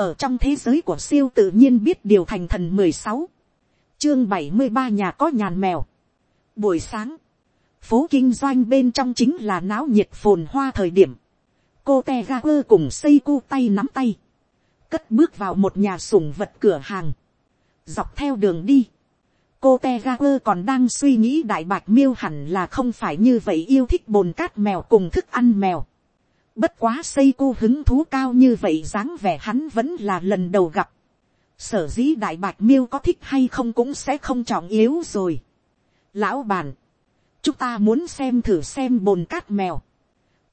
ở trong thế giới của siêu tự nhiên biết điều thành thần mười sáu, chương bảy mươi ba nhà có nhàn mèo. buổi sáng, phố kinh doanh bên trong chính là náo nhiệt phồn hoa thời điểm, cô te ga quơ cùng xây cu tay nắm tay, cất bước vào một nhà sủng vật cửa hàng, dọc theo đường đi, cô te ga quơ còn đang suy nghĩ đại bạch miêu hẳn là không phải như vậy yêu thích bồn cát mèo cùng thức ăn mèo. Bất quá xây cu hứng thú cao như vậy dáng vẻ hắn vẫn là lần đầu gặp. Sở dĩ đại bạch miêu có thích hay không cũng sẽ không trọng yếu rồi. Lão bản, chúng ta muốn xem thử xem bồn cát mèo.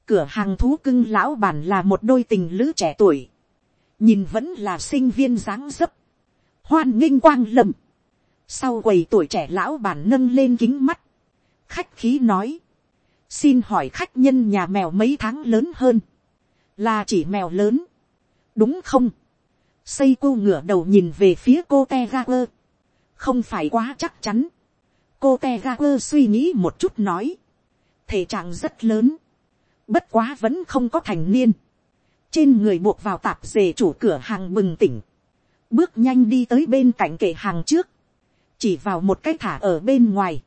Cửa hàng thú cưng lão bản là một đôi tình lữ trẻ tuổi. Nhìn vẫn là sinh viên dáng dấp. Hoan nghênh quang lầm. Sau quầy tuổi trẻ lão bản nâng lên kính mắt. Khách khí nói. Xin hỏi khách nhân nhà mèo mấy tháng lớn hơn. Là chỉ mèo lớn. Đúng không? Xây cô ngửa đầu nhìn về phía cô te ga quơ. Không phải quá chắc chắn. Cô te ga quơ suy nghĩ một chút nói. Thể trạng rất lớn. Bất quá vẫn không có thành niên. Trên người buộc vào tạp dề chủ cửa hàng bừng tỉnh. Bước nhanh đi tới bên cạnh kệ hàng trước. Chỉ vào một cái thả ở bên ngoài.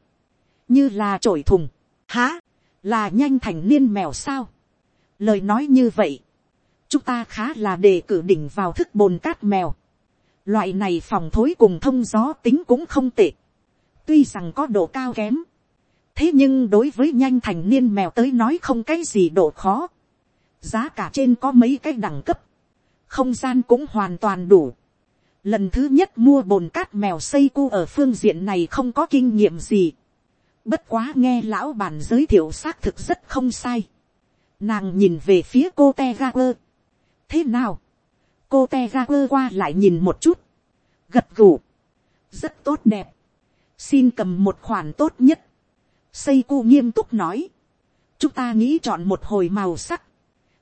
Như là trổi thùng. Há, là nhanh thành niên mèo sao. Lời nói như vậy, chúng ta khá là đề cử đỉnh vào thức bồn cát mèo. Loại này phòng thối cùng thông gió tính cũng không tệ. Tuy rằng có độ cao kém. Thế nhưng đối với nhanh thành niên mèo tới nói không cái gì độ khó. Giá cả trên có mấy cái đẳng cấp. Không gian cũng hoàn toàn đủ. Lần thứ nhất mua bồn cát mèo xây cu ở phương diện này không có kinh nghiệm gì. Bất quá nghe lão bản giới thiệu xác thực rất không sai. Nàng nhìn về phía cô te ga quơ. Thế nào, cô te quơ qua lại nhìn một chút, gật gù, rất tốt đẹp, xin cầm một khoản tốt nhất, xây cu nghiêm túc nói, chúng ta nghĩ chọn một hồi màu sắc,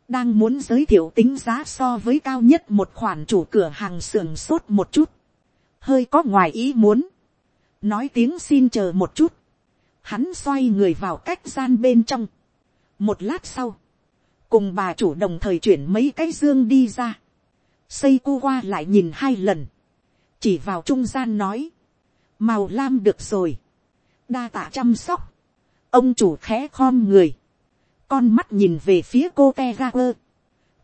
đang muốn giới thiệu tính giá so với cao nhất một khoản chủ cửa hàng sườn sốt một chút, hơi có ngoài ý muốn, nói tiếng xin chờ một chút, hắn xoay người vào cách gian bên trong, một lát sau, cùng bà chủ đồng thời chuyển mấy cái dương đi ra, xây cu qua lại nhìn hai lần, chỉ vào trung gian nói, màu lam được rồi, đa tạ chăm sóc, ông chủ khẽ khom người, con mắt nhìn về phía cô te ga quơ,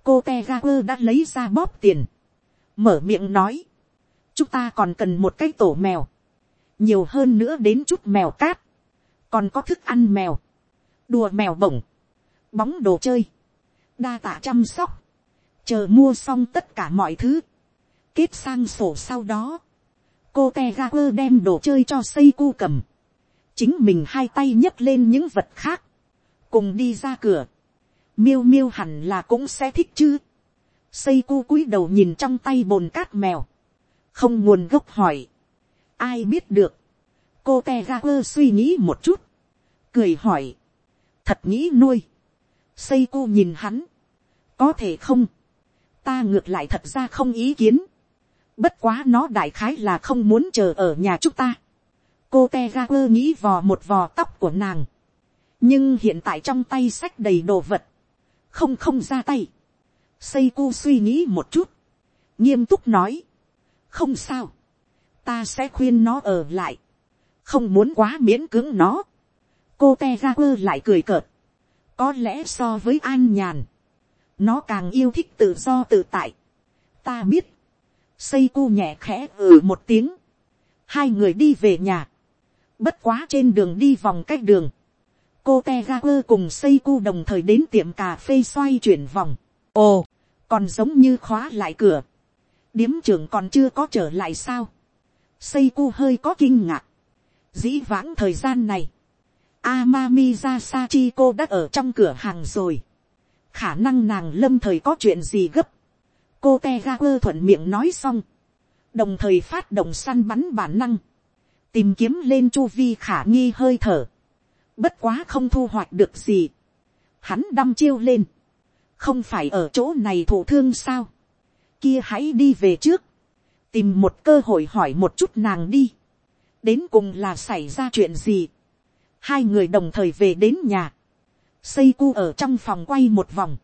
cô te ga quơ đã lấy ra bóp tiền, mở miệng nói, chúng ta còn cần một cái tổ mèo, nhiều hơn nữa đến chút mèo cát, còn có thức ăn mèo, đùa mèo bổng, bóng đồ chơi, đa tạ chăm sóc, chờ mua xong tất cả mọi thứ, kết sang sổ sau đó, cô te ga quơ đem đồ chơi cho xây cu cầm, chính mình hai tay nhấc lên những vật khác, cùng đi ra cửa, miêu miêu hẳn là cũng sẽ thích chứ, xây cu cúi đầu nhìn trong tay bồn cát mèo, không nguồn gốc hỏi, ai biết được, cô te ga quơ suy nghĩ một chút, cười hỏi, thật nghĩ nuôi, xây cô nhìn hắn, có thể không, ta ngược lại thật ra không ý kiến, bất quá nó đại khái là không muốn chờ ở nhà chúng ta, cô te ga quơ nghĩ vò một vò tóc của nàng, nhưng hiện tại trong tay sách đầy đồ vật, không không ra tay, xây cu suy nghĩ một chút, nghiêm túc nói, không sao, ta sẽ khuyên nó ở lại, không muốn quá miễn cưỡng nó, cô te ra quơ lại cười cợt, có lẽ so với an nhàn, nó càng yêu thích tự do tự tại. ta biết, xây cu nhẹ khẽ ừ một tiếng, hai người đi về nhà, bất quá trên đường đi vòng cách đường, cô te ra quơ cùng xây cu đồng thời đến tiệm cà phê xoay chuyển vòng, ồ, còn giống như khóa lại cửa, điếm trưởng còn chưa có trở lại sao, xây cu hơi có kinh ngạc, dĩ vãng thời gian này, Amami cô đã ở trong cửa hàng rồi. Khả năng nàng lâm thời có chuyện gì gấp. Cô Tegaku thuận miệng nói xong. Đồng thời phát động săn bắn bản năng. Tìm kiếm lên chu vi khả nghi hơi thở. Bất quá không thu hoạch được gì. Hắn đâm chiêu lên. Không phải ở chỗ này thổ thương sao. Kia hãy đi về trước. Tìm một cơ hội hỏi một chút nàng đi. Đến cùng là xảy ra chuyện gì hai người đồng thời về đến nhà, xây cu ở trong phòng quay một vòng,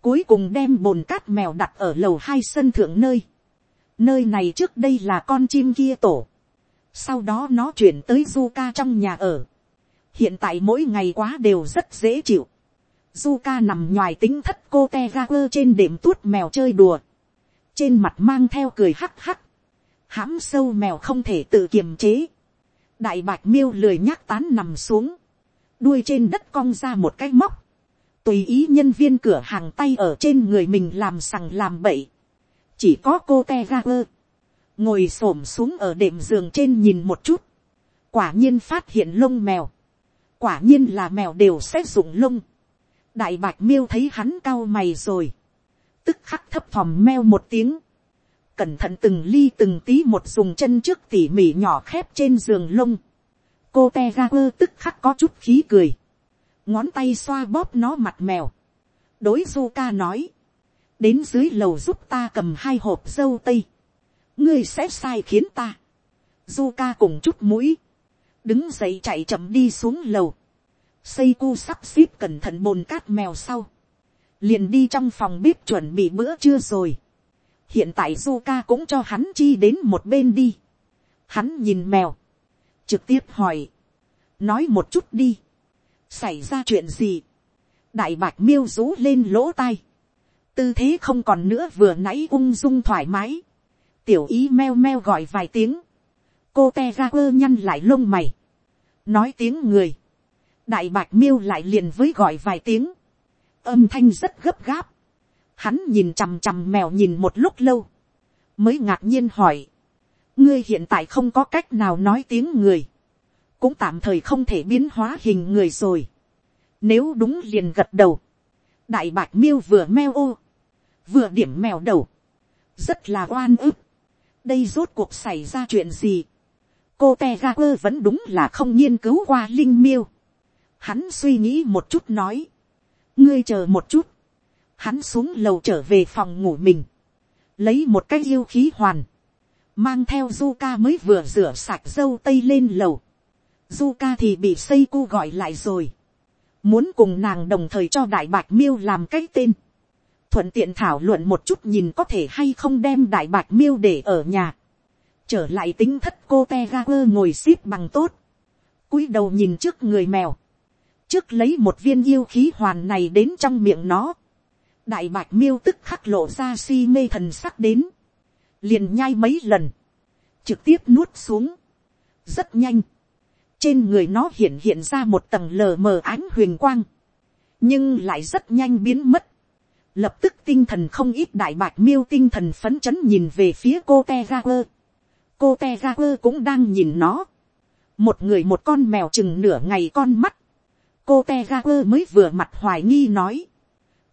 cuối cùng đem bồn cát mèo đặt ở lầu hai sân thượng nơi, nơi này trước đây là con chim kia tổ, sau đó nó chuyển tới du ca trong nhà ở, hiện tại mỗi ngày quá đều rất dễ chịu, du ca nằm ngoài tính thất cô te ga quơ trên đệm tuốt mèo chơi đùa, trên mặt mang theo cười hắc hắc, hãm sâu mèo không thể tự kiềm chế, đại bạch miêu lười nhác tán nằm xuống, đuôi trên đất cong ra một cái móc, tùy ý nhân viên cửa hàng tay ở trên người mình làm sằng làm bậy, chỉ có cô te ga quơ, ngồi s ổ m xuống ở đệm giường trên nhìn một chút, quả nhiên phát hiện lông mèo, quả nhiên là mèo đều sẽ dụng lông, đại bạch miêu thấy hắn cao mày rồi, tức khắc thấp thòm meo một tiếng, cẩn thận từng ly từng tí một dùng chân trước tỉ mỉ nhỏ khép trên giường lông, cô te ga quơ tức khắc có chút khí cười, ngón tay xoa bóp nó mặt mèo, đối du ca nói, đến dưới lầu giúp ta cầm hai hộp dâu tây, ngươi sẽ sai khiến ta, du ca cùng chút mũi, đứng dậy chạy chậm đi xuống lầu, xây cu sắp xếp cẩn thận bồn cát mèo sau, liền đi trong phòng bếp chuẩn bị bữa trưa rồi, hiện tại du ca cũng cho hắn chi đến một bên đi, hắn nhìn mèo, trực tiếp hỏi, nói một chút đi, xảy ra chuyện gì, đại bạch miêu rú lên lỗ tai, tư thế không còn nữa vừa nãy ung dung thoải mái, tiểu ý meo meo gọi vài tiếng, cô te ra quơ nhăn lại lông mày, nói tiếng người, đại bạch miêu lại liền với gọi vài tiếng, âm thanh rất gấp gáp, hắn nhìn chằm chằm mèo nhìn một lúc lâu, mới ngạc nhiên hỏi, ngươi hiện tại không có cách nào nói tiếng người, cũng tạm thời không thể biến hóa hình người rồi, nếu đúng liền gật đầu, đại bạch miêu vừa meo ô, vừa điểm mèo đầu, rất là oan ức, đây rốt cuộc xảy ra chuyện gì, cô te ga quơ vẫn đúng là không nghiên cứu qua linh miêu, hắn suy nghĩ một chút nói, ngươi chờ một chút, hắn xuống lầu trở về phòng ngủ mình, lấy một cái yêu khí hoàn, mang theo du ca mới vừa rửa sạch dâu tây lên lầu, du ca thì bị xây cu gọi lại rồi, muốn cùng nàng đồng thời cho đại bạch miêu làm cái tên, thuận tiện thảo luận một chút nhìn có thể hay không đem đại bạch miêu để ở nhà, trở lại tính thất cô te ga quơ ngồi x ế p bằng tốt, cúi đầu nhìn trước người mèo, trước lấy một viên yêu khí hoàn này đến trong miệng nó, đại bạch miêu tức khắc lộ ra si mê thần sắc đến, liền nhai mấy lần, trực tiếp nuốt xuống, rất nhanh, trên người nó hiện hiện ra một tầng lờ mờ ánh huyền quang, nhưng lại rất nhanh biến mất, lập tức tinh thần không ít đại bạch miêu tinh thần phấn chấn nhìn về phía cô te ga quơ, cô te ga quơ cũng đang nhìn nó, một người một con mèo chừng nửa ngày con mắt, cô te ga quơ mới vừa mặt hoài nghi nói,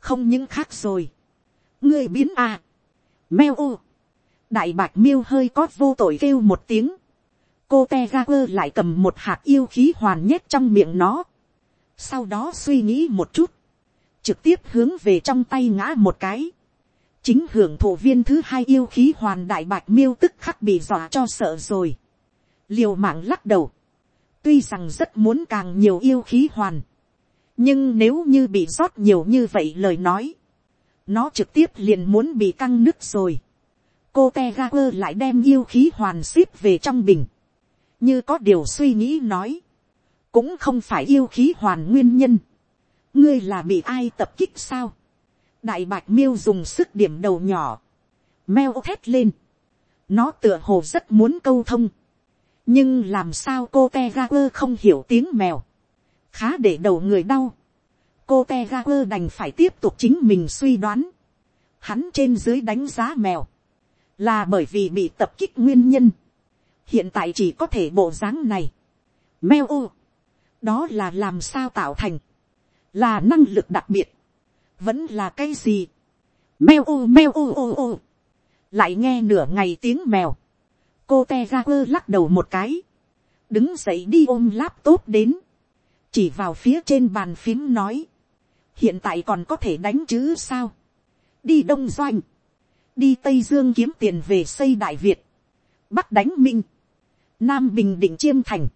không những khác rồi, ngươi biến à, meo ô, đại bạch miêu hơi có vô tội kêu một tiếng, cô te ga quơ lại cầm một hạt yêu khí hoàn nhét trong miệng nó, sau đó suy nghĩ một chút, trực tiếp hướng về trong tay ngã một cái, chính hưởng thụ viên thứ hai yêu khí hoàn đại bạch miêu tức khắc bị dọa cho sợ rồi, liều mạng lắc đầu, tuy rằng rất muốn càng nhiều yêu khí hoàn, nhưng nếu như bị rót nhiều như vậy lời nói, nó trực tiếp liền muốn bị căng nứt rồi. cô te ga quơ lại đem yêu khí hoàn ship về trong bình, như có điều suy nghĩ nói, cũng không phải yêu khí hoàn nguyên nhân, ngươi là bị ai tập kích sao, đại bạch miêu dùng sức điểm đầu nhỏ, meo thét lên, nó tựa hồ rất muốn câu thông, nhưng làm sao cô te ga quơ không hiểu tiếng mèo, khá để đầu người đau. cô te ga quơ đành phải tiếp tục chính mình suy đoán. hắn trên dưới đánh giá mèo, là bởi vì bị tập kích nguyên nhân. hiện tại chỉ có thể bộ dáng này. mèo ô, đó là làm sao tạo thành, là năng lực đặc biệt, vẫn là cái gì. mèo ô mèo ô ô ô, lại nghe nửa ngày tiếng mèo. cô te ga quơ lắc đầu một cái, đứng dậy đi ôm laptop đến chỉ vào phía trên bàn phím nói, hiện tại còn có thể đánh chữ sao, đi đông doanh, đi tây dương kiếm tiền về xây đại việt, bắc đánh minh, nam bình định chiêm thành,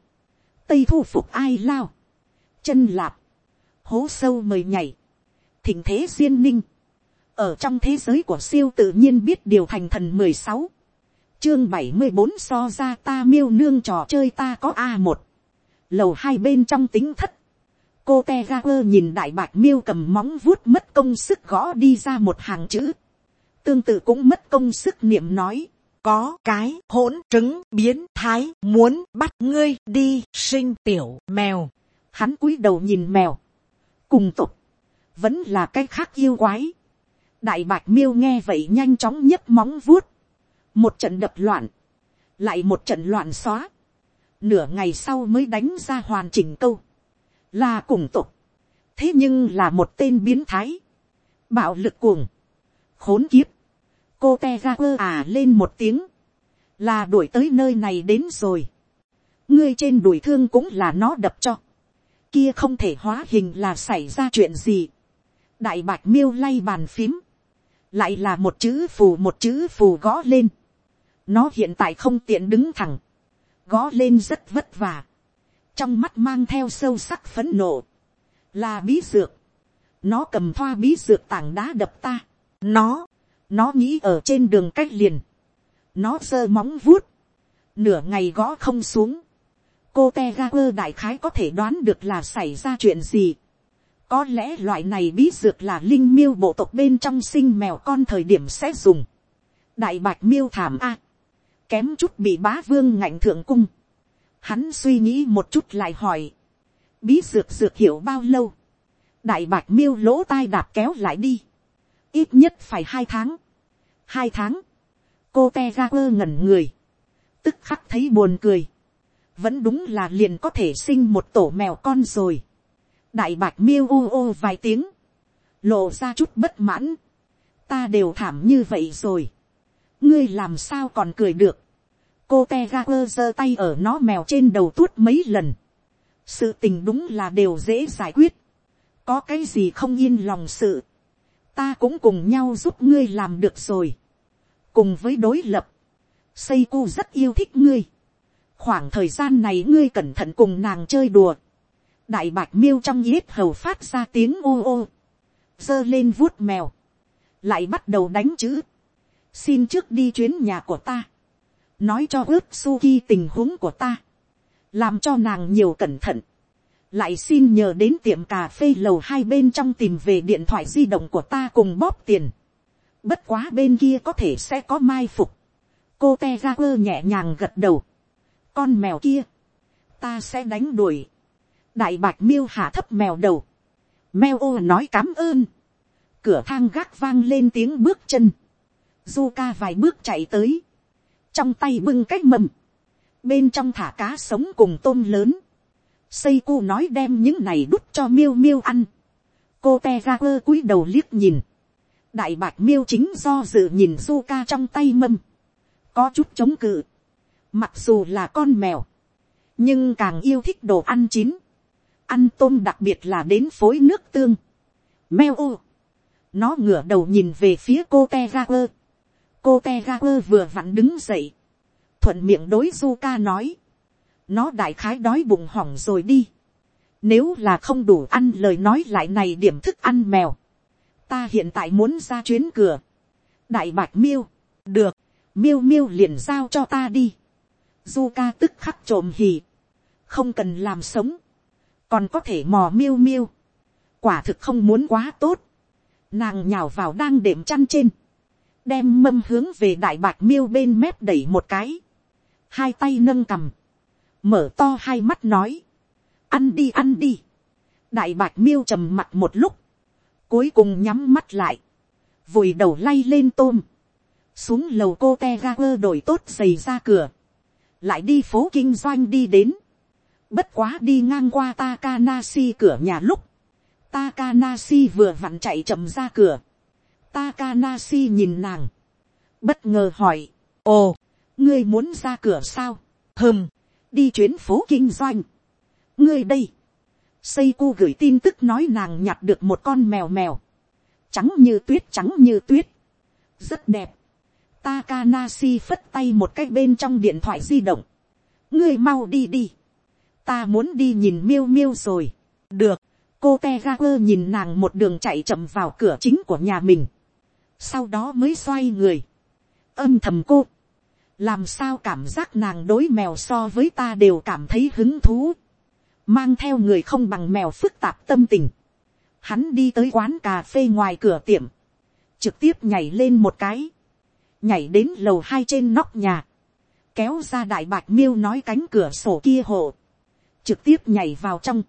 tây thu phục ai lao, chân lạp, hố sâu mời nhảy, thỉnh thế duyên ninh, ở trong thế giới của siêu tự nhiên biết điều thành thần mười sáu, chương bảy mươi bốn so ra ta miêu nương trò chơi ta có a một, lầu hai bên trong tính thất, cô te ga quơ nhìn đại bạc miêu cầm móng vuốt mất công sức gõ đi ra một hàng chữ, tương tự cũng mất công sức niệm nói, có cái hỗn trứng biến thái muốn bắt ngươi đi sinh tiểu mèo. Hắn cúi đầu nhìn mèo. Cùng tục. Vẫn là cái khác yêu quái. Đại bạch miêu nghe vậy nhanh chóng nhấc móng vuốt. Một trận đập loạn. Lại một trận loạn xóa. Nửa ngày sau mới đánh ra hoàn chỉnh câu. Là cùng tục. Thế nhưng là một tên biến thái. Bạo lực cuồng. Khốn kiếp cô te ra quơ à lên một tiếng, là đuổi tới nơi này đến rồi. ngươi trên đuổi thương cũng là nó đập cho. kia không thể hóa hình là xảy ra chuyện gì. đại bạch miêu lay bàn phím, lại là một chữ phù một chữ phù gõ lên. nó hiện tại không tiện đứng thẳng, gõ lên rất vất vả, trong mắt mang theo sâu sắc phấn nộ, là bí dược, nó cầm thoa bí dược tảng đá đập ta, nó, nó nghĩ ở trên đường cách liền. Nó giơ móng vuốt. Nửa ngày gõ không xuống. Cô te ga quơ đại khái có thể đoán được là xảy ra chuyện gì. Có lẽ loại này bí dược là linh miêu bộ tộc bên trong sinh mèo con thời điểm sẽ dùng. Đại bạch miêu thảm a Kém chút bị bá vương ngạnh thượng cung. Hắn suy nghĩ một chút lại hỏi. Bí dược dược hiểu bao lâu? Đại bạch miêu lỗ tai đạp kéo lại đi ít nhất phải hai tháng. hai tháng, cô te ga quơ ngẩn người, tức khắc thấy buồn cười, vẫn đúng là liền có thể sinh một tổ mèo con rồi. đại bạch miêu ô ô vài tiếng, lộ ra chút bất mãn, ta đều thảm như vậy rồi, ngươi làm sao còn cười được, cô te ga quơ giơ tay ở nó mèo trên đầu tuốt mấy lần, sự tình đúng là đều dễ giải quyết, có cái gì không yên lòng sự, ta cũng cùng nhau giúp ngươi làm được rồi. cùng với đối lập, xây cu rất yêu thích ngươi. khoảng thời gian này ngươi cẩn thận cùng nàng chơi đùa. đại bạch miêu trong yết hầu phát ra tiếng ô ô. giơ lên vuốt mèo. lại bắt đầu đánh chữ xin trước đi chuyến nhà của ta. nói cho ướp suki tình huống của ta. làm cho nàng nhiều cẩn thận lại xin nhờ đến tiệm cà phê lầu hai bên trong tìm về điện thoại di động của ta cùng bóp tiền. Bất quá bên kia có thể sẽ có mai phục. Cô te ra quơ nhẹ nhàng gật đầu. Con mèo kia. Ta sẽ đánh đuổi. Đại bạch miêu hạ thấp mèo đầu. Mèo ô nói cám ơn. Cửa thang gác vang lên tiếng bước chân. Du ca vài bước chạy tới. Trong tay bưng cái mầm. Bên trong thả cá sống cùng tôm lớn Xây cu nói đem những này đút cho miêu miêu ăn. Cô te ra quơ cúi đầu liếc nhìn. Đại bạch miêu chính do dự nhìn du ca trong tay mâm. Có chút chống cự. Mặc dù là con mèo. Nhưng càng yêu thích đồ ăn chín. Ăn tôm đặc biệt là đến phối nước tương. Meo, ô. Nó ngửa đầu nhìn về phía cô te ra quơ. Cô te ga quơ vừa vặn đứng dậy. Thuận miệng đối du ca nói nó đại khái đói bụng hỏng rồi đi. Nếu là không đủ ăn lời nói lại này điểm thức ăn mèo. Ta hiện tại muốn ra chuyến cửa. Đại bạch miêu. Được. Miêu miêu liền giao cho ta đi. Du ca tức khắc trộm hì. Không cần làm sống. Còn có thể mò miêu miêu. Quả thực không muốn quá tốt. Nàng nhào vào đang đệm chăn trên. Đem mâm hướng về đại bạch miêu bên mép đẩy một cái. Hai tay nâng cầm. Mở to hai mắt nói, ăn đi ăn đi, đại bạch miêu trầm mặt một lúc, cuối cùng nhắm mắt lại, vùi đầu lay lên tôm, xuống lầu cô te ga quơ đổi tốt giày ra cửa, lại đi phố kinh doanh đi đến, bất quá đi ngang qua Takanashi cửa nhà lúc, Takanashi vừa vặn chạy chậm ra cửa, Takanashi nhìn nàng, bất ngờ hỏi, ồ, ngươi muốn ra cửa sao, Hừm, đi chuyến phố kinh doanh. ngươi đây, xây gửi tin tức nói nàng nhặt được một con mèo mèo, trắng như tuyết trắng như tuyết, rất đẹp. Takanashi phất tay một cái bên trong điện thoại di động. ngươi mau đi đi. ta muốn đi nhìn miêu miêu rồi. được, cô te nhìn nàng một đường chạy chậm vào cửa chính của nhà mình sau đó mới xoay người, âm thầm cô, làm sao cảm giác nàng đối mèo so với ta đều cảm thấy hứng thú, mang theo người không bằng mèo phức tạp tâm tình, hắn đi tới quán cà phê ngoài cửa tiệm, trực tiếp nhảy lên một cái, nhảy đến lầu hai trên nóc nhà, kéo ra đại bạch miêu nói cánh cửa sổ kia hộ, trực tiếp nhảy vào trong,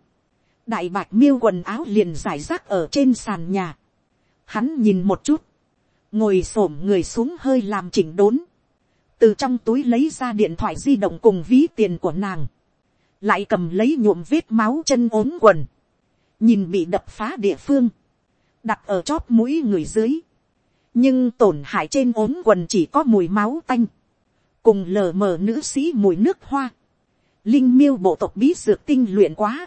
đại bạch miêu quần áo liền giải rác ở trên sàn nhà, hắn nhìn một chút, ngồi s ổ m người xuống hơi làm chỉnh đốn, từ trong túi lấy ra điện thoại di động cùng ví tiền của nàng, lại cầm lấy nhuộm vết máu chân ốm quần, nhìn bị đập phá địa phương, đặt ở chóp mũi người dưới, nhưng tổn hại trên ốm quần chỉ có mùi máu tanh, cùng lờ mờ nữ sĩ mùi nước hoa, linh miêu bộ tộc bí dược tinh luyện quá,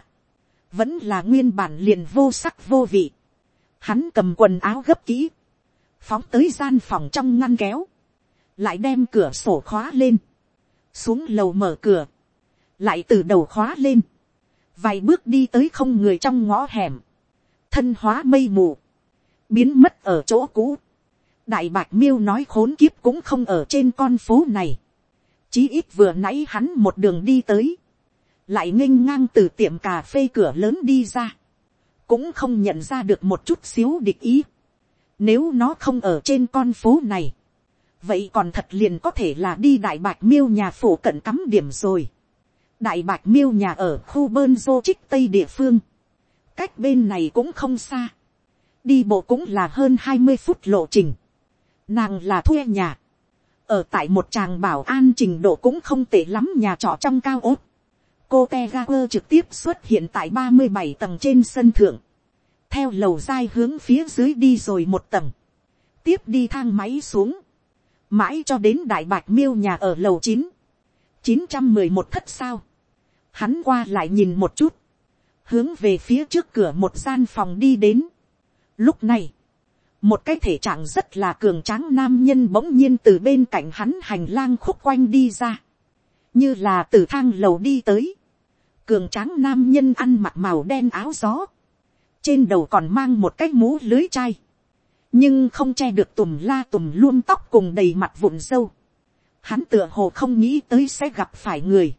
vẫn là nguyên bản liền vô sắc vô vị, hắn cầm quần áo gấp kỹ, phóng tới gian phòng trong ngăn kéo, lại đem cửa sổ khóa lên, xuống lầu mở cửa, lại từ đầu khóa lên, vài bước đi tới không người trong ngõ hẻm, thân hóa mây mù, biến mất ở chỗ cũ. đại bạch miêu nói khốn kiếp cũng không ở trên con phố này, chí ít vừa nãy hắn một đường đi tới, lại nghênh ngang từ tiệm cà phê cửa lớn đi ra, cũng không nhận ra được một chút xíu địch ý. Nếu nó không ở trên con phố này, vậy còn thật liền có thể là đi đại bạch miêu nhà phủ cận cắm điểm rồi. đại bạch miêu nhà ở khu bơn dô trích tây địa phương, cách bên này cũng không xa, đi bộ cũng là hơn hai mươi phút lộ trình, nàng là thuê nhà, ở tại một tràng bảo an trình độ cũng không tệ lắm nhà trọ trong cao ốt, cô te trực tiếp xuất hiện tại ba mươi bảy tầng trên sân thượng, theo lầu dai hướng phía dưới đi rồi một tầng, tiếp đi thang máy xuống, mãi cho đến đại bạch miêu nhà ở lầu chín, chín trăm mười một thất sao, hắn qua lại nhìn một chút, hướng về phía trước cửa một gian phòng đi đến. Lúc này, một cái thể trạng rất là cường tráng nam nhân bỗng nhiên từ bên cạnh hắn hành lang khúc quanh đi ra, như là từ thang lầu đi tới, cường tráng nam nhân ăn mặc màu đen áo gió, trên đầu còn mang một cái mũ lưới chai, nhưng không che được tùm la tùm luôn tóc cùng đầy mặt vụn sâu. Hắn tựa hồ không nghĩ tới sẽ gặp phải người,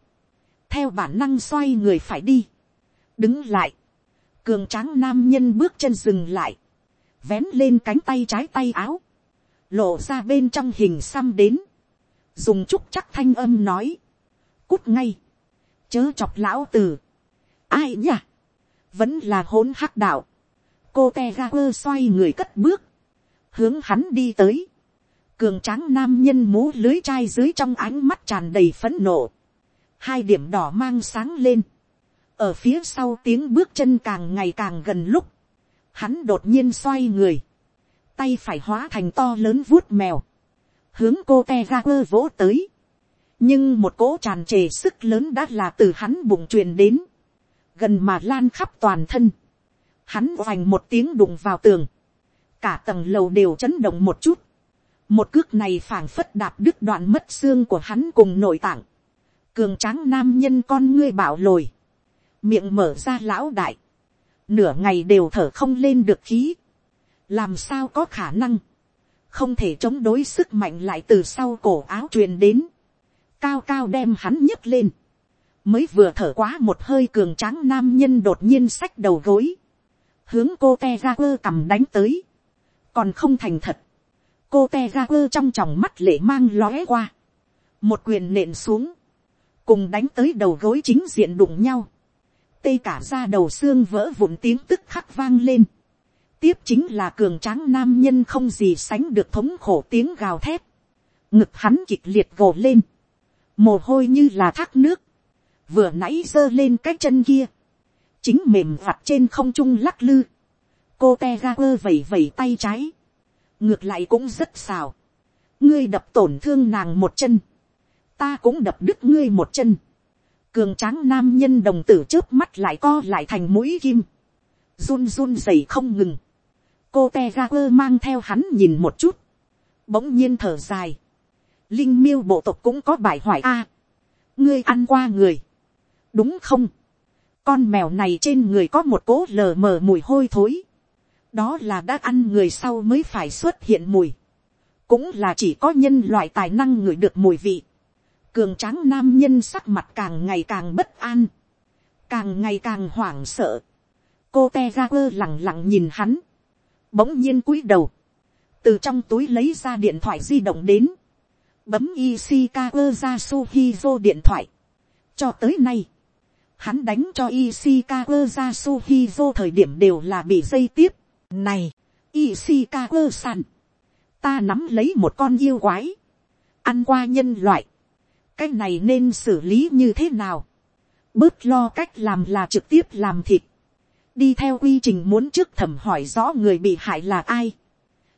theo bản năng xoay người phải đi, đứng lại, cường tráng nam nhân bước chân dừng lại, vén lên cánh tay trái tay áo, lộ ra bên trong hình xăm đến, dùng chút chắc thanh âm nói, cút ngay, chớ chọc lão từ, ai nhỉ, vẫn là hỗn hắc đạo, cô te ga quơ xoay người cất bước, hướng hắn đi tới, cường tráng nam nhân mú lưới chai dưới trong ánh mắt tràn đầy phấn nộ, hai điểm đỏ mang sáng lên, ở phía sau tiếng bước chân càng ngày càng gần lúc, hắn đột nhiên xoay người, tay phải hóa thành to lớn vuốt mèo, hướng cô te ga quơ vỗ tới, nhưng một cỗ tràn trề sức lớn đã là từ hắn bụng truyền đến, gần mà lan khắp toàn thân, hắn oành một tiếng đụng vào tường, cả tầng lầu đều chấn động một chút, một cước này phảng phất đạp đứt đoạn mất xương của hắn cùng nội tạng, cường tráng nam nhân con ngươi bảo lồi, miệng mở ra lão đại, nửa ngày đều thở không lên được khí, làm sao có khả năng, không thể chống đối sức mạnh lại từ sau cổ áo truyền đến, cao cao đem hắn nhấc lên, mới vừa thở quá một hơi cường tráng nam nhân đột nhiên xách đầu gối, hướng cô te ra quơ cầm đánh tới, còn không thành thật, cô te ra quơ trong tròng mắt lệ mang lóe qua, một quyền nện xuống, cùng đánh tới đầu gối chính diện đụng nhau, tê cả ra đầu xương vỡ vụn tiếng tức khắc vang lên, tiếp chính là cường tráng nam nhân không gì sánh được thống khổ tiếng gào thét, ngực hắn kịch liệt gồ lên, mồ hôi như là thác nước, vừa nãy giơ lên cái chân kia, chính mềm vặt trên không trung lắc lư, cô te ga quơ vẩy vẩy tay trái, ngược lại cũng rất xào, ngươi đập tổn thương nàng một chân, ta cũng đập đứt ngươi một chân, cường tráng nam nhân đồng tử trước mắt lại co lại thành mũi kim, run run dày không ngừng, cô te ga quơ mang theo hắn nhìn một chút, bỗng nhiên thở dài, linh miêu bộ tộc cũng có bài hỏi a, ngươi ăn qua người, đúng không, con mèo này trên người có một cỗ lờ mờ mùi hôi thối, đó là đã ăn người sau mới phải xuất hiện mùi, cũng là chỉ có nhân loại tài năng ngửi được mùi vị, cường tráng nam nhân sắc mặt càng ngày càng bất an, càng ngày càng hoảng sợ, cô te ra quơ lẳng lặng nhìn hắn, bỗng nhiên cúi đầu, từ trong túi lấy ra điện thoại di động đến, bấm Ishikawa ra Suhizo điện thoại. Cho tới nay, hắn đánh cho Ishikawa ra Suhizo thời điểm đều là bị dây tiếp. Này, Ishikawa san, ta nắm lấy một con yêu quái, ăn qua nhân loại, cái này nên xử lý như thế nào. Bớt lo cách làm là trực tiếp làm thịt. Đi theo quy trình muốn trước thẩm hỏi rõ người bị hại là ai.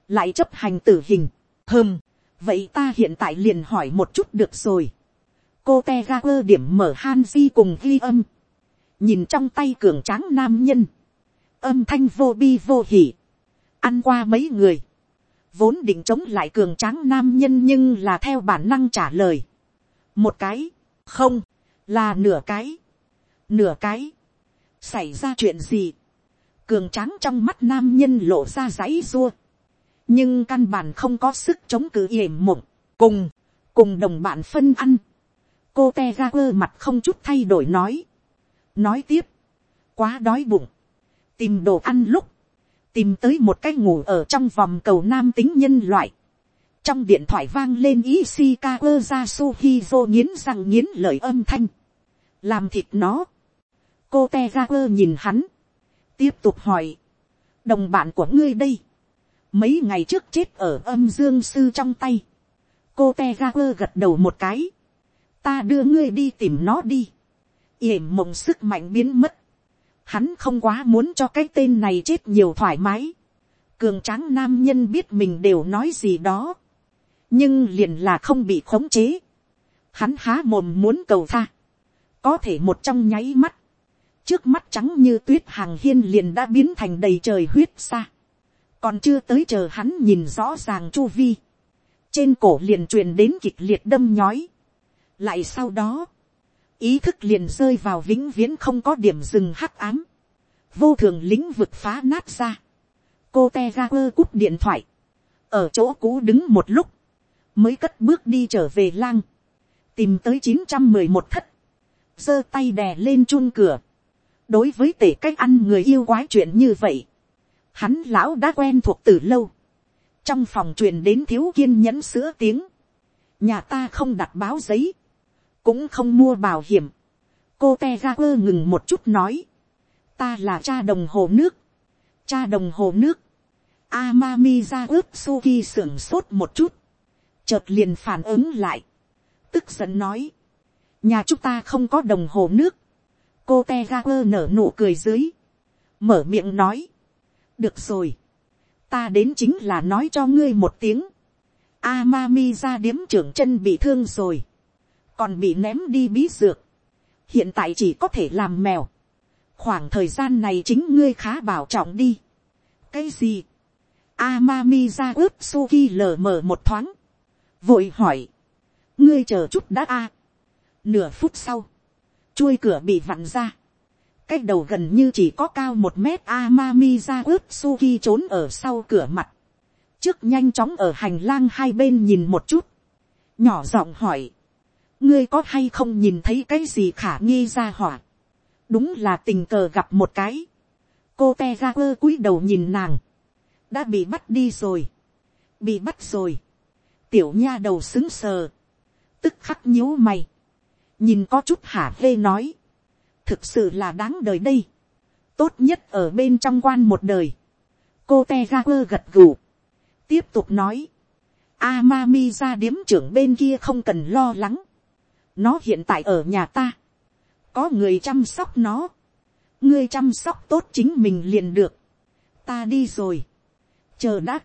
Lại chấp hành tử hình. hơm, vậy ta hiện tại liền hỏi một chút được rồi. Cô te ga quơ điểm mở Hanji cùng ghi âm. Nhìn trong tay cường tráng nam nhân. Âm thanh vô bi vô hỉ. Ăn qua mấy người. Vốn định chống lại cường tráng nam nhân nhưng là theo bản năng trả lời. Một cái. Không. Là nửa cái. Nửa cái. Xảy ra chuyện gì? Cường tráng trong mắt nam nhân lộ ra dãy dua, nhưng căn bản không có sức chống cự yểm mộng, cùng, cùng đồng bạn phân ăn cô te ga quơ mặt không chút thay đổi nói, nói tiếp, quá đói bụng, tìm đồ ăn lúc, tìm tới một cái ngủ ở trong vòng cầu nam tính nhân loại, trong điện thoại vang lên Ishikawa ra Suhizo nghiến răng nghiến lời âm thanh. Làm thịt nó. Cô Tegaku nhìn hắn. Tiếp tục hỏi. Đồng bạn của ngươi đây mấy ngày trước chết ở âm dương sư trong tay, cô te ga quơ gật đầu một cái, ta đưa ngươi đi tìm nó đi, yểm mộng sức mạnh biến mất, hắn không quá muốn cho cái tên này chết nhiều thoải mái, cường tráng nam nhân biết mình đều nói gì đó, nhưng liền là không bị khống chế, hắn há mồm muốn cầu tha, có thể một trong nháy mắt, trước mắt trắng như tuyết hàng hiên liền đã biến thành đầy trời huyết xa, còn chưa tới chờ hắn nhìn rõ ràng chu vi, trên cổ liền truyền đến kịch liệt đâm nhói, lại sau đó, ý thức liền rơi vào vĩnh viễn không có điểm dừng hắc ám, vô thường lĩnh vực phá nát ra, cô te ga quơ cúp điện thoại, ở chỗ cũ đứng một lúc, mới cất bước đi trở về lang, tìm tới chín trăm mười một thất, giơ tay đè lên chun cửa, đối với tể cách ăn người yêu quái chuyện như vậy, hắn lão đã quen thuộc từ lâu, trong phòng truyền đến thiếu kiên nhẫn sữa tiếng, nhà ta không đặt báo giấy, cũng không mua bảo hiểm, cô te ra quơ ngừng một chút nói, ta là cha đồng hồ nước, cha đồng hồ nước, Amami ra ướp Suki sưởng sốt một chút, chợt liền phản ứng lại, tức giận nói, nhà chúng ta không có đồng hồ nước, cô te ra quơ nở nụ cười dưới, mở miệng nói, được rồi. ta đến chính là nói cho ngươi một tiếng. Amami ra điếm trưởng chân bị thương rồi còn bị ném đi bí dược. hiện tại chỉ có thể làm mèo. khoảng thời gian này chính ngươi khá bảo trọng đi. cái gì. Amami ra ướp suki lờ mờ một thoáng. vội hỏi. ngươi chờ chút đã a. nửa phút sau. chuôi cửa bị vặn ra cái đầu gần như chỉ có cao một mét Amami ra ướp Suki trốn ở sau cửa mặt. Trước nhanh chóng ở hành lang hai bên nhìn một chút. Nhỏ giọng hỏi. Ngươi có hay không nhìn thấy cái gì khả nghi ra hỏa. Đúng là tình cờ gặp một cái. Cô te ra quơ cúi đầu nhìn nàng. Đã bị bắt đi rồi. Bị bắt rồi. Tiểu nha đầu xứng sờ. Tức khắc nhíu mày. Nhìn có chút hả hê nói thực sự là đáng đời đây. tốt nhất ở bên trong quan một đời. cô te ra quơ gật gù. tiếp tục nói. Amami ra điếm trưởng bên kia không cần lo lắng nó hiện tại ở nhà ta. có người chăm sóc nó. ngươi chăm sóc tốt chính mình liền được. ta đi rồi. chờ đã.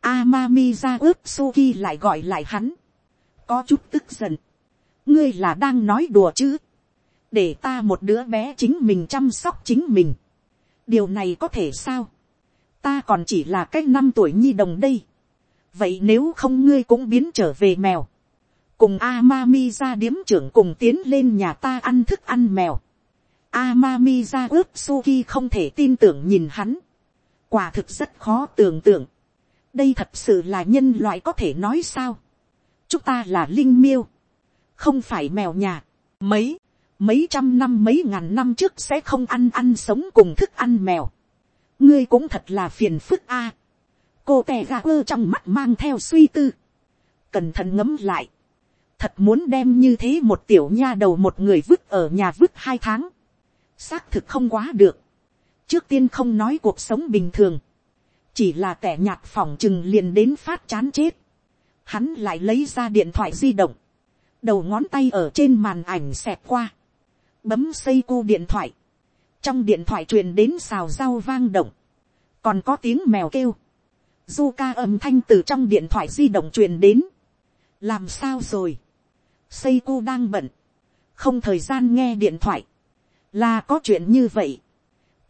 Amami ra ướp Suki lại gọi lại hắn. Có chút tức giận. Ngươi là đang nói đùa chứ để ta một đứa bé chính mình chăm sóc chính mình. điều này có thể sao. ta còn chỉ là cái năm tuổi nhi đồng đây. vậy nếu không ngươi cũng biến trở về mèo cùng Amami ra điếm trưởng cùng tiến lên nhà ta ăn thức ăn mèo. Amami ra ướp Suki không thể tin tưởng nhìn hắn. quả thực rất khó tưởng tượng, đây thật sự là nhân loại có thể nói sao, chúng ta là linh miêu, không phải mèo nhà, mấy, mấy trăm năm mấy ngàn năm trước sẽ không ăn ăn sống cùng thức ăn mèo, ngươi cũng thật là phiền phức a, cô tè gà ơ trong mắt mang theo suy tư, cẩn thận ngấm lại, thật muốn đem như thế một tiểu nha đầu một người vứt ở nhà vứt hai tháng, xác thực không quá được, trước tiên không nói cuộc sống bình thường, chỉ là tẻ nhạt phòng chừng liền đến phát chán chết, hắn lại lấy ra điện thoại di động, đầu ngón tay ở trên màn ảnh xẹt qua, bấm xây cu điện thoại, trong điện thoại truyền đến xào rau vang động, còn có tiếng mèo kêu, du ca âm thanh từ trong điện thoại di động truyền đến, làm sao rồi, xây cu đang bận, không thời gian nghe điện thoại, là có chuyện như vậy,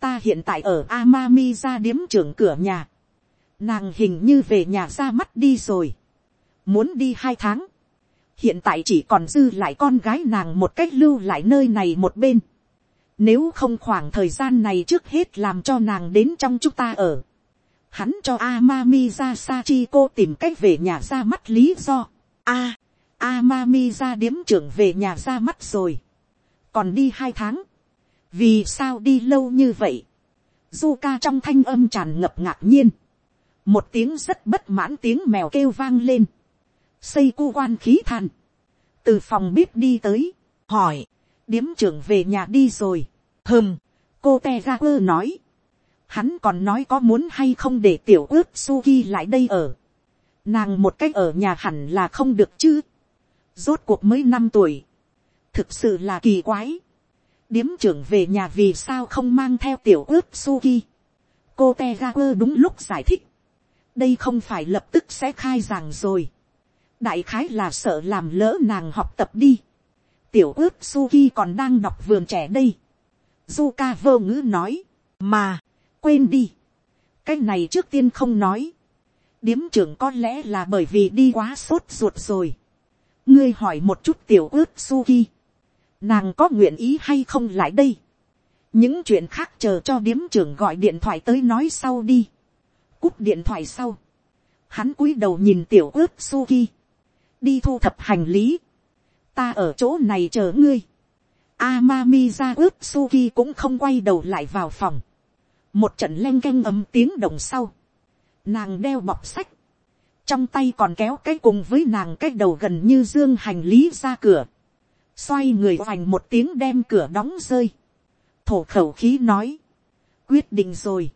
ta hiện tại ở Amami ra điếm trưởng cửa nhà, nàng hình như về nhà ra mắt đi rồi, muốn đi hai tháng, hiện tại chỉ còn dư lại con gái nàng một cách lưu lại nơi này một bên, nếu không khoảng thời gian này trước hết làm cho nàng đến trong chúng ta ở, hắn cho Amami ra Sachiko tìm cách về nhà ra mắt lý do. A, Amami ra điếm trưởng về nhà ra mắt rồi. Còn đi hai tháng. Vì sao đi lâu như vậy? Zuka trong thanh âm tràn ngập ngạc nhiên. Một tiếng rất bất mãn tiếng mèo kêu vang lên. Xây cu quan khí than. Từ phòng bếp đi tới. Hỏi. Điếm trưởng về nhà đi rồi. Hừm. Cô Tegaku nói hắn còn nói có muốn hay không để tiểu ước suki lại đây ở. Nàng một cách ở nhà hẳn là không được chứ. Rốt cuộc mới năm tuổi. Thực sự là kỳ quái. Điếm trưởng về nhà vì sao không mang theo tiểu ướp suki. Cô Tegaku đúng lúc giải thích. Đây không phải lập tức sẽ khai giảng rồi. Đại khái là sợ làm lỡ nàng học tập đi. Tiểu ướp suki còn đang đọc vườn trẻ đây. Zuka vô ngữ nói. Mà, quên đi. cái này trước tiên không nói. điếm trưởng có lẽ là bởi vì đi quá sốt ruột rồi ngươi hỏi một chút tiểu ướt suki. nàng có nguyện ý hay không lại đây. những chuyện khác chờ cho điếm trưởng gọi điện thoại tới nói sau đi. cúp điện thoại sau. hắn cúi đầu nhìn tiểu ướt suki. đi thu thập hành lý. ta ở chỗ này chờ ngươi. Amami ra ướt Suki cũng không quay đầu lại vào phòng một trận len canh ấm tiếng đồng sau, nàng đeo bọc sách, trong tay còn kéo cái cùng với nàng cái đầu gần như dương hành lý ra cửa, xoay người hoành một tiếng đem cửa đóng rơi, thổ khẩu khí nói, quyết định rồi,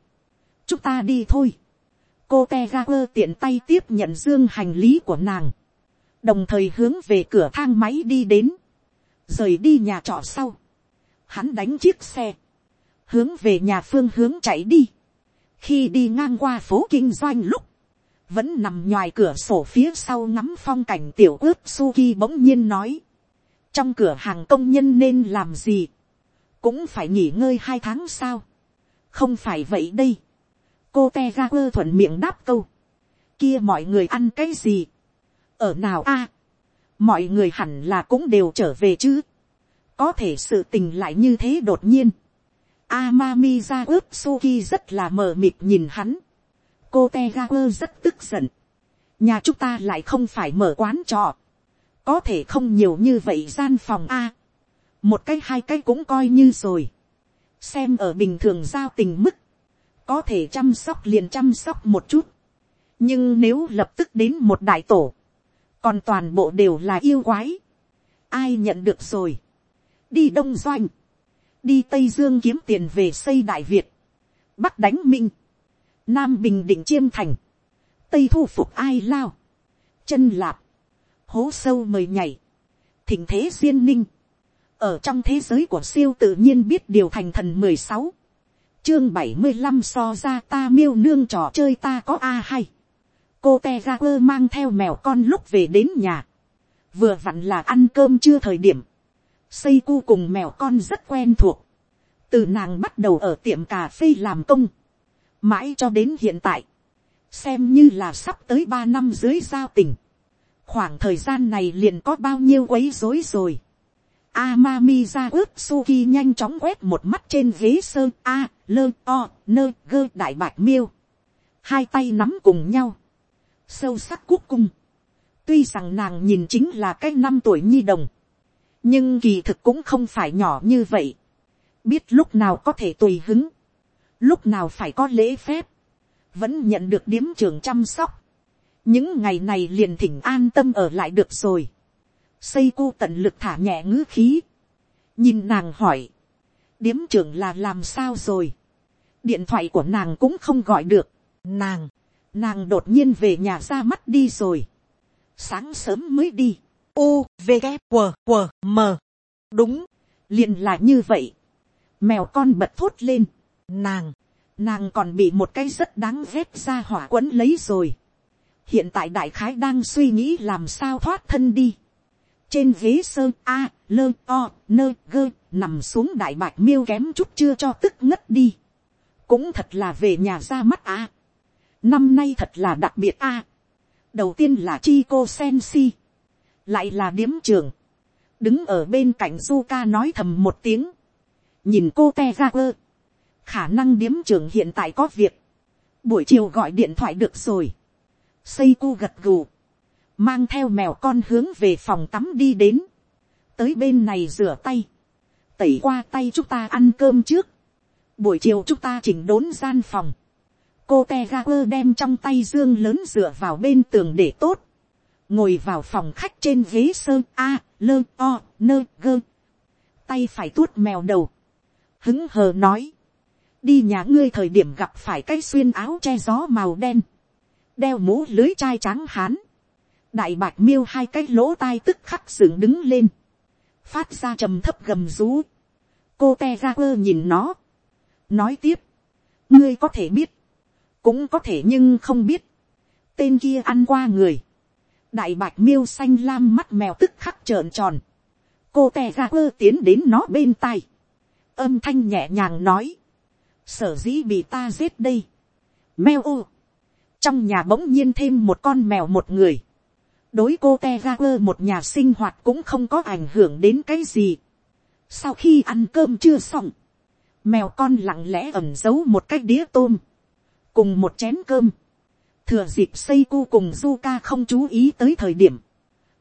chúng ta đi thôi, cô te ga quơ tiện tay tiếp nhận dương hành lý của nàng, đồng thời hướng về cửa thang máy đi đến, rời đi nhà trọ sau, hắn đánh chiếc xe, hướng về nhà phương hướng chạy đi. khi đi ngang qua phố kinh doanh lúc, vẫn nằm ngoài cửa sổ phía sau ngắm phong cảnh tiểu ướp suki bỗng nhiên nói. trong cửa hàng công nhân nên làm gì, cũng phải nghỉ ngơi hai tháng sao. không phải vậy đây. cô te ga quơ thuận miệng đáp câu. kia mọi người ăn cái gì. ở nào a. mọi người hẳn là cũng đều trở về chứ. có thể sự tình lại như thế đột nhiên Amami ra ướp Suki rất là mờ mịt nhìn hắn. Cô Tegaper rất tức giận. Nhà chúng ta lại không phải mở quán trọ. Có thể không nhiều như vậy gian phòng A. một cái hai cái cũng coi như rồi. Xem ở bình thường giao tình mức. Có thể chăm sóc liền chăm sóc một chút. Nhưng nếu lập tức đến một đại tổ. Còn toàn bộ đều là yêu quái. Ai nhận được rồi. Đi đông doanh đi tây dương kiếm tiền về xây đại việt, bắc đánh minh, nam bình định chiêm thành, tây thu phục ai lao, chân lạp, hố sâu mời nhảy, thỉnh thế duyên ninh, ở trong thế giới của siêu tự nhiên biết điều thành thần mười sáu, chương bảy mươi năm so ra ta miêu nương trò chơi ta có a hay, cô te ra quơ mang theo mèo con lúc về đến nhà, vừa vặn là ăn cơm chưa thời điểm, xây cu cùng mèo con rất quen thuộc. từ nàng bắt đầu ở tiệm cà phê làm công mãi cho đến hiện tại. xem như là sắp tới ba năm dưới giao tình. khoảng thời gian này liền có bao nhiêu quấy rối rồi. Amami ra ướp Suki nhanh chóng quét một mắt trên ghế sơn A, lơ, o, nơ, gơ đại bạch miêu. Hai tay nắm cùng nhau. Sâu sắc quốc cung. Tuy rằng nàng nhìn chính là cái năm tuổi nhi đồng. Nhưng kỳ thực cũng không phải nhỏ như vậy. Biết lúc nào có thể tùy hứng. Lúc nào phải có lễ phép. Vẫn nhận được điếm trường chăm sóc. Những ngày này liền thỉnh an tâm ở lại được rồi. Xây cô tận lực thả nhẹ ngữ khí, nhìn nàng hỏi, điếm trưởng là làm sao rồi, điện thoại của nàng cũng không gọi được, nàng, nàng đột nhiên về nhà ra mắt đi rồi, sáng sớm mới đi, u v g q q m. Đúng, liền là như vậy, mèo con bật thốt lên, nàng, nàng còn bị một cái rất đáng ghét ra hỏa quấn lấy rồi, hiện tại đại khái đang suy nghĩ làm sao thoát thân đi, trên ghế sơ a, lơ o, nơ gơ, nằm xuống đại bạch miêu kém chút chưa cho tức ngất đi. cũng thật là về nhà ra mắt a. năm nay thật là đặc biệt a. đầu tiên là chi cô sen si, lại là điếm trường, đứng ở bên cạnh du ca nói thầm một tiếng, nhìn cô te ra quơ, khả năng điếm trường hiện tại có việc, buổi chiều gọi điện thoại được rồi, xây cu gật gù, mang theo mèo con hướng về phòng tắm đi đến, tới bên này rửa tay, tẩy qua tay chúng ta ăn cơm trước, buổi chiều chúng ta chỉnh đốn gian phòng, cô te đem trong tay dương lớn dựa vào bên tường để tốt, ngồi vào phòng khách trên ghế sơ a, lơ o, nơ gơ, tay phải tuốt mèo đầu, hứng hờ nói, đi nhà ngươi thời điểm gặp phải cái xuyên áo che gió màu đen, đeo mũ lưới chai trắng hán, đại bạch miêu hai cái lỗ tai tức khắc dựng đứng lên, phát ra trầm thấp gầm rú, cô te ra quơ nhìn nó, nói tiếp, ngươi có thể biết, cũng có thể nhưng không biết, tên kia ăn qua người, đại bạch miêu xanh lam mắt mèo tức khắc trợn tròn, cô te ra quơ tiến đến nó bên tai, âm thanh nhẹ nhàng nói, sở dĩ bị ta giết đây, mèo ô, trong nhà bỗng nhiên thêm một con mèo một người, đối cô te quơ một nhà sinh hoạt cũng không có ảnh hưởng đến cái gì. sau khi ăn cơm chưa xong, mèo con lặng lẽ ẩm giấu một cái đĩa tôm, cùng một chén cơm, thừa dịp xây cu cùng Zuka không chú ý tới thời điểm,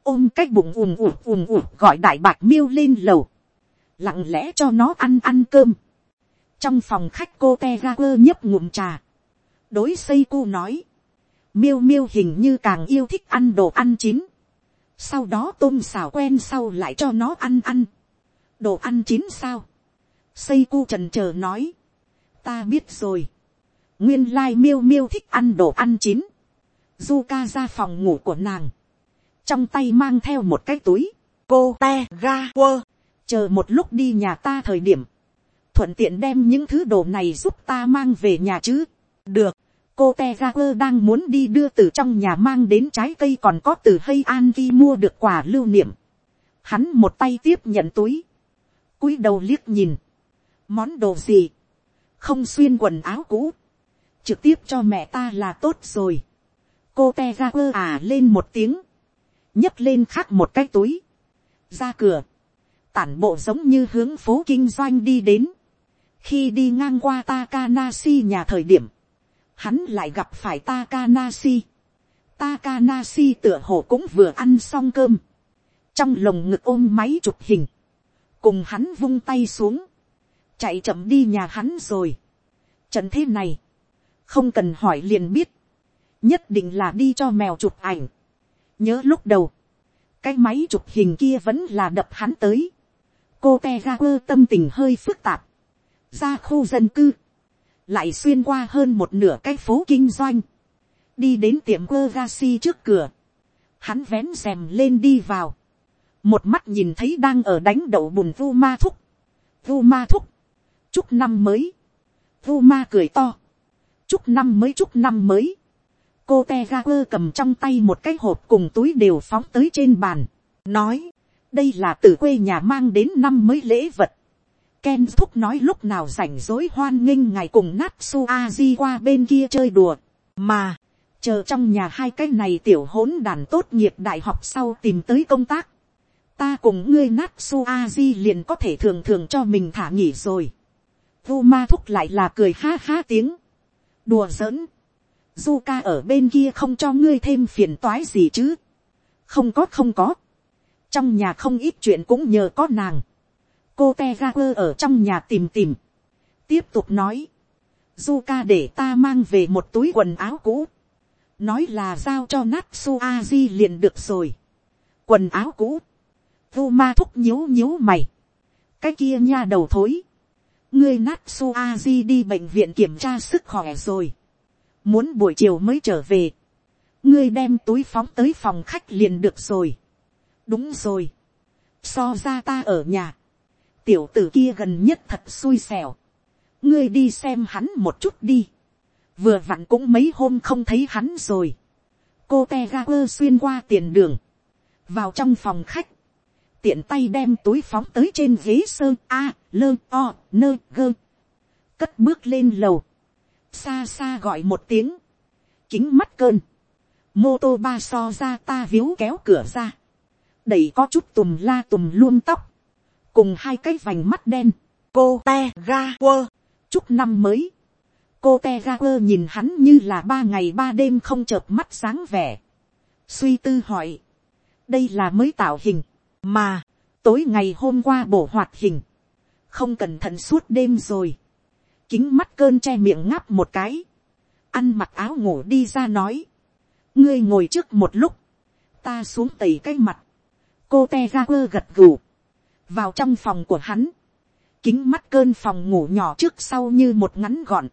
ôm cái bụng ùm ùm ùm ùm gọi đại bạc miêu lên lầu, lặng lẽ cho nó ăn ăn cơm trong phòng khách cô te ga quơ nhấp ngụm trà, đối xây cu nói, miêu miêu hình như càng yêu thích ăn đồ ăn chín. sau đó tôm xào quen sau lại cho nó ăn ăn. đồ ăn chín sao. xây cu trần c nói. ta biết rồi. nguyên lai miêu miêu thích ăn đồ ăn chín. du ca ra phòng ngủ của nàng. trong tay mang theo một cái túi. cô te ga quơ. chờ một lúc đi nhà ta thời điểm thuận tiện đem những thứ đồ này giúp ta mang về nhà chứ. được, cô te ra quơ đang muốn đi đưa từ trong nhà mang đến trái cây còn có từ hay an vi mua được quà lưu niệm. Hắn một tay tiếp nhận túi. cúi đầu liếc nhìn. Món đồ gì? Không xuyên quần áo cũ. Trực tiếp cho mẹ ta là tốt rồi. Cô te ra quơ à lên một tiếng. nhấc lên khác một cái túi. Ra cửa. Tản bộ giống như hướng phố kinh doanh đi đến. Khi đi ngang qua Takanashi nhà thời điểm, hắn lại gặp phải Takanashi. Takanashi tựa hồ cũng vừa ăn xong cơm. Trong lồng ngực ôm máy chụp hình. Cùng hắn vung tay xuống. Chạy chậm đi nhà hắn rồi. Trận thế này. Không cần hỏi liền biết. Nhất định là đi cho mèo chụp ảnh. Nhớ lúc đầu. Cái máy chụp hình kia vẫn là đập hắn tới. Cô Tegaper tâm tình hơi phức tạp. Ra khu dân cư lại xuyên qua hơn một nửa cái phố kinh doanh, đi đến tiệm quơ ga si trước cửa, hắn vén rèm lên đi vào, một mắt nhìn thấy đang ở đánh đậu bùn vu ma thúc, vu ma thúc, chúc năm mới, vu ma cười to, chúc năm mới chúc năm mới, cô te ga quơ cầm trong tay một cái hộp cùng túi đều phóng tới trên bàn, nói, đây là từ quê nhà mang đến năm mới lễ vật, Ken thúc nói lúc nào rảnh rối hoan nghênh ngày cùng Natsu Aji qua bên kia chơi đùa. Mà, chờ trong nhà hai cái này tiểu hỗn đàn tốt nghiệp đại học sau tìm tới công tác. ta cùng ngươi Natsu Aji liền có thể thường thường cho mình thả nghỉ rồi. Vu ma thúc lại là cười ha ha tiếng. Đùa giỡn. Zuka ở bên kia không cho ngươi thêm phiền toái gì chứ. Không có không có. Trong nhà không ít chuyện cũng nhờ có nàng. Cô Tegaku ở trong nhà tìm tìm. Tiếp tục nói. Zuka để ta mang về một túi quần áo cũ. Nói là giao cho Natsu Aji liền được rồi. Quần áo cũ Vu ma thúc nhíu nhíu mày. Cái kia nha đầu thối. Ngươi Natsu Aji đi bệnh viện kiểm tra sức khỏe rồi. Muốn buổi chiều mới trở về. Ngươi đem túi phóng tới phòng khách liền được rồi. Đúng rồi. So ra ta ở nhà. Tiểu tử kia gần nhất thật xui xẻo. Ngươi đi xem hắn một chút đi. Vừa vặn cũng mấy hôm không thấy hắn rồi. Cô te ga quơ xuyên qua tiền đường. Vào trong phòng khách tiện tay đem túi phóng tới trên ghế sơ, a, lơ, o, nơ, gơ cất bước lên lầu xa xa gọi một tiếng kính mắt cơn mô tô ba so ra ta víu kéo cửa ra đẩy có chút tùm la tùm luôn tóc cùng hai cái vành mắt đen. Cô te ga quơ. Chúc năm mới. Cô te ga quơ nhìn hắn như là ba ngày ba đêm không chợp mắt sáng vẻ. Suy tư hỏi. Đây là mới tạo hình. Mà, tối ngày hôm qua bổ hoạt hình, không cẩn thận suốt đêm rồi, kính mắt cơn che miệng ngáp một cái, ăn mặc áo ngủ đi ra nói, ngươi ngồi trước một lúc, ta xuống tẩy cái mặt, cô te ra quơ gật gù, vào trong phòng của hắn, kính mắt cơn phòng ngủ nhỏ trước sau như một ngắn gọn,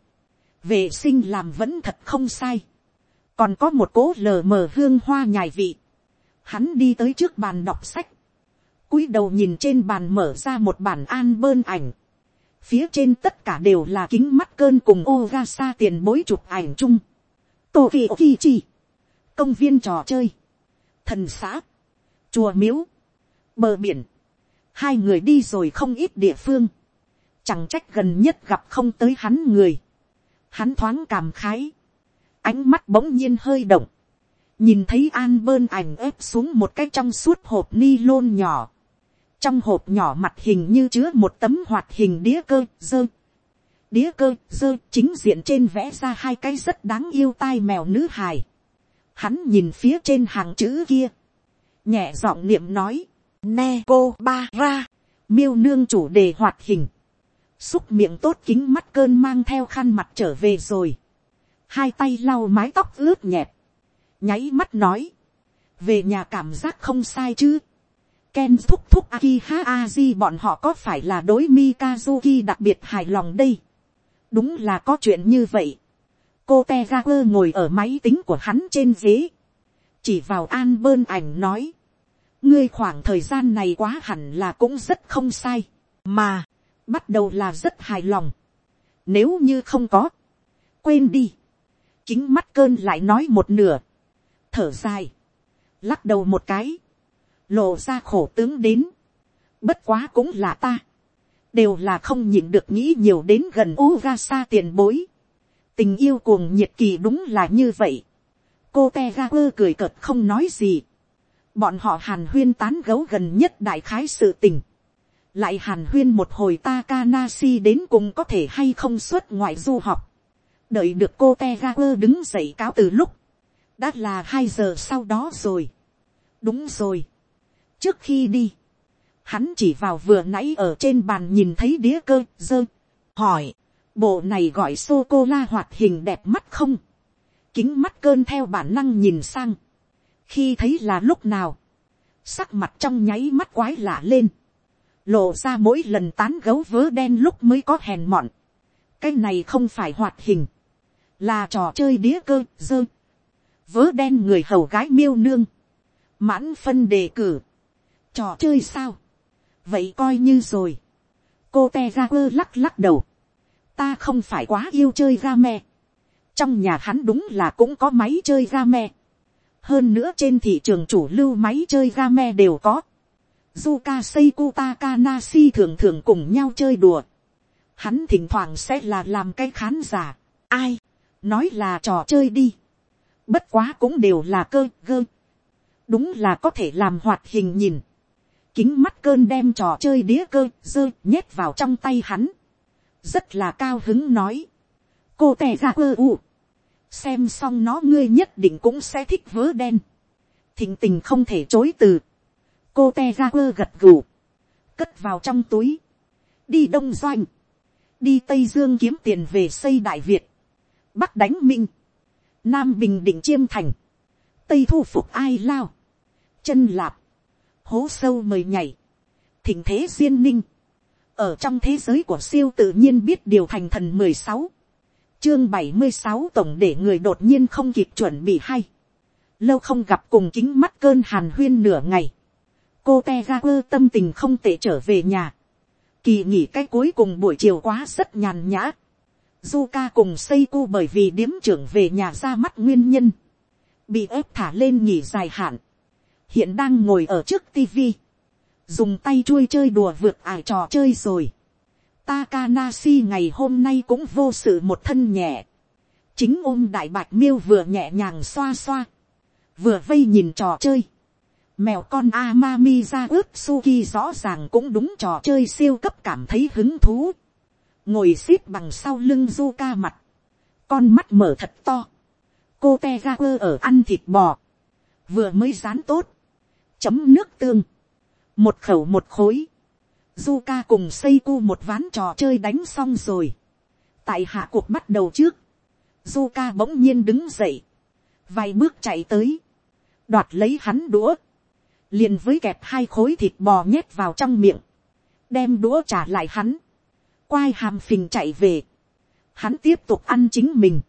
vệ sinh làm vẫn thật không sai, còn có một cố lờ mờ hương hoa nhài vị, hắn đi tới trước bàn đọc sách, cúi đầu nhìn trên bàn mở ra một bản an bơn ảnh. Phía trên tất cả đều là kính mắt cơn cùng Ogasa tiền bối chụp ảnh chung. tô kỳ kỳ chi, Công viên trò chơi. Thần xã. Chùa miếu. Bờ biển. Hai người đi rồi không ít địa phương. Chẳng trách gần nhất gặp không tới hắn người. Hắn thoáng cảm khái. Ánh mắt bỗng nhiên hơi động nhìn thấy an bơn ảnh ép xuống một cái trong suốt hộp ni lôn nhỏ trong hộp nhỏ mặt hình như chứa một tấm hoạt hình đĩa cơ, dơ. đĩa cơ, dơ, chính diện trên vẽ ra hai cái rất đáng yêu tai mèo nữ hài. hắn nhìn phía trên hàng chữ kia. nhẹ giọng niệm nói ne cô ba ra. miêu nương chủ đề hoạt hình. xúc miệng tốt kính mắt cơn mang theo khăn mặt trở về rồi. hai tay lau mái tóc ướt nhẹp. nháy mắt nói. về nhà cảm giác không sai chứ Ken thúc thúc Akiha Aji bọn họ có phải là đối Mikazuki đặc biệt hài lòng đây? Đúng là có chuyện như vậy. Cô Tegaku ngồi ở máy tính của hắn trên ghế. Chỉ vào an bơn ảnh nói. Ngươi khoảng thời gian này quá hẳn là cũng rất không sai. Mà, bắt đầu là rất hài lòng. Nếu như không có, quên đi. Kính mắt cơn lại nói một nửa. Thở dài. Lắc đầu một cái lộ ra khổ tướng đến, bất quá cũng là ta, đều là không nhịn được nghĩ nhiều đến gần u ga xa tiền bối, tình yêu cuồng nhiệt kỳ đúng là như vậy, cô te ga quơ cười cợt không nói gì, bọn họ hàn huyên tán gấu gần nhất đại khái sự tình, lại hàn huyên một hồi Takanasi đến cùng có thể hay không xuất ngoại du học, đợi được cô tegakur đứng dậy cáo từ lúc, đã là hai giờ sau đó rồi, đúng rồi, trước khi đi, hắn chỉ vào vừa nãy ở trên bàn nhìn thấy đĩa cơ dơ, hỏi, bộ này gọi sô cô la hoạt hình đẹp mắt không, kính mắt cơn theo bản năng nhìn sang, khi thấy là lúc nào, sắc mặt trong nháy mắt quái lạ lên, lộ ra mỗi lần tán gấu vớ đen lúc mới có hèn mọn, cái này không phải hoạt hình, là trò chơi đĩa cơ dơ, vớ đen người hầu gái miêu nương, mãn phân đề cử, trò chơi sao, vậy coi như rồi, cô te ra quơ lắc lắc đầu, ta không phải quá yêu chơi ga me, trong nhà hắn đúng là cũng có máy chơi ga me, hơn nữa trên thị trường chủ lưu máy chơi game đều có, Zuka Seiko Takanashi thường thường cùng nhau chơi đùa. Hắn thỉnh thoảng sẽ là làm cái khán giả. Ai? Nói là trò chơi đi. Bất quá cũng đều là cơ gơ. Đúng là có thể làm hoạt hình nhìn kính mắt cơn đem trò chơi đĩa cơ dơ nhét vào trong tay hắn. rất là cao hứng nói. cô tè ra ơ u xem xong nó ngươi nhất định cũng sẽ thích vớ đen. thình tình không thể chối từ. cô te ra quơ gật gù. cất vào trong túi. đi đông doanh. đi tây dương kiếm tiền về xây đại việt. bắc đánh minh. nam bình định chiêm thành. tây thu phục ai lao. chân lạp hố sâu mời nhảy, thỉnh thế duyên ninh, ở trong thế giới của siêu tự nhiên biết điều thành thần mười sáu, chương bảy mươi sáu tổng để người đột nhiên không kịp chuẩn bị hay, lâu không gặp cùng kính mắt cơn hàn huyên nửa ngày, cô te ga quơ tâm tình không tệ trở về nhà, kỳ nghỉ cái cuối cùng buổi chiều quá rất nhàn nhã, du ca cùng xây cu bởi vì điếm trưởng về nhà ra mắt nguyên nhân, bị ép thả lên nghỉ dài hạn, hiện đang ngồi ở trước tivi, dùng tay chui chơi đùa vượt ải trò chơi rồi. Takanashi ngày hôm nay cũng vô sự một thân nhẹ. Chính ôm đại bạch miêu vừa nhẹ nhàng xoa xoa. Vừa vây nhìn trò chơi. Mèo con Amami ra ướp Suki rõ ràng cũng đúng trò chơi siêu cấp cảm thấy hứng thú. Ngồi xếp bằng sau lưng Zuka mặt. Con mắt mở thật to. Cô Tegaku ở ăn thịt bò. Vừa mới rán tốt chấm nước tương, một khẩu một khối, Zuka cùng Seiku một ván trò chơi đánh xong rồi, tại hạ cuộc bắt đầu trước, Zuka bỗng nhiên đứng dậy, vài bước chạy tới, đoạt lấy hắn đũa, liền với kẹp hai khối thịt bò nhét vào trong miệng, đem đũa trả lại hắn, quai hàm phình chạy về, hắn tiếp tục ăn chính mình,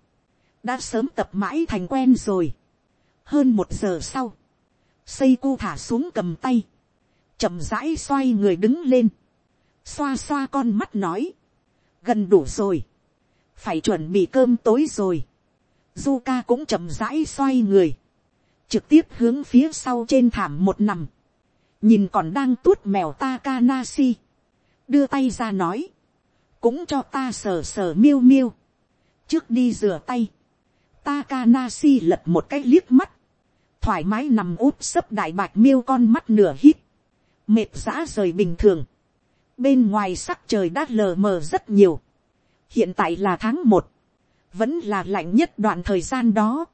đã sớm tập mãi thành quen rồi. hơn một giờ sau, Seiku thả xuống cầm tay, chậm rãi xoay người đứng lên, xoa xoa con mắt nói, gần đủ rồi, phải chuẩn bị cơm tối rồi, du ca cũng chậm rãi xoay người, trực tiếp hướng phía sau trên thảm một nằm, nhìn còn đang tuốt mèo Takanasi, đưa tay ra nói, cũng cho ta sờ sờ miêu miêu, trước đi rửa tay, Takanasi lật một cái liếc mắt, thoải mái nằm úp sấp đại bạch miêu con mắt nửa hít, mệt giã rời bình thường, bên ngoài sắc trời đã lờ mờ rất nhiều, hiện tại là tháng một, vẫn là lạnh nhất đoạn thời gian đó,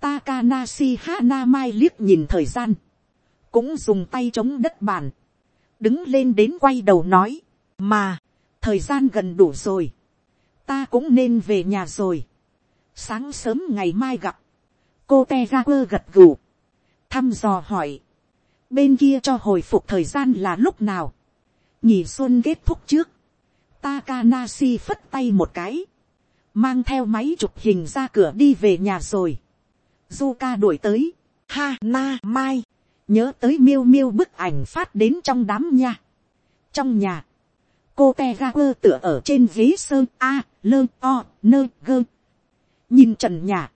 Takanasi Hana Mai liếc nhìn thời gian, cũng dùng tay chống đất bàn, đứng lên đến quay đầu nói, mà, thời gian gần đủ rồi, ta cũng nên về nhà rồi, sáng sớm ngày mai gặp, cô te ra quơ gật gù, thăm dò hỏi, bên kia cho hồi phục thời gian là lúc nào, nhì xuân kết thúc trước, Takanashi phất tay một cái, mang theo máy chụp hình ra cửa đi về nhà rồi, Zuka đuổi tới, ha na mai, nhớ tới miêu miêu bức ảnh phát đến trong đám nha. trong nhà, cô te ga quơ tựa ở trên ghế sơn. A, lơ o, nơ gơ. nhìn trần nhà,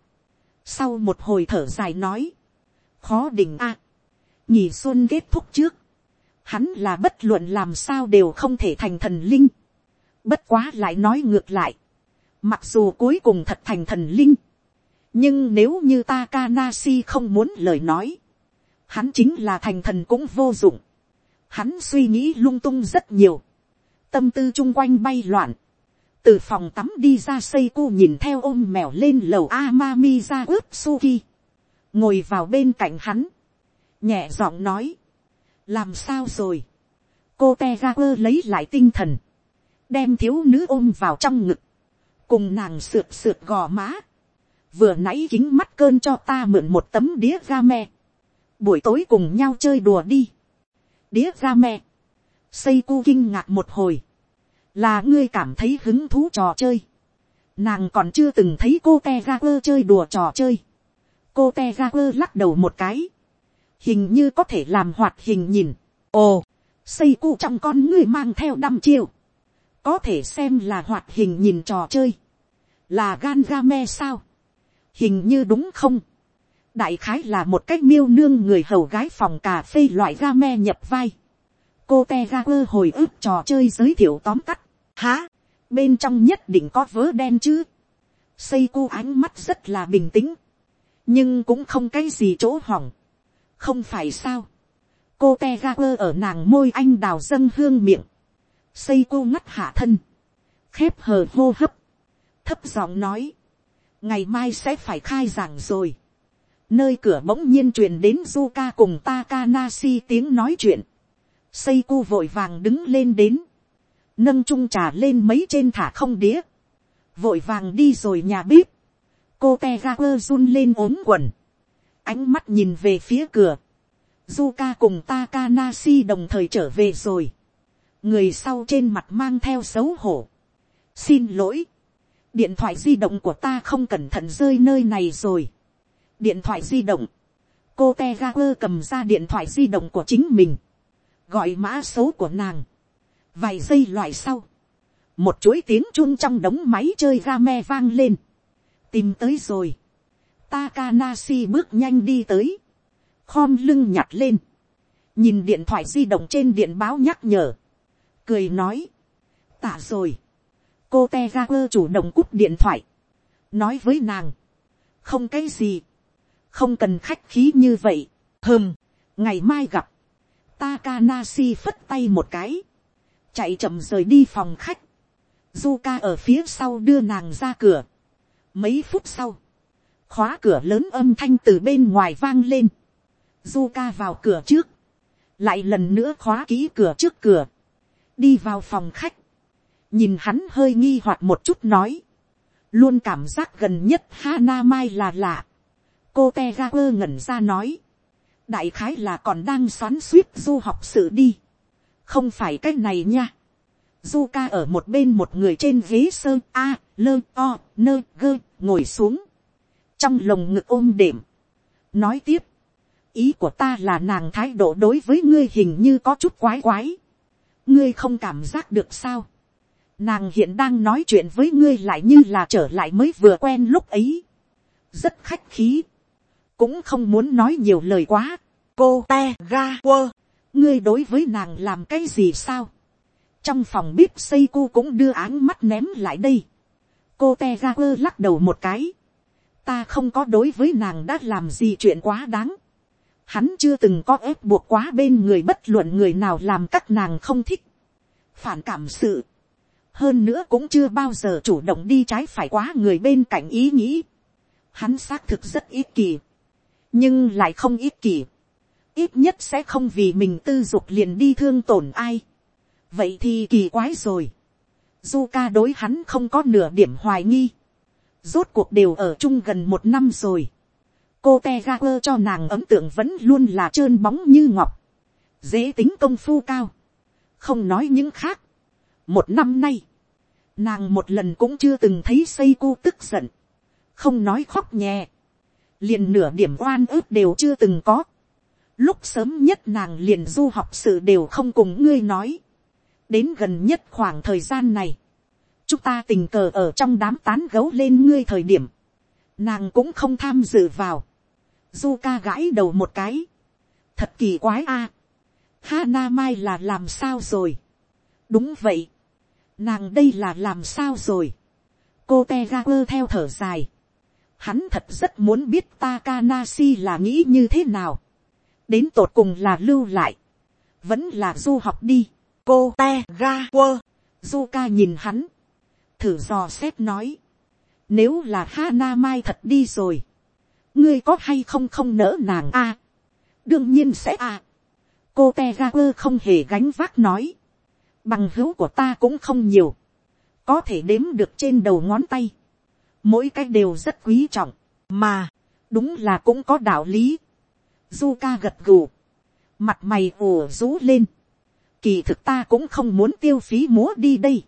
sau một hồi thở dài nói, khó đình a, nhì xuân kết thúc trước, hắn là bất luận làm sao đều không thể thành thần linh, bất quá lại nói ngược lại, mặc dù cuối cùng thật thành thần linh, nhưng nếu như Takanashi không muốn lời nói, hắn chính là thành thần cũng vô dụng, hắn suy nghĩ lung tung rất nhiều, tâm tư chung quanh bay loạn, từ phòng tắm đi ra xây cu nhìn theo ôm mèo lên lầu Amami ra ướp Suki. Ngồi vào bên cạnh hắn. Nhẹ giọng nói. Làm sao rồi? Cô Tegaper lấy lại tinh thần. Đem thiếu nữ ôm vào trong ngực. Cùng nàng sượt sượt gò má. Vừa nãy kính mắt cơn cho ta mượn một tấm đĩa ga me. Buổi tối cùng nhau chơi đùa đi. Đĩa ga me. Xây cu kinh ngạc một hồi là ngươi cảm thấy hứng thú trò chơi. Nàng còn chưa từng thấy cô te ga quơ chơi đùa trò chơi. cô te ga quơ lắc đầu một cái hình như có thể làm hoạt hình nhìn. ồ, xây cu trong con ngươi mang theo đăm chiêu. có thể xem là hoạt hình nhìn trò chơi. là gan ga me sao. hình như đúng không. đại khái là một cách miêu nương người hầu gái phòng cà phê loại ga me nhập vai cô te ga quơ hồi ức trò chơi giới thiệu tóm tắt. Há, bên trong nhất định có vớ đen chứ. Xây cu ánh mắt rất là bình tĩnh. Nhưng cũng không cái gì chỗ hỏng. Không phải sao. cô te ga quơ ở nàng môi anh đào dâng hương miệng, xây cô ngắt hạ thân, khép hờ hô hấp, thấp giọng nói, ngày mai sẽ phải khai giảng rồi, nơi cửa bỗng nhiên truyền đến Zuka cùng Takanasi tiếng nói chuyện. Seiko vội vàng đứng lên đến. Nâng chung trà lên mấy trên thả không đĩa. Vội vàng đi rồi nhà bếp. Cô Tegaku run lên ốm quần. Ánh mắt nhìn về phía cửa. Zuka cùng Takanashi đồng thời trở về rồi. Người sau trên mặt mang theo xấu hổ. Xin lỗi. Điện thoại di động của ta không cẩn thận rơi nơi này rồi điện thoại di động, cô te cầm ra điện thoại di động của chính mình, gọi mã số của nàng, vài giây loại sau, một chuỗi tiếng chun trong đống máy chơi game vang lên, tìm tới rồi, Takanashi bước nhanh đi tới, khom lưng nhặt lên, nhìn điện thoại di động trên điện báo nhắc nhở, cười nói, tạ rồi, cô Tegaku chủ động cúp điện thoại, nói với nàng, không cái gì, không cần khách khí như vậy, hơm, ngày mai gặp, Takanashi phất tay một cái, chạy chậm rời đi phòng khách, Zuka ở phía sau đưa nàng ra cửa. Mấy phút sau, khóa cửa lớn âm thanh từ bên ngoài vang lên. du ca vào cửa trước, lại lần nữa khóa kỹ cửa trước cửa, đi vào phòng khách, nhìn hắn hơi nghi hoặc một chút nói, luôn cảm giác gần nhất Hana Mai là lạ. Cô te quơ ngẩn ra nói, đại khái là còn đang xoắn suýt du học sự đi, không phải cái này nha. Du ca ở một bên một người trên ghế sơ a, lơ o, nơ gơ, ngồi xuống, trong lồng ngực ôm đệm, nói tiếp, ý của ta là nàng thái độ đối với ngươi hình như có chút quái quái, ngươi không cảm giác được sao, nàng hiện đang nói chuyện với ngươi lại như là trở lại mới vừa quen lúc ấy, rất khách khí, cũng không muốn nói nhiều lời quá. cô te ga quơ, ngươi đối với nàng làm cái gì sao. trong phòng bếp xây cô cũng đưa áng mắt ném lại đây. cô te ga quơ lắc đầu một cái ta không có đối với nàng đã làm gì chuyện quá đáng. hắn chưa từng có ép buộc quá bên người bất luận người nào làm các nàng không thích. phản cảm sự. hơn nữa cũng chưa bao giờ chủ động đi trái phải quá người bên cạnh ý nghĩ. hắn xác thực rất ít kỳ nhưng lại không ít kỳ. ít nhất sẽ không vì mình tư dục liền đi thương tổn ai. vậy thì kỳ quái rồi. Zuka ca đối hắn không có nửa điểm hoài nghi rốt cuộc đều ở chung gần một năm rồi. cô te ga quơ cho nàng ấn tượng vẫn luôn là trơn bóng như ngọc. dễ tính công phu cao. không nói những khác. một năm nay, nàng một lần cũng chưa từng thấy xây cô tức giận. không nói khóc nhẹ liền nửa điểm oan ức đều chưa từng có. Lúc sớm nhất nàng liền du học sự đều không cùng ngươi nói. Đến gần nhất khoảng thời gian này. Chúng ta tình cờ ở trong đám tán gấu lên ngươi thời điểm. Nàng cũng không tham dự vào. Du ca gãi đầu một cái. Thật kỳ quái a. Hana Mai là làm sao rồi? Đúng vậy. Nàng đây là làm sao rồi? Cô te ga quơ theo thở dài Hắn thật rất muốn biết Takanashi là nghĩ như thế nào. Đến tột cùng là lưu lại. Vẫn là du học đi. Cô te ga quơ. Zuka nhìn hắn. Thử dò xét nói. Nếu là Hana Mai thật đi rồi. Ngươi có hay không không nỡ nàng a Đương nhiên sẽ a Cô te ga quơ không hề gánh vác nói. Bằng hữu của ta cũng không nhiều. Có thể đếm được trên đầu ngón tay mỗi cái đều rất quý trọng, mà, đúng là cũng có đạo lý. Du ca gật gù, mặt mày ồ rú lên, kỳ thực ta cũng không muốn tiêu phí múa đi đây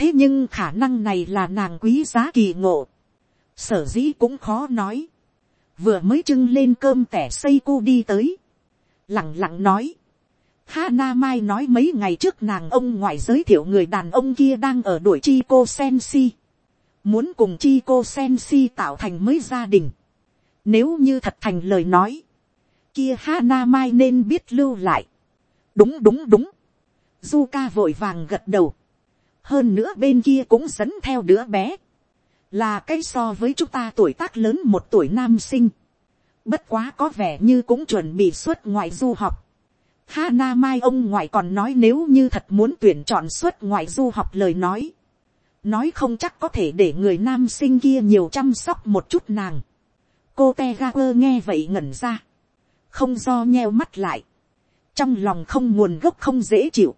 thế nhưng khả năng này là nàng quý giá kỳ ngộ, sở dĩ cũng khó nói, vừa mới trưng lên cơm tẻ xây cu đi tới, lẳng lặng nói, Hana Mai nói mấy ngày trước nàng ông ngoại giới thiệu người đàn ông kia đang ở đuổi chi cô Sensi muốn cùng chi cô sen si tạo thành mới gia đình. Nếu như thật thành lời nói, kia Hana Mai nên biết lưu lại. Đúng đúng đúng. Zuka vội vàng gật đầu. Hơn nữa bên kia cũng dẫn theo đứa bé. Là cái so với chúng ta tuổi tác lớn một tuổi nam sinh. Bất quá có vẻ như cũng chuẩn bị xuất ngoại du học. Hana Mai ông ngoại còn nói nếu như thật muốn tuyển chọn xuất ngoại du học lời nói. Nói không chắc có thể để người nam sinh kia nhiều chăm sóc một chút nàng. Cô Tegaper nghe vậy ngẩn ra. Không do nheo mắt lại. Trong lòng không nguồn gốc không dễ chịu.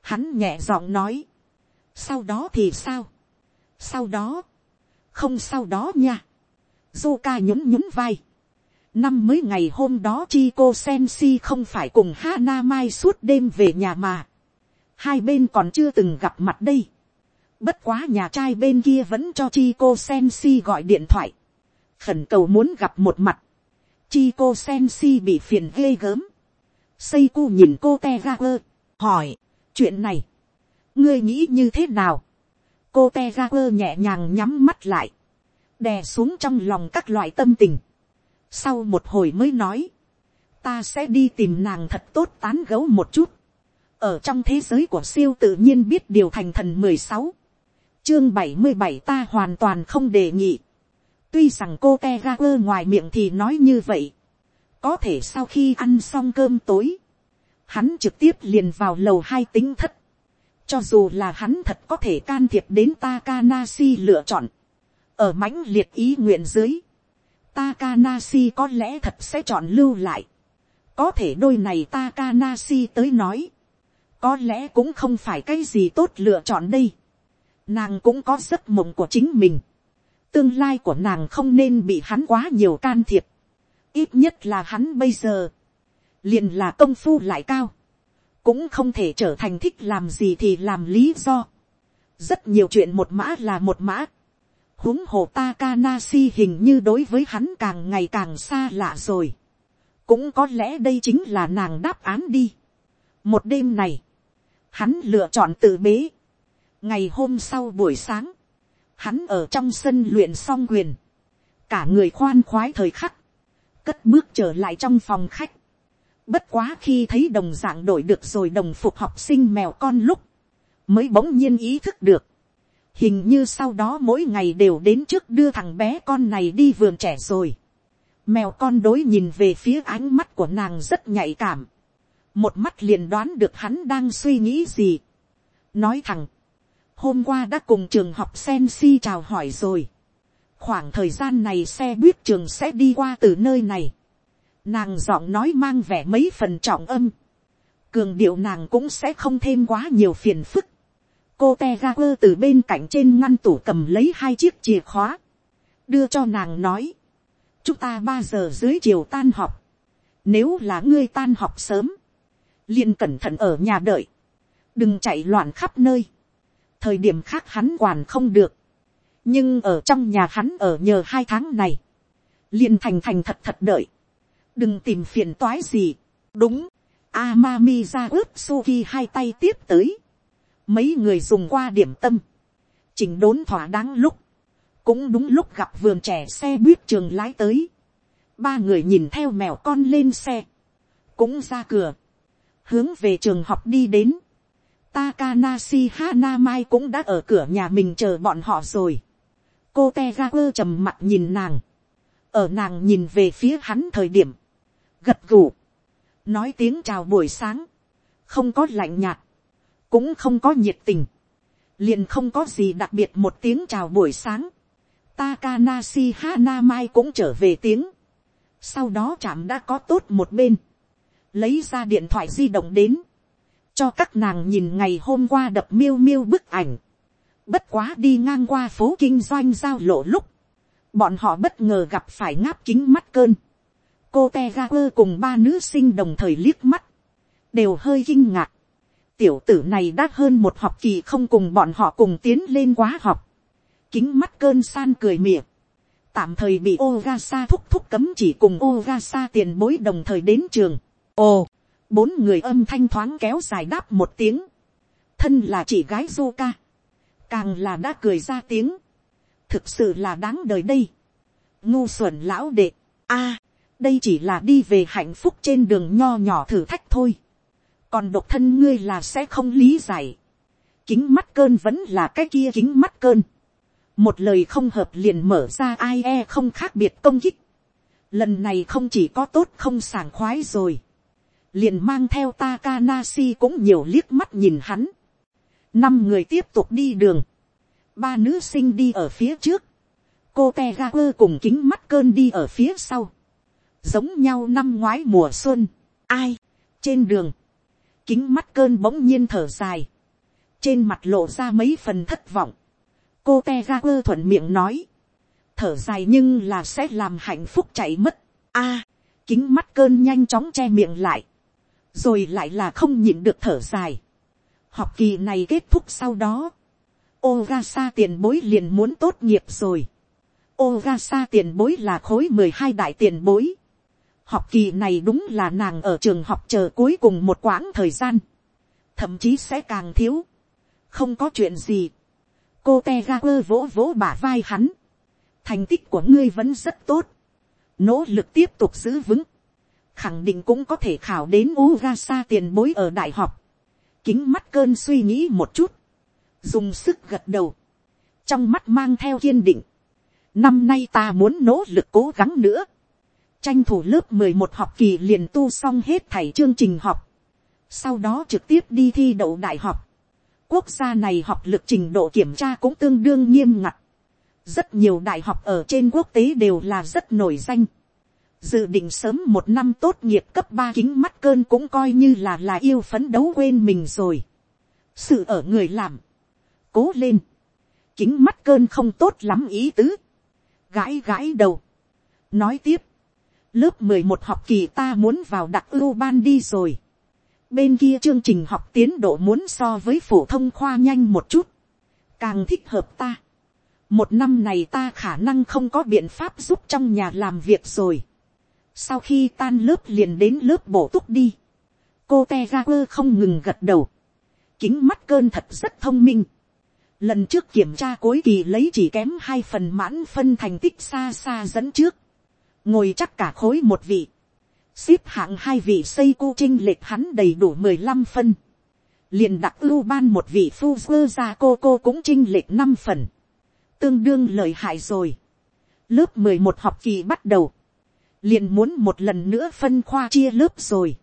Hắn nhẹ giọng nói. Sau đó thì sao? Sau đó. Không sau đó nha. Zuka nhún nhún vai Năm mới ngày hôm đó Chico Sensi không phải cùng Hana Mai suốt đêm về nhà mà. Hai bên còn chưa từng gặp mặt đây. Bất quá nhà trai bên kia vẫn cho Chico Sensi gọi điện thoại. Khẩn cầu muốn gặp một mặt. Chico Sensi bị phiền ghê gớm. Seiko nhìn cô Tegaper. Hỏi. Chuyện này. Ngươi nghĩ như thế nào? Cô Tegaper nhẹ nhàng nhắm mắt lại. Đè xuống trong lòng các loại tâm tình sau một hồi mới nói, ta sẽ đi tìm nàng thật tốt tán gấu một chút. ở trong thế giới của siêu tự nhiên biết điều thành thần mười sáu, chương bảy mươi bảy ta hoàn toàn không đề nghị. tuy rằng cô te ga quơ ngoài miệng thì nói như vậy, có thể sau khi ăn xong cơm tối, hắn trực tiếp liền vào lầu hai tính thất, cho dù là hắn thật có thể can thiệp đến Takanashi lựa chọn, ở mãnh liệt ý nguyện dưới, Takanashi có lẽ thật sẽ chọn lưu lại. Có thể đôi này Takanashi tới nói. Có lẽ cũng không phải cái gì tốt lựa chọn đây. Nàng cũng có giấc mộng của chính mình. Tương lai của nàng không nên bị hắn quá nhiều can thiệp. Ít nhất là hắn bây giờ. liền là công phu lại cao. Cũng không thể trở thành thích làm gì thì làm lý do. Rất nhiều chuyện một mã là một mã huống hồ Takanasi hình như đối với hắn càng ngày càng xa lạ rồi. Cũng có lẽ đây chính là nàng đáp án đi. Một đêm này, hắn lựa chọn tự bế. Ngày hôm sau buổi sáng, hắn ở trong sân luyện song quyền. Cả người khoan khoái thời khắc, cất bước trở lại trong phòng khách. Bất quá khi thấy đồng dạng đổi được rồi đồng phục học sinh mèo con lúc, mới bỗng nhiên ý thức được hình như sau đó mỗi ngày đều đến trước đưa thằng bé con này đi vườn trẻ rồi. mèo con đối nhìn về phía ánh mắt của nàng rất nhạy cảm. một mắt liền đoán được hắn đang suy nghĩ gì. nói thẳng, hôm qua đã cùng trường học sen si chào hỏi rồi. khoảng thời gian này xe buýt trường sẽ đi qua từ nơi này nàng giọng nói mang vẻ mấy phần trọng âm. cường điệu nàng cũng sẽ không thêm quá nhiều phiền phức. Cô te ga quơ từ bên cạnh trên ngăn tủ cầm lấy hai chiếc chìa khóa, đưa cho nàng nói, chúng ta ba giờ dưới chiều tan học, nếu là ngươi tan học sớm, liền cẩn thận ở nhà đợi, đừng chạy loạn khắp nơi, thời điểm khác hắn quản không được, nhưng ở trong nhà hắn ở nhờ hai tháng này, liền thành thành thật thật đợi, đừng tìm phiền toái gì, đúng, Amami ra ướp Suki hai tay tiếp tới. Mấy người dùng qua điểm tâm, chỉnh đốn thỏa đáng lúc, cũng đúng lúc gặp vườn trẻ xe buýt trường lái tới, ba người nhìn theo mèo con lên xe, cũng ra cửa, hướng về trường học đi đến, Takanashi Hanamai cũng đã ở cửa nhà mình chờ bọn họ rồi. Cô Tegaku trầm mặt nhìn nàng. Ở nàng nhìn về phía hắn thời điểm. Gật gù. Nói tiếng chào buổi sáng. Không có lạnh nhạt cũng không có nhiệt tình, liền không có gì đặc biệt một tiếng chào buổi sáng, Takanashi Hanamai cũng trở về tiếng, sau đó chạm đã có tốt một bên, lấy ra điện thoại di động đến, cho các nàng nhìn ngày hôm qua đập miêu miêu bức ảnh, bất quá đi ngang qua phố kinh doanh giao lộ lúc, bọn họ bất ngờ gặp phải ngáp kính mắt cơn, cô te ga quơ cùng ba nữ sinh đồng thời liếc mắt, đều hơi kinh ngạc, tiểu tử này đã hơn một học kỳ không cùng bọn họ cùng tiến lên quá học. Kính mắt cơn san cười mỉa. Tạm thời bị Ogasa thúc thúc cấm chỉ cùng Ogasa tiền bối đồng thời đến trường. Ồ, bốn người âm thanh thoáng kéo dài đáp một tiếng. Thân là chị gái Zuka. Càng là đã cười ra tiếng. Thực sự là đáng đời đây. Ngu xuẩn lão đệ. a đây chỉ là đi về hạnh phúc trên đường nho nhỏ thử thách thôi còn độc thân ngươi là sẽ không lý giải. kính mắt cơn vẫn là cái kia kính mắt cơn. một lời không hợp liền mở ra ai e không khác biệt công kích. lần này không chỉ có tốt không sảng khoái rồi. liền mang theo Takanasi cũng nhiều liếc mắt nhìn hắn. Năm người tiếp tục đi đường. Ba nữ sinh đi ở phía trước. Cô Tegaku cùng kính mắt cơn đi ở phía sau. Giống nhau năm ngoái mùa xuân. Ai? Trên đường. Kính mắt cơn bỗng nhiên thở dài. Trên mặt lộ ra mấy phần thất vọng. Cô Tegaku thuận miệng nói. Thở dài nhưng là sẽ làm hạnh phúc chạy mất. a kính mắt cơn nhanh chóng che miệng lại rồi lại là không nhịn được thở dài. học kỳ này kết thúc sau đó, Ogasa tiền bối liền muốn tốt nghiệp rồi. Ogasa tiền bối là khối mười hai đại tiền bối. Học kỳ này đúng là nàng ở trường học chờ cuối cùng một quãng thời gian. Thậm chí sẽ càng thiếu. Không có chuyện gì. Cô Tegaku vỗ vỗ bả vai hắn. Thành tích của ngươi vẫn rất tốt. Nỗ lực tiếp tục giữ vững khẳng định cũng có thể khảo đến Ugasa tiền bối ở đại học. Kính mắt cơn suy nghĩ một chút. Dùng sức gật đầu. Trong mắt mang theo kiên định. Năm nay ta muốn nỗ lực cố gắng nữa. Tranh thủ lớp mười một học kỳ liền tu xong hết thảy chương trình học. Sau đó trực tiếp đi thi đậu đại học. Quốc gia này học lực trình độ kiểm tra cũng tương đương nghiêm ngặt. Rất nhiều đại học ở trên quốc tế đều là rất nổi danh dự định sớm một năm tốt nghiệp cấp ba kính mắt cơn cũng coi như là là yêu phấn đấu quên mình rồi. sự ở người làm, cố lên, kính mắt cơn không tốt lắm ý tứ, gãi gãi đầu, nói tiếp, lớp mười một học kỳ ta muốn vào đặc ưu ban đi rồi, bên kia chương trình học tiến độ muốn so với phổ thông khoa nhanh một chút, càng thích hợp ta. một năm này ta khả năng không có biện pháp giúp trong nhà làm việc rồi sau khi tan lớp liền đến lớp bổ túc đi. cô te quơ không ngừng gật đầu. kính mắt cơn thật rất thông minh. lần trước kiểm tra cuối kỳ lấy chỉ kém hai phần mãn phân thành tích xa xa dẫn trước ngồi chắc cả khối một vị. xếp hạng hai vị xây cu trinh lệch hắn đầy đủ mười lăm phân. liền đặc ưu ban một vị phu quơ ra cô cô cũng trinh lệch năm phần. tương đương lợi hại rồi. lớp mười một học kỳ bắt đầu liền muốn một lần nữa phân khoa chia lớp rồi.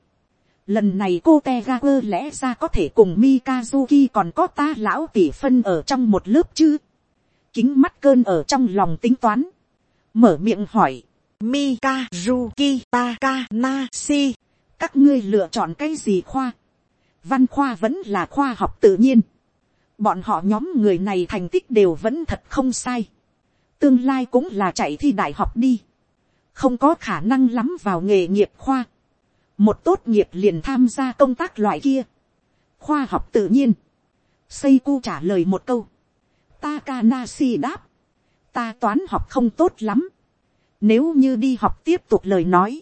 Lần này cô Tegaku lẽ ra có thể cùng Mikazuki còn có ta lão tỷ phân ở trong một lớp chứ. Kính mắt cơn ở trong lòng tính toán. Mở miệng hỏi. Mikazuki Takanashi. Các ngươi lựa chọn cái gì khoa? Văn khoa vẫn là khoa học tự nhiên. Bọn họ nhóm người này thành tích đều vẫn thật không sai. Tương lai cũng là chạy thi đại học đi không có khả năng lắm vào nghề nghiệp khoa, một tốt nghiệp liền tham gia công tác loại kia, khoa học tự nhiên, Seiku cu trả lời một câu, Takanashi đáp, ta toán học không tốt lắm, nếu như đi học tiếp tục lời nói,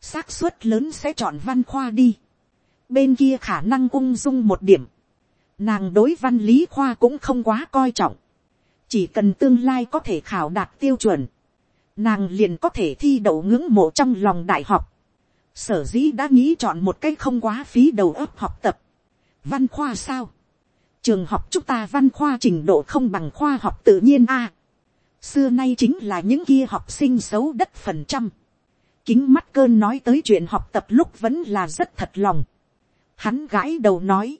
xác suất lớn sẽ chọn văn khoa đi, bên kia khả năng ung dung một điểm, nàng đối văn lý khoa cũng không quá coi trọng, chỉ cần tương lai có thể khảo đạt tiêu chuẩn, nàng liền có thể thi đậu ngưỡng mộ trong lòng đại học. sở dĩ đã nghĩ chọn một cái không quá phí đầu óc học tập. văn khoa sao. trường học chúng ta văn khoa trình độ không bằng khoa học tự nhiên a xưa nay chính là những kia học sinh xấu đất phần trăm. kính mắt cơn nói tới chuyện học tập lúc vẫn là rất thật lòng. hắn gãi đầu nói.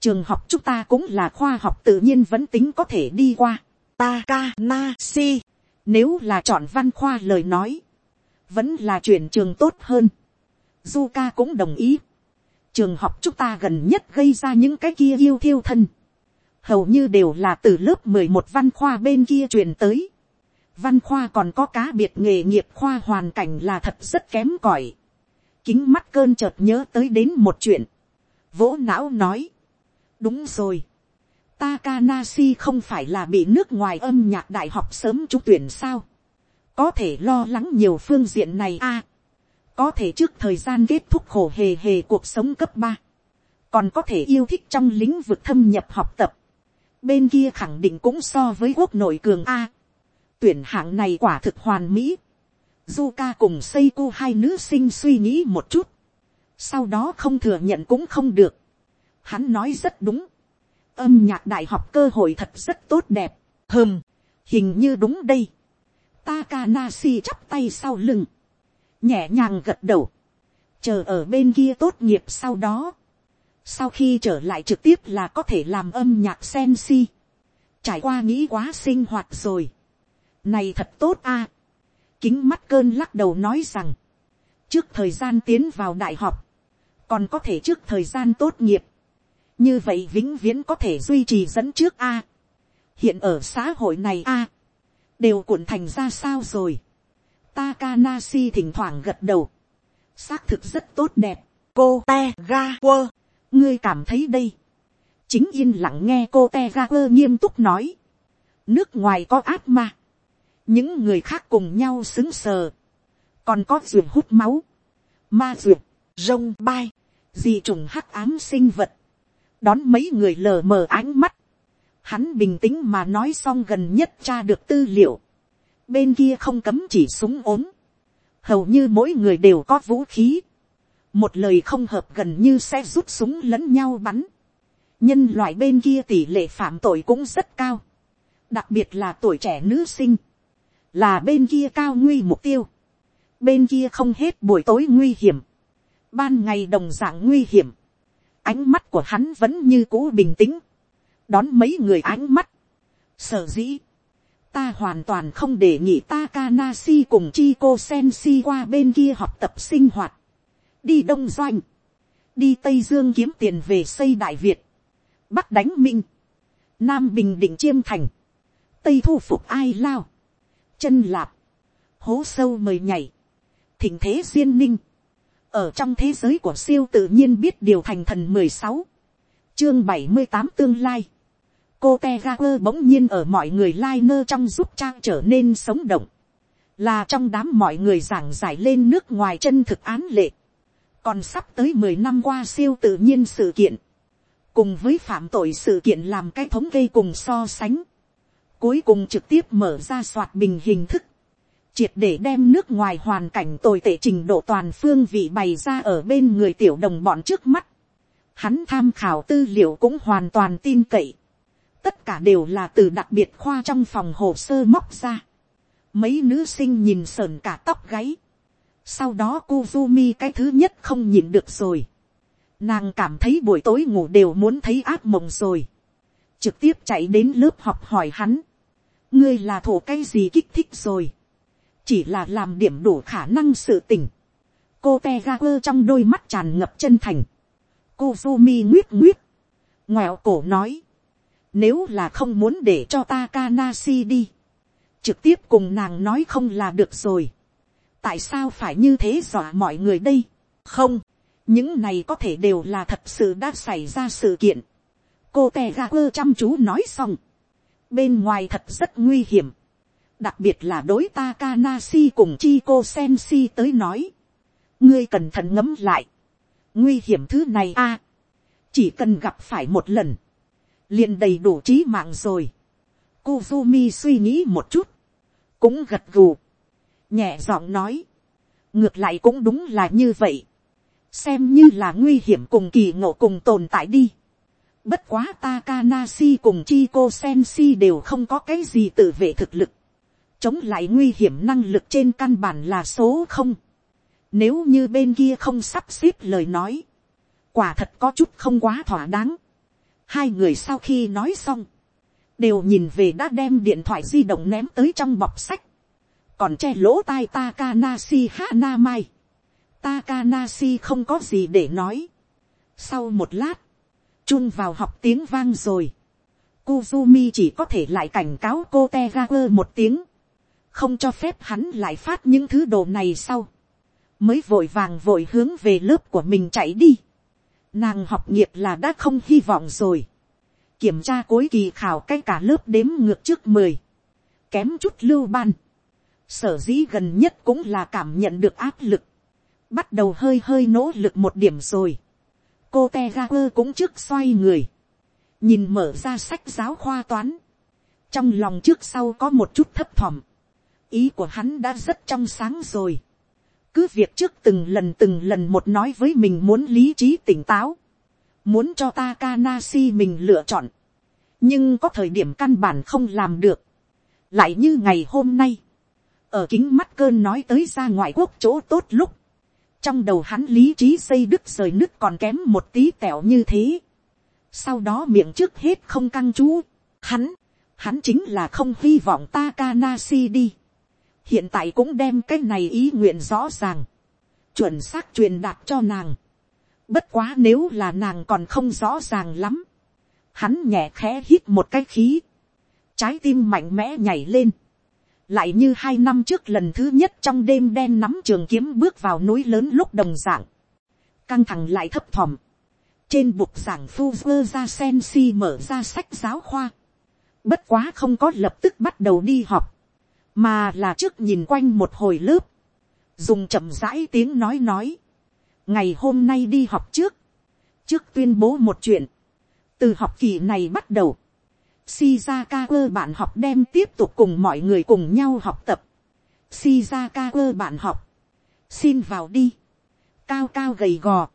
trường học chúng ta cũng là khoa học tự nhiên vẫn tính có thể đi qua. Takanashi nếu là chọn văn khoa lời nói, vẫn là chuyển trường tốt hơn. Zuka cũng đồng ý. Trường học chúng ta gần nhất gây ra những cái kia yêu thiêu thân. Hầu như đều là từ lớp mười một văn khoa bên kia truyền tới. Văn khoa còn có cá biệt nghề nghiệp khoa hoàn cảnh là thật rất kém cỏi. Kính mắt cơn chợt nhớ tới đến một chuyện. Vỗ não nói. Đúng rồi Takanashi không phải là bị nước ngoài âm nhạc đại học sớm trúng tuyển sao. Có thể lo lắng nhiều phương diện này a. có thể trước thời gian kết thúc khổ hề hề cuộc sống cấp ba Còn có thể yêu thích trong lĩnh vực thâm nhập học tập. Bên kia khẳng định cũng so với quốc nội cường a. Tuyển hạng này quả thực hoàn mỹ. Zuka cùng Seiko hai nữ sinh suy nghĩ một chút. Sau đó không thừa nhận cũng không được. Hắn nói rất đúng âm nhạc đại học cơ hội thật rất tốt đẹp. Hừm, hình như đúng đây. Takanashi chắp tay sau lưng. Nhẹ nhàng gật đầu. chờ ở bên kia tốt nghiệp sau đó, sau khi trở lại trực tiếp là có thể làm âm nhạc sen si, trải qua nghĩ quá sinh hoạt rồi, này thật tốt a, kính mắt cơn lắc đầu nói rằng, trước thời gian tiến vào đại học, còn có thể trước thời gian tốt nghiệp, như vậy vĩnh viễn có thể duy trì dẫn trước a, hiện ở xã hội này a, đều cuộn thành ra sao rồi, Takanashi thỉnh thoảng gật đầu, xác thực rất tốt đẹp, cô te ga quơ, ngươi cảm thấy đây, chính yên lặng nghe cô te ga quơ nghiêm túc nói, nước ngoài có ác ma, những người khác cùng nhau xứng sờ, còn có ruột hút máu, ma ruột, rông bay, di trùng hắc ám sinh vật, đón mấy người lờ mờ ánh mắt, hắn bình tĩnh mà nói xong gần nhất tra được tư liệu, bên kia không cấm chỉ súng ốm, hầu như mỗi người đều có vũ khí, một lời không hợp gần như sẽ rút súng lẫn nhau bắn, nhân loại bên kia tỷ lệ phạm tội cũng rất cao, đặc biệt là tuổi trẻ nữ sinh, là bên kia cao nguy mục tiêu, bên kia không hết buổi tối nguy hiểm, ban ngày đồng dạng nguy hiểm, ánh mắt của hắn vẫn như cũ bình tĩnh, đón mấy người ánh mắt, sở dĩ, ta hoàn toàn không để nhị Takanashi cùng chico Senshi qua bên kia học tập sinh hoạt. Đi Đông Doanh. Đi Tây Dương kiếm tiền về xây Đại Việt. Bắc đánh Minh. Nam Bình Định Chiêm Thành. Tây thu phục Ai Lao. Chân Lạp. Hố sâu mời nhảy. Thỉnh thế duyên ninh. Ở trong thế giới của siêu tự nhiên biết điều thành thần mười sáu Chương bảy mươi tám tương lai cô te ga quơ bỗng nhiên ở mọi người lai nơ trong giúp trang trở nên sống động, là trong đám mọi người giảng giải lên nước ngoài chân thực án lệ, còn sắp tới mười năm qua siêu tự nhiên sự kiện, cùng với phạm tội sự kiện làm cái thống kê cùng so sánh, cuối cùng trực tiếp mở ra soạt bình hình thức, triệt để đem nước ngoài hoàn cảnh tồi tệ trình độ toàn phương vị bày ra ở bên người tiểu đồng bọn trước mắt. Hắn tham khảo tư liệu cũng hoàn toàn tin cậy tất cả đều là từ đặc biệt khoa trong phòng hồ sơ móc ra. mấy nữ sinh nhìn sờn cả tóc gáy sau đó Kuzumi cái thứ nhất không nhìn được rồi. nàng cảm thấy buổi tối ngủ đều muốn thấy ác mộng rồi. trực tiếp chạy đến lớp học hỏi hắn. ngươi là thổ cái gì kích thích rồi. chỉ là làm điểm đủ khả năng sự tỉnh. cô te ga quơ trong đôi mắt tràn ngập chân thành. Kuzumi nguyết nguyết. ngoẹo cổ nói nếu là không muốn để cho Takanashi đi. Trực tiếp cùng nàng nói không là được rồi. Tại sao phải như thế dọa mọi người đây? Không. Những này có thể đều là thật sự đã xảy ra sự kiện. Cô tè ga quơ chăm chú nói xong. Bên ngoài thật rất nguy hiểm. Đặc biệt là đối Takanashi cùng Chiko Senshi tới nói. Ngươi cẩn thận ngấm lại. Nguy hiểm thứ này a Chỉ cần gặp phải một lần liền đầy đủ trí mạng rồi. Kuzumi suy nghĩ một chút, cũng gật gù, nhẹ giọng nói, ngược lại cũng đúng là như vậy, xem như là nguy hiểm cùng kỳ ngộ cùng tồn tại đi. Bất quá Takanasi cùng Chiko Senshi đều không có cái gì tự vệ thực lực. Chống lại nguy hiểm năng lực trên căn bản là số không. Nếu như bên kia không sắp xếp lời nói. Quả thật có chút không quá thỏa đáng. Hai người sau khi nói xong, đều nhìn về đã đem điện thoại di động ném tới trong bọc sách, còn che lỗ tai Takanashi Hanamai. Takanashi không có gì để nói. Sau một lát, chung vào học tiếng vang rồi. Kuzumi chỉ có thể lại cảnh cáo cô Tegaku một tiếng. Không cho phép hắn lại phát những thứ đồ này sau. Mới vội vàng vội hướng về lớp của mình chạy đi. Nàng học nghiệp là đã không hy vọng rồi. Kiểm tra cuối kỳ khảo cái cả lớp đếm ngược trước mười Kém chút lưu ban. Sở dĩ gần nhất cũng là cảm nhận được áp lực. Bắt đầu hơi hơi nỗ lực một điểm rồi. Cô Tegaku cũng trước xoay người. Nhìn mở ra sách giáo khoa toán. Trong lòng trước sau có một chút thấp thỏm. Ý của hắn đã rất trong sáng rồi cứ việc trước từng lần từng lần một nói với mình muốn lý trí tỉnh táo, muốn cho Takanashi mình lựa chọn, nhưng có thời điểm căn bản không làm được, lại như ngày hôm nay, ở kính mắt cơn nói tới ra ngoại quốc chỗ tốt lúc, trong đầu hắn lý trí xây đứt rời nứt còn kém một tí tẹo như thế. sau đó miệng trước hết không căng chú. hắn, hắn chính là không hy vọng Takanashi đi. hiện tại cũng đem cái này ý nguyện rõ ràng. chuẩn xác truyền đạt cho nàng. bất quá nếu là nàng còn không rõ ràng lắm. hắn nhẹ khẽ hít một cái khí. trái tim mạnh mẽ nhảy lên lại như hai năm trước lần thứ nhất trong đêm đen nắm trường kiếm bước vào núi lớn lúc đồng dạng, căng thẳng lại thấp thỏm, trên bục giảng phu vơ ra sen si mở ra sách giáo khoa, bất quá không có lập tức bắt đầu đi học, mà là trước nhìn quanh một hồi lớp, dùng chậm rãi tiếng nói nói, ngày hôm nay đi học trước, trước tuyên bố một chuyện, từ học kỳ này bắt đầu, Shizaka cơ bạn học đem tiếp tục cùng mọi người cùng nhau học tập. Shizaka cơ bạn học. Xin vào đi. Cao cao gầy gò.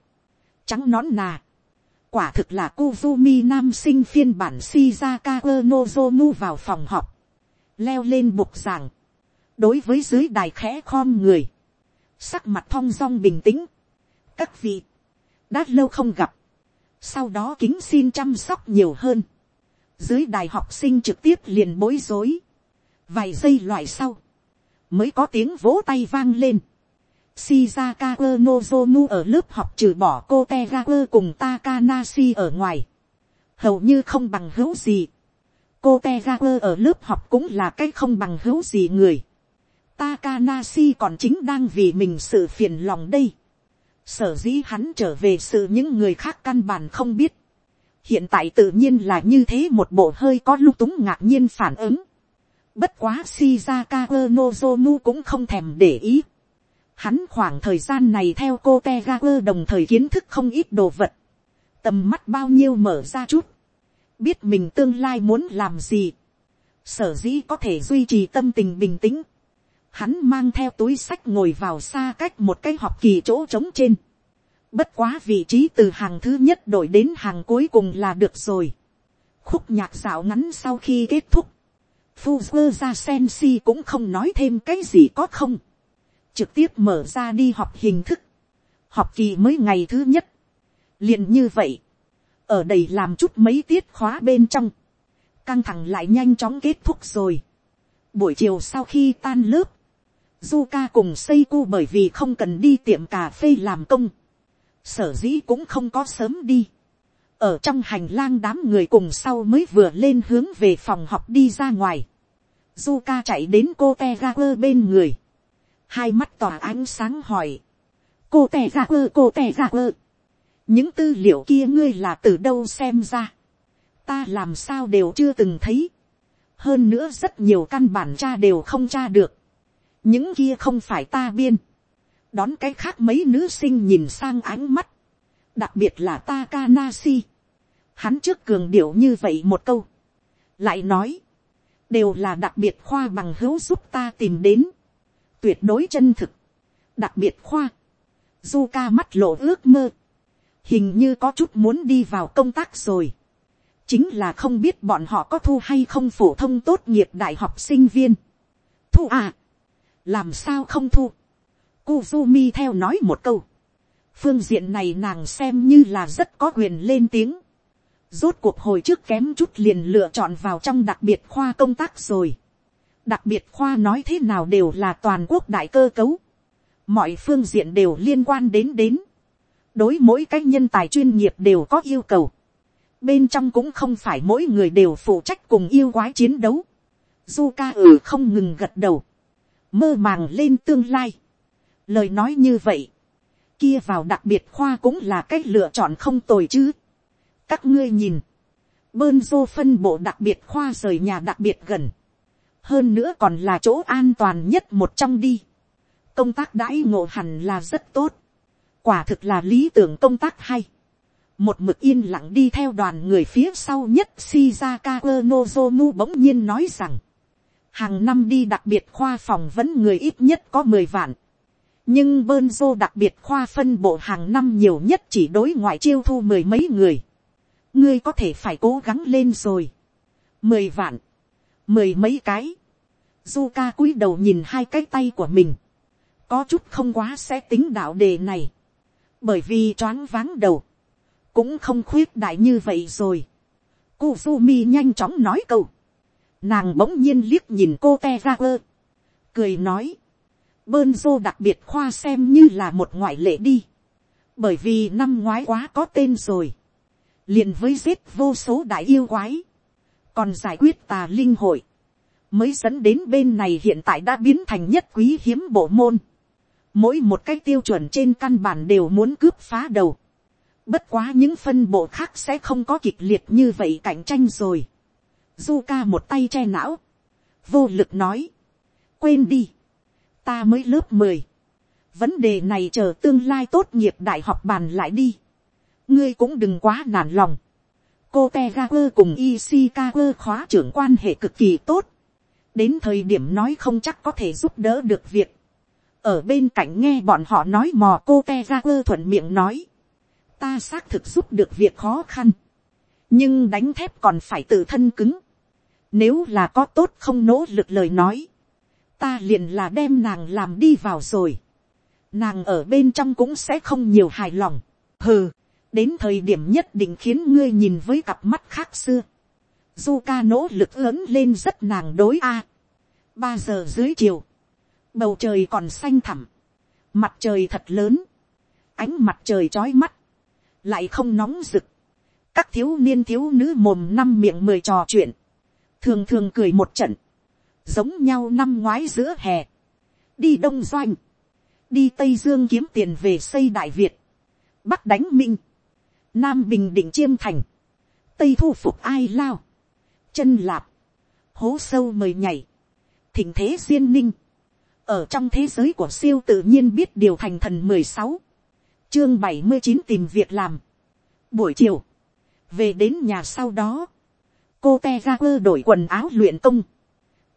Trắng nón nà. Quả thực là Kuzumi nam sinh phiên bản Shizaka cơ Nozomu vào phòng học. Leo lên bục giảng. Đối với dưới đài khẽ khom người. Sắc mặt thong dong bình tĩnh. Các vị. Đã lâu không gặp. Sau đó kính xin chăm sóc nhiều hơn dưới đài học sinh trực tiếp liền bối rối, vài giây loại sau, mới có tiếng vỗ tay vang lên. Shizaka Nozomu ở lớp học trừ bỏ cô Tegaku cùng Takanashi ở ngoài. Hầu như không bằng hữu gì. Cô Tegaku ở lớp học cũng là cái không bằng hữu gì người. Takanashi còn chính đang vì mình sự phiền lòng đây. Sở dĩ hắn trở về sự những người khác căn bản không biết hiện tại tự nhiên là như thế một bộ hơi có lung túng ngạc nhiên phản ứng. Bất quá Shizaka Nozomu cũng không thèm để ý. Hắn khoảng thời gian này theo cô Tegaku đồng thời kiến thức không ít đồ vật. Tầm mắt bao nhiêu mở ra chút. Biết mình tương lai muốn làm gì. Sở dĩ có thể duy trì tâm tình bình tĩnh. Hắn mang theo túi sách ngồi vào xa cách một cái học kỳ chỗ trống trên Bất quá vị trí từ hàng thứ nhất đổi đến hàng cuối cùng là được rồi. Khúc nhạc dạo ngắn sau khi kết thúc. Fuzzer ra Sensi cũng không nói thêm cái gì có không. Trực tiếp mở ra đi học hình thức. Học kỳ mới ngày thứ nhất. liền như vậy. Ở đây làm chút mấy tiết khóa bên trong. Căng thẳng lại nhanh chóng kết thúc rồi. Buổi chiều sau khi tan lớp. Zuka cùng Seiko bởi vì không cần đi tiệm cà phê làm công sở dĩ cũng không có sớm đi. ở trong hành lang đám người cùng sau mới vừa lên hướng về phòng học đi ra ngoài. Zuka chạy đến cô te ga quơ bên người. hai mắt tỏa ánh sáng hỏi. cô te ga quơ cô te ga quơ. những tư liệu kia ngươi là từ đâu xem ra. ta làm sao đều chưa từng thấy. hơn nữa rất nhiều căn bản cha đều không tra được. những kia không phải ta biên đón cái khác mấy nữ sinh nhìn sang ánh mắt, đặc biệt là Takanasi. Hắn trước cường điệu như vậy một câu, lại nói, đều là đặc biệt khoa bằng hữu giúp ta tìm đến, tuyệt đối chân thực, đặc biệt khoa, du ca mắt lộ ước mơ, hình như có chút muốn đi vào công tác rồi, chính là không biết bọn họ có thu hay không phổ thông tốt nghiệp đại học sinh viên. Thu à, làm sao không thu, Kuzumi theo nói một câu. Phương diện này nàng xem như là rất có quyền lên tiếng. Rốt cuộc hồi trước kém chút liền lựa chọn vào trong đặc biệt khoa công tác rồi. Đặc biệt khoa nói thế nào đều là toàn quốc đại cơ cấu. Mọi phương diện đều liên quan đến đến. Đối mỗi cái nhân tài chuyên nghiệp đều có yêu cầu. Bên trong cũng không phải mỗi người đều phụ trách cùng yêu quái chiến đấu. Zuka ừ không ngừng gật đầu. Mơ màng lên tương lai lời nói như vậy, kia vào đặc biệt khoa cũng là cách lựa chọn không tồi chứ. các ngươi nhìn, bơn dô phân bộ đặc biệt khoa rời nhà đặc biệt gần, hơn nữa còn là chỗ an toàn nhất một trong đi. công tác đãi ngộ hẳn là rất tốt, quả thực là lý tưởng công tác hay. một mực yên lặng đi theo đoàn người phía sau nhất shizaka nozomu bỗng nhiên nói rằng, hàng năm đi đặc biệt khoa phòng vẫn người ít nhất có mười vạn, nhưng bơn dô đặc biệt khoa phân bộ hàng năm nhiều nhất chỉ đối ngoại chiêu thu mười mấy người. ngươi có thể phải cố gắng lên rồi. mười vạn, mười mấy cái. du ca cúi đầu nhìn hai cái tay của mình. có chút không quá sẽ tính đạo đề này, bởi vì choáng váng đầu, cũng không khuyết đại như vậy rồi. Kuzumi nhanh chóng nói câu, nàng bỗng nhiên liếc nhìn cô te ra cười nói, bơn dô đặc biệt khoa xem như là một ngoại lệ đi, bởi vì năm ngoái quá có tên rồi, liền với giết vô số đại yêu quái, còn giải quyết tà linh hội, mới dẫn đến bên này hiện tại đã biến thành nhất quý hiếm bộ môn. Mỗi một cái tiêu chuẩn trên căn bản đều muốn cướp phá đầu. Bất quá những phân bộ khác sẽ không có kịch liệt như vậy cạnh tranh rồi. Zuka một tay che não. Vô lực nói. Quên đi. Ta mới lớp mười Vấn đề này chờ tương lai tốt nghiệp đại học bàn lại đi. Ngươi cũng đừng quá nản lòng. Cô Tegaper cùng Ishikawa khóa trưởng quan hệ cực kỳ tốt đến thời điểm nói không chắc có thể giúp đỡ được việc. ở bên cạnh nghe bọn họ nói mò, cô te thuận miệng nói. ta xác thực giúp được việc khó khăn. nhưng đánh thép còn phải tự thân cứng. nếu là có tốt không nỗ lực lời nói ta liền là đem nàng làm đi vào rồi. nàng ở bên trong cũng sẽ không nhiều hài lòng. hừ, đến thời điểm nhất định khiến ngươi nhìn với cặp mắt khác xưa du ca nỗ lực lớn lên rất nàng đối a. ba giờ dưới chiều, bầu trời còn xanh thẳm, mặt trời thật lớn, ánh mặt trời trói mắt, lại không nóng rực, các thiếu niên thiếu nữ mồm năm miệng mười trò chuyện, thường thường cười một trận, giống nhau năm ngoái giữa hè, đi đông doanh, đi tây dương kiếm tiền về xây đại việt, bắc đánh minh, nam bình định chiêm thành, tây thu phục ai lao, chân lạp, hố sâu mời nhảy, thỉnh thế duyên ninh, ở trong thế giới của siêu tự nhiên biết điều thành thần mười sáu, chương bảy mươi chín tìm việc làm. Buổi chiều, về đến nhà sau đó, cô te ra quơ đổi quần áo luyện công,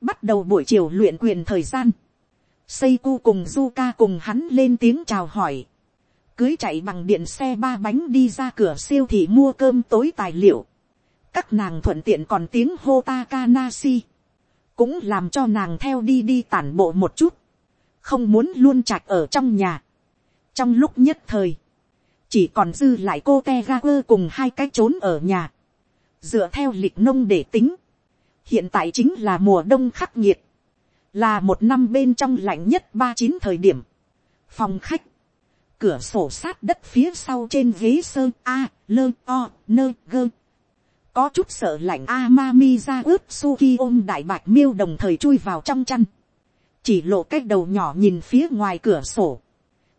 bắt đầu buổi chiều luyện quyền thời gian, Seiku cùng Zuka cùng hắn lên tiếng chào hỏi. Cưới chạy bằng điện xe ba bánh đi ra cửa siêu thị mua cơm tối tài liệu. Các nàng thuận tiện còn tiếng hô Takanashi, cũng làm cho nàng theo đi đi tản bộ một chút, không muốn luôn chạch ở trong nhà. trong lúc nhất thời, chỉ còn dư lại cô te cùng hai cái trốn ở nhà, dựa theo lịch nông để tính, hiện tại chính là mùa đông khắc nghiệt, là một năm bên trong lạnh nhất ba chín thời điểm, phòng khách, cửa sổ sát đất phía sau trên ghế sơn a, lơ o, nơ gơ có chút sợ lạnh Amami ra ướp Suki ôm đại bạch miêu đồng thời chui vào trong chăn. Chỉ lộ cái đầu nhỏ nhìn phía ngoài cửa sổ.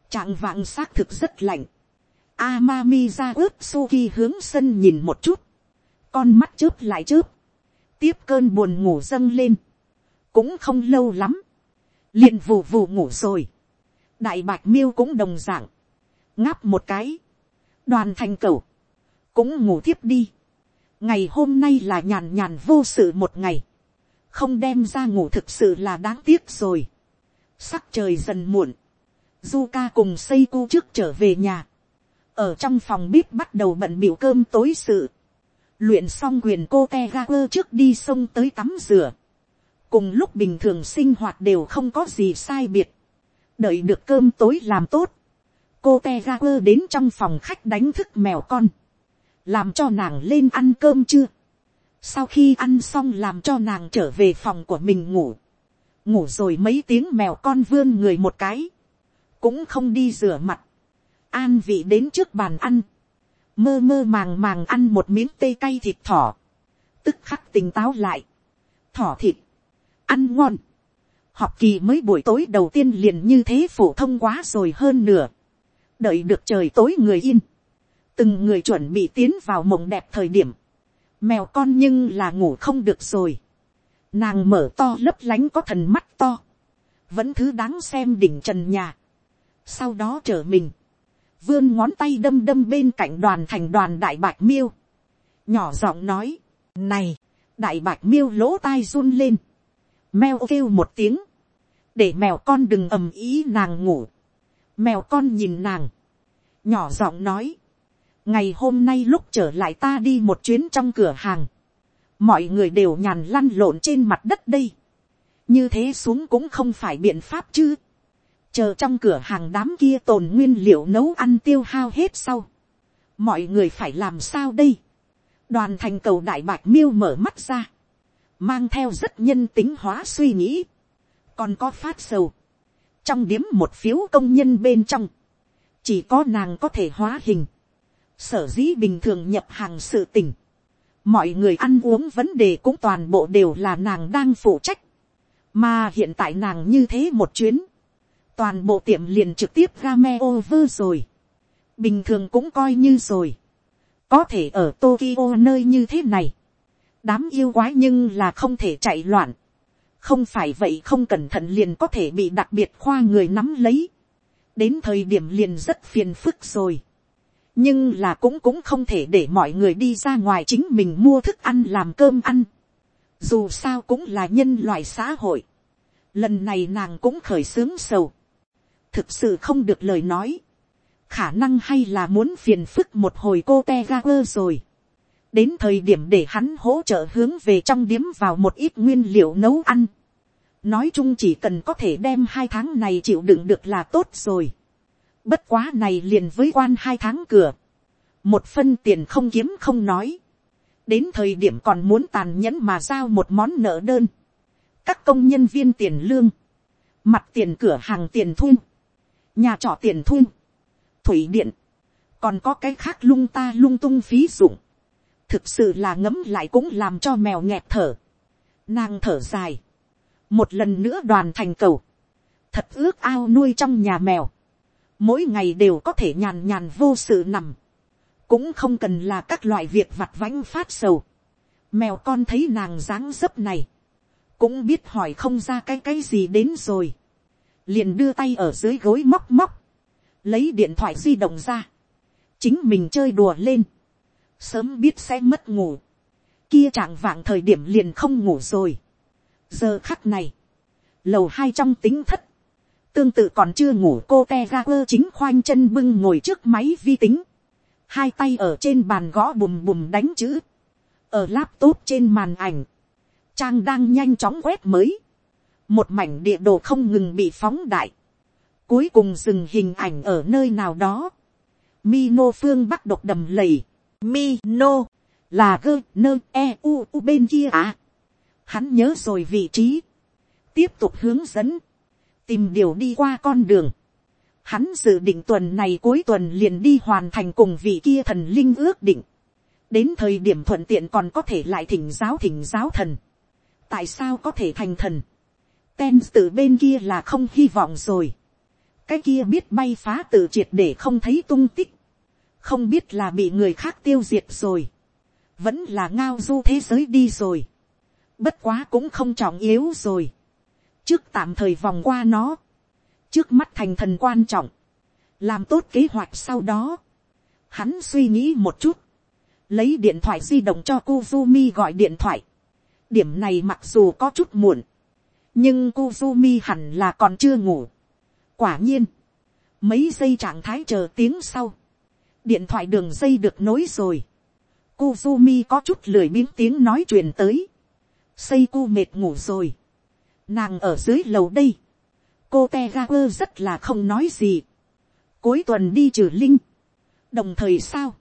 Trạng vạng xác thực rất lạnh. Amami ra ướp Suki hướng sân nhìn một chút. Con mắt chớp lại chớp. Tiếp cơn buồn ngủ dâng lên. Cũng không lâu lắm. liền vù vù ngủ rồi. Đại bạch miêu cũng đồng dạng. Ngáp một cái. Đoàn thành cầu. Cũng ngủ tiếp đi ngày hôm nay là nhàn nhàn vô sự một ngày, không đem ra ngủ thực sự là đáng tiếc rồi. sắc trời dần muộn, du ca cùng xây cu trước trở về nhà, ở trong phòng bếp bắt đầu bận biểu cơm tối sự, luyện xong quyền cô te ga quơ trước đi sông tới tắm rửa, cùng lúc bình thường sinh hoạt đều không có gì sai biệt, đợi được cơm tối làm tốt, cô te ga quơ đến trong phòng khách đánh thức mèo con, làm cho nàng lên ăn cơm chưa. sau khi ăn xong làm cho nàng trở về phòng của mình ngủ. ngủ rồi mấy tiếng mèo con vươn người một cái. cũng không đi rửa mặt. an vị đến trước bàn ăn mơ mơ màng màng ăn một miếng tê cay thịt thỏ. tức khắc tỉnh táo lại. thỏ thịt. ăn ngon. học kỳ mới buổi tối đầu tiên liền như thế phổ thông quá rồi hơn nửa. đợi được trời tối người yên từng người chuẩn bị tiến vào mộng đẹp thời điểm, mèo con nhưng là ngủ không được rồi, nàng mở to lấp lánh có thần mắt to, vẫn thứ đáng xem đỉnh trần nhà, sau đó trở mình, vươn ngón tay đâm đâm bên cạnh đoàn thành đoàn đại bạch miêu, nhỏ giọng nói, này, đại bạch miêu lỗ tai run lên, mèo kêu một tiếng, để mèo con đừng ầm ý nàng ngủ, mèo con nhìn nàng, nhỏ giọng nói, ngày hôm nay lúc trở lại ta đi một chuyến trong cửa hàng, mọi người đều nhàn lăn lộn trên mặt đất đây, như thế xuống cũng không phải biện pháp chứ, chờ trong cửa hàng đám kia tồn nguyên liệu nấu ăn tiêu hao hết sau, mọi người phải làm sao đây, đoàn thành cầu đại bạc miêu mở mắt ra, mang theo rất nhân tính hóa suy nghĩ, còn có phát sầu, trong điếm một phiếu công nhân bên trong, chỉ có nàng có thể hóa hình, sở dĩ bình thường nhập hàng sự tình, mọi người ăn uống vấn đề cũng toàn bộ đều là nàng đang phụ trách, mà hiện tại nàng như thế một chuyến, toàn bộ tiệm liền trực tiếp game over rồi, bình thường cũng coi như rồi, có thể ở Tokyo nơi như thế này, đám yêu quái nhưng là không thể chạy loạn, không phải vậy không cẩn thận liền có thể bị đặc biệt khoa người nắm lấy, đến thời điểm liền rất phiền phức rồi, nhưng là cũng cũng không thể để mọi người đi ra ngoài chính mình mua thức ăn làm cơm ăn, dù sao cũng là nhân loại xã hội, lần này nàng cũng khởi xướng sầu, thực sự không được lời nói, khả năng hay là muốn phiền phức một hồi cô te ga quơ rồi. đến thời điểm để hắn hỗ trợ hướng về trong điếm vào một ít nguyên liệu nấu ăn. nói chung chỉ cần có thể đem hai tháng này chịu đựng được là tốt rồi. bất quá này liền với quan hai tháng cửa. một phân tiền không kiếm không nói. đến thời điểm còn muốn tàn nhẫn mà giao một món nợ đơn. các công nhân viên tiền lương. mặt tiền cửa hàng tiền thu nhà trọ tiền thu. Thủy điện, còn có cái khác lung ta lung tung phí dụng, thực sự là ngấm lại cũng làm cho mèo nghẹt thở, nàng thở dài, một lần nữa đoàn thành cầu, thật ước ao nuôi trong nhà mèo, mỗi ngày đều có thể nhàn nhàn vô sự nằm, cũng không cần là các loại việc vặt vãnh phát sầu, mèo con thấy nàng dáng dấp này, cũng biết hỏi không ra cái cái gì đến rồi, liền đưa tay ở dưới gối móc móc, lấy điện thoại di động ra, chính mình chơi đùa lên, sớm biết sẽ mất ngủ, kia trạng vạng thời điểm liền không ngủ rồi. giờ khắc này, lầu hai trong tính thất, tương tự còn chưa ngủ cô te ga quơ chính khoanh chân bưng ngồi trước máy vi tính, hai tay ở trên bàn gõ bùm bùm đánh chữ, ở laptop trên màn ảnh, trang đang nhanh chóng quét mới, một mảnh địa đồ không ngừng bị phóng đại, Cuối cùng dừng hình ảnh ở nơi nào đó. Mino phương bắc độc đầm lầy. Mino là gơ nơ e u u bên kia à. Hắn nhớ rồi vị trí. Tiếp tục hướng dẫn. Tìm điều đi qua con đường. Hắn dự định tuần này cuối tuần liền đi hoàn thành cùng vị kia thần linh ước định. Đến thời điểm thuận tiện còn có thể lại thỉnh giáo thỉnh giáo thần. Tại sao có thể thành thần? Ten từ bên kia là không hy vọng rồi. Cái kia biết bay phá tự triệt để không thấy tung tích, không biết là bị người khác tiêu diệt rồi, vẫn là ngao du thế giới đi rồi, bất quá cũng không trọng yếu rồi, trước tạm thời vòng qua nó, trước mắt thành thần quan trọng, làm tốt kế hoạch sau đó, hắn suy nghĩ một chút, lấy điện thoại di động cho Kuzumi gọi điện thoại, điểm này mặc dù có chút muộn, nhưng Kuzumi hẳn là còn chưa ngủ, quả nhiên, mấy giây trạng thái chờ tiếng sau, điện thoại đường dây được nối rồi, Kuzumi có chút lười biếng tiếng nói chuyện tới, xây cu mệt ngủ rồi, nàng ở dưới lầu đây, cô te ga quơ rất là không nói gì, cuối tuần đi trừ linh, đồng thời sao,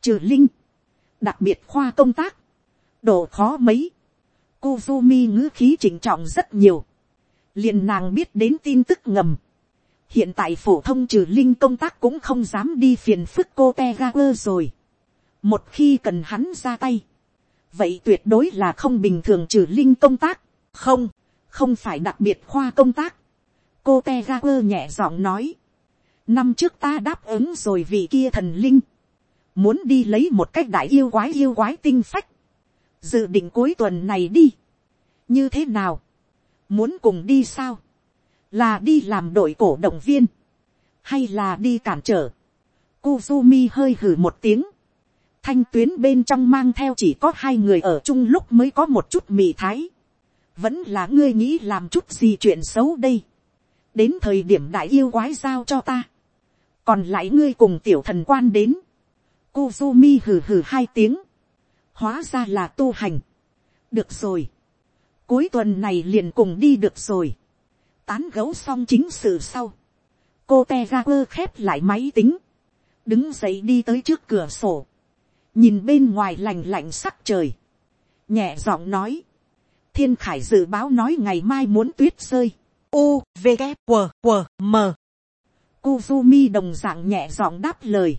trừ linh, đặc biệt khoa công tác, độ khó mấy, Kuzumi ngữ khí chỉnh trọng rất nhiều, liền nàng biết đến tin tức ngầm, hiện tại phổ thông trừ linh công tác cũng không dám đi phiền phức cô Tegaku rồi. một khi cần hắn ra tay, vậy tuyệt đối là không bình thường trừ linh công tác, không, không phải đặc biệt khoa công tác. cô Tegaku nhẹ giọng nói, năm trước ta đáp ứng rồi vì kia thần linh, muốn đi lấy một cách đại yêu quái yêu quái tinh phách, dự định cuối tuần này đi, như thế nào, muốn cùng đi sao, là đi làm đội cổ động viên, hay là đi cản trở. Kuzumi hơi hử một tiếng, thanh tuyến bên trong mang theo chỉ có hai người ở chung lúc mới có một chút mì thái. vẫn là ngươi nghĩ làm chút gì chuyện xấu đây. đến thời điểm đại yêu quái giao cho ta. còn lại ngươi cùng tiểu thần quan đến. Kuzumi hử hử hai tiếng hóa ra là tu hành. được rồi. cuối tuần này liền cùng đi được rồi. Tán gấu xong chính sự sau, cô te ra quơ khép lại máy tính, đứng dậy đi tới trước cửa sổ, nhìn bên ngoài lành lạnh sắc trời, nhẹ giọng nói, thiên khải dự báo nói ngày mai muốn tuyết rơi, u v g q q m. Kuzumi đồng dạng nhẹ giọng đáp lời,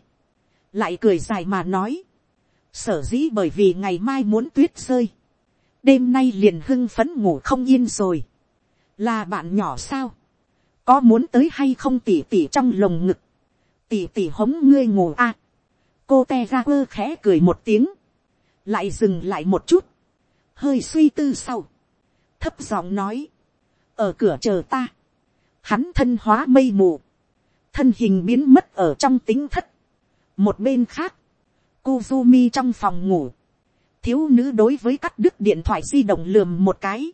lại cười dài mà nói, sở dĩ bởi vì ngày mai muốn tuyết rơi, đêm nay liền hưng phấn ngủ không yên rồi, là bạn nhỏ sao, có muốn tới hay không tỉ tỉ trong lồng ngực, tỉ tỉ hống ngươi ngủ a, à. cô te ra quơ khẽ cười một tiếng, lại dừng lại một chút, hơi suy tư sau, thấp giọng nói, ở cửa chờ ta, hắn thân hóa mây mù, thân hình biến mất ở trong tính thất, một bên khác, Kuzumi trong phòng ngủ, thiếu nữ đối với cắt đứt điện thoại di động lườm một cái,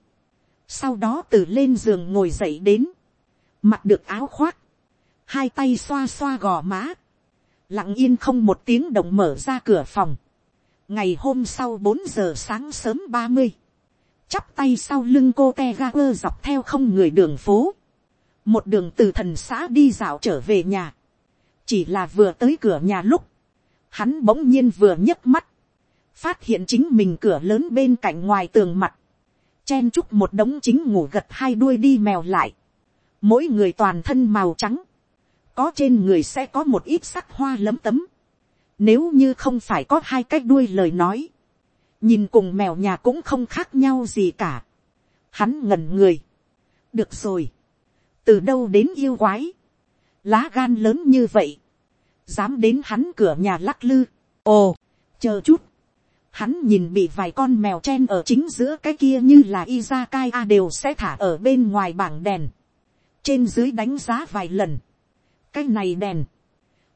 sau đó từ lên giường ngồi dậy đến, mặc được áo khoác, hai tay xoa xoa gò má, lặng yên không một tiếng động mở ra cửa phòng, ngày hôm sau bốn giờ sáng sớm ba mươi, chắp tay sau lưng cô te ga quơ dọc theo không người đường phố, một đường từ thần xã đi dạo trở về nhà, chỉ là vừa tới cửa nhà lúc, hắn bỗng nhiên vừa nhấc mắt, phát hiện chính mình cửa lớn bên cạnh ngoài tường mặt, chen chúc một đống chính ngủ gật hai đuôi đi mèo lại, mỗi người toàn thân màu trắng, có trên người sẽ có một ít sắc hoa lấm tấm, nếu như không phải có hai cái đuôi lời nói, nhìn cùng mèo nhà cũng không khác nhau gì cả, hắn ngẩn người, được rồi, từ đâu đến yêu quái, lá gan lớn như vậy, dám đến hắn cửa nhà lắc lư, ồ, chờ chút, hắn nhìn bị vài con mèo chen ở chính giữa cái kia như là izakaya đều sẽ thả ở bên ngoài bảng đèn, trên dưới đánh giá vài lần, cái này đèn,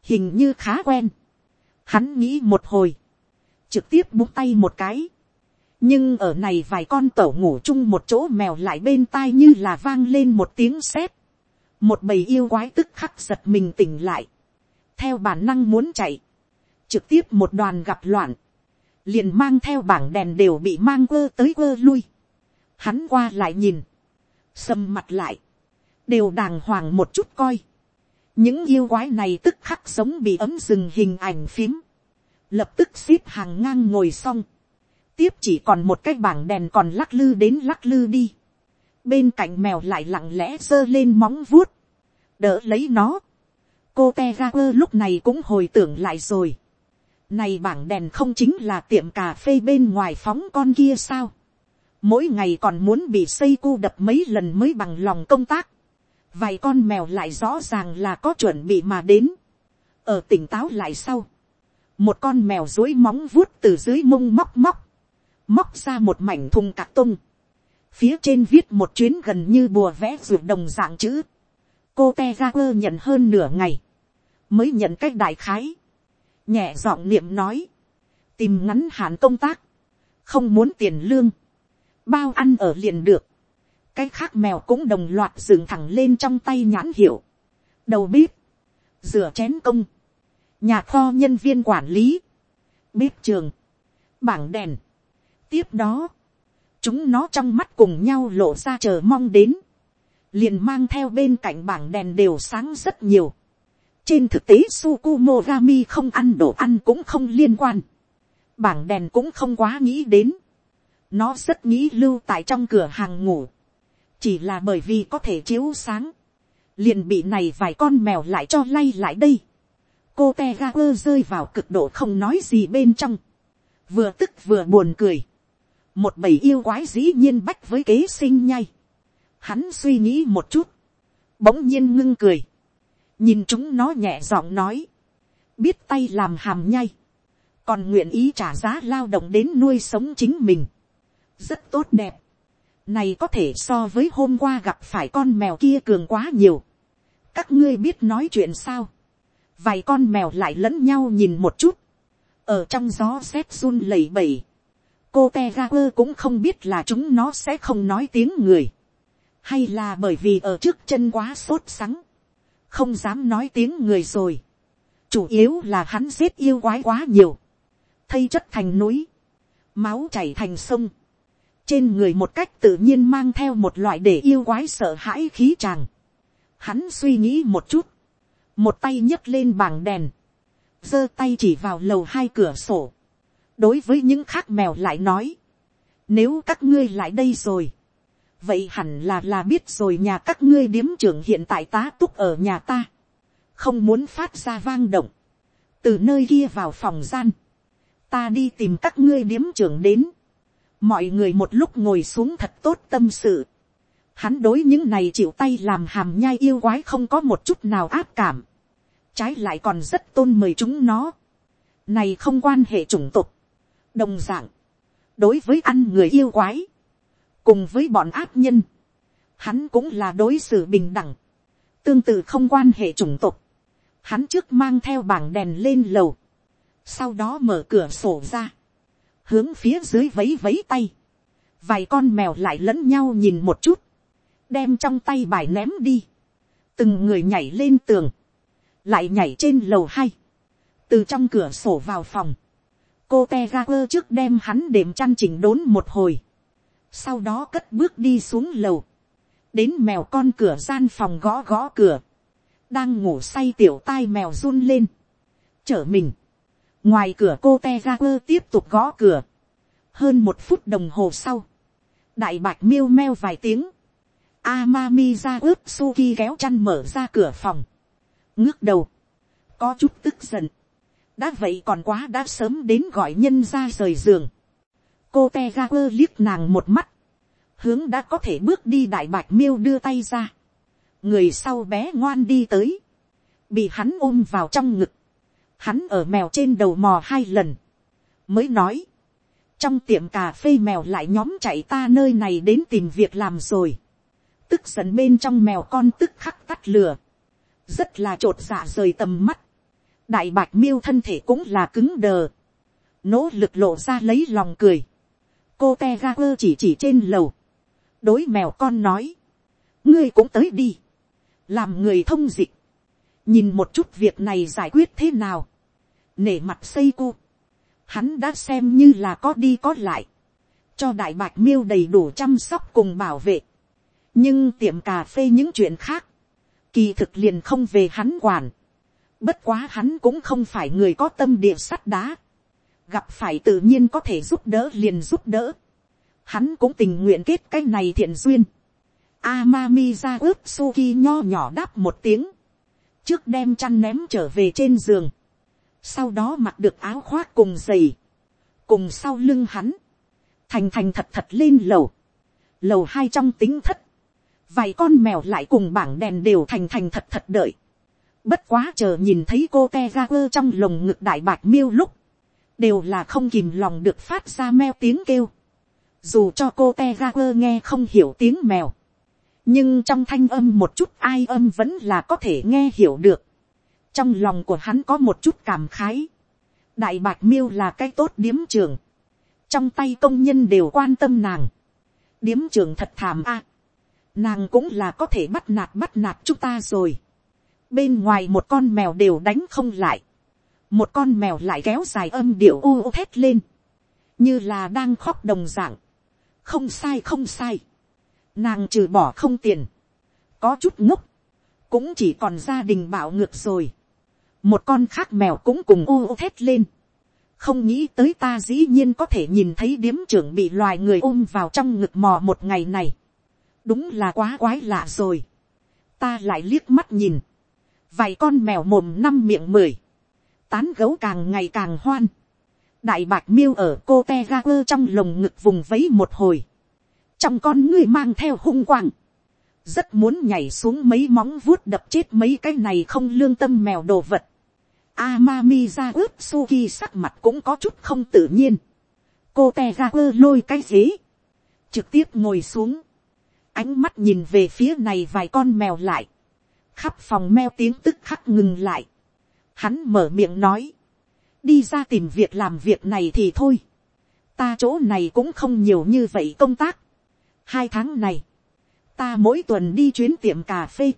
hình như khá quen, hắn nghĩ một hồi, trực tiếp búng tay một cái, nhưng ở này vài con tẩu ngủ chung một chỗ mèo lại bên tai như là vang lên một tiếng sét, một bầy yêu quái tức khắc giật mình tỉnh lại, theo bản năng muốn chạy, trực tiếp một đoàn gặp loạn, liền mang theo bảng đèn đều bị mang quơ tới quơ lui, hắn qua lại nhìn, sầm mặt lại, đều đàng hoàng một chút coi, những yêu quái này tức khắc sống bị ấm rừng hình ảnh phím, lập tức xếp hàng ngang ngồi xong, tiếp chỉ còn một cái bảng đèn còn lắc lư đến lắc lư đi, bên cạnh mèo lại lặng lẽ giơ lên móng vuốt, đỡ lấy nó cô te ga quơ lúc này cũng hồi tưởng lại rồi. này bảng đèn không chính là tiệm cà phê bên ngoài phóng con kia sao. mỗi ngày còn muốn bị xây cu đập mấy lần mới bằng lòng công tác. vài con mèo lại rõ ràng là có chuẩn bị mà đến. ở tỉnh táo lại sau. một con mèo dối móng vuốt từ dưới mông móc móc. móc ra một mảnh thùng cạc tung phía trên viết một chuyến gần như bùa vẽ ruột đồng dạng chữ cô te ra quơ nhận hơn nửa ngày, mới nhận cách đại khái, nhẹ giọng niệm nói, tìm ngắn hạn công tác, không muốn tiền lương, bao ăn ở liền được, cái khác mèo cũng đồng loạt dựng thẳng lên trong tay nhãn hiệu, đầu bếp, rửa chén công, nhà kho nhân viên quản lý, bếp trường, bảng đèn. tiếp đó, chúng nó trong mắt cùng nhau lộ ra chờ mong đến, liền mang theo bên cạnh bảng đèn đều sáng rất nhiều. trên thực tế Sukumogami không ăn đồ ăn cũng không liên quan. bảng đèn cũng không quá nghĩ đến. nó rất nghĩ lưu tại trong cửa hàng ngủ. chỉ là bởi vì có thể chiếu sáng. liền bị này vài con mèo lại cho lay lại đây. cô te ga quơ rơi vào cực độ không nói gì bên trong. vừa tức vừa buồn cười. một bầy yêu quái dĩ nhiên bách với kế sinh nhai Hắn suy nghĩ một chút. Bỗng nhiên ngưng cười. Nhìn chúng nó nhẹ giọng nói. Biết tay làm hàm nhai. Còn nguyện ý trả giá lao động đến nuôi sống chính mình. Rất tốt đẹp. Này có thể so với hôm qua gặp phải con mèo kia cường quá nhiều. Các ngươi biết nói chuyện sao. Vài con mèo lại lẫn nhau nhìn một chút. Ở trong gió rét run lẩy bẩy cô te quơ cũng không biết là chúng nó sẽ không nói tiếng người hay là bởi vì ở trước chân quá sốt sắng, không dám nói tiếng người rồi, chủ yếu là hắn giết yêu quái quá nhiều, thây chất thành núi, máu chảy thành sông, trên người một cách tự nhiên mang theo một loại để yêu quái sợ hãi khí tràng. Hắn suy nghĩ một chút, một tay nhấc lên bảng đèn, giơ tay chỉ vào lầu hai cửa sổ, đối với những khác mèo lại nói, nếu các ngươi lại đây rồi, vậy hẳn là là biết rồi nhà các ngươi điếm trưởng hiện tại tá túc ở nhà ta, không muốn phát ra vang động, từ nơi kia vào phòng gian, ta đi tìm các ngươi điếm trưởng đến, mọi người một lúc ngồi xuống thật tốt tâm sự, hắn đối những này chịu tay làm hàm nhai yêu quái không có một chút nào áp cảm, trái lại còn rất tôn mời chúng nó, này không quan hệ chủng tục, đồng d ạ n g đối với ăn người yêu quái, cùng với bọn áp nhân, hắn cũng là đối xử bình đẳng, tương tự không quan hệ chủng tộc. Hắn trước mang theo bảng đèn lên lầu, sau đó mở cửa sổ ra, hướng phía dưới vấy vấy tay, vài con mèo lại lẫn nhau nhìn một chút, đem trong tay bài ném đi, từng người nhảy lên tường, lại nhảy trên lầu hai, từ trong cửa sổ vào phòng, cô te ga quơ trước đem hắn đệm chăn chỉnh đốn một hồi, sau đó cất bước đi xuống lầu, đến mèo con cửa gian phòng gõ gõ cửa, đang ngủ say tiểu tai mèo run lên, chở mình, ngoài cửa cô te ra quơ tiếp tục gõ cửa, hơn một phút đồng hồ sau, đại bạch miêu meo vài tiếng, Amami ra ướp Suki kéo chăn mở ra cửa phòng. Ngước đầu, có chút tức giận, đã vậy còn quá đã sớm đến gọi nhân ra rời giường, cô te ga quơ liếc nàng một mắt, hướng đã có thể bước đi đại bạch miêu đưa tay ra, người sau bé ngoan đi tới, bị hắn ôm vào trong ngực, hắn ở mèo trên đầu mò hai lần, mới nói, trong tiệm cà phê mèo lại nhóm chạy ta nơi này đến tìm việc làm rồi, tức giận bên trong mèo con tức khắc tắt lửa, rất là t r ộ t dạ rời tầm mắt, đại bạch miêu thân thể cũng là cứng đờ, nỗ lực lộ ra lấy lòng cười, cô te ga quơ chỉ chỉ trên lầu, đối mèo con nói, ngươi cũng tới đi, làm người thông dịch, nhìn một chút việc này giải quyết thế nào, nể mặt xây cô, hắn đã xem như là có đi có lại, cho đại bạch miêu đầy đủ chăm sóc cùng bảo vệ, nhưng tiệm cà phê những chuyện khác, kỳ thực liền không về hắn quản. Bất quá hắn cũng không phải người có tâm địa sắt đá. Gặp phải tự nhiên có thể giúp đỡ liền giúp đỡ. Hắn cũng tình nguyện kết cái này thiện duyên. Amami ra ướp Suki nho nhỏ đáp một tiếng. Trước đem chăn ném trở về trên giường. Sau đó mặc được áo khoác cùng giày. Cùng sau lưng hắn. Thành thành thật thật lên lầu. Lầu hai trong tính thất vài con mèo lại cùng bảng đèn đều thành thành thật thật đợi. Bất quá chờ nhìn thấy cô te ra quơ trong lồng ngực đại bạch miêu lúc, đều là không kìm lòng được phát ra meo tiếng kêu. Dù cho cô te ga quơ nghe không hiểu tiếng mèo, nhưng trong thanh âm một chút ai âm vẫn là có thể nghe hiểu được. Trong lòng của hắn có một chút cảm khái. Đại bạch miêu là cái tốt điếm trường. Trong tay công nhân đều quan tâm nàng. Điếm trường thật thảm a nàng cũng là có thể bắt nạt bắt nạt chúng ta rồi. bên ngoài một con mèo đều đánh không lại một con mèo lại kéo dài âm điệu u u thét lên. như là đang khóc đồng dạng. không sai không sai. nàng trừ bỏ không tiền. có chút ngốc. cũng chỉ còn gia đình bảo ngược rồi. một con khác mèo cũng cùng u u thét lên. không nghĩ tới ta dĩ nhiên có thể nhìn thấy điếm trưởng bị loài người ôm vào trong ngực mò một ngày này đúng là quá quái lạ rồi. ta lại liếc mắt nhìn, vài con mèo mồm năm miệng mười, tán gấu càng ngày càng hoan, đại bạc miêu ở cô te ga quơ trong lồng ngực vùng vấy một hồi, trong con ngươi mang theo hung quang, rất muốn nhảy xuống mấy móng vuốt đập chết mấy cái này không lương tâm mèo đồ vật. Amami ra ướp Suki sắc mặt cũng có chút không tự nhiên. Cô te ga quơ lôi cái ghế. Trực tiếp ngồi xuống ánh mắt nhìn về phía này vài con mèo lại, khắp phòng meo tiếng tức khắc ngừng lại, hắn mở miệng nói, đi ra tìm việc làm việc này thì thôi, ta chỗ này cũng không nhiều như vậy công tác, hai tháng này, ta mỗi tuần đi chuyến tiệm cà phê,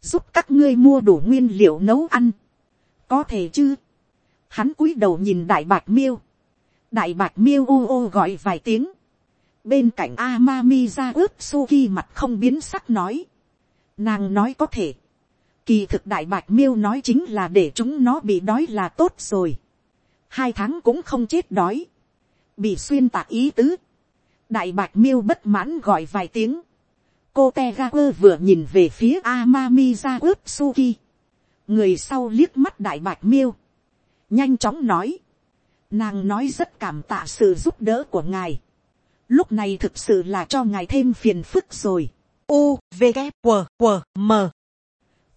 giúp các ngươi mua đủ nguyên liệu nấu ăn, có thể chứ, hắn cúi đầu nhìn đại bạc miêu, đại bạc miêu ô ô gọi vài tiếng, bên cạnh Amami ra ướp Suki mặt không biến sắc nói. Nàng nói có thể. Kỳ thực đại bạch miêu nói chính là để chúng nó bị đói là tốt rồi. Hai tháng cũng không chết đói. Bị xuyên tạc ý tứ. Đại bạch miêu bất mãn gọi vài tiếng. Cô Tegaku vừa nhìn về phía Amami ra ướp Suki. Người sau liếc mắt đại bạch miêu. Nhanh chóng nói. Nàng nói rất cảm tạ sự giúp đỡ của ngài. Lúc này thực sự là cho ngài thêm phiền phức rồi. U, V, K, W, W, M.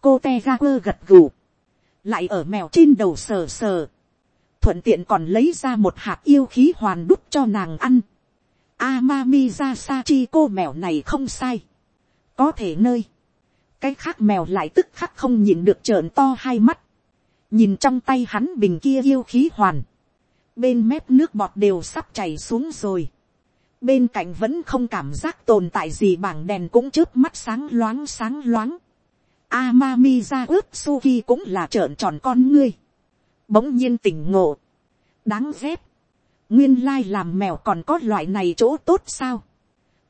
Cô Tegaper gật gù. Lại ở mèo trên đầu sờ sờ. Thuận tiện còn lấy ra một hạt yêu khí hoàn đúc cho nàng ăn. Amami ra Sachi cô mèo này không sai. Có thể nơi. Cái khác mèo lại tức khắc không nhìn được trợn to hai mắt. Nhìn trong tay hắn bình kia yêu khí hoàn. Bên mép nước bọt đều sắp chảy xuống rồi. Bên cạnh vẫn không cảm giác tồn tại gì bảng đèn cũng trước mắt sáng loáng sáng loáng. Amami ra ướp Suki cũng là trợn tròn con ngươi. Bỗng nhiên tỉnh ngộ. Đáng ghét. Nguyên lai làm mèo còn có loại này chỗ tốt sao.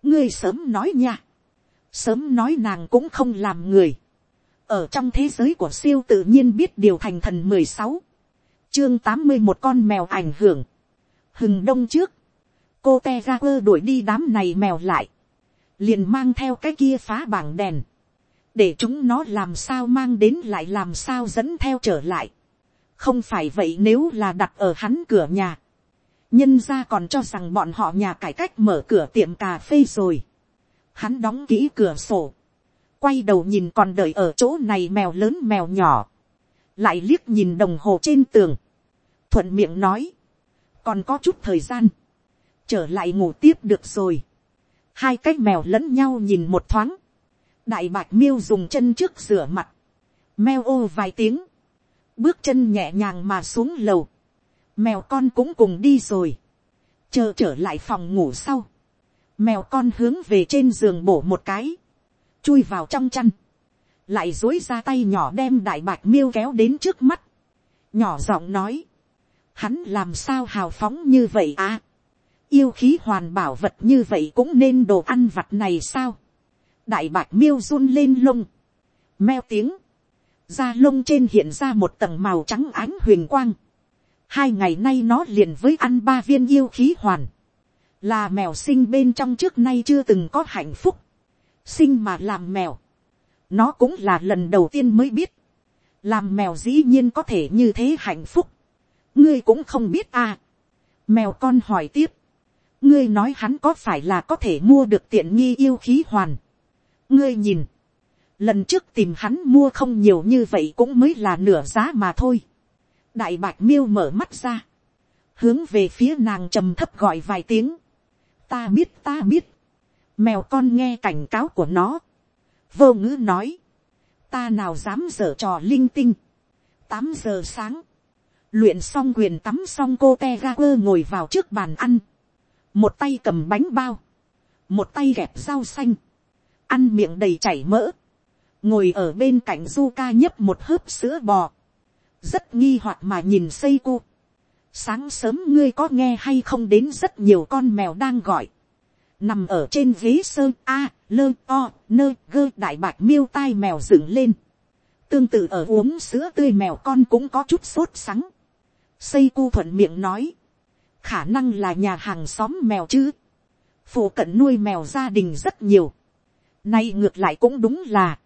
Ngươi sớm nói nha. Sớm nói nàng cũng không làm người. Ở trong thế giới của siêu tự nhiên biết điều thành thần mười sáu Chương tám mươi một con mèo ảnh hưởng. Hừng đông trước. Cô te ra đuổi đi đám này mèo lại. Liền mang theo cái kia phá bảng đèn để chúng nó làm sao mang đến lại làm sao dẫn theo trở lại. không phải vậy nếu là đặt ở hắn cửa nhà. nhân ra còn cho rằng bọn họ nhà cải cách mở cửa tiệm cà phê rồi. hắn đóng kỹ cửa sổ. quay đầu nhìn còn đợi ở chỗ này mèo lớn mèo nhỏ. lại liếc nhìn đồng hồ trên tường. thuận miệng nói. còn có chút thời gian. trở lại ngủ tiếp được rồi. hai cái mèo lẫn nhau nhìn một thoáng đại bạch miêu dùng chân trước rửa mặt, meo ô vài tiếng, bước chân nhẹ nhàng mà xuống lầu, mèo con cũng cùng đi rồi, chờ trở lại phòng ngủ sau, mèo con hướng về trên giường bổ một cái, chui vào trong chăn, lại dối ra tay nhỏ đem đại bạch miêu kéo đến trước mắt, nhỏ giọng nói, hắn làm sao hào phóng như vậy à, yêu khí hoàn bảo vật như vậy cũng nên đồ ăn vặt này sao, đại bạch miêu run lên lông, meo tiếng, da lông trên hiện ra một tầng màu trắng ánh huyền quang. Hai ngày nay nó liền với ăn ba viên yêu khí hoàn, là mèo sinh bên trong trước nay chưa từng có hạnh phúc, sinh mà làm mèo, nó cũng là lần đầu tiên mới biết, làm mèo dĩ nhiên có thể như thế hạnh phúc, ngươi cũng không biết à. mèo con hỏi tiếp, ngươi nói hắn có phải là có thể mua được tiện nghi yêu khí hoàn, ngươi nhìn, lần trước tìm hắn mua không nhiều như vậy cũng mới là nửa giá mà thôi. đại bạch miêu mở mắt ra, hướng về phía nàng trầm thấp gọi vài tiếng. ta biết ta biết, mèo con nghe cảnh cáo của nó, vô ngữ nói, ta nào dám dở trò linh tinh. tám giờ sáng, luyện xong quyền tắm xong cô te ga quơ ngồi vào trước bàn ăn, một tay cầm bánh bao, một tay gẹp rau xanh, ăn miệng đầy chảy mỡ, ngồi ở bên cạnh du ca nhấp một hớp sữa bò, rất nghi hoặc mà nhìn xây cu. sáng sớm ngươi có nghe hay không đến rất nhiều con mèo đang gọi, nằm ở trên ghế sơn a, lơ o, nơ gơ đại bạch miêu tai mèo dựng lên, tương tự ở uống sữa tươi mèo con cũng có chút sốt sắng, xây cu thuận miệng nói, khả năng là nhà hàng xóm mèo chứ, phụ cận nuôi mèo gia đình rất nhiều, Nay ngược lại cũng đúng là.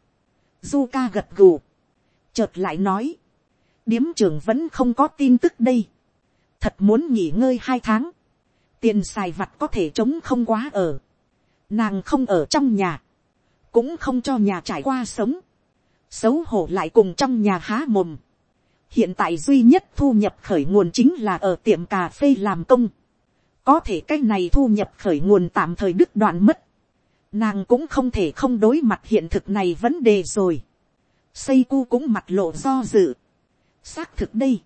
Du ca gật gù. Chợt lại nói. Điếm trưởng vẫn không có tin tức đây. Thật muốn nghỉ ngơi hai tháng. Tiền xài vặt có thể chống không quá ở. Nàng không ở trong nhà. Cũng không cho nhà trải qua sống. Xấu hổ lại cùng trong nhà há mồm. Hiện tại duy nhất thu nhập khởi nguồn chính là ở tiệm cà phê làm công. Có thể cái này thu nhập khởi nguồn tạm thời đứt đoạn mất nàng cũng không thể không đối mặt hiện thực này vấn đề rồi. xây cu cũng mặt lộ do dự. xác thực đây.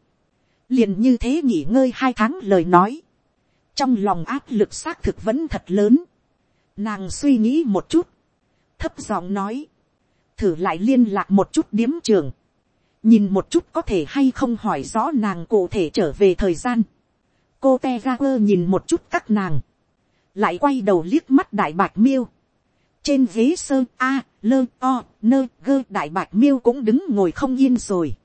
liền như thế nghỉ ngơi hai tháng lời nói. trong lòng áp lực xác thực vẫn thật lớn. nàng suy nghĩ một chút. thấp giọng nói. thử lại liên lạc một chút điếm trường. nhìn một chút có thể hay không hỏi rõ nàng cụ thể trở về thời gian. cô te ga quơ nhìn một chút các nàng. lại quay đầu liếc mắt đại bạch miêu trên ghế sơ a, lơ o nơ gơ đại bạch miêu cũng đứng ngồi không yên rồi.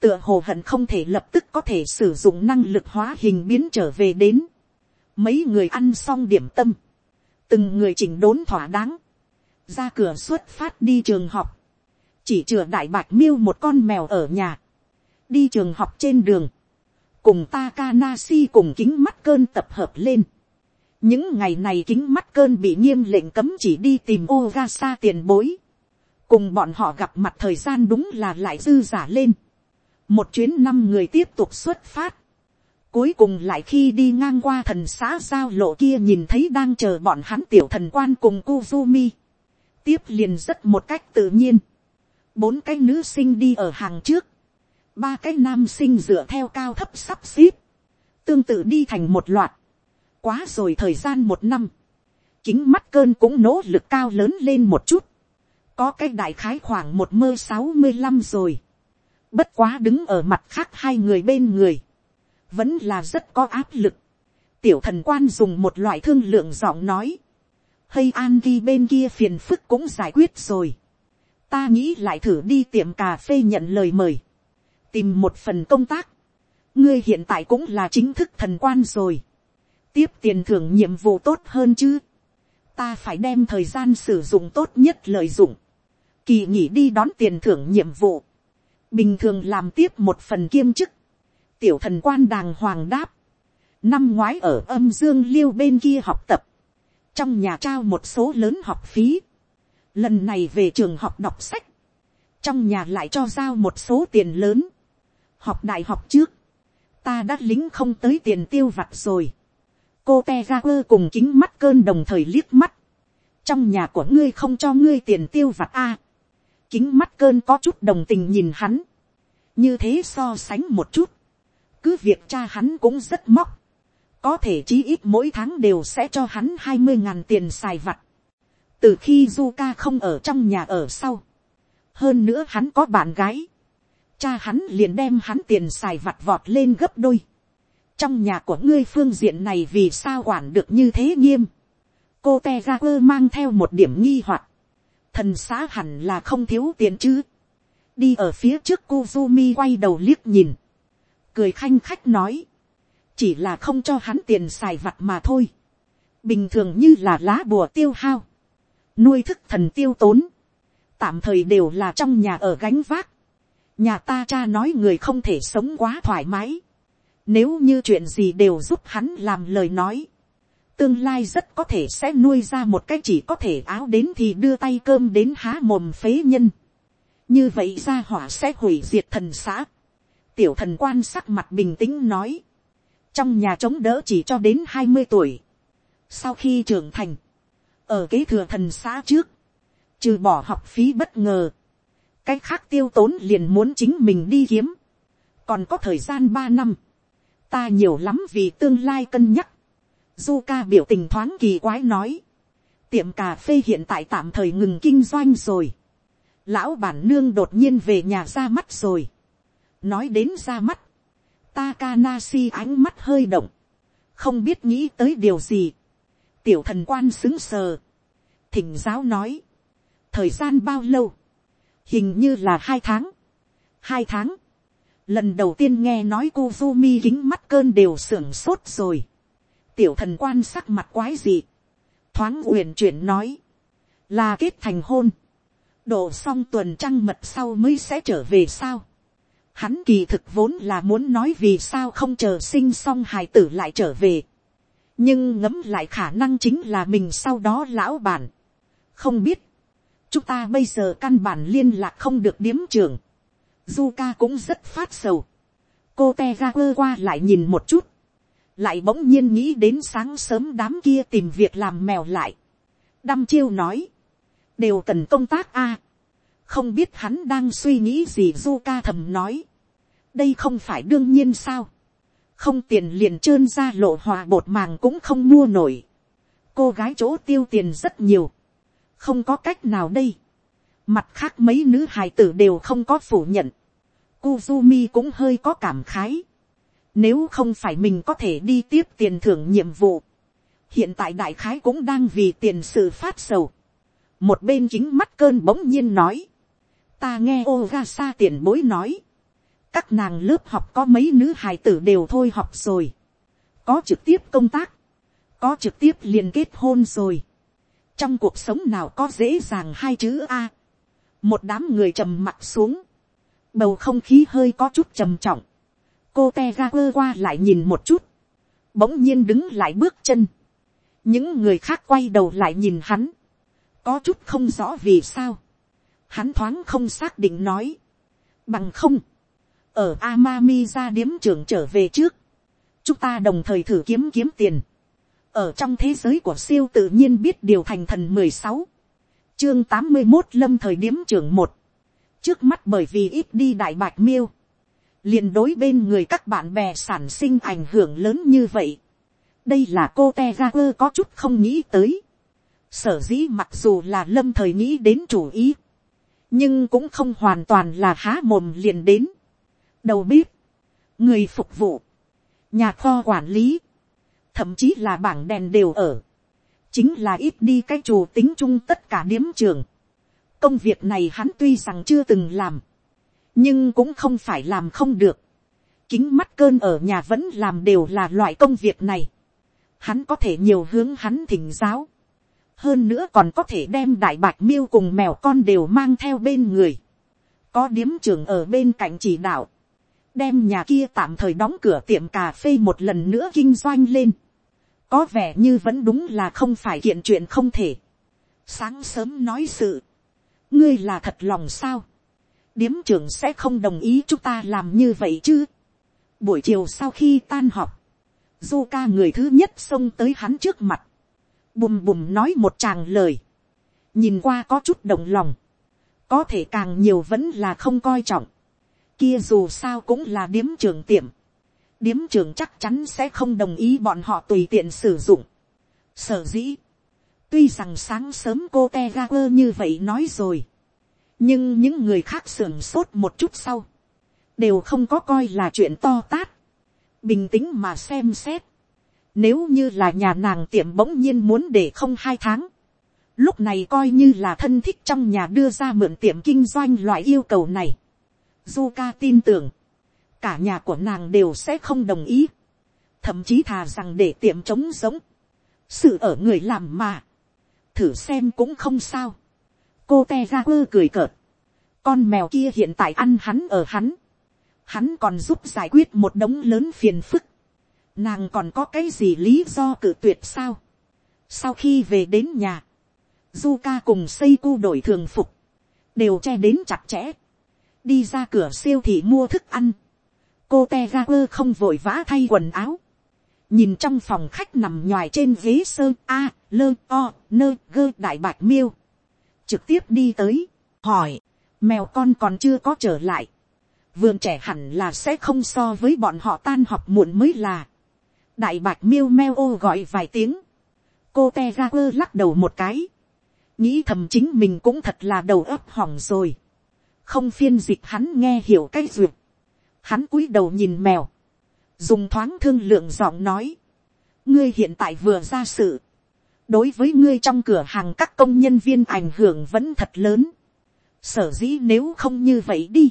tựa hồ hận không thể lập tức có thể sử dụng năng lực hóa hình biến trở về đến. mấy người ăn xong điểm tâm. từng người chỉnh đốn thỏa đáng. ra cửa xuất phát đi trường học. chỉ chừa đại bạch miêu một con mèo ở nhà. đi trường học trên đường. cùng Takanashi cùng kính mắt cơn tập hợp lên những ngày này kính mắt cơn bị nghiêm lệnh cấm chỉ đi tìm Ogasa tiền bối. cùng bọn họ gặp mặt thời gian đúng là lại dư giả lên. một chuyến năm người tiếp tục xuất phát. cuối cùng lại khi đi ngang qua thần xã giao lộ kia nhìn thấy đang chờ bọn hắn tiểu thần quan cùng Kuzumi. tiếp liền rất một cách tự nhiên. bốn cái nữ sinh đi ở hàng trước. ba cái nam sinh dựa theo cao thấp sắp xếp. tương tự đi thành một loạt quá rồi thời gian một năm, kính mắt cơn cũng nỗ lực cao lớn lên một chút, có cái đại khái khoảng một mơ sáu mươi năm rồi, bất quá đứng ở mặt khác hai người bên người, vẫn là rất có áp lực, tiểu thần quan dùng một loại thương lượng giọng nói, hay an ghi bên kia phiền phức cũng giải quyết rồi, ta nghĩ lại thử đi tiệm cà phê nhận lời mời, tìm một phần công tác, ngươi hiện tại cũng là chính thức thần quan rồi, tiếp tiền thưởng nhiệm vụ tốt hơn chứ. ta phải đem thời gian sử dụng tốt nhất lợi dụng. kỳ nghỉ đi đón tiền thưởng nhiệm vụ. bình thường làm tiếp một phần kiêm chức. tiểu thần quan đàng hoàng đáp. năm ngoái ở âm dương liêu bên kia học tập. trong nhà trao một số lớn học phí. lần này về trường học đọc sách. trong nhà lại cho giao một số tiền lớn. học đại học trước ta đã lính không tới tiền tiêu vặt rồi cô te ra quơ cùng kính mắt cơn đồng thời liếc mắt. trong nhà của ngươi không cho ngươi tiền tiêu vặt a. kính mắt cơn có chút đồng tình nhìn hắn. như thế so sánh một chút. cứ việc cha hắn cũng rất móc. có thể chí ít mỗi tháng đều sẽ cho hắn hai mươi ngàn tiền xài vặt. từ khi Zuka không ở trong nhà ở sau. hơn nữa hắn có bạn gái. cha hắn liền đem hắn tiền xài vặt vọt lên gấp đôi trong nhà của ngươi phương diện này vì sao quản được như thế nghiêm. cô te ra quơ mang theo một điểm nghi hoặc. thần xã hẳn là không thiếu tiền chứ. đi ở phía trước Kuzumi quay đầu liếc nhìn. cười khanh khách nói. chỉ là không cho hắn tiền xài vặt mà thôi. bình thường như là lá bùa tiêu hao. nuôi thức thần tiêu tốn. tạm thời đều là trong nhà ở gánh vác. nhà ta cha nói người không thể sống quá thoải mái nếu như chuyện gì đều giúp hắn làm lời nói. Tương lai rất có thể sẽ nuôi ra một cái chỉ có thể áo đến thì đưa tay cơm đến há mồm phế nhân. Như vậy ra hỏa sẽ hủy diệt thần xã. Tiểu thần quan sắc mặt bình tĩnh nói. Trong nhà chống đỡ chỉ cho đến hai mươi tuổi. Sau khi trưởng thành. Ở kế thừa thần xã trước. Trừ bỏ học phí bất ngờ. Cái khác tiêu tốn liền muốn chính mình đi kiếm. Còn có thời gian ba năm ta nhiều lắm vì tương lai cân nhắc. du ca biểu tình thoáng kỳ quái nói. tiệm cà phê hiện tại tạm thời ngừng kinh doanh rồi. lão bản nương đột nhiên về nhà ra mắt rồi. nói đến ra mắt. Takanashi ánh mắt hơi động. không biết nghĩ tới điều gì. tiểu thần quan xứng sờ. thỉnh giáo nói. thời gian bao lâu. hình như là hai tháng. hai tháng lần đầu tiên nghe nói cô Kuzumi kính mắt cơn đều sưởng sốt rồi. tiểu thần quan sắc mặt quái gì. thoáng uyển chuyển nói. là kết thành hôn. đổ xong tuần trăng mật sau mới sẽ trở về sao. hắn kỳ thực vốn là muốn nói vì sao không chờ sinh xong hài tử lại trở về. nhưng ngẫm lại khả năng chính là mình sau đó lão bản. không biết. chúng ta bây giờ căn bản liên lạc không được điếm trưởng Zuka cũng rất phát sầu. Cô te ra quơ qua lại nhìn một chút. Lại bỗng nhiên nghĩ đến sáng sớm đám kia tìm việc làm mèo lại. Đăm chiêu nói. Đều cần công tác a Không biết hắn đang suy nghĩ gì Zuka thầm nói. Đây không phải đương nhiên sao. Không tiền liền trơn ra lộ hòa bột màng cũng không mua nổi. Cô gái chỗ tiêu tiền rất nhiều. Không có cách nào đây Mặt khác mấy nữ hài tử đều không có phủ nhận. Kuzumi cũng hơi có cảm khái. Nếu không phải mình có thể đi tiếp tiền thưởng nhiệm vụ. Hiện tại đại khái cũng đang vì tiền sự phát sầu. một bên chính mắt cơn bỗng nhiên nói, ta nghe Ogasa tiền bối nói, các nàng lớp học có mấy nữ hài tử đều thôi học rồi, có trực tiếp công tác, có trực tiếp liền kết hôn rồi, trong cuộc sống nào có dễ dàng hai chữ a, một đám người trầm mặt xuống, bầu không khí hơi có chút trầm trọng, cô te ga quơ qua lại nhìn một chút, bỗng nhiên đứng lại bước chân, những người khác quay đầu lại nhìn hắn, có chút không rõ vì sao, hắn thoáng không xác định nói, bằng không, ở Amami ra điếm trưởng trở về trước, chúng ta đồng thời thử kiếm kiếm tiền, ở trong thế giới của siêu tự nhiên biết điều thành thần mười sáu, chương tám mươi một lâm thời điếm trưởng một, trước mắt bởi vì ít đi đại bạch miêu, liền đối bên người các bạn bè sản sinh ảnh hưởng lớn như vậy. đây là cô te ra quơ có chút không nghĩ tới. sở dĩ mặc dù là lâm thời nghĩ đến chủ ý, nhưng cũng không hoàn toàn là há mồm liền đến. đầu bếp, người phục vụ, nhà kho quản lý, thậm chí là bảng đèn đều ở, chính là ít đi cái chủ tính chung tất cả điếm trường công việc này hắn tuy rằng chưa từng làm, nhưng cũng không phải làm không được. kính mắt cơn ở nhà vẫn làm đều là loại công việc này. hắn có thể nhiều hướng hắn thỉnh giáo. hơn nữa còn có thể đem đại bạch miêu cùng mèo con đều mang theo bên người. có điếm trưởng ở bên cạnh chỉ đạo. đem nhà kia tạm thời đóng cửa tiệm cà phê một lần nữa kinh doanh lên. có vẻ như vẫn đúng là không phải kiện chuyện không thể. sáng sớm nói sự ngươi là thật lòng sao? Điếm trưởng sẽ không đồng ý chúng ta làm như vậy chứ. buổi chiều sau khi tan họp, du ca người thứ nhất xông tới hắn trước mặt, bùm bùm nói một tràng lời, nhìn qua có chút động lòng, có thể càng nhiều vẫn là không coi trọng, kia dù sao cũng là điếm trưởng tiệm, điếm trưởng chắc chắn sẽ không đồng ý bọn họ tùy tiện sử dụng. Sở dĩ, tuy rằng sáng sớm cô te ga quơ như vậy nói rồi, nhưng những người khác sưởng sốt một chút sau, đều không có coi là chuyện to tát, bình tĩnh mà xem xét, nếu như là nhà nàng tiệm bỗng nhiên muốn để không hai tháng, lúc này coi như là thân thích trong nhà đưa ra mượn tiệm kinh doanh loại yêu cầu này. Zuka tin tưởng, cả nhà của nàng đều sẽ không đồng ý, thậm chí thà rằng để tiệm trống giống, sự ở người làm mà, thử xem cũng không sao cô te ra quơ cười cợt. con mèo kia hiện tại ăn hắn ở hắn. hắn còn giúp giải quyết một đống lớn phiền phức. nàng còn có cái gì lý do cự tuyệt sao. sau khi về đến nhà, Zuka cùng xây cu đổi thường phục, đều che đến chặt chẽ, đi ra cửa siêu thị mua thức ăn, cô te quơ không vội vã thay quần áo, nhìn trong phòng khách nằm nhoài trên ghế sơ a, lơ o, nơ gơ đại bạch miêu, trực tiếp đi tới, hỏi, mèo con còn chưa có trở lại, vườn trẻ hẳn là sẽ không so với bọn họ tan học muộn mới là, đại bạch miêu meo ô gọi vài tiếng, cô te ga quơ lắc đầu một cái, nghĩ thầm chính mình cũng thật là đầu ấp hỏng rồi, không phiên dịch hắn nghe hiểu cái duyệt, hắn cúi đầu nhìn mèo, dùng thoáng thương lượng giọng nói, ngươi hiện tại vừa ra sự, đối với ngươi trong cửa hàng các công nhân viên ảnh hưởng vẫn thật lớn. sở dĩ nếu không như vậy đi.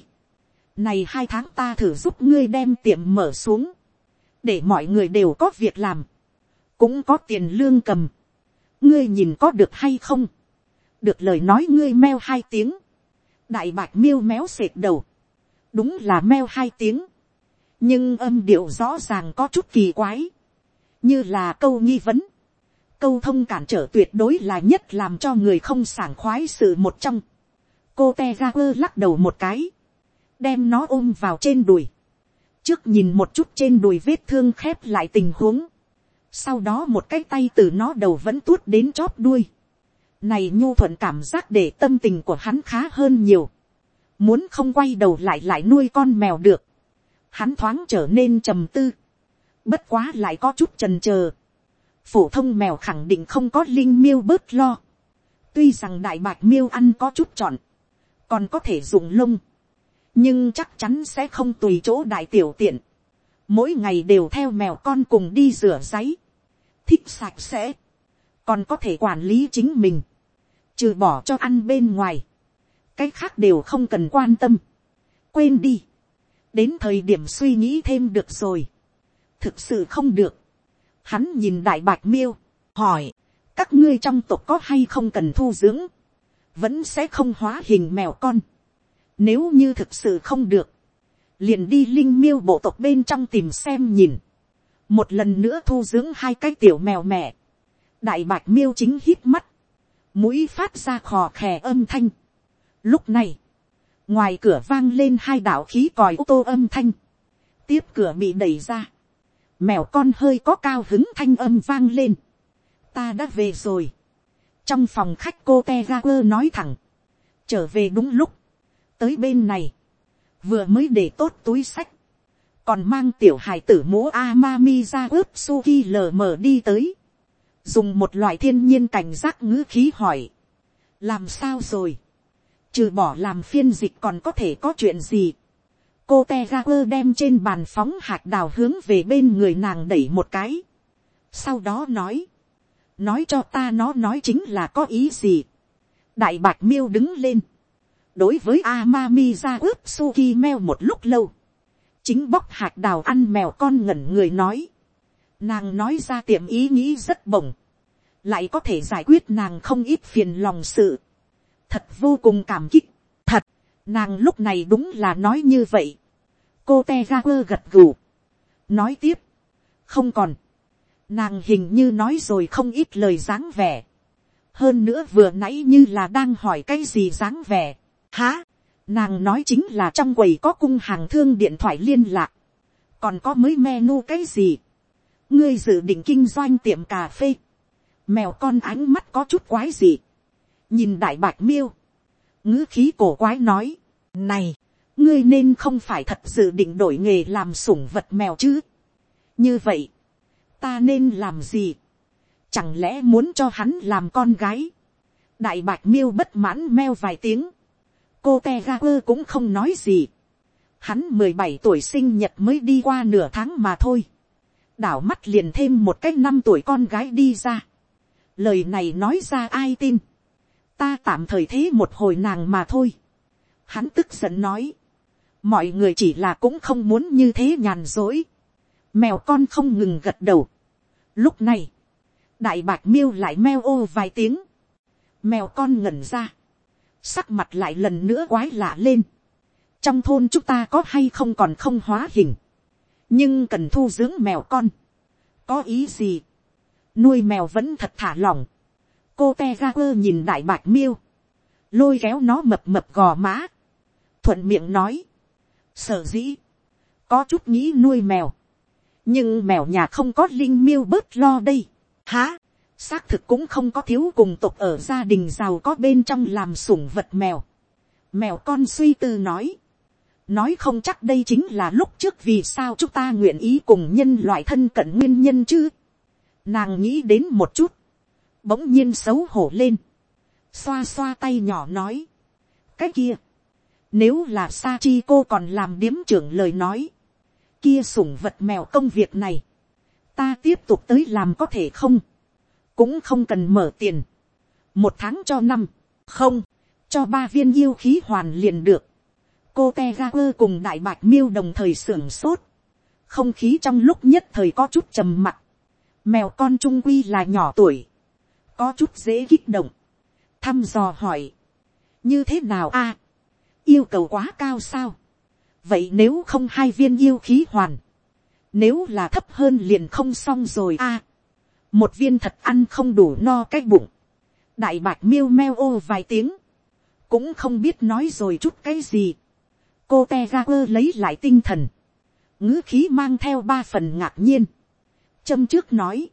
này hai tháng ta thử giúp ngươi đem tiệm mở xuống. để mọi người đều có việc làm. cũng có tiền lương cầm. ngươi nhìn có được hay không. được lời nói ngươi meo hai tiếng. đại bạch miêu méo sệt đầu. đúng là meo hai tiếng nhưng âm điệu rõ ràng có chút kỳ quái. như là câu nghi vấn. câu thông cản trở tuyệt đối là nhất làm cho người không sảng khoái sự một trong. cô te ra quơ lắc đầu một cái, đem nó ôm vào trên đùi, trước nhìn một chút trên đùi vết thương khép lại tình huống, sau đó một cái tay từ nó đầu vẫn tuốt đến chóp đuôi, này nhu thuận cảm giác để tâm tình của hắn khá hơn nhiều, muốn không quay đầu lại lại nuôi con mèo được, hắn thoáng trở nên trầm tư, bất quá lại có chút trần chờ. Phổ thông mèo khẳng định không có linh miêu bớt lo. tuy rằng đại bạch miêu ăn có chút trọn, còn có thể dùng lông, nhưng chắc chắn sẽ không tùy chỗ đại tiểu tiện. mỗi ngày đều theo mèo con cùng đi rửa giấy, thích sạch sẽ, còn có thể quản lý chính mình. trừ bỏ cho ăn bên ngoài, cái khác đều không cần quan tâm, quên đi, đến thời điểm suy nghĩ thêm được rồi, thực sự không được, hắn nhìn đại bạch miêu, hỏi, các ngươi trong tộc có hay không cần thu dưỡng, vẫn sẽ không hóa hình mèo con, nếu như thực sự không được, liền đi linh miêu bộ tộc bên trong tìm xem nhìn, một lần nữa thu dưỡng hai cái tiểu mèo mẹ, đại bạch miêu chính hít mắt, mũi phát ra khò khè âm thanh. Lúc này, ngoài cửa vang lên hai đạo khí còi ô tô âm thanh, tiếp cửa bị đẩy ra, mèo con hơi có cao hứng thanh âm vang lên, ta đã về rồi, trong phòng khách cô te ga quơ nói thẳng, trở về đúng lúc, tới bên này, vừa mới để tốt túi sách, còn mang tiểu hài tử mũ Amami ra ướp Suki lờ mờ đi tới. Dùng một loại thiên nhiên cảnh giác ngữ khí hỏi. Làm sao rồi? Trừ bỏ làm phiên dịch còn có thể có chuyện gì? Cô Tegaper đem trên bàn phóng hạt đào hướng về bên người nàng đẩy một cái. Sau đó nói. Nói cho ta nó nói chính là có ý gì. Đại bạch miêu đứng lên. Đối với Amami ra ướp Suki meo một lúc lâu chính bóc hạt đào ăn mèo con ngẩn người nói. Nàng nói ra tiệm ý nghĩ rất bổng. Lại có thể giải quyết nàng không ít phiền lòng sự. Thật vô cùng cảm kích. Thật, nàng lúc này đúng là nói như vậy. Cô te ra quơ gật gù. Nói tiếp. Không còn. Nàng hình như nói rồi không ít lời dáng vẻ. Hơn nữa vừa nãy như là đang hỏi cái gì dáng vẻ. Hả? Nàng nói chính là trong quầy có cung hàng thương điện thoại liên lạc. Còn có mới menu cái gì? Ngươi dự định kinh doanh tiệm cà phê. Mèo con ánh mắt có chút quái gì? Nhìn đại bạch miêu. ngữ khí cổ quái nói. Này, ngươi nên không phải thật dự định đổi nghề làm sủng vật mèo chứ? Như vậy, ta nên làm gì? Chẳng lẽ muốn cho hắn làm con gái? Đại bạch miêu bất mãn meo vài tiếng cô te ga quơ cũng không nói gì. Hắn mười bảy tuổi sinh nhật mới đi qua nửa tháng mà thôi. Đảo mắt liền thêm một cái năm tuổi con gái đi ra. Lời này nói ra ai tin. Ta tạm thời thế một hồi nàng mà thôi. Hắn tức giận nói. Mọi người chỉ là cũng không muốn như thế nhàn dối. Mèo con không ngừng gật đầu. Lúc này, đại bạch miêu lại meo ô vài tiếng. Mèo con ngẩn ra sắc mặt lại lần nữa quái lạ lên. trong thôn chúng ta có hay không còn không hóa hình, nhưng cần thu dưỡng mèo con. có ý gì, nuôi mèo vẫn thật thả lỏng cô te ra quơ nhìn đại bạch miêu, lôi kéo nó mập mập gò má, thuận miệng nói, sở dĩ, có chút nghĩ nuôi mèo, nhưng mèo nhà không có linh miêu bớt lo đây. Hả, xác thực cũng không có thiếu cùng tộc ở gia đình giàu có bên trong làm sủng vật mèo. Mèo con suy tư nói. Nói không chắc đây chính là lúc trước vì sao chúng ta nguyện ý cùng nhân loại thân cận nguyên nhân chứ. Nàng nghĩ đến một chút. Bỗng nhiên xấu hổ lên. Xoa xoa tay nhỏ nói. Cái kia. Nếu là sa chi cô còn làm điếm trưởng lời nói. Kia sủng vật mèo công việc này. Ta tiếp tục tới làm có thể không? cũng không cần mở tiền, một tháng cho năm, không, cho ba viên yêu khí hoàn liền được. cô te ga quơ cùng đại bạch miêu đồng thời sưởng sốt, không khí trong lúc nhất thời có chút trầm mặc, mèo con trung quy là nhỏ tuổi, có chút dễ kích động, thăm dò hỏi, như thế nào a, yêu cầu quá cao sao, vậy nếu không hai viên yêu khí hoàn, nếu là thấp hơn liền không xong rồi a, một viên thật ăn không đủ no cái bụng, đại bạch miêu meo ô vài tiếng, cũng không biết nói rồi chút cái gì, cô te ga quơ lấy lại tinh thần, ngữ khí mang theo ba phần ngạc nhiên, châm trước nói,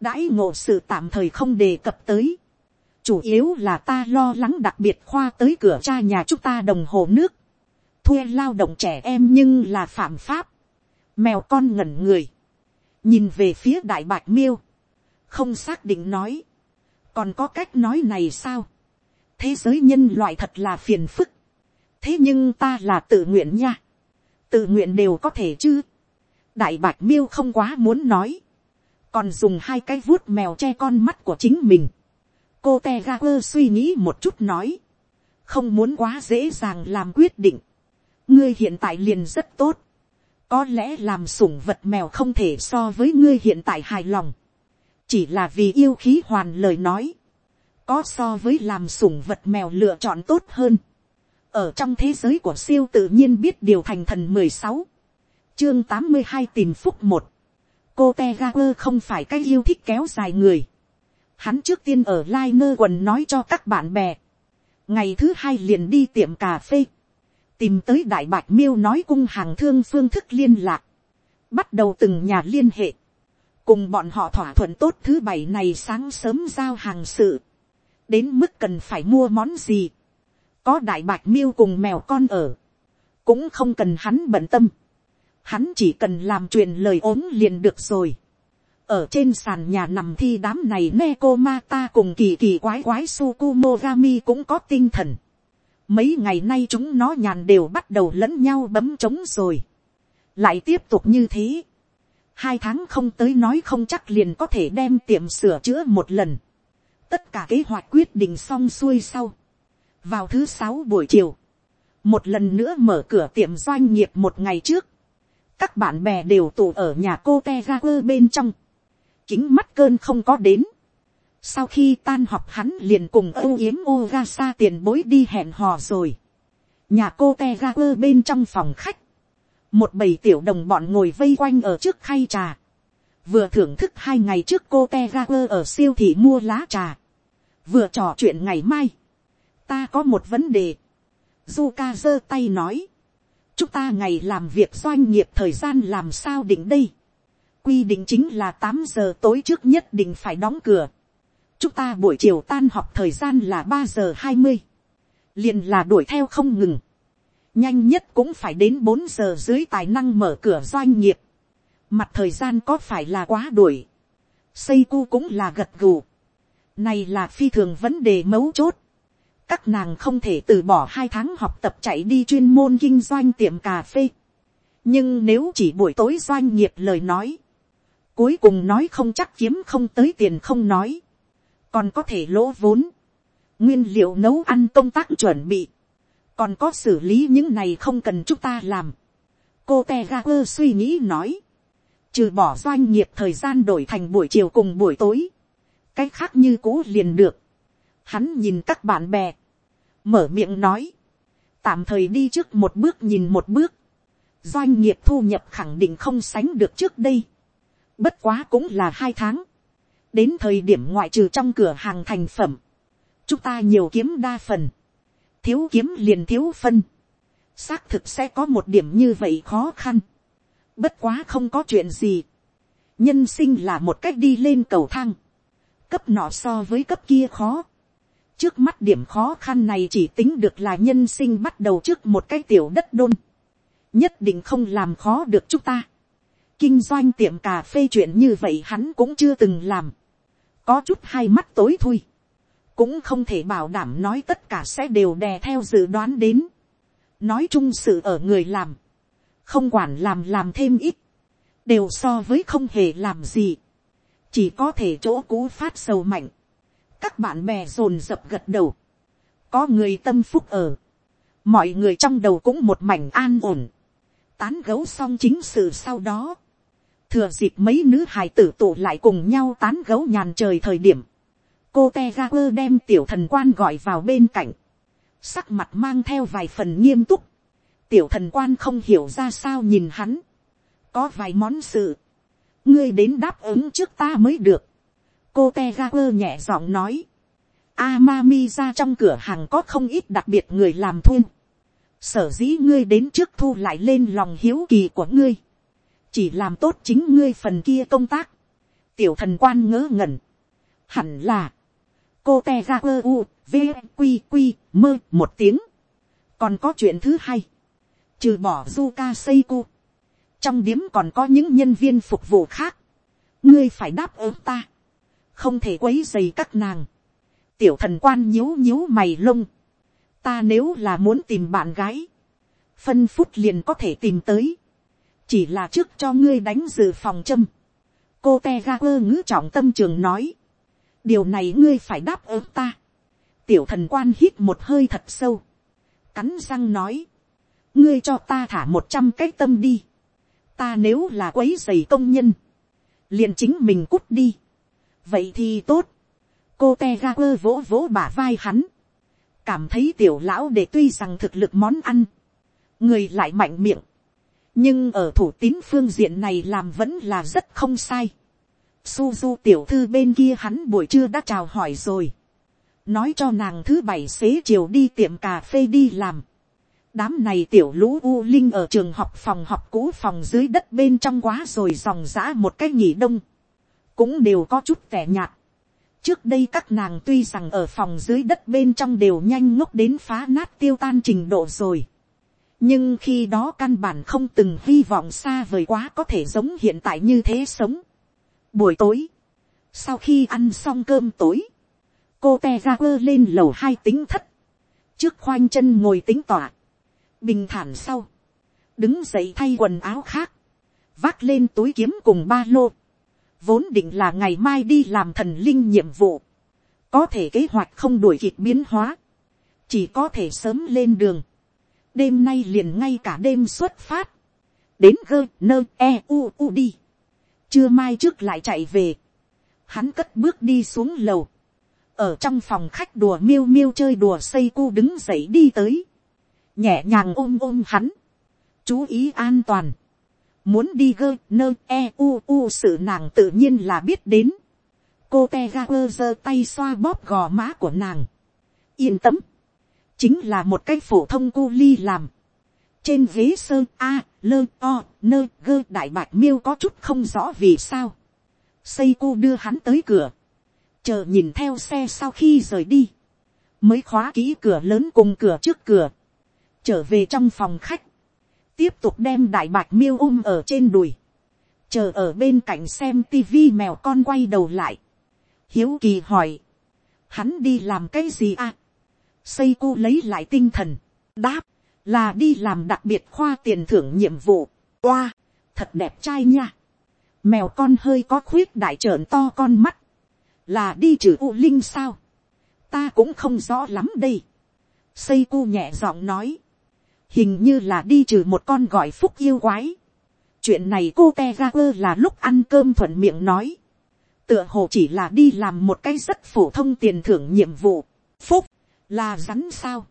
đãi ngộ sự tạm thời không đề cập tới, chủ yếu là ta lo lắng đặc biệt khoa tới cửa cha nhà chúng ta đồng hồ nước, thuê lao động trẻ em nhưng là phạm pháp, mèo con ngẩn người, nhìn về phía đại bạch miêu, không xác định nói, còn có cách nói này sao, thế giới nhân loại thật là phiền phức, thế nhưng ta là tự nguyện nha, tự nguyện đều có thể chứ, đại bạch miêu không quá muốn nói, còn dùng hai cái vuốt mèo che con mắt của chính mình, cô te ga quơ suy nghĩ một chút nói, không muốn quá dễ dàng làm quyết định, ngươi hiện tại liền rất tốt, có lẽ làm sủng vật mèo không thể so với ngươi hiện tại hài lòng, chỉ là vì yêu khí hoàn lời nói, có so với làm sủng vật mèo lựa chọn tốt hơn, ở trong thế giới của siêu tự nhiên biết điều thành thần mười sáu, chương tám mươi hai tìm phúc một, cô te ga quơ không phải cái yêu thích kéo dài người, hắn trước tiên ở lai nơ quần nói cho các bạn bè, ngày thứ hai liền đi tiệm cà phê, tìm tới đại bạch miêu nói cung hàng thương phương thức liên lạc, bắt đầu từng nhà liên hệ, cùng bọn họ thỏa thuận tốt thứ bảy này sáng sớm giao hàng sự, đến mức cần phải mua món gì, có đại bạch miêu cùng mèo con ở, cũng không cần hắn bận tâm, hắn chỉ cần làm truyền lời ốm liền được rồi, ở trên sàn nhà nằm thi đám này Neko Mata cùng kỳ kỳ quái quái Sukumogami cũng có tinh thần. Mấy ngày nay chúng nó nhàn đều bắt đầu lẫn nhau bấm trống rồi. Lại tiếp tục như thế. Hai tháng không tới nói không chắc liền có thể đem tiệm sửa chữa một lần. Tất cả kế hoạch quyết định xong xuôi sau. Vào thứ sáu buổi chiều. Một lần nữa mở cửa tiệm doanh nghiệp một ngày trước. Các bạn bè đều tụ ở nhà cô Tegaper bên trong kính mắt cơn không có đến. Sau khi tan học hắn liền cùng âu yếm Ogasa tiền bối đi hẹn hò rồi. Nhà cô Tegaper bên trong phòng khách. Một bầy tiểu đồng bọn ngồi vây quanh ở trước khay trà. Vừa thưởng thức hai ngày trước cô Tegaper ở siêu thị mua lá trà. Vừa trò chuyện ngày mai. Ta có một vấn đề. Zuka giơ tay nói. Chúng ta ngày làm việc doanh nghiệp thời gian làm sao định đây quy định chính là tám giờ tối trước nhất định phải đóng cửa. chúng ta buổi chiều tan học thời gian là ba giờ hai mươi. liền là đuổi theo không ngừng. nhanh nhất cũng phải đến bốn giờ dưới tài năng mở cửa doanh nghiệp. mặt thời gian có phải là quá đuổi. xây cu cũng là gật gù. này là phi thường vấn đề mấu chốt các nàng không thể từ bỏ hai tháng học tập chạy đi chuyên môn kinh doanh tiệm cà phê. nhưng nếu chỉ buổi tối doanh nghiệp lời nói, Cuối cùng nói không chắc kiếm không tới tiền không nói. Còn có thể lỗ vốn. Nguyên liệu nấu ăn công tác chuẩn bị. Còn có xử lý những này không cần chúng ta làm. Cô Tegaper suy nghĩ nói. Trừ bỏ doanh nghiệp thời gian đổi thành buổi chiều cùng buổi tối. Cái khác như cũ liền được. Hắn nhìn các bạn bè. Mở miệng nói. Tạm thời đi trước một bước nhìn một bước. Doanh nghiệp thu nhập khẳng định không sánh được trước đây Bất quá cũng là hai tháng. Đến thời điểm ngoại trừ trong cửa hàng thành phẩm. Chúng ta nhiều kiếm đa phần. Thiếu kiếm liền thiếu phân. Xác thực sẽ có một điểm như vậy khó khăn. Bất quá không có chuyện gì. Nhân sinh là một cách đi lên cầu thang. Cấp nọ so với cấp kia khó. Trước mắt điểm khó khăn này chỉ tính được là nhân sinh bắt đầu trước một cái tiểu đất đôn. Nhất định không làm khó được chúng ta kinh doanh tiệm cà phê chuyện như vậy hắn cũng chưa từng làm. có chút hai mắt tối thui. cũng không thể bảo đảm nói tất cả sẽ đều đè theo dự đoán đến. nói chung sự ở người làm. không quản làm làm thêm ít. đều so với không hề làm gì. chỉ có thể chỗ cũ phát sầu mạnh các bạn bè rồn rập gật đầu. có người tâm phúc ở. mọi người trong đầu cũng một mảnh an ổn. Tán gấu xong chính sự sau đó, thừa dịp mấy nữ hài tử tụ lại cùng nhau tán gấu nhàn trời thời điểm, cô te ga quơ đem tiểu thần quan gọi vào bên cạnh, sắc mặt mang theo vài phần nghiêm túc, tiểu thần quan không hiểu ra sao nhìn hắn, có vài món sự, ngươi đến đáp ứng trước ta mới được, cô te ga quơ nhẹ giọng nói, Amami ra trong cửa hàng có không ít đặc biệt người làm thu Sở dĩ ngươi đến trước thu lại lên lòng hiếu kỳ của ngươi. Chỉ làm tốt chính ngươi phần kia công tác, tiểu thần quan ngớ ngẩn, hẳn là, cô te ra quơ u, v, q q mơ một tiếng, còn có chuyện thứ hai, trừ bỏ Zuka Seiko, trong điếm còn có những nhân viên phục vụ khác, ngươi phải đáp ứng ta, không thể quấy dày các nàng, tiểu thần quan nhíu nhíu mày lông, ta nếu là muốn tìm bạn gái, phân phút liền có thể tìm tới, chỉ là trước cho ngươi đánh dự phòng châm. cô te ga quơ ngữ trọng tâm trường nói, điều này ngươi phải đáp ứng ta. tiểu thần quan hít một hơi thật sâu, cắn răng nói, ngươi cho ta thả một trăm cái tâm đi, ta nếu là quấy dày công nhân, liền chính mình cút đi, vậy thì tốt, cô te ga quơ vỗ vỗ bả vai hắn, cảm thấy tiểu lão để tuy rằng thực lực món ăn, người lại mạnh miệng, nhưng ở thủ tín phương diện này làm vẫn là rất không sai. Suzu tiểu thư bên kia hắn buổi trưa đã chào hỏi rồi. Nói cho nàng thứ bảy xế chiều đi tiệm cà phê đi làm. Đám này tiểu lũ U Linh ở trường học phòng học cũ phòng dưới đất bên trong quá rồi dòng giã một cái nghỉ đông. Cũng đều có chút tẻ nhạt. Trước đây các nàng tuy rằng ở phòng dưới đất bên trong đều nhanh ngốc đến phá nát tiêu tan trình độ rồi. Nhưng khi đó căn bản không từng hy vọng xa vời quá có thể giống hiện tại như thế sống. Buổi tối, sau khi ăn xong cơm tối, cô te ra quơ lên lầu hai tính thất, trước khoanh chân ngồi tính tỏa, bình thản sau, đứng dậy thay quần áo khác, vác lên túi kiếm cùng ba lô, vốn định là ngày mai đi làm thần linh nhiệm vụ, có thể kế hoạch không đuổi kịp biến hóa, chỉ có thể sớm lên đường, đêm nay liền ngay cả đêm xuất phát, đến gơ nơ e u u đi, chưa mai trước lại chạy về, hắn cất bước đi xuống lầu, ở trong phòng khách đùa miêu miêu chơi đùa xây cu đứng dậy đi tới, nhẹ nhàng ôm ôm hắn, chú ý an toàn, muốn đi gơ nơ e u u sự nàng tự nhiên là biết đến, cô te ga quơ giơ tay xoa bóp gò má của nàng, yên tâm, chính là một cái phổ thông cu ly làm, trên ghế sơ a, lơ o, nơ gơ đại bạch miêu có chút không rõ vì sao. Xây cu đưa hắn tới cửa. Chờ nhìn theo xe sau khi rời đi. Mới khóa kỹ cửa lớn cùng cửa trước cửa. Trở về trong phòng khách. Tiếp tục đem đại bạch miêu ôm ở trên đùi. Chờ ở bên cạnh xem tivi mèo con quay đầu lại. Hiếu kỳ hỏi. Hắn đi làm cái gì à? Xây cu lấy lại tinh thần. Đáp là đi làm đặc biệt khoa tiền thưởng nhiệm vụ, oa, thật đẹp trai nha, mèo con hơi có khuyết đại trợn to con mắt, là đi trừ u linh sao, ta cũng không rõ lắm đây, xây cu nhẹ giọng nói, hình như là đi trừ một con gọi phúc yêu quái, chuyện này cô te ga quơ là lúc ăn cơm thuận miệng nói, tựa hồ chỉ là đi làm một cái rất phổ thông tiền thưởng nhiệm vụ, phúc, là rắn sao,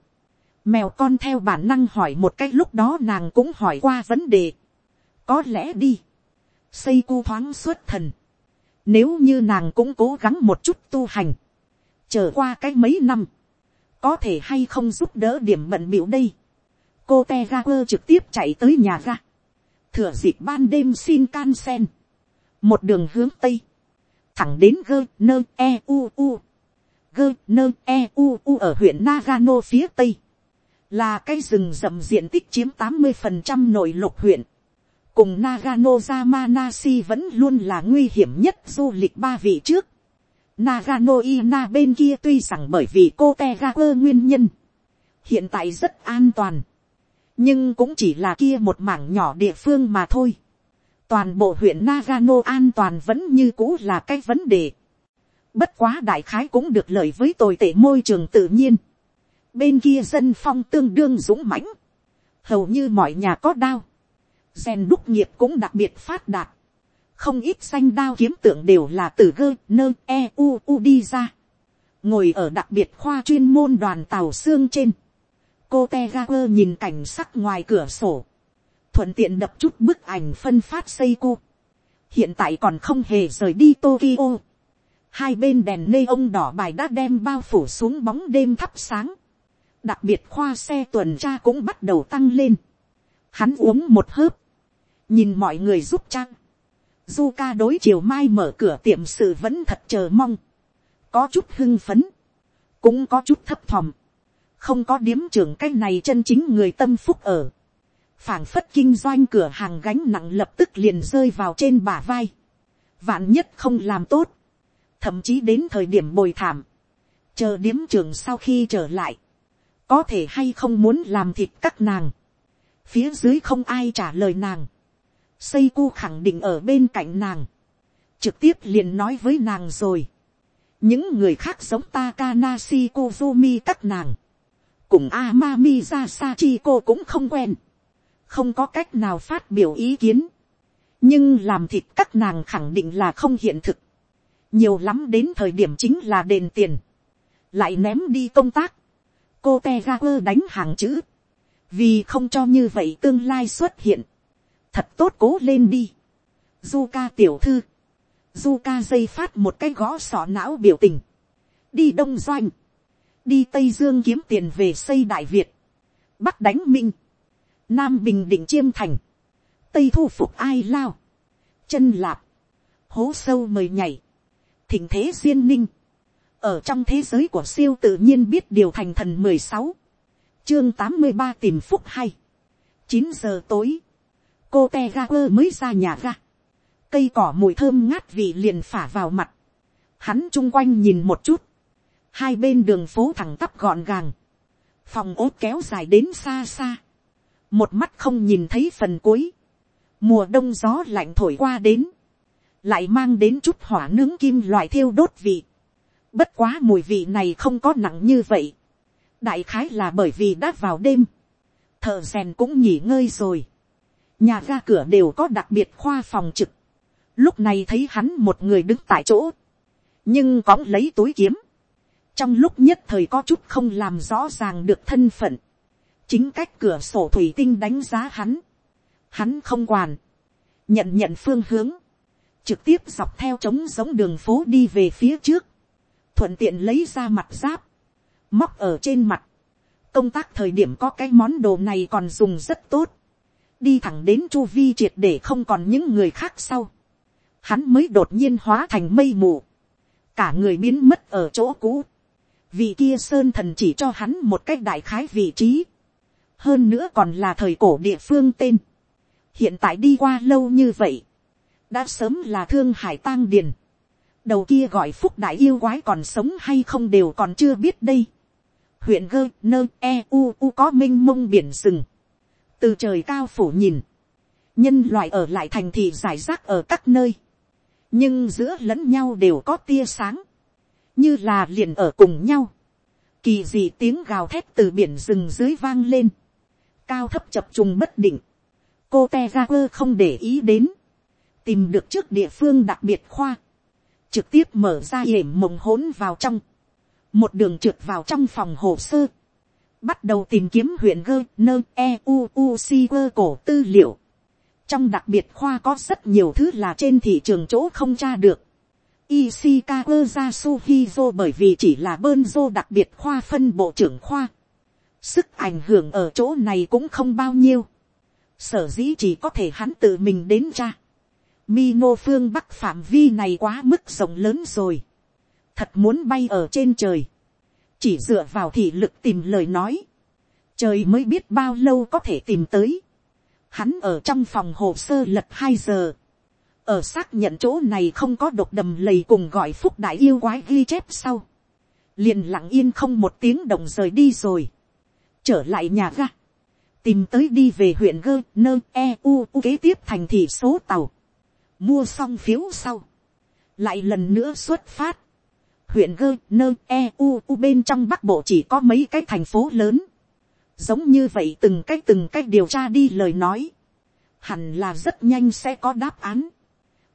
Mèo con theo bản năng hỏi một cách lúc đó nàng cũng hỏi qua vấn đề. Có lẽ đi. Xây cu thoáng suốt thần. Nếu như nàng cũng cố gắng một chút tu hành. Chờ qua cái mấy năm. Có thể hay không giúp đỡ điểm bận biểu đây. Cô te ga quơ trực tiếp chạy tới nhà ga. Thừa dịp ban đêm xin can sen. Một đường hướng tây. Thẳng đến gơ nơ e u u. Gơ nơ e u u ở huyện Nagano phía tây là cái rừng rậm diện tích chiếm tám mươi phần trăm nội lục huyện, cùng Nagano Yamanashi vẫn luôn là nguy hiểm nhất du lịch ba vị trước. Nagano Ina bên kia tuy rằng bởi vì cô Tegaku nguyên nhân, hiện tại rất an toàn, nhưng cũng chỉ là kia một mảng nhỏ địa phương mà thôi. Toàn bộ huyện Nagano an toàn vẫn như cũ là cái vấn đề. Bất quá đại khái cũng được lợi với tồi tệ môi trường tự nhiên. Bên kia dân phong tương đương dũng mãnh, hầu như mọi nhà có đao, rèn đúc nghiệp cũng đặc biệt phát đạt, không ít xanh đao kiếm tượng đều là từ gơ nơ e u u đi ra, ngồi ở đặc biệt khoa chuyên môn đoàn tàu xương trên, cô te ga quơ nhìn cảnh sắc ngoài cửa sổ, thuận tiện đập chút bức ảnh phân phát xây cô, hiện tại còn không hề rời đi Tokyo, hai bên đèn nê ông đỏ bài đã đem bao phủ xuống bóng đêm thắp sáng, đặc biệt khoa xe tuần tra cũng bắt đầu tăng lên. Hắn uống một hớp, nhìn mọi người giúp trang. Du ca đối chiều mai mở cửa tiệm sự vẫn thật chờ mong. Có chút hưng phấn, cũng có chút thấp thòm. Không có điếm trưởng cái này chân chính người tâm phúc ở. phảng phất kinh doanh cửa hàng gánh nặng lập tức liền rơi vào trên bả vai. Vạn nhất không làm tốt. Thậm chí đến thời điểm bồi thảm. Chờ điếm trưởng sau khi trở lại có thể hay không muốn làm thịt các nàng, phía dưới không ai trả lời nàng, xây cu khẳng định ở bên cạnh nàng, trực tiếp liền nói với nàng rồi, những người khác giống Takanasi Kozumi các nàng, cùng Amami Rasachiko cũng không quen, không có cách nào phát biểu ý kiến, nhưng làm thịt các nàng khẳng định là không hiện thực, nhiều lắm đến thời điểm chính là đền tiền, lại ném đi công tác, cô te ga quơ đánh hàng chữ, vì không cho như vậy tương lai xuất hiện, thật tốt cố lên đi, du ca tiểu thư, du ca dây phát một cái gõ sọ não biểu tình, đi đông doanh, đi tây dương kiếm tiền về xây đại việt, bắc đánh minh, nam bình định chiêm thành, tây thu phục ai lao, chân lạp, hố sâu mời nhảy, thỉnh thế duyên ninh, ở trong thế giới của siêu tự nhiên biết điều thành thần mười sáu, chương tám mươi ba tìm phúc hay, chín giờ tối, cô te ga quơ mới ra nhà ga, cây cỏ mùi thơm ngát vị liền phả vào mặt, hắn chung quanh nhìn một chút, hai bên đường phố thẳng tắp gọn gàng, phòng ốt kéo dài đến xa xa, một mắt không nhìn thấy phần cuối, mùa đông gió lạnh thổi qua đến, lại mang đến chút hỏa nướng kim loại thiêu đốt vị, bất quá mùi vị này không có nặng như vậy, đại khái là bởi vì đã vào đêm, thợ rèn cũng nghỉ ngơi rồi, nhà ga cửa đều có đặc biệt khoa phòng trực, lúc này thấy hắn một người đứng tại chỗ, nhưng cóng lấy túi kiếm, trong lúc nhất thời có chút không làm rõ ràng được thân phận, chính cách cửa sổ thủy tinh đánh giá hắn, hắn không quản, nhận nhận phương hướng, trực tiếp dọc theo trống giống đường phố đi về phía trước, thuận tiện lấy ra mặt giáp, móc ở trên mặt, công tác thời điểm có cái món đồ này còn dùng rất tốt, đi thẳng đến chu vi triệt để không còn những người khác sau, hắn mới đột nhiên hóa thành mây mù, cả người biến mất ở chỗ cũ, vị kia sơn thần chỉ cho hắn một cách đại khái vị trí, hơn nữa còn là thời cổ địa phương tên, hiện tại đi qua lâu như vậy, đã sớm là thương hải tang điền, đầu kia gọi phúc đại yêu quái còn sống hay không đều còn chưa biết đây, huyện gơ nơ e u u có m i n h mông biển rừng, từ trời cao phủ nhìn, nhân loại ở lại thành thị giải rác ở các nơi, nhưng giữa lẫn nhau đều có tia sáng, như là liền ở cùng nhau, kỳ dị tiếng gào thét từ biển rừng dưới vang lên, cao thấp chập trùng bất định, cô te ra quơ không để ý đến, tìm được trước địa phương đặc biệt khoa, trực tiếp mở ra yểm mộng hỗn vào trong, một đường trượt vào trong phòng hồ sơ, bắt đầu tìm kiếm huyện gơ nơ e u u si quơ cổ tư liệu. trong đặc biệt khoa có rất nhiều thứ là trên thị trường chỗ không tra được. Ishikawa Yasuhizo bởi vì chỉ là bơn dô đặc biệt khoa phân bộ trưởng khoa. Sức ảnh hưởng ở chỗ này cũng không bao nhiêu. Sở dĩ chỉ có thể hắn tự mình đến cha. Mino phương bắc phạm vi này quá mức rộng lớn rồi thật muốn bay ở trên trời, chỉ dựa vào thị lực tìm lời nói, trời mới biết bao lâu có thể tìm tới. Hắn ở trong phòng hồ sơ lật hai giờ, ở xác nhận chỗ này không có độc đầm lầy cùng gọi phúc đại yêu quái ghi chép sau, liền lặng yên không một tiếng đồng rời đi rồi, trở lại nhà ga, tìm tới đi về huyện gơ nơ e u u kế tiếp thành thị số tàu, mua xong phiếu sau, lại lần nữa xuất phát, huyện gơ nơ e u u bên trong bắc bộ chỉ có mấy cái thành phố lớn. giống như vậy từng cái từng cái điều tra đi lời nói. hẳn là rất nhanh sẽ có đáp án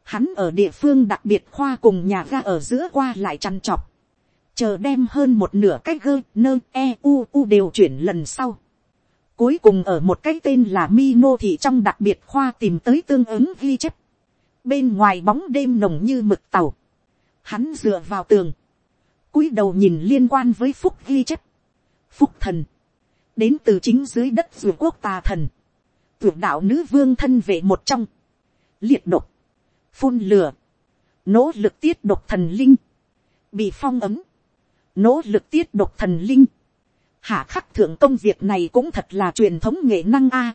hắn ở địa phương đặc biệt khoa cùng nhà ga ở giữa qua lại chăn chọc. chờ đem hơn một nửa cách gơ nơ e u u đều chuyển lần sau. cuối cùng ở một cái tên là Mino thị trong đặc biệt khoa tìm tới tương ứng ghi chép. bên ngoài bóng đêm nồng như mực tàu. hắn dựa vào tường cúi đầu nhìn liên quan với phúc ghi chép. phúc thần, đến từ chính dưới đất dù quốc tà thần, tuyệt đạo nữ vương thân vệ một trong, liệt độc, phun lửa, nỗ lực tiết độc thần linh, bị phong ấm, nỗ lực tiết độc thần linh, hạ khắc thượng công việc này cũng thật là truyền thống nghệ năng a.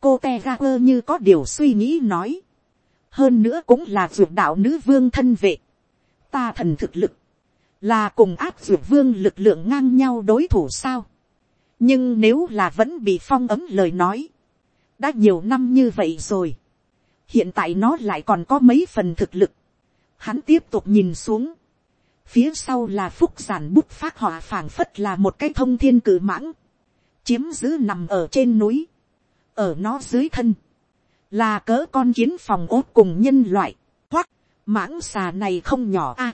cô te ga quơ như có điều suy nghĩ nói, hơn nữa cũng là ruột đạo nữ vương thân vệ, ta thần thực lực, là cùng áp ruột vương lực lượng ngang nhau đối thủ sao. nhưng nếu là vẫn bị phong ấm lời nói, đã nhiều năm như vậy rồi hiện tại nó lại còn có mấy phần thực lực. hắn tiếp tục nhìn xuống. phía sau là phúc giản bút phát họa phảng phất là một cái thông thiên cử mãng, chiếm giữ nằm ở trên núi, ở nó dưới thân, là cỡ con kiến phòng ốt cùng nhân loại, hoặc mãng xà này không nhỏ a, à,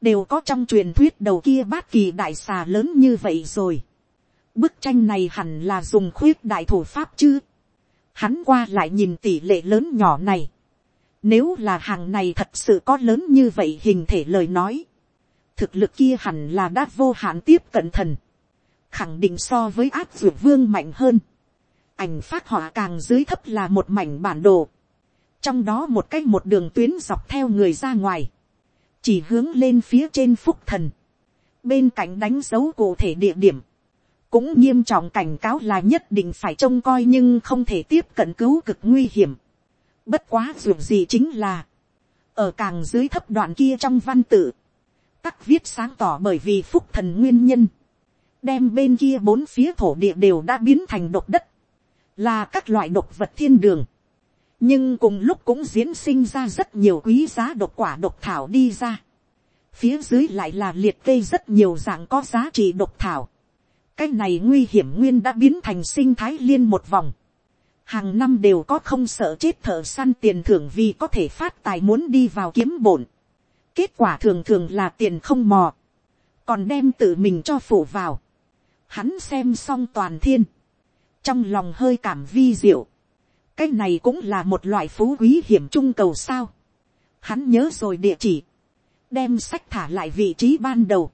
đều có trong truyền thuyết đầu kia bát kỳ đại xà lớn như vậy rồi. Bức tranh này hẳn là dùng khuyết đại thủ pháp chứ. Hắn qua lại nhìn tỷ lệ lớn nhỏ này. Nếu là hàng này thật sự có lớn như vậy hình thể lời nói. Thực lực kia hẳn là đã vô hạn tiếp cận thần. Khẳng định so với áp dược vương mạnh hơn. Ảnh phát họa càng dưới thấp là một mảnh bản đồ. Trong đó một cách một đường tuyến dọc theo người ra ngoài. Chỉ hướng lên phía trên phúc thần. Bên cạnh đánh dấu cụ thể địa điểm cũng nghiêm trọng cảnh cáo là nhất định phải trông coi nhưng không thể tiếp cận cứu cực nguy hiểm. Bất quá dù gì chính là, ở càng dưới thấp đoạn kia trong văn tự, tắc viết sáng tỏ bởi vì phúc thần nguyên nhân, đem bên kia bốn phía thổ địa đều đã biến thành độc đất, là các loại độc vật thiên đường. nhưng cùng lúc cũng diễn sinh ra rất nhiều quý giá độc quả độc thảo đi ra. phía dưới lại là liệt kê rất nhiều dạng có giá trị độc thảo cái này nguy hiểm nguyên đã biến thành sinh thái liên một vòng. hàng năm đều có không sợ chết thợ săn tiền thưởng vì có thể phát tài muốn đi vào kiếm bổn. kết quả thường thường là tiền không mò, còn đem tự mình cho phủ vào. hắn xem xong toàn thiên, trong lòng hơi cảm vi diệu. cái này cũng là một loại phú quý hiểm trung cầu sao. hắn nhớ rồi địa chỉ, đem sách thả lại vị trí ban đầu,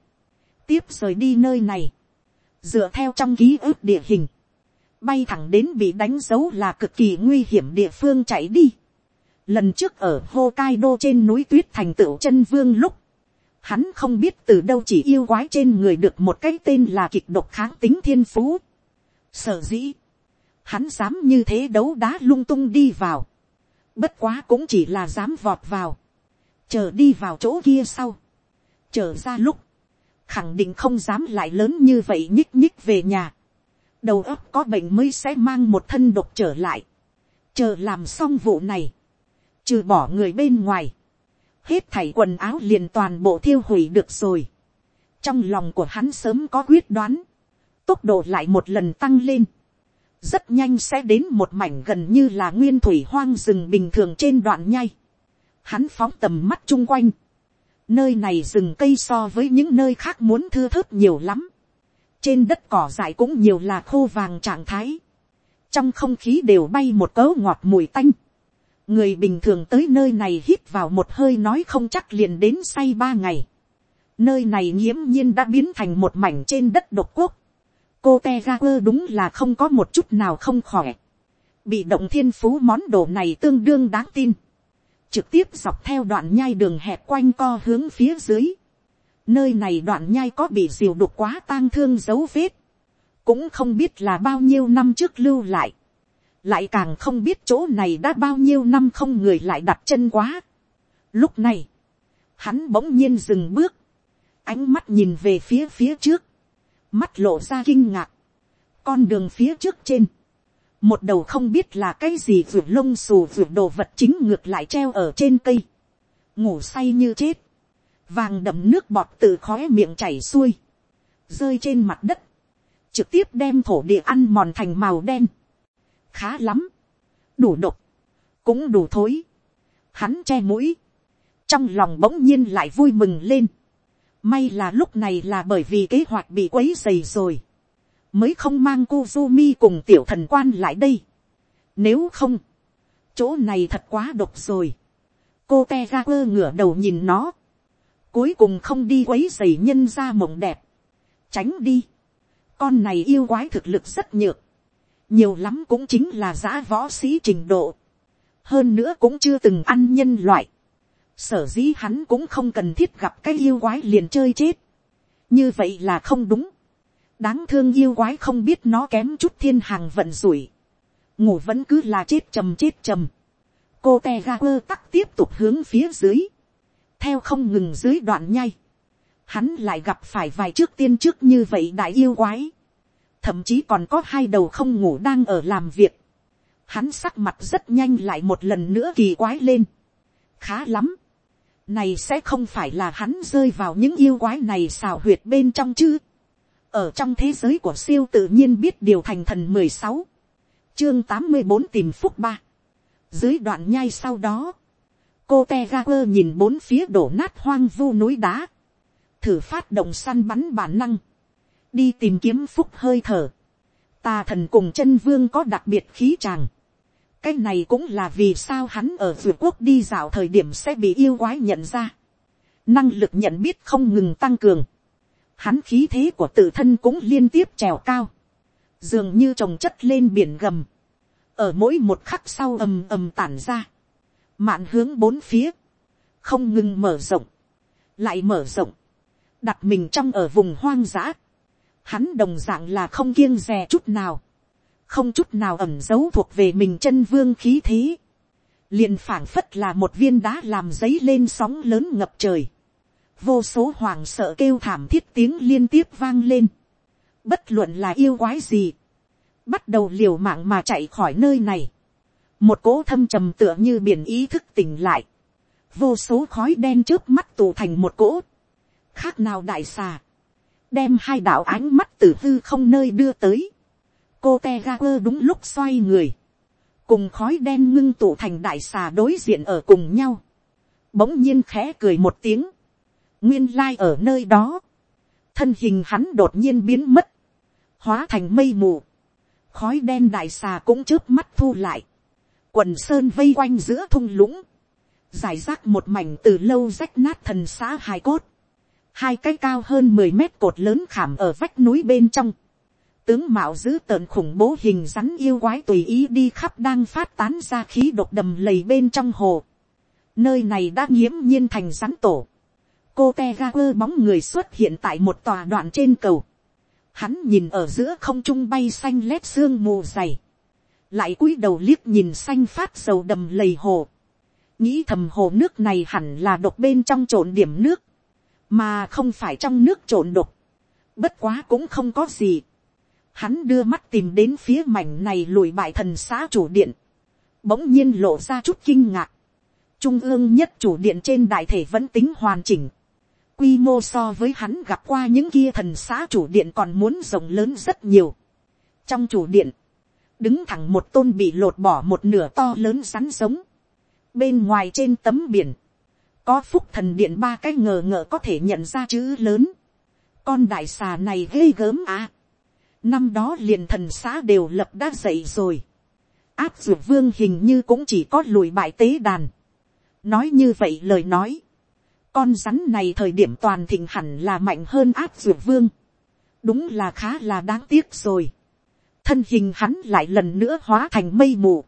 tiếp rời đi nơi này dựa theo trong ký ức địa hình, bay thẳng đến bị đánh dấu là cực kỳ nguy hiểm địa phương chạy đi. Lần trước ở Hokkaido trên núi tuyết thành tựu chân vương lúc, hắn không biết từ đâu chỉ yêu quái trên người được một cái tên là kịch độc kháng tính thiên phú. Sở dĩ, hắn dám như thế đấu đá lung tung đi vào. Bất quá cũng chỉ là dám vọt vào. Chờ đi vào chỗ kia sau. Chờ ra lúc, khẳng định không dám lại lớn như vậy nhích nhích về nhà. đầu óc có bệnh mới sẽ mang một thân độc trở lại. chờ làm xong vụ này, trừ bỏ người bên ngoài, hết thảy quần áo liền toàn bộ thiêu hủy được rồi. trong lòng của hắn sớm có quyết đoán, tốc độ lại một lần tăng lên, rất nhanh sẽ đến một mảnh gần như là nguyên thủy hoang rừng bình thường trên đoạn nhai. Hắn phóng tầm mắt chung quanh, Nơi này rừng cây so với những nơi khác muốn thưa thớt nhiều lắm. Trên đất cỏ dại cũng nhiều là khô vàng trạng thái. Trong không khí đều bay một cấu ngọt mùi tanh. Người bình thường tới nơi này hít vào một hơi nói không chắc liền đến say ba ngày. Nơi này nghiễm nhiên đã biến thành một mảnh trên đất độc quốc. Cô Tegaper đúng là không có một chút nào không khỏe. Bị động thiên phú món đồ này tương đương đáng tin trực tiếp dọc theo đoạn nhai đường hẹp quanh co hướng phía dưới. Nơi này đoạn nhai có bị diều đục quá tang thương dấu vết. Cũng không biết là bao nhiêu năm trước lưu lại. Lại càng không biết chỗ này đã bao nhiêu năm không người lại đặt chân quá. Lúc này, hắn bỗng nhiên dừng bước. Ánh mắt nhìn về phía phía trước. Mắt lộ ra kinh ngạc. Con đường phía trước trên một đầu không biết là cái gì vượt lông xù vượt đồ vật chính ngược lại treo ở trên cây, ngủ say như chết, vàng đậm nước bọt từ khói miệng chảy xuôi, rơi trên mặt đất, trực tiếp đem thổ địa ăn mòn thành màu đen, khá lắm, đủ độc, cũng đủ thối, hắn che mũi, trong lòng bỗng nhiên lại vui mừng lên, may là lúc này là bởi vì kế hoạch bị quấy dày rồi, mới không mang Kuzumi cùng tiểu thần quan lại đây. Nếu không, chỗ này thật quá độc rồi. Cô te quơ ngửa đầu nhìn nó. Cuối cùng không đi quấy giày nhân ra mộng đẹp. Tránh đi. Con này yêu quái thực lực rất nhược. Nhiều lắm cũng chính là giã võ sĩ trình độ. Hơn nữa cũng chưa từng ăn nhân loại. Sở dĩ hắn cũng không cần thiết gặp cái yêu quái liền chơi chết. Như vậy là không đúng đáng thương yêu quái không biết nó kém chút thiên hàng vận rủi. ngủ vẫn cứ là chết trầm chết trầm. cô te ga quơ tắc tiếp tục hướng phía dưới. theo không ngừng dưới đoạn nhay hắn lại gặp phải vài trước tiên trước như vậy đại yêu quái. thậm chí còn có hai đầu không ngủ đang ở làm việc. hắn sắc mặt rất nhanh lại một lần nữa kỳ quái lên. khá lắm. này sẽ không phải là hắn rơi vào những yêu quái này xào huyệt bên trong chứ ở trong thế giới của siêu tự nhiên biết điều thành thần mười sáu, chương tám mươi bốn tìm phúc ba, dưới đoạn nhai sau đó, cô te ga quơ nhìn bốn phía đổ nát hoang vu núi đá, thử phát động săn bắn bản năng, đi tìm kiếm phúc hơi thở, tà thần cùng chân vương có đặc biệt khí tràng, cái này cũng là vì sao hắn ở vượt quốc đi dạo thời điểm sẽ bị yêu quái nhận ra. Năng lực nhận biết không ngừng tăng cường. Hắn khí thế của tự thân cũng liên tiếp trèo cao. Dường như trồng chất lên biển gầm. Ở mỗi một khắc sau ầm ầm tản ra. Mạn hướng bốn phía. Không ngừng mở rộng. Lại mở rộng. Đặt mình trong ở vùng hoang dã. Hắn đồng dạng là không kiêng dè chút nào không chút nào ẩm giấu thuộc về mình chân vương khí thế, liền phảng phất là một viên đá làm giấy lên sóng lớn ngập trời, vô số hoàng sợ kêu thảm thiết tiếng liên tiếp vang lên, bất luận là yêu quái gì, bắt đầu liều mạng mà chạy khỏi nơi này, một cỗ thâm trầm tựa như biển ý thức tỉnh lại, vô số khói đen trước mắt tụ thành một cỗ, khác nào đại xà, đem hai đạo ánh mắt tử hư không nơi đưa tới, cô te ga quơ đúng lúc xoay người, cùng khói đen ngưng tụ thành đại xà đối diện ở cùng nhau, bỗng nhiên khẽ cười một tiếng, nguyên lai ở nơi đó, thân hình hắn đột nhiên biến mất, hóa thành mây mù, khói đen đại xà cũng trước mắt thu lại, quần sơn vây quanh giữa thung lũng, giải rác một mảnh từ lâu rách nát thần xã hài cốt, hai cái cao hơn mười mét cột lớn khảm ở vách núi bên trong, tướng mạo dữ tợn khủng bố hình rắn yêu quái tùy ý đi khắp đang phát tán ra khí độc đầm lầy bên trong hồ. Nơi này đã nghiễm nhiên thành rắn tổ. Cô te ga quơ bóng người xuất hiện tại một tòa đoạn trên cầu. Hắn nhìn ở giữa không trung bay xanh lét xương mù dày. Lại cúi đầu liếc nhìn xanh phát dầu đầm lầy hồ. Nghĩ thầm hồ nước này hẳn là độc bên trong trộn điểm nước. Mà không phải trong nước trộn độc. Bất quá cũng không có gì Hắn đưa mắt tìm đến phía mảnh này lùi bại thần xã chủ điện. Bỗng nhiên lộ ra chút kinh ngạc. Trung ương nhất chủ điện trên đại thể vẫn tính hoàn chỉnh. Quy mô so với hắn gặp qua những kia thần xã chủ điện còn muốn rộng lớn rất nhiều. Trong chủ điện, đứng thẳng một tôn bị lột bỏ một nửa to lớn rắn sống. Bên ngoài trên tấm biển, có phúc thần điện ba cái ngờ ngợ có thể nhận ra chữ lớn. Con đại xà này ghê gớm à năm đó liền thần xã đều lập đã dậy rồi. áp dụ vương hình như cũng chỉ có lùi bại tế đàn. nói như vậy lời nói con rắn này thời điểm toàn thịnh hẳn là mạnh hơn áp dược vương. đúng là khá là đáng tiếc rồi. thân hình hắn lại lần nữa hóa thành mây mù.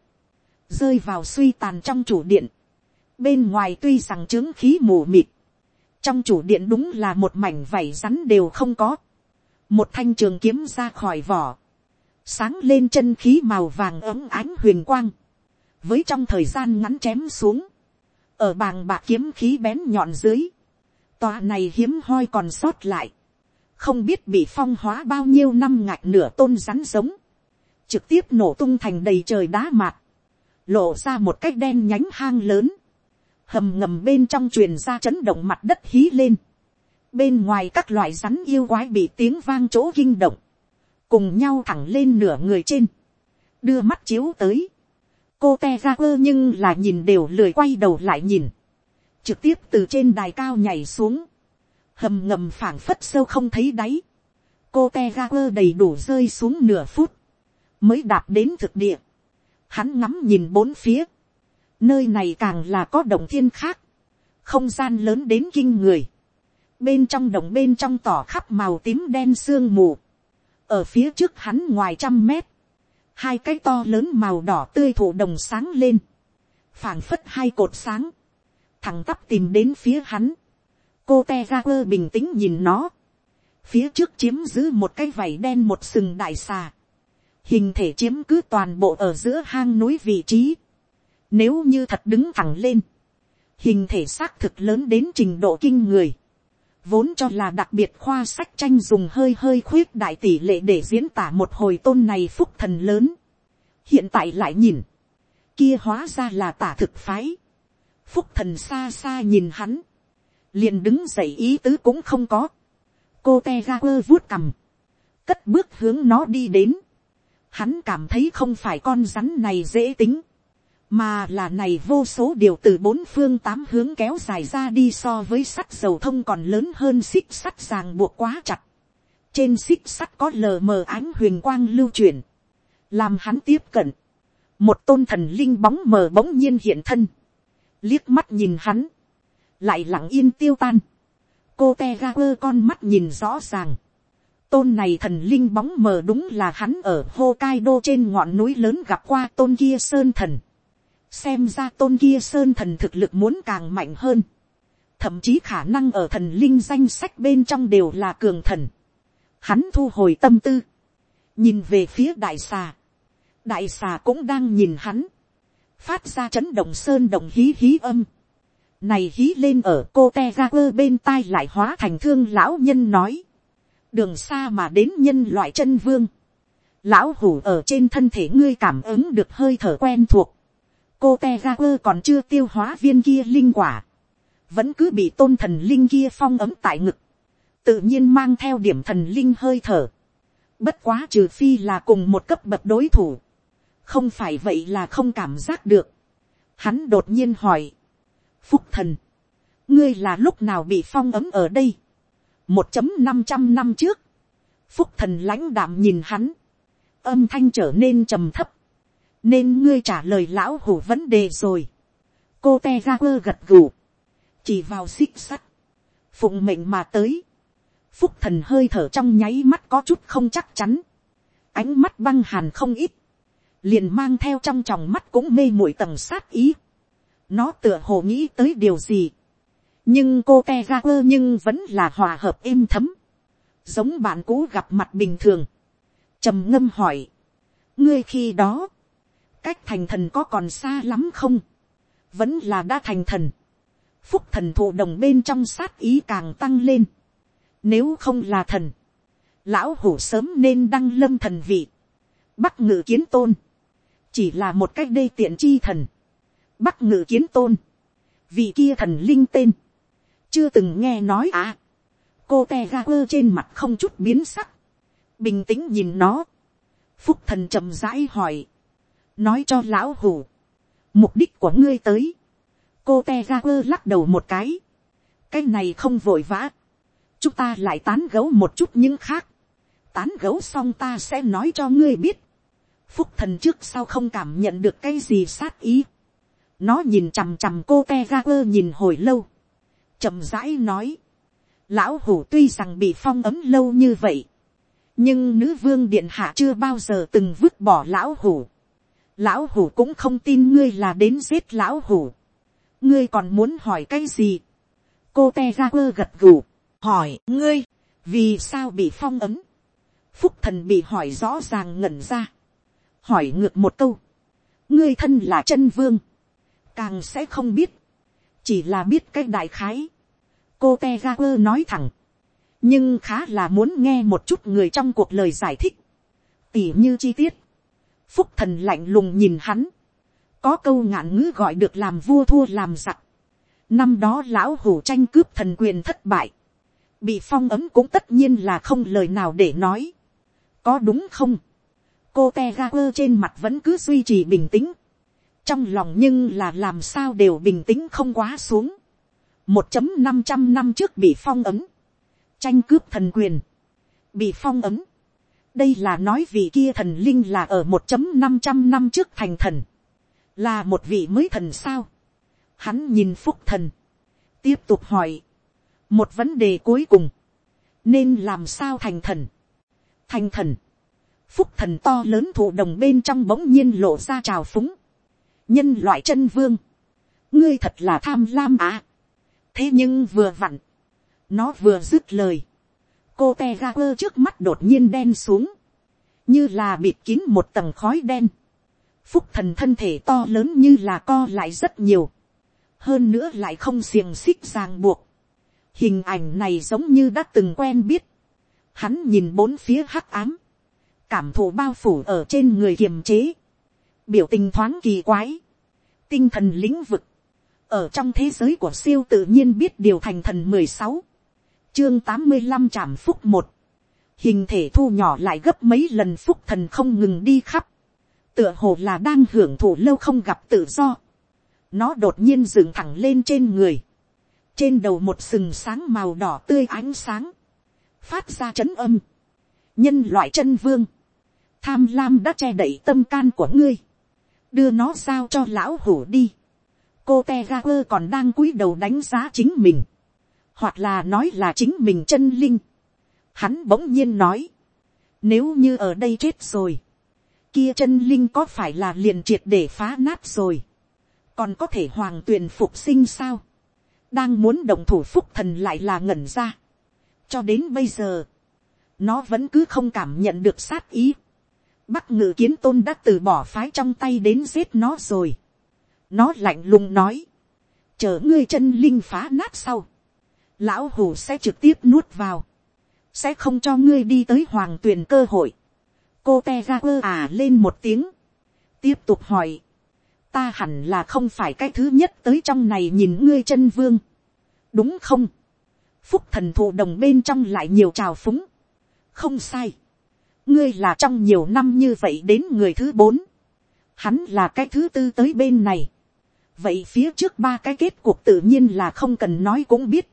rơi vào suy tàn trong chủ điện. bên ngoài tuy rằng trướng khí mù mịt. trong chủ điện đúng là một mảnh vảy rắn đều không có một thanh trường kiếm ra khỏi vỏ, sáng lên chân khí màu vàng ấm ánh huyền quang, với trong thời gian ngắn chém xuống, ở bàng bạc kiếm khí bén nhọn dưới, tòa này hiếm hoi còn sót lại, không biết bị phong hóa bao nhiêu năm ngạch nửa tôn rắn giống, trực tiếp nổ tung thành đầy trời đá mạt, lộ ra một cái đen nhánh hang lớn, hầm ngầm bên trong truyền ra chấn động mặt đất hí lên, bên ngoài các loại rắn yêu quái bị tiếng vang chỗ kinh động, cùng nhau thẳng lên nửa người trên, đưa mắt chiếu tới, cô te ra quơ nhưng là nhìn đều lười quay đầu lại nhìn, trực tiếp từ trên đài cao nhảy xuống, hầm ngầm phảng phất sâu không thấy đáy, cô te ra quơ đầy đủ rơi xuống nửa phút, mới đạt đến thực địa, hắn ngắm nhìn bốn phía, nơi này càng là có động thiên khác, không gian lớn đến kinh người, bên trong đồng bên trong tỏ khắp màu tím đen sương mù, ở phía trước hắn ngoài trăm mét, hai cái to lớn màu đỏ tươi thủ đồng sáng lên, phảng phất hai cột sáng, thẳng tắp tìm đến phía hắn, cô te ga quơ bình tĩnh nhìn nó, phía trước chiếm giữ một cái vảy đen một sừng đại xà, hình thể chiếm cứ toàn bộ ở giữa hang núi vị trí, nếu như thật đứng thẳng lên, hình thể xác thực lớn đến trình độ kinh người, vốn cho là đặc biệt khoa sách tranh dùng hơi hơi khuyết đại tỷ lệ để diễn tả một hồi tôn này phúc thần lớn. hiện tại lại nhìn, kia hóa ra là tả thực phái, phúc thần xa xa nhìn hắn, liền đứng dậy ý tứ cũng không có, cô te ga quơ vuốt cằm, cất bước hướng nó đi đến, hắn cảm thấy không phải con rắn này dễ tính, mà là này vô số điều từ bốn phương tám hướng kéo dài ra đi so với sắt dầu thông còn lớn hơn xích sắt ràng buộc quá chặt. trên xích sắt có lờ mờ ánh huyền quang lưu truyền làm hắn tiếp cận, một tôn thần linh bóng mờ bỗng nhiên hiện thân, liếc mắt nhìn hắn, lại lặng yên tiêu tan, cô te ga quơ con mắt nhìn rõ ràng, tôn này thần linh bóng mờ đúng là hắn ở Hokkaido trên ngọn núi lớn gặp qua tôn kia sơn thần xem ra tôn kia sơn thần thực lực muốn càng mạnh hơn, thậm chí khả năng ở thần linh danh sách bên trong đều là cường thần. Hắn thu hồi tâm tư, nhìn về phía đại xà, đại xà cũng đang nhìn hắn, phát ra chấn động sơn động hí hí âm, này hí lên ở cô te ga quơ bên tai lại hóa thành thương lão nhân nói, đường xa mà đến nhân loại chân vương, lão hủ ở trên thân thể ngươi cảm ứng được hơi thở quen thuộc, cô te ga quơ còn chưa tiêu hóa viên kia linh quả, vẫn cứ bị tôn thần linh kia phong ấm tại ngực, tự nhiên mang theo điểm thần linh hơi thở, bất quá trừ phi là cùng một cấp bậc đối thủ, không phải vậy là không cảm giác được. Hắn đột nhiên hỏi, phúc thần, ngươi là lúc nào bị phong ấm ở đây, một chấm năm trăm năm trước, phúc thần lãnh đạm nhìn hắn, âm thanh trở nên trầm thấp, nên ngươi trả lời lão hủ vấn đề rồi. cô te ra quơ gật gù, chỉ vào xích sắt, phụng mệnh mà tới, phúc thần hơi thở trong nháy mắt có chút không chắc chắn, ánh mắt băng hàn không ít, liền mang theo trong tròng mắt cũng mê muội tầng sát ý, nó tựa hồ nghĩ tới điều gì, nhưng cô te ra quơ nhưng vẫn là hòa hợp êm thấm, giống bạn cũ gặp mặt bình thường, trầm ngâm hỏi, ngươi khi đó, cách thành thần có còn xa lắm không, vẫn là đã thành thần, phúc thần thụ đồng bên trong sát ý càng tăng lên, nếu không là thần, lão hủ sớm nên đăng lâm thần vị, bắc ngự kiến tôn, chỉ là một cách đê tiện chi thần, bắc ngự kiến tôn, vị kia thần linh tên, chưa từng nghe nói à, cô te ga quơ trên mặt không chút biến sắc, bình tĩnh nhìn nó, phúc thần chậm rãi hỏi, nói cho lão hủ, mục đích của ngươi tới, cô te ga quơ lắc đầu một cái, cái này không vội vã, chúng ta lại tán gấu một chút những khác, tán gấu xong ta sẽ nói cho ngươi biết, phúc thần trước sau không cảm nhận được cái gì sát ý, nó nhìn chằm chằm cô te ga quơ nhìn hồi lâu, chậm rãi nói, lão hủ tuy rằng bị phong ấm lâu như vậy, nhưng nữ vương điện hạ chưa bao giờ từng vứt bỏ lão hủ lão hủ cũng không tin ngươi là đến giết lão hủ. ngươi còn muốn hỏi cái gì. cô te ra quơ gật gù, hỏi ngươi, vì sao bị phong ấm. phúc thần bị hỏi rõ ràng ngẩn ra. hỏi ngược một câu. ngươi thân là chân vương. càng sẽ không biết. chỉ là biết cái đại khái. cô te ra quơ nói thẳng. nhưng khá là muốn nghe một chút người trong cuộc lời giải thích. tỉ như chi tiết phúc thần lạnh lùng nhìn hắn, có câu ngạn ngữ gọi được làm vua thua làm giặc. năm đó lão hủ tranh cướp thần quyền thất bại, bị phong ấm cũng tất nhiên là không lời nào để nói. có đúng không, cô te ga quơ trên mặt vẫn cứ duy trì bình tĩnh, trong lòng nhưng là làm sao đều bình tĩnh không quá xuống. một chấm năm trăm năm trước bị phong ấm, tranh cướp thần quyền, bị phong ấm, đây là nói vị kia thần linh là ở một chấm năm trăm năm trước thành thần, là một vị mới thần sao. Hắn nhìn phúc thần, tiếp tục hỏi, một vấn đề cuối cùng, nên làm sao thành thần. thành thần, phúc thần to lớn thụ đồng bên trong bỗng nhiên lộ ra trào phúng, nhân loại chân vương, ngươi thật là tham lam à. thế nhưng vừa vặn, nó vừa dứt lời, cô te ga quơ trước mắt đột nhiên đen xuống, như là bịt kín một tầng khói đen. phúc thần thân thể to lớn như là co lại rất nhiều, hơn nữa lại không xiềng xích ràng buộc. hình ảnh này giống như đã từng quen biết. hắn nhìn bốn phía hắc ám, cảm thụ bao phủ ở trên người kiềm chế, biểu tình thoáng kỳ quái, tinh thần lĩnh vực, ở trong thế giới của siêu tự nhiên biết điều thành thần mười sáu, chương tám mươi năm trảm phúc một, hình thể thu nhỏ lại gấp mấy lần phúc thần không ngừng đi khắp, tựa hồ là đang hưởng thụ lâu không gặp tự do, nó đột nhiên dựng thẳng lên trên người, trên đầu một sừng sáng màu đỏ tươi ánh sáng, phát ra chấn âm, nhân loại chân vương, tham lam đã che đậy tâm can của ngươi, đưa nó giao cho lão hủ đi, cô Tegaper còn đang cúi đầu đánh giá chính mình, hoặc là nói là chính mình chân linh, hắn bỗng nhiên nói, nếu như ở đây chết rồi, kia chân linh có phải là liền triệt để phá nát rồi, còn có thể hoàng tuyền phục sinh sao, đang muốn động thủ phúc thần lại là ngẩn ra. cho đến bây giờ, nó vẫn cứ không cảm nhận được sát ý. bắc ngự kiến tôn đã từ bỏ phái trong tay đến giết nó rồi. nó lạnh lùng nói, chờ ngươi chân linh phá nát sau, lão hủ sẽ trực tiếp nuốt vào, sẽ không cho ngươi đi tới hoàng tuyền cơ hội. cô te ra quơ à lên một tiếng, tiếp tục hỏi, ta hẳn là không phải cái thứ nhất tới trong này nhìn ngươi chân vương. đúng không. phúc thần thụ đồng bên trong lại nhiều trào phúng. không sai. ngươi là trong nhiều năm như vậy đến người thứ bốn. hắn là cái thứ tư tới bên này. vậy phía trước ba cái kết cuộc tự nhiên là không cần nói cũng biết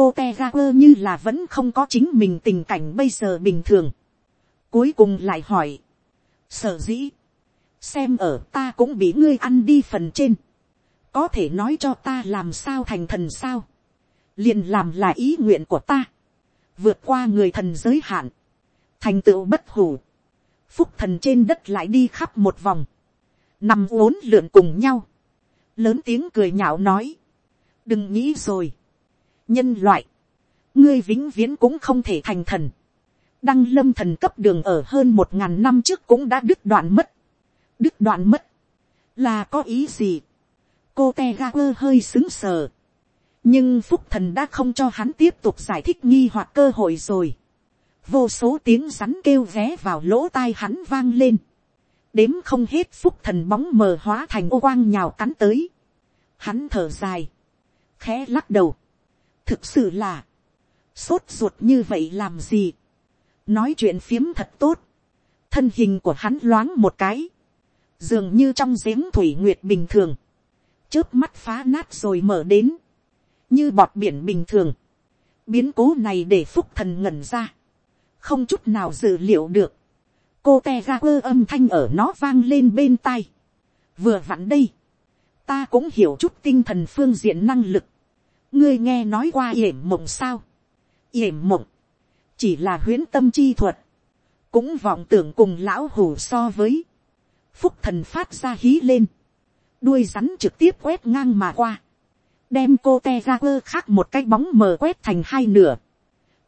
cô te ga quơ như là vẫn không có chính mình tình cảnh bây giờ bình thường. cuối cùng lại hỏi. sở dĩ xem ở ta cũng bị ngươi ăn đi phần trên, có thể nói cho ta làm sao thành thần sao, liền làm là ý nguyện của ta, vượt qua người thần giới hạn, thành tựu bất hủ, phúc thần trên đất lại đi khắp một vòng, nằm uốn lượn cùng nhau, lớn tiếng cười nhạo nói, đừng nghĩ rồi, nhân loại, ngươi vĩnh viễn cũng không thể thành thần, đăng lâm thần cấp đường ở hơn một ngàn năm trước cũng đã đứt đoạn mất, đứt đoạn mất, là có ý gì. cô te ga quơ hơi xứng sờ. nhưng phúc thần đã không cho hắn tiếp tục giải thích nghi hoặc cơ hội rồi. vô số tiếng rắn kêu vé vào lỗ tai hắn vang lên. đếm không hết phúc thần bóng mờ hóa thành ô quang nhào cắn tới. hắn thở dài, khẽ lắc đầu thực sự là, sốt ruột như vậy làm gì. nói chuyện phiếm thật tốt. thân hình của hắn loáng một cái. Dường như trong giếng thủy nguyệt bình thường, chớp mắt phá nát rồi mở đến, như bọt biển bình thường, biến cố này để phúc thần ngẩn ra, không chút nào dự liệu được, cô te ra quơ âm thanh ở nó vang lên bên tai, vừa vặn đây, ta cũng hiểu chút tinh thần phương diện năng lực, ngươi nghe nói qua yểm mộng sao, yểm mộng, chỉ là huyễn tâm chi thuật, cũng vọng tưởng cùng lão hủ so với, phúc thần phát ra hí lên, đuôi rắn trực tiếp quét ngang mà qua, đem cô te ra quơ khác một cái bóng mờ quét thành hai nửa,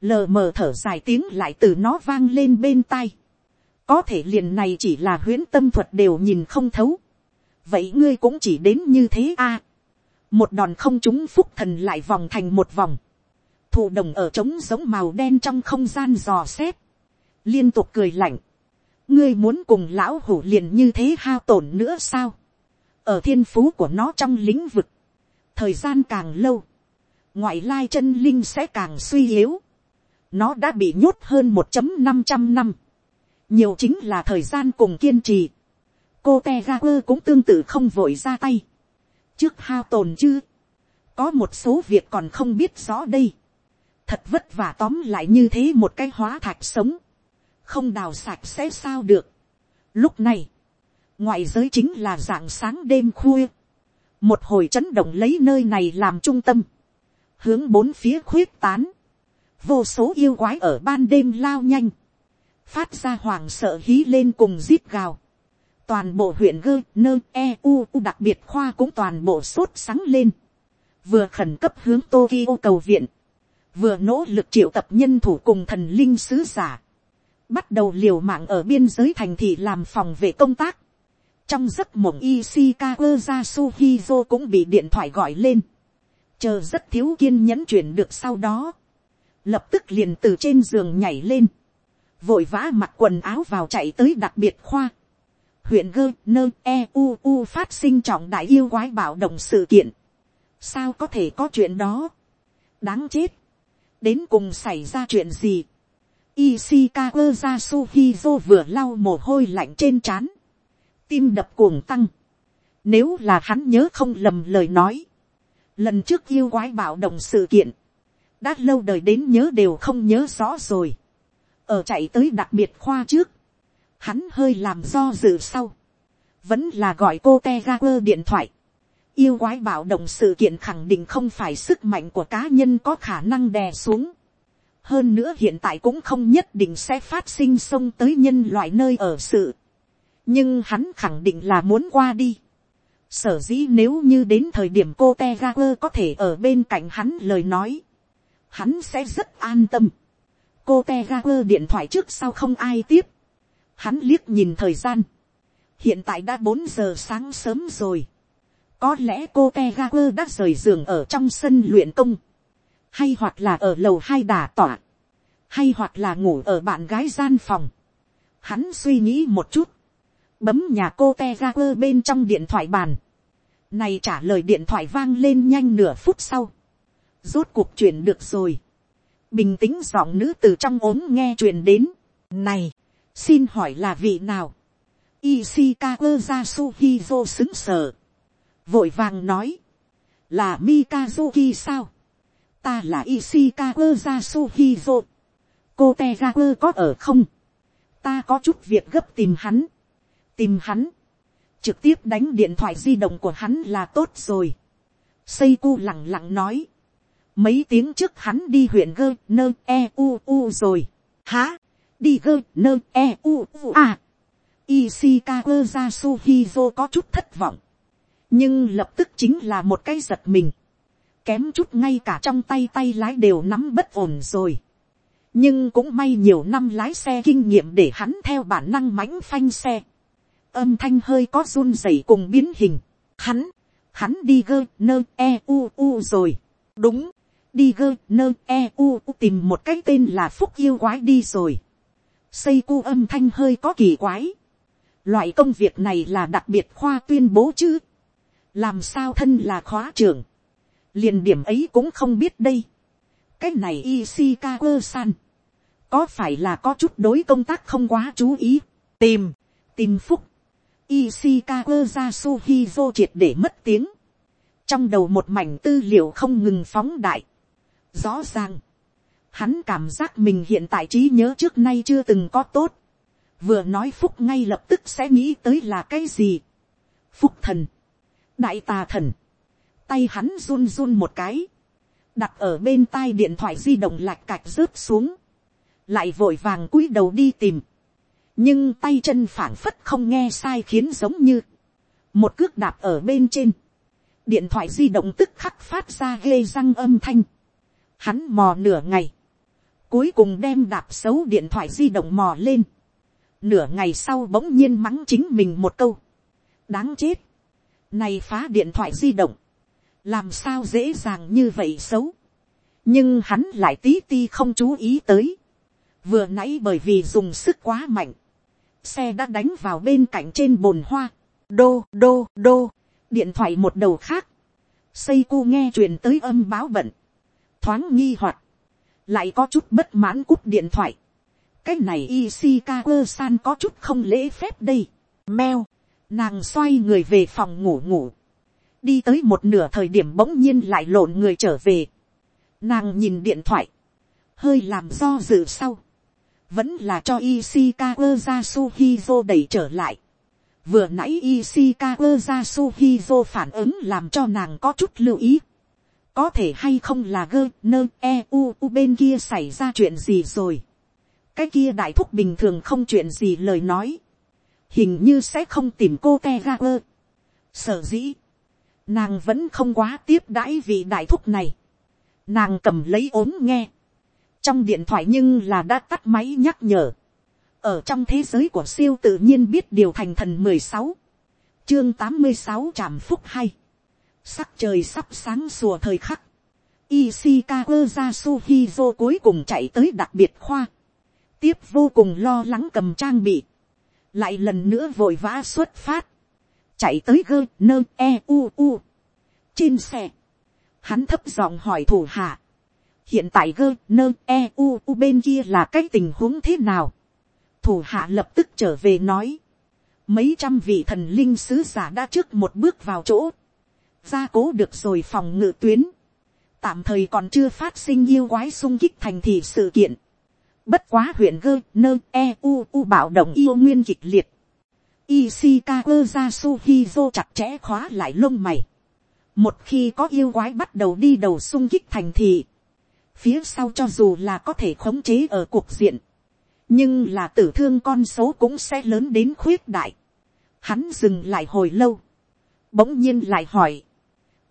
lờ mờ thở dài tiếng lại từ nó vang lên bên tai, có thể liền này chỉ là huyễn tâm thuật đều nhìn không thấu, vậy ngươi cũng chỉ đến như thế a, một đòn không trúng phúc thần lại vòng thành một vòng, thụ đồng ở trống giống màu đen trong không gian dò xét, liên tục cười lạnh, ngươi muốn cùng lão hủ liền như thế hao tổn nữa sao, ở thiên phú của nó trong lĩnh vực, thời gian càng lâu, ngoại lai chân linh sẽ càng suy yếu, nó đã bị nhốt hơn một năm trăm năm, nhiều chính là thời gian cùng kiên trì, cô te ga quơ cũng tương tự không vội ra tay, trước hao tồn chứ, có một số việc còn không biết rõ đây, thật vất vả tóm lại như thế một cái hóa thạch sống, không đào sạch sẽ sao được. Lúc này, ngoại giới chính là dạng sáng đêm khuya. Một hồi chấn động lấy nơi này làm trung tâm. Hướng bốn phía khuyết tán. Vô số yêu quái ở ban đêm lao nhanh. Phát ra hoàng sợ hí lên cùng zip gào. Toàn bộ huyện gơ, nơ, e, u, u đặc biệt khoa cũng toàn bộ sốt sáng lên. Vừa khẩn cấp hướng Tokyo cầu viện. Vừa nỗ lực triệu tập nhân thủ cùng thần linh sứ giả bắt đầu liều mạng ở biên giới thành thị làm phòng vệ công tác. trong giấc mộng Ishikawa Yasuhizo cũng bị điện thoại gọi lên. chờ rất thiếu kiên nhẫn chuyển được sau đó. lập tức liền từ trên giường nhảy lên. vội vã mặc quần áo vào chạy tới đặc biệt khoa huyện gơ nơ e u u phát sinh trọng đại yêu quái bảo động sự kiện. sao có thể có chuyện đó, đáng chết, đến cùng xảy ra chuyện gì, Ishikawa Yasuhizo vừa lau mồ hôi lạnh trên trán, tim đập cuồng tăng, nếu là hắn nhớ không lầm lời nói, lần trước yêu quái bạo động sự kiện, đã lâu đời đến nhớ đều không nhớ rõ rồi, ở chạy tới đặc biệt khoa trước, hắn hơi làm do dự sau, vẫn là gọi cô te ga quơ điện thoại, yêu quái bạo động sự kiện khẳng định không phải sức mạnh của cá nhân có khả năng đè xuống. hơn nữa hiện tại cũng không nhất định sẽ phát sinh xông tới nhân loại nơi ở sự. nhưng hắn khẳng định là muốn qua đi. sở dĩ nếu như đến thời điểm cô te ga quơ có thể ở bên cạnh hắn lời nói, hắn sẽ rất an tâm. cô te ga quơ điện thoại trước sau không ai tiếp hắn liếc nhìn thời gian. hiện tại đã bốn giờ sáng sớm rồi có lẽ cô Tegaku đã rời giường ở trong sân luyện công. Hay hoặc là ở lầu hai đà tỏa. Hay hoặc là ngủ ở bạn gái gian phòng. Hắn suy nghĩ một chút. Bấm nhà cô Tegaku bên trong điện thoại bàn. Này trả lời điện thoại vang lên nhanh nửa phút sau. Rốt cuộc chuyển được rồi. Bình tĩnh giọng nữ từ trong ốm nghe truyền đến. Này, xin hỏi là vị nào? Ishikawa Yasuhizo xứng sở vội vàng nói, là Mikazuki sao, ta là Ishikawa Yasuhizo, cô Tegaku có ở không, ta có chút việc gấp tìm hắn, tìm hắn, trực tiếp đánh điện thoại di động của hắn là tốt rồi. Seiku lặng lặng nói, mấy tiếng trước hắn đi huyện gơ nơ e u u rồi, há, đi gơ nơ e u u a. Ishikawa Yasuhizo có chút thất vọng nhưng lập tức chính là một cái giật mình, kém chút ngay cả trong tay tay lái đều nắm bất ổn rồi. nhưng cũng may nhiều năm lái xe kinh nghiệm để hắn theo bản năng mãnh phanh xe. âm thanh hơi có run rẩy cùng biến hình. hắn, hắn đi gơ nơ e u u rồi. đúng, đi gơ nơ e u u tìm một cái tên là phúc yêu quái đi rồi xây cu âm thanh hơi có kỳ quái. loại công việc này là đặc biệt khoa tuyên bố chứ. Làm sao thân là khóa trưởng, liền điểm ấy cũng không biết đây. cái này Ishikawa san, có phải là có chút đối công tác không quá chú ý, tìm, tìm phúc, Ishikawa Yasuhizo triệt để mất tiếng, trong đầu một mảnh tư liệu không ngừng phóng đại, rõ ràng, hắn cảm giác mình hiện tại trí nhớ trước nay chưa từng có tốt, vừa nói phúc ngay lập tức sẽ nghĩ tới là cái gì, phúc thần, đại tà thần, tay hắn run run một cái, đặt ở bên tai điện thoại di động lạch cạch rớt xuống, lại vội vàng cúi đầu đi tìm, nhưng tay chân phảng phất không nghe sai khiến giống như, một cước đạp ở bên trên, điện thoại di động tức khắc phát ra ghê răng âm thanh, hắn mò nửa ngày, cuối cùng đem đạp xấu điện thoại di động mò lên, nửa ngày sau bỗng nhiên mắng chính mình một câu, đáng chết, này phá điện thoại di động. Làm sao dễ dàng như vậy xấu. Nhưng hắn lại tí ti không chú ý tới. Vừa nãy bởi vì dùng sức quá mạnh. Xe đã đánh vào bên cạnh trên bồn hoa. Đô, đô, đô. Điện thoại một đầu khác. Xây cu nghe truyền tới âm báo bận. Thoáng nghi hoặc lại có chút bất mãn cúp điện thoại. Cái này Ishikawa san có chút không lễ phép đây. Mèo Nàng xoay người về phòng ngủ ngủ. Đi tới một nửa thời điểm bỗng nhiên lại lộn người trở về. Nàng nhìn điện thoại. Hơi làm do dự sau. Vẫn là cho Ishikawa Yasuhizo đẩy trở lại. Vừa nãy Ishikawa Yasuhizo phản ứng làm cho nàng có chút lưu ý. Có thể hay không là gơ nơ e u u bên kia xảy ra chuyện gì rồi. Cái kia đại thúc bình thường không chuyện gì lời nói hình như sẽ không tìm cô te ra ơ. Sở dĩ, nàng vẫn không quá tiếp đãi vị đại thúc này. Nàng cầm lấy ốm nghe. Trong điện thoại nhưng là đã tắt máy nhắc nhở. Ở trong thế giới của siêu tự nhiên biết điều thành thần mười sáu Chương tám mươi sáu trảm phúc hay. Sắc trời sắp sáng sùa thời khắc. Ishikawa Yasuhizo cuối cùng chạy tới đặc biệt khoa. Tiếp vô cùng lo lắng cầm trang bị. Lại lần nữa vội vã xuất phát, chạy tới gơ nơ e u u. trên xe, hắn thấp giọng hỏi thủ hạ, hiện tại gơ nơ e u u bên kia là cái tình huống thế nào, thủ hạ lập tức trở về nói, mấy trăm vị thần linh sứ giả đã trước một bước vào chỗ, gia cố được rồi phòng ngự tuyến, tạm thời còn chưa phát sinh yêu quái sung kích thành thị sự kiện, bất quá huyện gơ nơ e u u bảo động yêu nguyên kịch liệt, Ishikawa Yasuhizo chặt chẽ khóa lại lông mày. Một khi có yêu quái bắt đầu đi đầu sung kích thành thị. Phía sau cho dù là có thể khống chế ở cuộc diện. Nhưng là tử thương con số cũng sẽ lớn đến khuyết đại. Hắn dừng lại hồi lâu. Bỗng nhiên lại hỏi.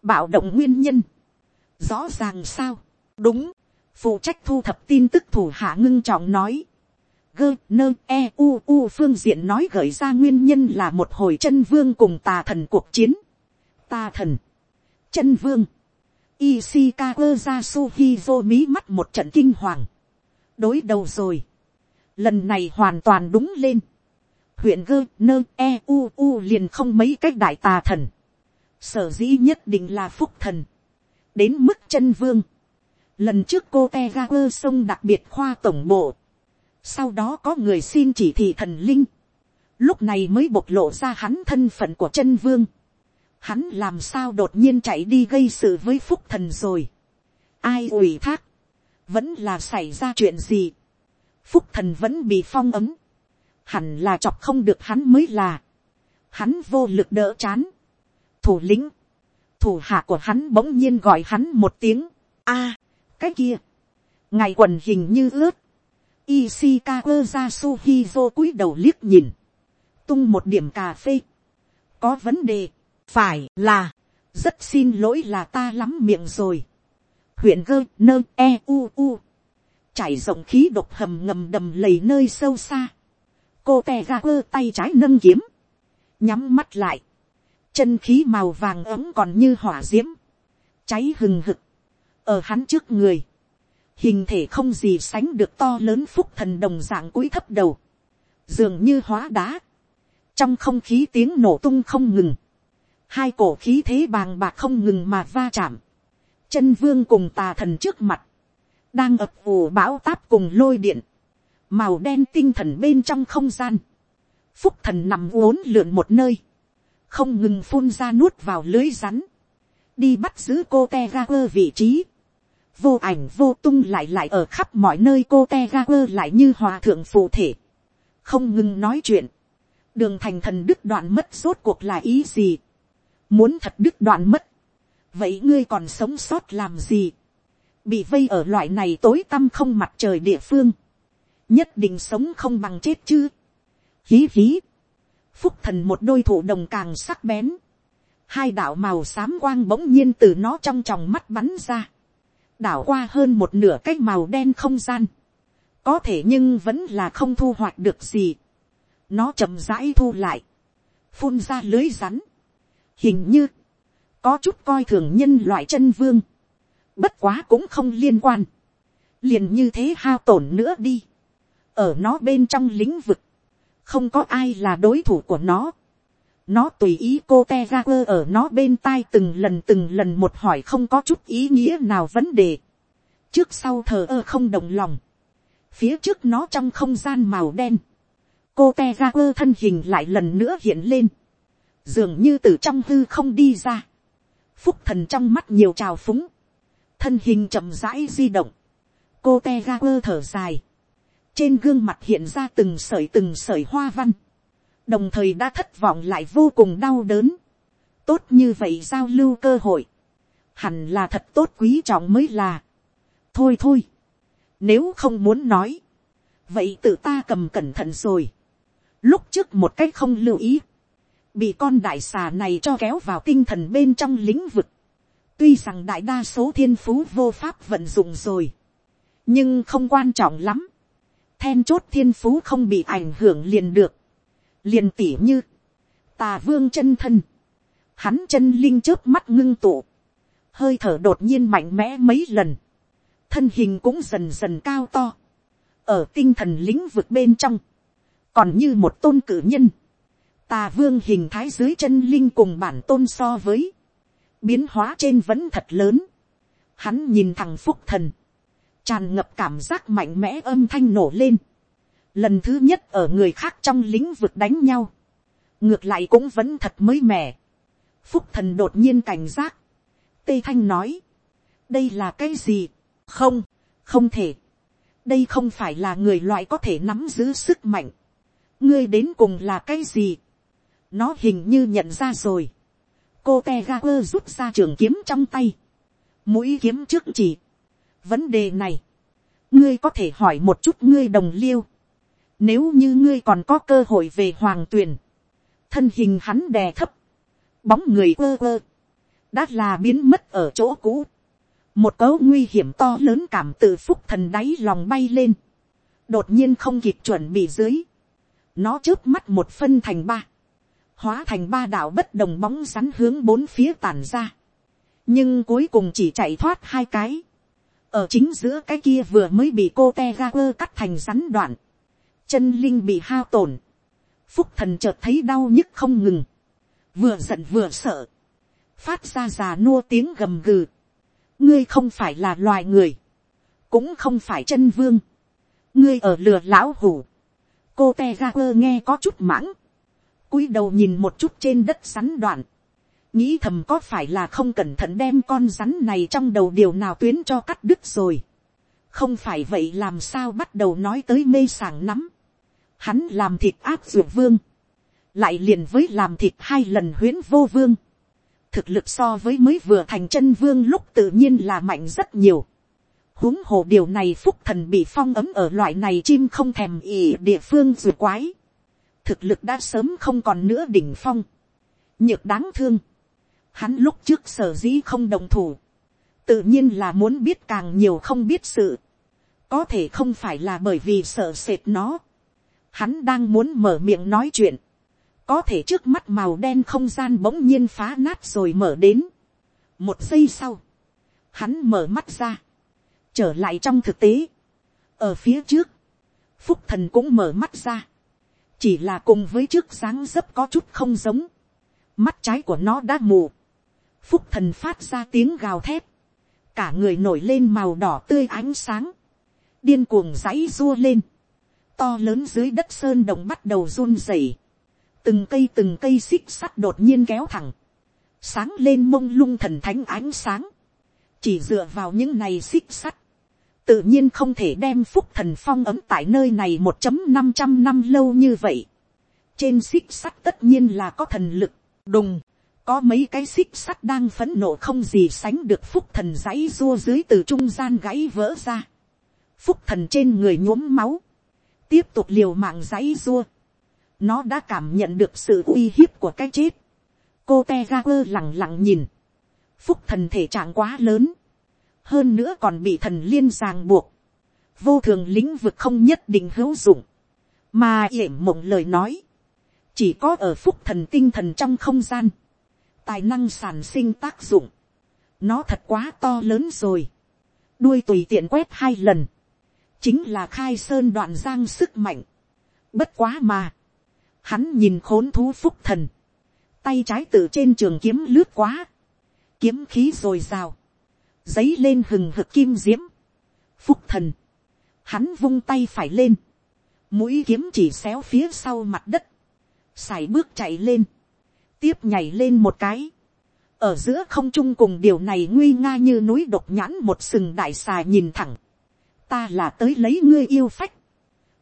Bạo động nguyên nhân. Rõ ràng sao? Đúng. Phụ trách thu thập tin tức thủ hạ ngưng trọng nói gơ nơ e u u phương diện nói gợi ra nguyên nhân là một hồi chân vương cùng tà thần cuộc chiến. Tà thần, chân vương, Ishikawa Yasuhizo mí mắt một trận kinh hoàng. Đối đầu rồi. Lần này hoàn toàn đúng lên. Huyện gơ nơ e u u liền không mấy cách đại tà thần. Sở dĩ nhất định là phúc thần. Đến mức chân vương. Lần trước cô Tegaper sông đặc biệt khoa tổng bộ sau đó có người xin chỉ thị thần linh. Lúc này mới bộc lộ ra hắn thân phận của chân vương. Hắn làm sao đột nhiên chạy đi gây sự với phúc thần rồi. Ai ủy thác. Vẫn là xảy ra chuyện gì. Phúc thần vẫn bị phong ấm. Hẳn là chọc không được hắn mới là. Hắn vô lực đỡ chán. Thủ lĩnh. Thủ hạ của hắn bỗng nhiên gọi hắn một tiếng. a, cái kia. Ngày quần hình như ướt Ishikawa Yasuhizo cúi đầu liếc nhìn. Tung một điểm cà phê. Có vấn đề. Phải là. Rất xin lỗi là ta lắm miệng rồi. Huyện gơ, nơ e u u. Trải rộng khí độc hầm ngầm đầm lầy nơi sâu xa. Cô tè ga quơ tay trái nâng kiếm. Nhắm mắt lại. Chân khí màu vàng ấm còn như hỏa diễm. Cháy hừng hực. Ở hắn trước người. Hình thể không gì sánh được to lớn phúc thần đồng dạng cúi thấp đầu, dường như hóa đá, trong không khí tiếng nổ tung không ngừng, hai cổ khí thế bàng bạc không ngừng mà va chạm, chân vương cùng tà thần trước mặt, đang ập ù bão táp cùng lôi điện, màu đen tinh thần bên trong không gian, phúc thần nằm uốn lượn một nơi, không ngừng phun ra nuốt vào lưới rắn, đi bắt giữ cô te ga quơ vị trí, vô ảnh vô tung lại lại ở khắp mọi nơi cô te ga quơ lại như hòa thượng phù thể, không ngừng nói chuyện, đường thành thần đức đoạn mất rốt cuộc là ý gì, muốn thật đức đoạn mất, vậy ngươi còn sống sót làm gì, bị vây ở loại này tối tăm không mặt trời địa phương, nhất định sống không bằng chết chứ, hí hí, phúc thần một đôi thủ đồng càng sắc bén, hai đạo màu xám quang bỗng nhiên từ nó trong tròng mắt bắn ra, đảo qua hơn một nửa cái màu đen không gian. Có thể nhưng vẫn là không thu hoạch được gì. Nó chậm rãi thu lại. Phun ra lưới rắn. Hình như. Có chút coi thường nhân loại chân vương. Bất quá cũng không liên quan. Liền như thế hao tổn nữa đi. Ở nó bên trong lĩnh vực. Không có ai là đối thủ của nó nó tùy ý cô te ga quơ ở nó bên tai từng lần từng lần một hỏi không có chút ý nghĩa nào vấn đề. trước sau thờ ơ không đồng lòng. phía trước nó trong không gian màu đen. cô te ga quơ thân hình lại lần nữa hiện lên. dường như từ trong hư không đi ra. phúc thần trong mắt nhiều trào phúng. thân hình chậm rãi di động. cô te ga quơ thở dài trên gương mặt hiện ra từng sởi từng sởi hoa văn đồng thời đã thất vọng lại vô cùng đau đớn. tốt như vậy giao lưu cơ hội, hẳn là thật tốt quý trọng mới là. thôi thôi, nếu không muốn nói, vậy tự ta cầm cẩn thận rồi. lúc trước một cách không lưu ý, bị con đại xà này cho kéo vào tinh thần bên trong lĩnh vực. tuy rằng đại đa số thiên phú vô pháp vận dụng rồi, nhưng không quan trọng lắm then chốt thiên phú không bị ảnh hưởng liền được. Liền tỉ như, tà vương chân thân, hắn chân linh trước mắt ngưng tụ, hơi thở đột nhiên mạnh mẽ mấy lần, thân hình cũng dần dần cao to, ở tinh thần lĩnh vực bên trong, còn như một tôn cử nhân, tà vương hình thái dưới chân linh cùng bản tôn so với, biến hóa trên vẫn thật lớn, Hắn nhìn thằng phúc thần, tràn ngập cảm giác mạnh mẽ âm thanh nổ lên. Lần thứ nhất ở người khác trong lĩnh vực đánh nhau. Ngược lại cũng vẫn thật mới mẻ. Phúc thần đột nhiên cảnh giác. Tây Thanh nói. Đây là cái gì? Không, không thể. Đây không phải là người loại có thể nắm giữ sức mạnh. Ngươi đến cùng là cái gì? Nó hình như nhận ra rồi. Cô Tegaper rút ra trường kiếm trong tay. Mũi kiếm trước chỉ. Vấn đề này. Ngươi có thể hỏi một chút ngươi đồng liêu. Nếu như ngươi còn có cơ hội về hoàng tuyền. Thân hình hắn đè thấp. Bóng người ơ ơ. Đã là biến mất ở chỗ cũ. Một cấu nguy hiểm to lớn cảm tự phúc thần đáy lòng bay lên. Đột nhiên không kịp chuẩn bị dưới. Nó trước mắt một phân thành ba hóa thành ba đạo bất đồng bóng rắn hướng bốn phía tàn ra. nhưng cuối cùng chỉ chạy thoát hai cái ở chính giữa cái kia vừa mới bị cô te ga quơ cắt thành rắn đoạn. chân linh bị hao tổn. phúc thần chợt thấy đau nhức không ngừng. vừa giận vừa sợ. phát ra già nua tiếng gầm gừ. ngươi không phải là loài người. cũng không phải chân vương. ngươi ở lừa lão hủ. cô te ga quơ nghe có chút mãng cúi đầu nhìn một chút trên đất rắn đoạn, nghĩ thầm có phải là không cẩn thận đem con rắn này trong đầu điều nào tuyến cho cắt đứt rồi. không phải vậy làm sao bắt đầu nói tới mê sảng nắm. hắn làm thịt áp dược vương, lại liền với làm thịt hai lần huyến vô vương. thực lực so với mới vừa thành chân vương lúc tự nhiên là mạnh rất nhiều. huống hồ điều này phúc thần bị phong ấm ở loại này chim không thèm ỉ địa phương ruột quái thực lực đã sớm không còn nữa đỉnh phong, nhược đáng thương, hắn lúc trước sở dĩ không đồng thủ, tự nhiên là muốn biết càng nhiều không biết sự, có thể không phải là bởi vì sợ sệt nó, hắn đang muốn mở miệng nói chuyện, có thể trước mắt màu đen không gian bỗng nhiên phá nát rồi mở đến, một giây sau, hắn mở mắt ra, trở lại trong thực tế, ở phía trước, phúc thần cũng mở mắt ra, chỉ là cùng với trước sáng dấp có chút không giống, mắt trái của nó đã mù, phúc thần phát ra tiếng gào thét, cả người nổi lên màu đỏ tươi ánh sáng, điên cuồng dãy dua lên, to lớn dưới đất sơn động bắt đầu run rẩy, từng cây từng cây xích sắt đột nhiên kéo thẳng, sáng lên mông lung thần thánh ánh sáng, chỉ dựa vào những này xích sắt, tự nhiên không thể đem phúc thần phong ấm tại nơi này một chấm năm trăm năm lâu như vậy. trên xích sắt tất nhiên là có thần lực, đùng, có mấy cái xích sắt đang phấn nộ không gì sánh được phúc thần dãy dua dưới từ trung gian gãy vỡ ra. phúc thần trên người nhuốm máu, tiếp tục liều mạng dãy dua. nó đã cảm nhận được sự uy hiếp của cái chết. cô te ga quơ lẳng lặng nhìn. phúc thần thể trạng quá lớn hơn nữa còn bị thần liên ràng buộc, vô thường lĩnh vực không nhất định hữu dụng, mà yểm mộng lời nói, chỉ có ở phúc thần tinh thần trong không gian, tài năng sản sinh tác dụng, nó thật quá to lớn rồi, đuôi tùy tiện quét hai lần, chính là khai sơn đoạn giang sức mạnh, bất quá mà, hắn nhìn khốn thú phúc thần, tay trái từ trên trường kiếm lướt quá, kiếm khí r ồ i r à o giấy lên hừng hực kim diễm, phúc thần, hắn vung tay phải lên, mũi kiếm chỉ xéo phía sau mặt đất, sải bước chạy lên, tiếp nhảy lên một cái, ở giữa không trung cùng điều này nguy nga như núi độc nhãn một sừng đại xà nhìn thẳng, ta là tới lấy ngươi yêu phách,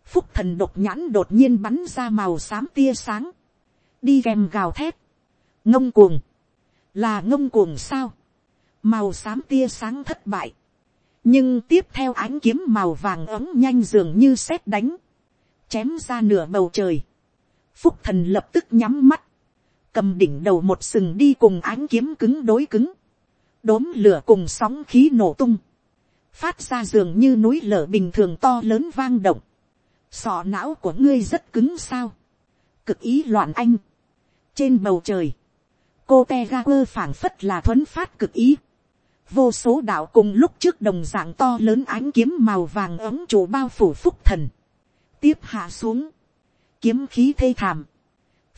phúc thần độc nhãn đột nhiên bắn ra màu xám tia sáng, đi kèm gào thét, ngông cuồng, là ngông cuồng sao, màu xám tia sáng thất bại, nhưng tiếp theo ánh kiếm màu vàng ấm nhanh dường như sét đánh, chém ra nửa bầu trời, phúc thần lập tức nhắm mắt, cầm đỉnh đầu một sừng đi cùng ánh kiếm cứng đối cứng, đốm lửa cùng sóng khí nổ tung, phát ra dường như núi lở bình thường to lớn vang động, sọ não của ngươi rất cứng sao, cực ý loạn anh, trên bầu trời, cô te ga quơ phảng phất là thuấn phát cực ý, vô số đạo cùng lúc trước đồng dạng to lớn ánh kiếm màu vàng ấm chủ bao phủ phúc thần, tiếp hạ xuống, kiếm khí thê thảm,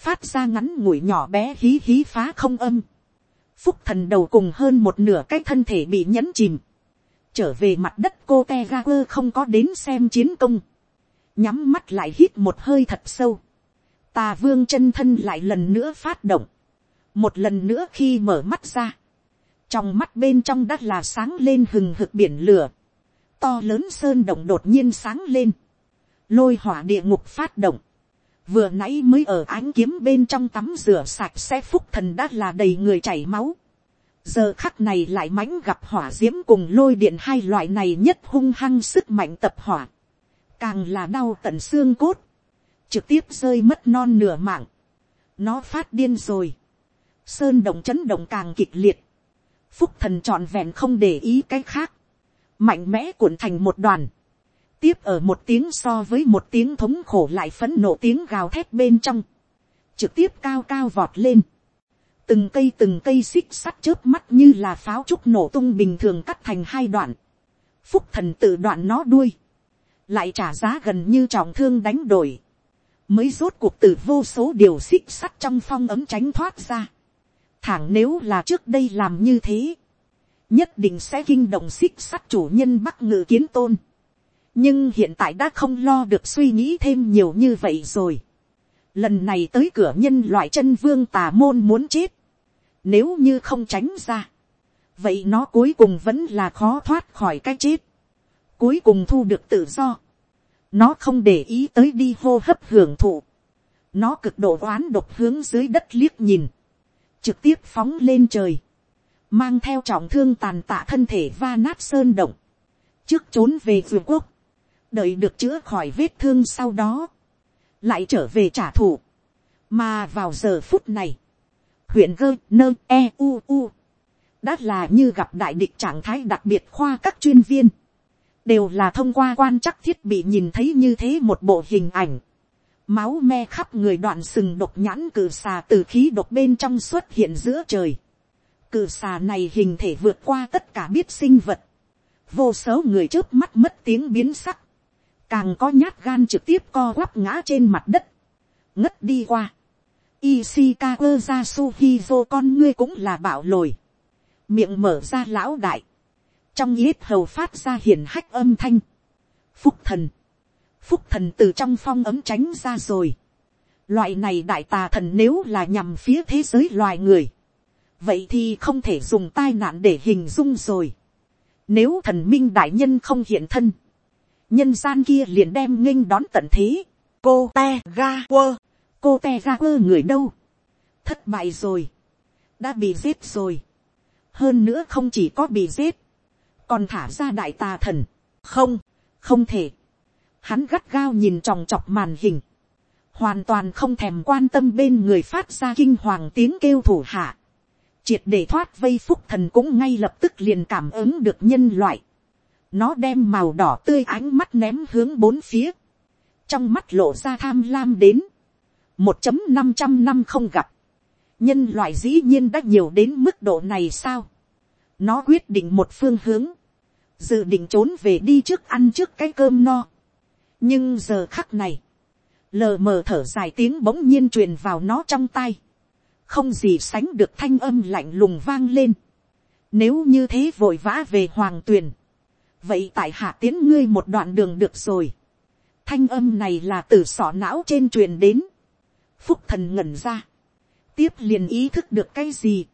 phát ra ngắn ngủi nhỏ bé hí hí phá không âm, phúc thần đầu cùng hơn một nửa cái thân thể bị nhẫn chìm, trở về mặt đất cô te ga quơ không có đến xem chiến công, nhắm mắt lại hít một hơi thật sâu, tà vương chân thân lại lần nữa phát động, một lần nữa khi mở mắt ra, trong mắt bên trong đất là sáng lên hừng hực biển lửa, to lớn sơn động đột nhiên sáng lên, lôi hỏa địa ngục phát động, vừa nãy mới ở ánh kiếm bên trong tắm rửa sạch sẽ phúc thần đã là đầy người chảy máu, giờ khắc này lại mãnh gặp hỏa d i ễ m cùng lôi điện hai loại này nhất hung hăng sức mạnh tập hỏa, càng là đau tận xương cốt, trực tiếp rơi mất non nửa mạng, nó phát điên rồi, sơn động chấn động càng kịch liệt, phúc thần trọn vẹn không để ý cái khác, mạnh mẽ cuộn thành một đoàn, tiếp ở một tiếng so với một tiếng thống khổ lại phấn nộ tiếng gào thét bên trong, trực tiếp cao cao vọt lên, từng cây từng cây xích sắt chớp mắt như là pháo trúc nổ tung bình thường cắt thành hai đoạn, phúc thần tự đoạn nó đuôi, lại trả giá gần như trọng thương đánh đổi, mới rốt cuộc từ vô số điều xích sắt trong phong ấm tránh thoát ra. Thẳng nếu là trước đây làm như thế, nhất định sẽ kinh động xích sắt chủ nhân bắc ngự kiến tôn nhưng hiện tại đã không lo được suy nghĩ thêm nhiều như vậy rồi. lần này tới cửa nhân loại chân vương tà môn muốn chết, nếu như không tránh ra. Vậy nó cuối cùng vẫn là khó thoát khỏi cái chết. Cuối cùng thu được tự do. Nó không để ý tới đi hô hấp hưởng thụ. Nó cực độ oán độc hướng dưới đất liếc nhìn. Trực tiếp phóng lên trời. Mang theo trọng thương tàn tạ thân thể va nát sơn động. Trước trốn về vườn quốc. Đợi được chữa khỏi vết thương sau đó. Lại trở về trả thù. Mà vào giờ phút này, huyện gơ, nơ e u u, đã là như gặp đại địch trạng thái đặc biệt khoa các chuyên viên đều là thông qua quan chắc thiết bị nhìn thấy như thế một bộ hình ảnh máu me khắp người đoạn sừng độc nhãn cử xà từ khí độc bên trong xuất hiện giữa trời cử xà này hình thể vượt qua tất cả biết sinh vật vô số người trước mắt mất tiếng biến sắc càng có nhát gan trực tiếp co quắp ngã trên mặt đất ngất đi qua Ishikawa Yasuhizo, con ngươi cũng là bạo lồi. Miệng mở ra lão đại. Trong yết hầu phát ra hiền hách âm thanh. Phúc thần. Phúc thần từ trong phong ấm tránh ra rồi. Loại này đại tà thần nếu là nhằm phía thế giới loài người. Vậy thì không thể dùng tai nạn để hình dung rồi. Nếu thần minh đại nhân không hiện thân. Nhân gian kia liền đem nghênh đón tận thế. Cô te ga quơ. Cô te ga quơ người đâu, thất bại rồi, đã bị giết rồi, hơn nữa không chỉ có bị giết, còn thả ra đại tà thần, không, không thể, hắn gắt gao nhìn tròng trọc màn hình, hoàn toàn không thèm quan tâm bên người phát ra kinh hoàng tiếng kêu thủ hạ, triệt để thoát vây phúc thần cũng ngay lập tức liền cảm ứng được nhân loại, nó đem màu đỏ tươi ánh mắt ném hướng bốn phía, trong mắt lộ ra tham lam đến, một chấm năm trăm năm không gặp, nhân loại dĩ nhiên đã nhiều đến mức độ này sao, nó quyết định một phương hướng, dự định trốn về đi trước ăn trước cái cơm no, nhưng giờ khắc này, lờ mờ thở dài tiếng bỗng nhiên truyền vào nó trong tai, không gì sánh được thanh âm lạnh lùng vang lên, nếu như thế vội vã về hoàng tuyền, vậy tại hạ tiến ngươi một đoạn đường được rồi, thanh âm này là từ sọ não trên truyền đến, phúc thần ngẩn ra, tiếp liền ý thức được cái gì,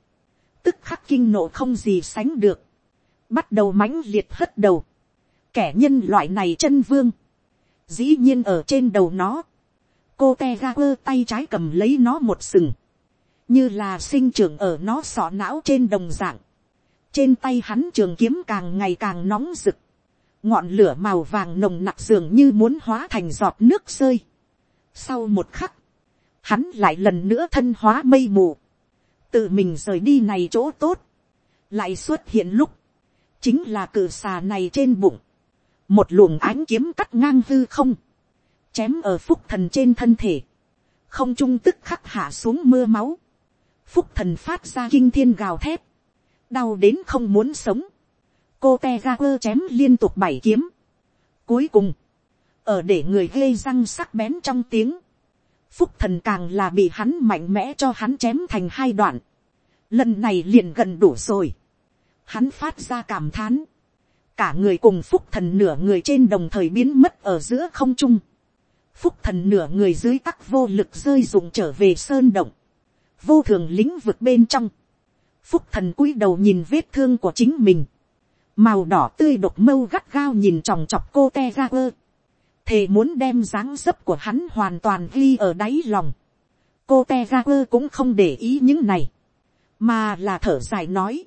tức khắc kinh nộ không gì sánh được, bắt đầu mãnh liệt hất đầu, kẻ nhân loại này chân vương, dĩ nhiên ở trên đầu nó, cô te ga quơ tay trái cầm lấy nó một sừng, như là sinh trưởng ở nó sọ não trên đồng dạng, trên tay hắn trường kiếm càng ngày càng nóng rực, ngọn lửa màu vàng nồng nặc dường như muốn hóa thành giọt nước rơi. Sau một khắc, hắn lại lần nữa thân hóa mây mù, tự mình rời đi này chỗ tốt, lại xuất hiện lúc, chính là cử xà này trên bụng, một luồng ánh kiếm cắt ngang hư không, chém ở phúc thần trên thân thể, không trung tức khắc hạ xuống mưa máu, phúc thần phát ra kinh thiên gào thép, đau đến không muốn sống, cô te ga quơ chém liên tục bảy kiếm, cuối cùng, ở để người gây răng sắc bén trong tiếng, phúc thần càng là bị hắn mạnh mẽ cho hắn chém thành hai đoạn. lần này liền gần đủ rồi. hắn phát ra cảm thán. cả người cùng phúc thần nửa người trên đồng thời biến mất ở giữa không trung, phúc thần nửa người dưới tắc vô lực rơi dụng trở về sơn động, vô thường lĩnh vực bên trong, phúc thần cúi đầu nhìn vết thương của chính mình, màu đỏ tươi đột mâu gắt gao nhìn chòng chọc cô te ra quơ, thề muốn đem dáng dấp của hắn hoàn toàn ghi ở đáy lòng, cô te ra quơ cũng không để ý những này, mà là thở dài nói,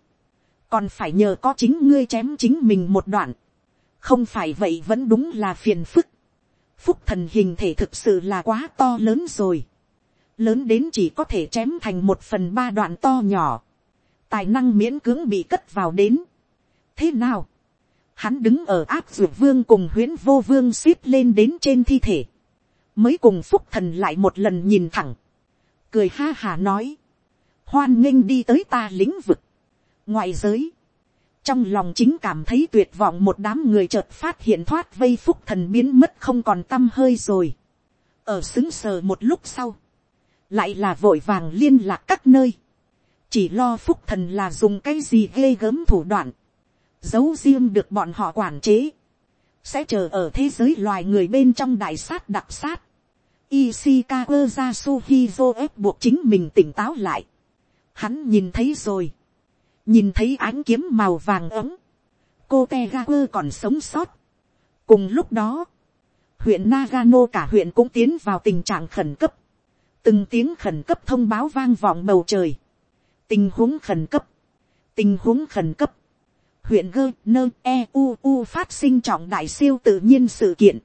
còn phải nhờ có chính ngươi chém chính mình một đoạn, không phải vậy vẫn đúng là phiền phức, phúc thần hình thể thực sự là quá to lớn rồi, lớn đến chỉ có thể chém thành một phần ba đoạn to nhỏ, tài năng miễn cưỡng bị cất vào đến. thế nào, hắn đứng ở áp dược vương cùng huyễn vô vương xít lên đến trên thi thể, mới cùng phúc thần lại một lần nhìn thẳng, cười ha hà nói, hoan nghênh đi tới ta lĩnh vực, ngoại giới, trong lòng chính cảm thấy tuyệt vọng một đám người chợt phát hiện thoát vây phúc thần biến mất không còn t â m hơi rồi, ở xứng sờ một lúc sau, lại là vội vàng liên lạc các nơi, chỉ lo phúc thần là dùng cái gì ghê gớm thủ đoạn, giấu riêng được bọn họ quản chế, sẽ chờ ở thế giới loài người bên trong đại sát đặc sát, Ishikawa Yasuhizo ép buộc chính mình tỉnh táo lại. Hắn nhìn thấy rồi. Nhìn thấy ánh kiếm màu vàng ấm. Cô Tegaku còn sống sót. Cùng lúc đó, huyện Nagano cả huyện cũng tiến vào tình trạng khẩn cấp. Từng tiếng khẩn cấp thông báo vang vọng bầu trời. Tình huống khẩn cấp. Tình huống khẩn cấp. Huyện Gơ, Nơ, E, U, U phát sinh trọng đại siêu tự nhiên sự kiện.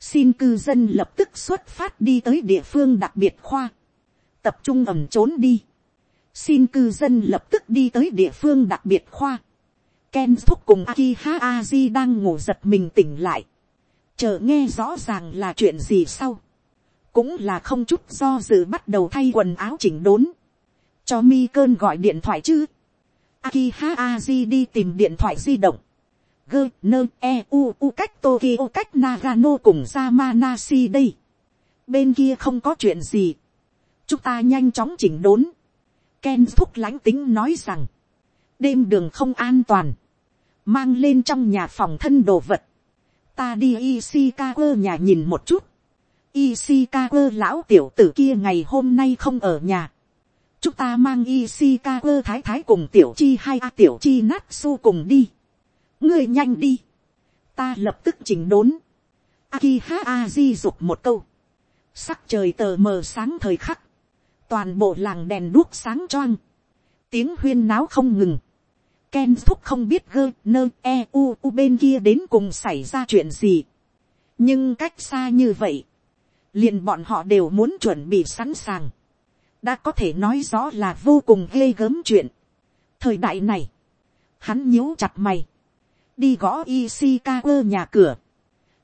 Xin cư dân lập tức xuất phát đi tới địa phương đặc biệt khoa. Tập trung ẩm trốn đi xin cư dân lập tức đi tới địa phương đặc biệt khoa. Ken thúc cùng Akiha Aji đang ngủ giật mình tỉnh lại. Chờ nghe rõ ràng là chuyện gì sau. Cũng là không chút do dự bắt đầu thay quần áo chỉnh đốn. Cho mi cơn gọi điện thoại chứ. Akiha Aji đi tìm điện thoại di động. G, nơ, e, u, u cách Tokyo cách Nagano cùng Yamanashi đây. Bên kia không có chuyện gì. Chúng ta nhanh chóng chỉnh đốn Ken thúc lãnh tính nói rằng, đêm đường không an toàn, mang lên trong nhà phòng thân đồ vật, ta đi Ishikawa nhà nhìn một chút, Ishikawa lão tiểu tử kia ngày hôm nay không ở nhà, chúng ta mang Ishikawa thái thái cùng tiểu chi hai a tiểu chi Natsu cùng đi, ngươi nhanh đi, ta lập tức chỉnh đốn, Akiha Aji dục một câu, sắc trời tờ mờ sáng thời khắc, toàn bộ làng đèn đuốc sáng choang, tiếng huyên náo không ngừng, Ken thúc không biết gơ nơ e u u bên kia đến cùng xảy ra chuyện gì. nhưng cách xa như vậy, liền bọn họ đều muốn chuẩn bị sẵn sàng đã có thể nói rõ là vô cùng ghê gớm chuyện. thời đại này, hắn nhíu chặt mày, đi gõ Ishikawa nhà cửa,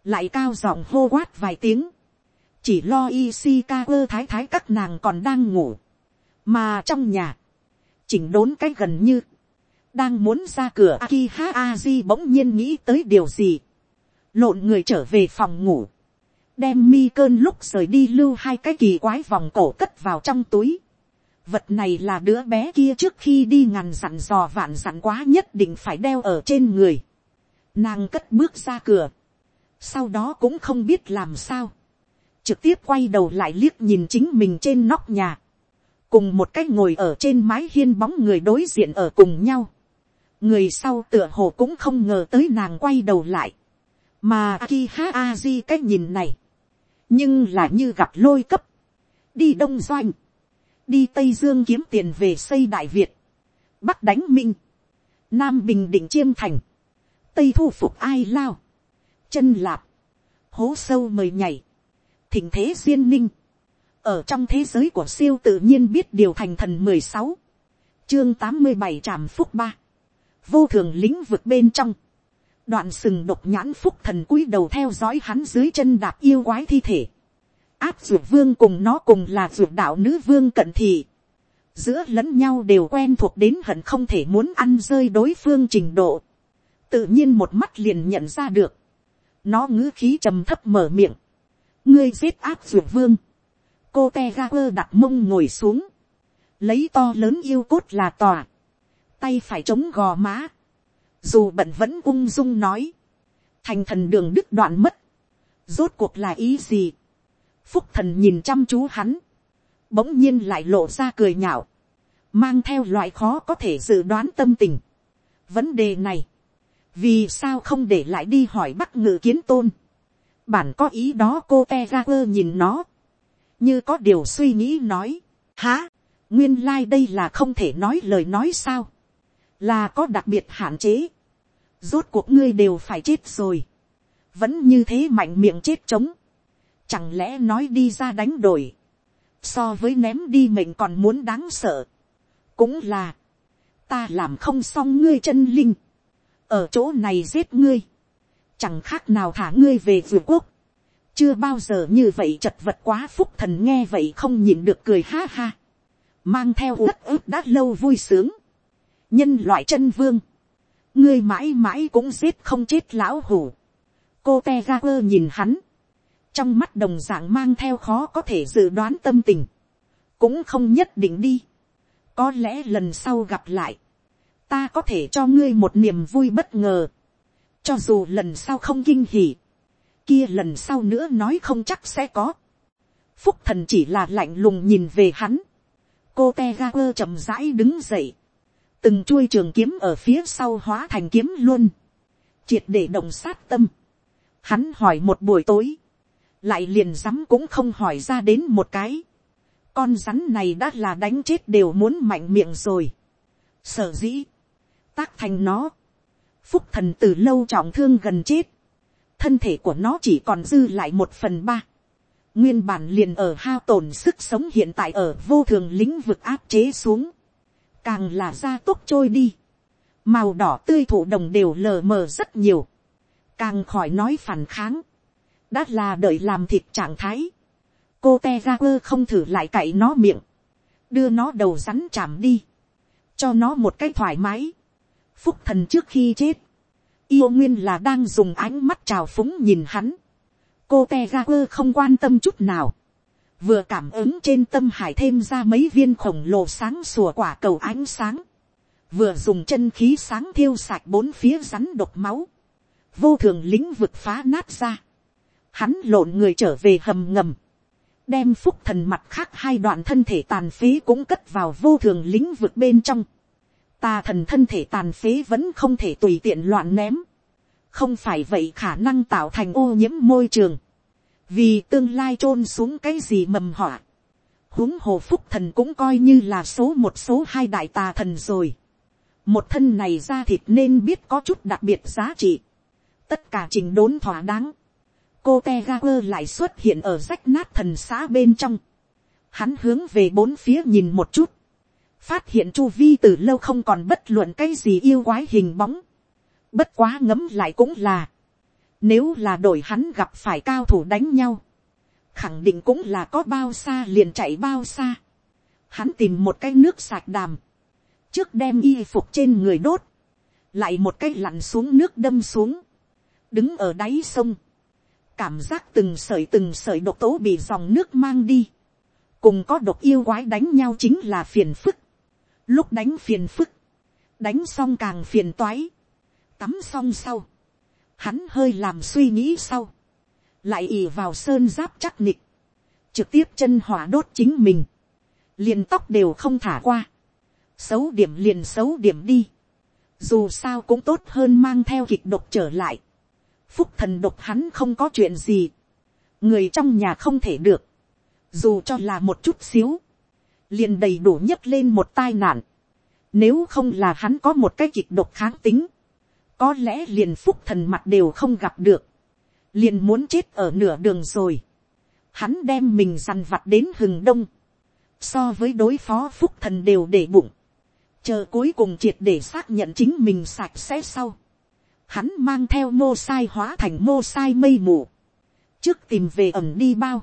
lại cao giọng hô quát vài tiếng, chỉ lo Ishikawa thái thái các nàng còn đang ngủ, mà trong nhà, chỉnh đốn cái gần như, đang muốn ra cửa Akiha Aji bỗng nhiên nghĩ tới điều gì, lộn người trở về phòng ngủ, đem mi cơn lúc rời đi lưu hai cái kỳ quái vòng cổ cất vào trong túi. Vật này là đứa bé kia trước khi đi ngàn dặn dò vạn dặn quá nhất định phải đeo ở trên người. Nàng cất bước ra cửa. Sau đó cũng không biết làm sao trực tiếp quay đầu lại liếc nhìn chính mình trên nóc nhà, cùng một cái ngồi ở trên mái hiên bóng người đối diện ở cùng nhau. người sau tựa hồ cũng không ngờ tới nàng quay đầu lại, mà Akiha Aji cái nhìn này, nhưng là như gặp lôi cấp, đi đông doanh, đi tây dương kiếm tiền về xây đại việt, bắc đánh minh, nam bình định chiêm thành, tây thu phục ai lao, chân lạp, hố sâu mời nhảy, thịnh thế duyên ninh, ở trong thế giới của siêu tự nhiên biết điều thành thần mười sáu, chương tám mươi bảy tràm phúc ba, vô thường lĩnh vực bên trong, đoạn sừng độc nhãn phúc thần cúi đầu theo dõi hắn dưới chân đạp yêu quái thi thể, áp dược vương cùng nó cùng là dược đạo nữ vương cận thị, giữa lẫn nhau đều quen thuộc đến hận không thể muốn ăn rơi đối phương trình độ, tự nhiên một mắt liền nhận ra được, nó ngữ khí trầm thấp mở miệng, ngươi giết áp dược vương, cô te ga quơ đặt mông ngồi xuống, lấy to lớn yêu cốt là tòa, tay phải chống gò má, dù bận vẫn ung dung nói, thành thần đường đức đoạn mất, rốt cuộc là ý gì, phúc thần nhìn chăm chú hắn, bỗng nhiên lại lộ ra cười nhạo, mang theo loại khó có thể dự đoán tâm tình. vấn đề này, vì sao không để lại đi hỏi bắc ngự kiến tôn, bản có ý đó cô te ra quơ nhìn nó, như có điều suy nghĩ nói, há, nguyên lai、like、đây là không thể nói lời nói sao, là có đặc biệt hạn chế, rốt cuộc ngươi đều phải chết rồi, vẫn như thế mạnh miệng chết trống, chẳng lẽ nói đi ra đánh đổi, so với ném đi mình còn muốn đáng sợ, cũng là, ta làm không xong ngươi chân linh, ở chỗ này giết ngươi, chẳng khác nào thả ngươi về vườn quốc, chưa bao giờ như vậy chật vật quá phúc thần nghe vậy không nhìn được cười ha ha, mang theo đất ướt đã lâu vui sướng, nhân loại chân vương, ngươi mãi mãi cũng giết không chết lão hủ, cô te ga quơ nhìn hắn, trong mắt đồng d ạ n g mang theo khó có thể dự đoán tâm tình, cũng không nhất định đi, có lẽ lần sau gặp lại, ta có thể cho ngươi một niềm vui bất ngờ, cho dù lần sau không kinh hỉ, kia lần sau nữa nói không chắc sẽ có, phúc thần chỉ là lạnh lùng nhìn về hắn, cô te ga quơ chậm rãi đứng dậy, từng chuôi trường kiếm ở phía sau hóa thành kiếm luôn, triệt để động sát tâm, Hắn hỏi một buổi tối. Lại liền rắm cũng không hỏi ra đến một cái. Con rắn này đã là đánh chết đều muốn mạnh miệng rồi. Sở dĩ. Tác thành nó. Phúc thần từ lâu trọng thương gần chết. Thân thể của nó chỉ còn dư lại một phần ba. Nguyên bản liền ở hao tổn sức sống hiện tại ở vô thường lĩnh vực áp chế xuống. Càng là ra tốc trôi đi. Màu đỏ tươi thụ đồng đều lờ mờ rất nhiều. Càng khỏi nói phản kháng, đã là đợi làm thịt trạng thái, cô te ra quơ không thử lại cậy nó miệng, đưa nó đầu rắn chạm đi, cho nó một cái thoải mái, phúc thần trước khi chết, yêu nguyên là đang dùng ánh mắt trào phúng nhìn hắn, cô te ra quơ không quan tâm chút nào, vừa cảm ứng trên tâm hải thêm ra mấy viên khổng lồ sáng sủa quả cầu ánh sáng, vừa dùng chân khí sáng thiêu sạch bốn phía rắn độc máu, vô thường lĩnh vực phá nát ra, hắn lộn người trở về hầm ngầm, đem phúc thần mặt khác hai đoạn thân thể tàn phế cũng cất vào vô thường lĩnh vực bên trong, tà thần thân thể tàn phế vẫn không thể tùy tiện loạn ném, không phải vậy khả năng tạo thành ô nhiễm môi trường, vì tương lai chôn xuống cái gì mầm họa, huống hồ phúc thần cũng coi như là số một số hai đại tà thần rồi, một thân này ra thịt nên biết có chút đặc biệt giá trị, tất cả trình đốn thỏa đáng, cô te ga quơ lại xuất hiện ở rách nát thần xã bên trong, hắn hướng về bốn phía nhìn một chút, phát hiện chu vi từ lâu không còn bất luận cái gì yêu quái hình bóng, bất quá ngấm lại cũng là, nếu là đổi hắn gặp phải cao thủ đánh nhau, khẳng định cũng là có bao xa liền chạy bao xa, hắn tìm một cái nước sạch đàm, trước đem y phục trên người đốt, lại một cái lặn xuống nước đâm xuống, đứng ở đáy sông, cảm giác từng sợi từng sợi độc tố bị dòng nước mang đi, cùng có độc yêu quái đánh nhau chính là phiền phức, lúc đánh phiền phức, đánh xong càng phiền toái, tắm xong sau, hắn hơi làm suy nghĩ sau, lại ì vào sơn giáp chắc nịch, trực tiếp chân hỏa đốt chính mình, liền tóc đều không thả qua, xấu điểm liền xấu điểm đi, dù sao cũng tốt hơn mang theo kịch độc trở lại, phúc thần độc hắn không có chuyện gì, người trong nhà không thể được, dù cho là một chút xíu, liền đầy đủ nhấc lên một tai nạn, nếu không là hắn có một cái kịch độc kháng tính, có lẽ liền phúc thần mặt đều không gặp được, liền muốn chết ở nửa đường rồi, hắn đem mình dằn vặt đến hừng đông, so với đối phó phúc thần đều để bụng, chờ cuối cùng triệt để xác nhận chính mình sạch sẽ sau, hắn mang theo mô sai hóa thành mô sai mây mù, trước tìm về ẩm đi bao,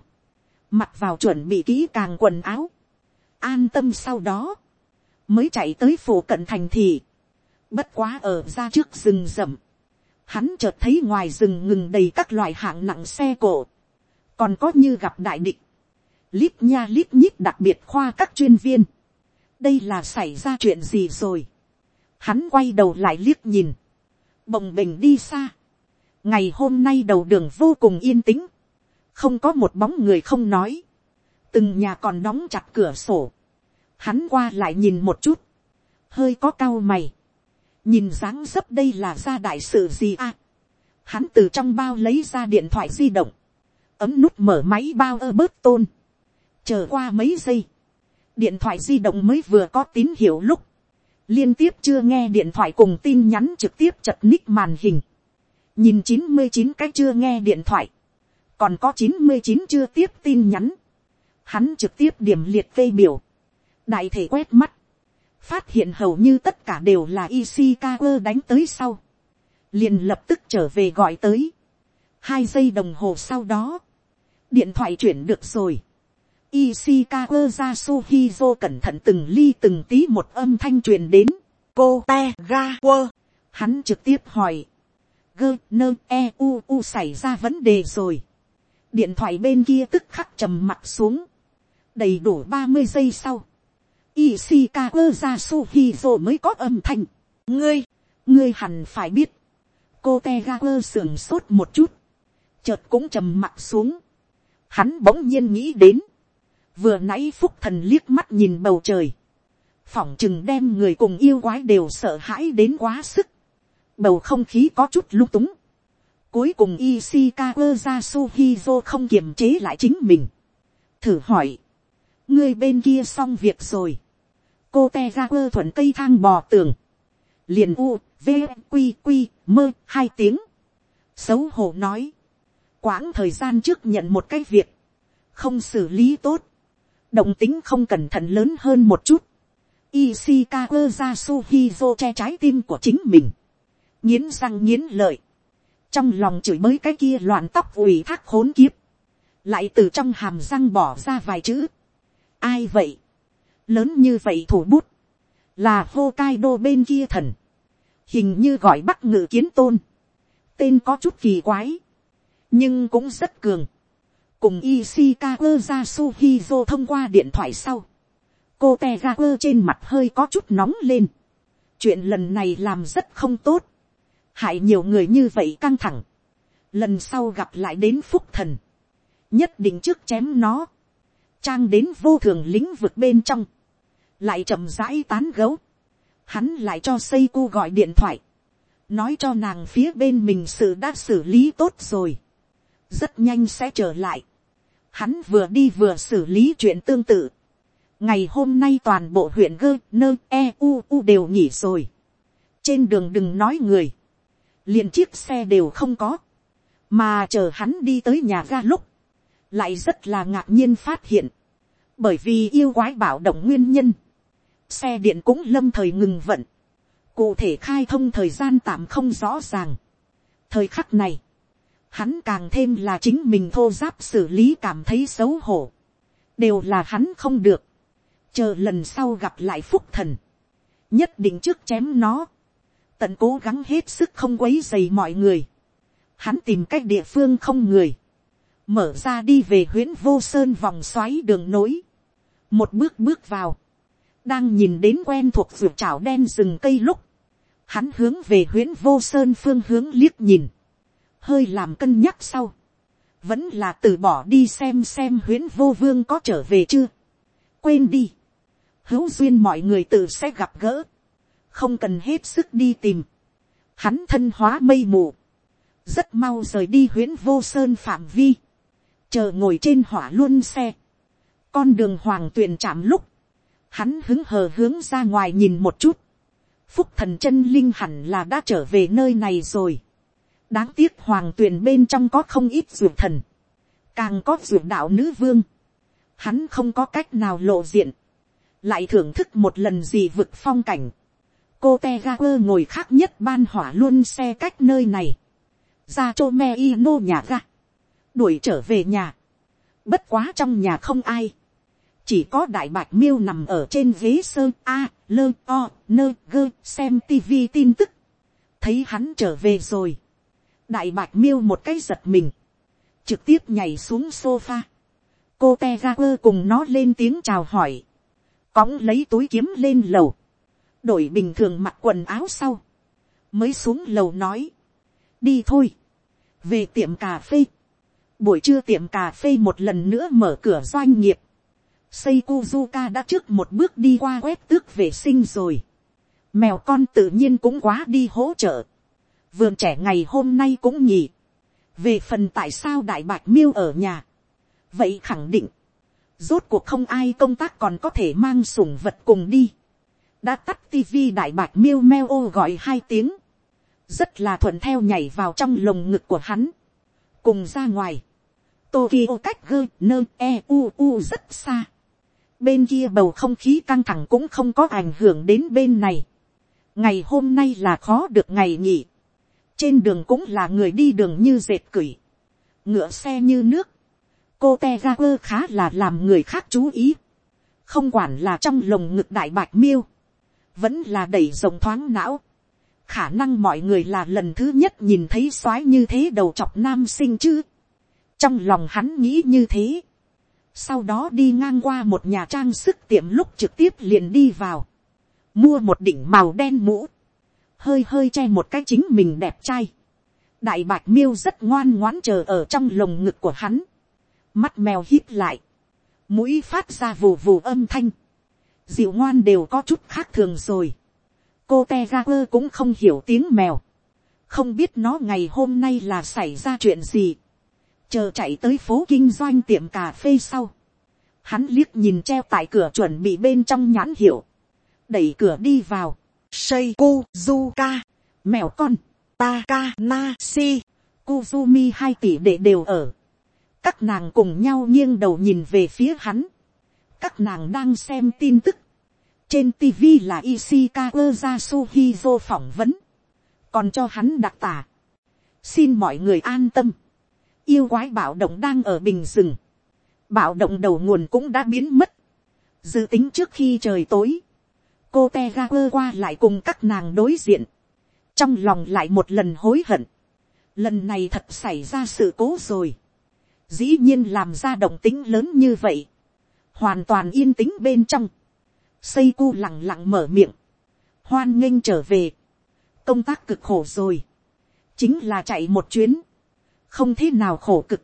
mặc vào chuẩn bị kỹ càng quần áo, an tâm sau đó, mới chạy tới phủ cận thành thị, bất quá ở ra trước rừng rậm, hắn chợt thấy ngoài rừng ngừng đầy các loại hạng nặng xe cổ, còn có như gặp đại địch, lít nha lít nhít đặc biệt khoa các chuyên viên, đây là xảy ra chuyện gì rồi, hắn quay đầu lại liếc nhìn, bồng bềnh đi xa. ngày hôm nay đầu đường vô cùng yên tĩnh, không có một bóng người không nói, từng nhà còn đóng chặt cửa sổ, hắn qua lại nhìn một chút, hơi có cao mày, nhìn dáng dấp đây là ra đại sự gì à. hắn từ trong bao lấy ra điện thoại di động, ấm nút mở máy bao ơ bớt tôn, chờ qua mấy giây, điện thoại di động mới vừa có tín hiệu lúc, liên tiếp chưa nghe điện thoại cùng tin nhắn trực tiếp chật ních màn hình, nhìn chín mươi chín cái chưa nghe điện thoại, còn có chín mươi chín chưa tiếp tin nhắn, hắn trực tiếp điểm liệt vây biểu, đại thể quét mắt, phát hiện hầu như tất cả đều là Ishikawa đánh tới sau, liền lập tức trở về gọi tới, hai giây đồng hồ sau đó, điện thoại chuyển được rồi, Ishikawa Yasuhizo cẩn thận từng ly từng tí một âm thanh truyền đến. Cô te ga quơ. Hắn trực tiếp hỏi. Gơ nơ e u u xảy ra vấn đề rồi. Điện thoại bên kia tức khắc trầm mặt xuống. Đầy đủ ba mươi giây sau. Ishikawa Yasuhizo mới có âm thanh. Ngươi, ngươi hẳn phải biết. Cô Tegawa sưởng sốt một chút. Chợt cũng trầm mặt xuống. Hắn bỗng nhiên nghĩ đến vừa nãy phúc thần liếc mắt nhìn bầu trời, phỏng chừng đem người cùng yêu quái đều sợ hãi đến quá sức, bầu không khí có chút lung túng, cuối cùng Ishikawa Yasuhizo không kiềm chế lại chính mình, thử hỏi, ngươi bên kia xong việc rồi, cô te ra quơ thuận cây thang bò tường, liền u, v, q q mơ hai tiếng, xấu hổ nói, quãng thời gian trước nhận một cái việc, không xử lý tốt, động tính không cẩn thận lớn hơn một chút. Ishikawa Yasuhizo che trái tim của chính mình. nghiến răng nghiến lợi. Trong lòng chửi mới cái kia loạn tóc ủy thác khốn kiếp. Lại từ trong hàm răng bỏ ra vài chữ. Ai vậy? Lớn như vậy thủ bút. Là Hokkaido bên kia thần. Hình như gọi bắc ngự kiến tôn. Tên có chút kỳ quái. Nhưng cũng rất cường cùng Ishikawa Yasuhizo thông qua điện thoại sau. Cô Tegaku trên mặt hơi có chút nóng lên. Chuyện lần này làm rất không tốt. Hại nhiều người như vậy căng thẳng. Lần sau gặp lại đến phúc thần. Nhất định trước chém nó. Trang đến vô thường lĩnh vực bên trong. Lại chậm rãi tán gấu. Hắn lại cho Seiko gọi điện thoại. Nói cho nàng phía bên mình sự đã xử lý tốt rồi. Rất nhanh sẽ trở lại hắn vừa đi vừa xử lý chuyện tương tự. ngày hôm nay toàn bộ huyện gơ nơ e u u đều nghỉ rồi. trên đường đừng nói người, liền chiếc xe đều không có, mà chờ hắn đi tới nhà ga lúc, lại rất là ngạc nhiên phát hiện, bởi vì yêu quái bảo động nguyên nhân, xe điện cũng lâm thời ngừng vận, cụ thể khai thông thời gian tạm không rõ ràng. thời khắc này, hắn càng thêm là chính mình thô giáp xử lý cảm thấy xấu hổ, đều là hắn không được, chờ lần sau gặp lại phúc thần, nhất định trước chém nó, tận cố gắng hết sức không quấy dày mọi người, hắn tìm cách địa phương không người, mở ra đi về huyện vô sơn vòng xoáy đường nối, một bước bước vào, đang nhìn đến quen thuộc ruột chảo đen rừng cây lúc, hắn hướng về Huyễn vô sơn phương hướng liếc nhìn, hơi làm cân nhắc sau, vẫn là từ bỏ đi xem xem huyễn vô vương có trở về chưa. quên đi, hữu duyên mọi người tự sẽ gặp gỡ, không cần hết sức đi tìm, hắn thân hóa mây mù, rất mau rời đi huyễn vô sơn phạm vi, chờ ngồi trên hỏa luôn xe, con đường hoàng tuyền chạm lúc, hắn hứng hờ hướng ra ngoài nhìn một chút, phúc thần chân linh hẳn là đã trở về nơi này rồi, đáng tiếc hoàng tuyền bên trong có không ít ruột thần, càng có ruột đạo nữ vương, hắn không có cách nào lộ diện, lại thưởng thức một lần gì vực phong cảnh, cô te ga quơ ngồi khác nhất ban hỏa luôn xe cách nơi này, ra chô me y nô nhà ga, đuổi trở về nhà, bất quá trong nhà không ai, chỉ có đại bạch miêu nằm ở trên ghế sơ a lơ o nơ gơ xem tivi tin tức, thấy hắn trở về rồi, đại bạch miêu một cái giật mình, trực tiếp nhảy xuống sofa, cô te ga quơ cùng nó lên tiếng chào hỏi, cõng lấy túi kiếm lên lầu, đổi bình thường mặc quần áo sau, mới xuống lầu nói, đi thôi, về tiệm cà phê, buổi trưa tiệm cà phê một lần nữa mở cửa doanh nghiệp, Seikuzuka đã trước một bước đi qua quét tước vệ sinh rồi. Mèo con tự nhiên cũng quá đi hỗ trợ. Vườn trẻ ngày hôm nay cũng nhỉ. Về phần tại sao đại bạch miêu ở nhà. Vậy khẳng định. Rốt cuộc không ai công tác còn có thể mang sủng vật cùng đi. Đã tắt tivi đại bạch miêu meo ô gọi hai tiếng. Rất là thuận theo nhảy vào trong lồng ngực của hắn. Cùng ra ngoài. Tokyo cách gơ nơ e u u rất xa bên kia bầu không khí căng thẳng cũng không có ảnh hưởng đến bên này. ngày hôm nay là khó được ngày nghỉ. trên đường cũng là người đi đường như dệt cửi. ngựa xe như nước. cô te ga quơ khá là làm người khác chú ý. không quản là trong lồng ngực đại bạch miêu. vẫn là đẩy rồng thoáng não. khả năng mọi người là lần thứ nhất nhìn thấy soái như thế đầu chọc nam sinh chứ. trong lòng hắn nghĩ như thế sau đó đi ngang qua một nhà trang sức tiệm lúc trực tiếp liền đi vào, mua một đỉnh màu đen mũ, hơi hơi che một cái chính mình đẹp trai. đại bạch miêu rất ngoan ngoãn chờ ở trong lồng ngực của hắn, mắt mèo hít lại, mũi phát ra vù vù âm thanh, dịu ngoan đều có chút khác thường rồi. cô te ga quơ cũng không hiểu tiếng mèo, không biết nó ngày hôm nay là xảy ra chuyện gì chờ chạy tới phố kinh doanh tiệm cà phê sau, hắn liếc nhìn treo tại cửa chuẩn bị bên trong nhãn hiệu, đẩy cửa đi vào, Seiko Zuka, mèo con, Takanashi, Kuzumi hai tỷ đệ đều ở. Các nàng cùng nhau nghiêng đầu nhìn về phía hắn. Các nàng đang xem tin tức. Trên TV là Ishikawa Yasuhizo phỏng vấn. Còn cho hắn đặc tả. Xin mọi người an tâm yêu quái bạo động đang ở bình rừng, bạo động đầu nguồn cũng đã biến mất, dự tính trước khi trời tối, cô te ga quơ qua lại cùng các nàng đối diện, trong lòng lại một lần hối hận, lần này thật xảy ra sự cố rồi, dĩ nhiên làm ra động tính lớn như vậy, hoàn toàn yên tĩnh bên trong, xây cu lẳng lặng mở miệng, hoan nghênh trở về, công tác cực khổ rồi, chính là chạy một chuyến, không thế nào khổ cực.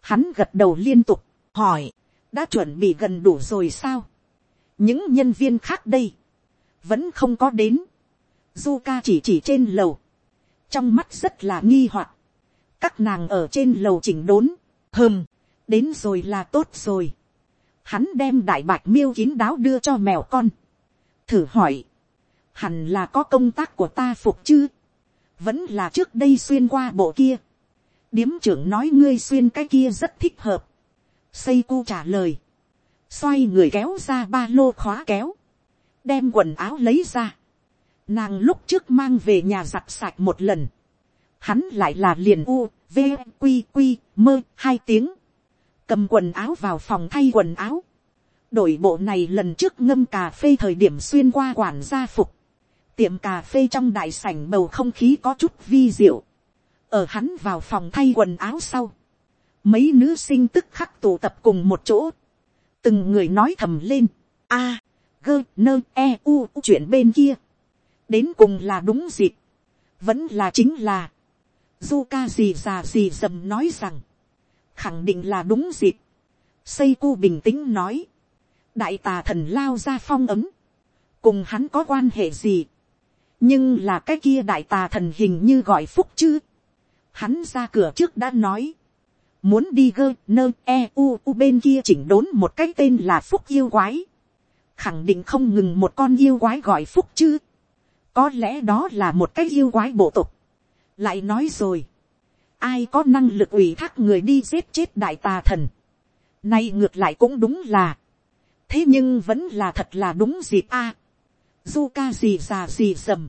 Hắn gật đầu liên tục, hỏi, đã chuẩn bị gần đủ rồi sao. những nhân viên khác đây, vẫn không có đến. du ca chỉ chỉ trên lầu, trong mắt rất là nghi hoặc. các nàng ở trên lầu chỉnh đốn, hơm, đến rồi là tốt rồi. Hắn đem đại bạch miêu kín đáo đưa cho mèo con. thử hỏi, hẳn là có công tác của ta phục chứ, vẫn là trước đây xuyên qua bộ kia điếm trưởng nói ngươi xuyên cái kia rất thích hợp. xây cu trả lời. xoay người kéo ra ba lô khóa kéo. đem quần áo lấy ra. nàng lúc trước mang về nhà giặt sạch một lần. hắn lại là liền u, v, q, q, mơ hai tiếng. cầm quần áo vào phòng thay quần áo. đổi bộ này lần trước ngâm cà phê thời điểm xuyên qua quản gia phục. tiệm cà phê trong đại sảnh bầu không khí có chút vi diệu ở hắn vào phòng thay quần áo sau, mấy nữ sinh tức khắc tụ tập cùng một chỗ, từng người nói thầm lên, a, gơ nơ e u chuyện bên kia, đến cùng là đúng dịp, vẫn là chính là, du ca gì già gì dầm nói rằng, khẳng định là đúng dịp, xây cu bình tĩnh nói, đại tà thần lao ra phong ấm, cùng hắn có quan hệ gì, nhưng là cái kia đại tà thần hình như gọi phúc chứ, hắn ra cửa trước đã nói, muốn đi gơ nơ e u u bên kia chỉnh đốn một cái tên là phúc yêu quái, khẳng định không ngừng một con yêu quái gọi phúc chứ, có lẽ đó là một cái yêu quái bộ tục, lại nói rồi, ai có năng lực ủy thác người đi giết chết đại tà thần, nay ngược lại cũng đúng là, thế nhưng vẫn là thật là đúng dịp a, du ca gì già gì dầm,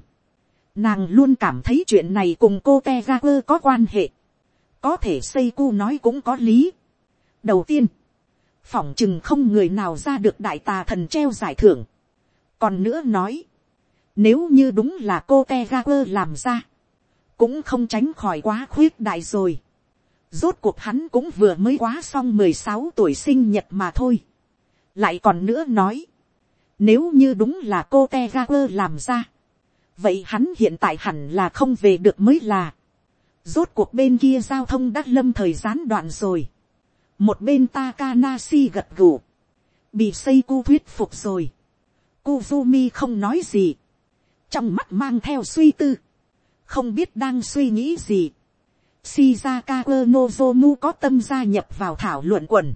Nàng luôn cảm thấy chuyện này cùng cô Tegaku có quan hệ. Có thể xây nói cũng có lý. Đầu tiên, phỏng chừng không người nào ra được đại tà thần treo giải thưởng. Còn nữa nói, nếu như đúng là cô Tegaku làm ra, cũng không tránh khỏi quá khuyết đại rồi. Rốt cuộc hắn cũng vừa mới quá xong mười sáu tuổi sinh nhật mà thôi. Lại còn nữa nói, nếu như đúng là cô Tegaku làm ra, vậy hắn hiện tại hẳn là không về được mới là. rốt cuộc bên kia giao thông đã lâm thời gián đoạn rồi. một bên Takanashi gật gù, bị xây cu thuyết phục rồi. Kuzumi không nói gì, trong mắt mang theo suy tư, không biết đang suy nghĩ gì. Shizaka Nozomu có tâm gia nhập vào thảo luận quần,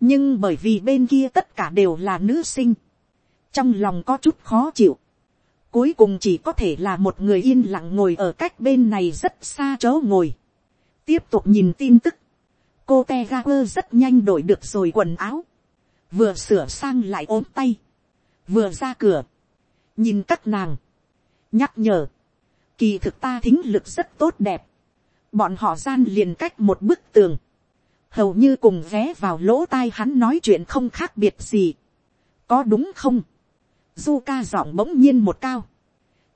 nhưng bởi vì bên kia tất cả đều là nữ sinh, trong lòng có chút khó chịu Cuối cùng chỉ có thể là một người yên lặng ngồi ở cách bên này rất xa chỗ ngồi. Tiếp tục nhìn tin tức. Cô Tegaper rất nhanh đổi được rồi quần áo. Vừa sửa sang lại ốm tay. Vừa ra cửa. Nhìn các nàng. Nhắc nhở. Kỳ thực ta thính lực rất tốt đẹp. Bọn họ gian liền cách một bức tường. Hầu như cùng vé vào lỗ tai hắn nói chuyện không khác biệt gì. Có đúng không? Du ca giọng bỗng nhiên một cao.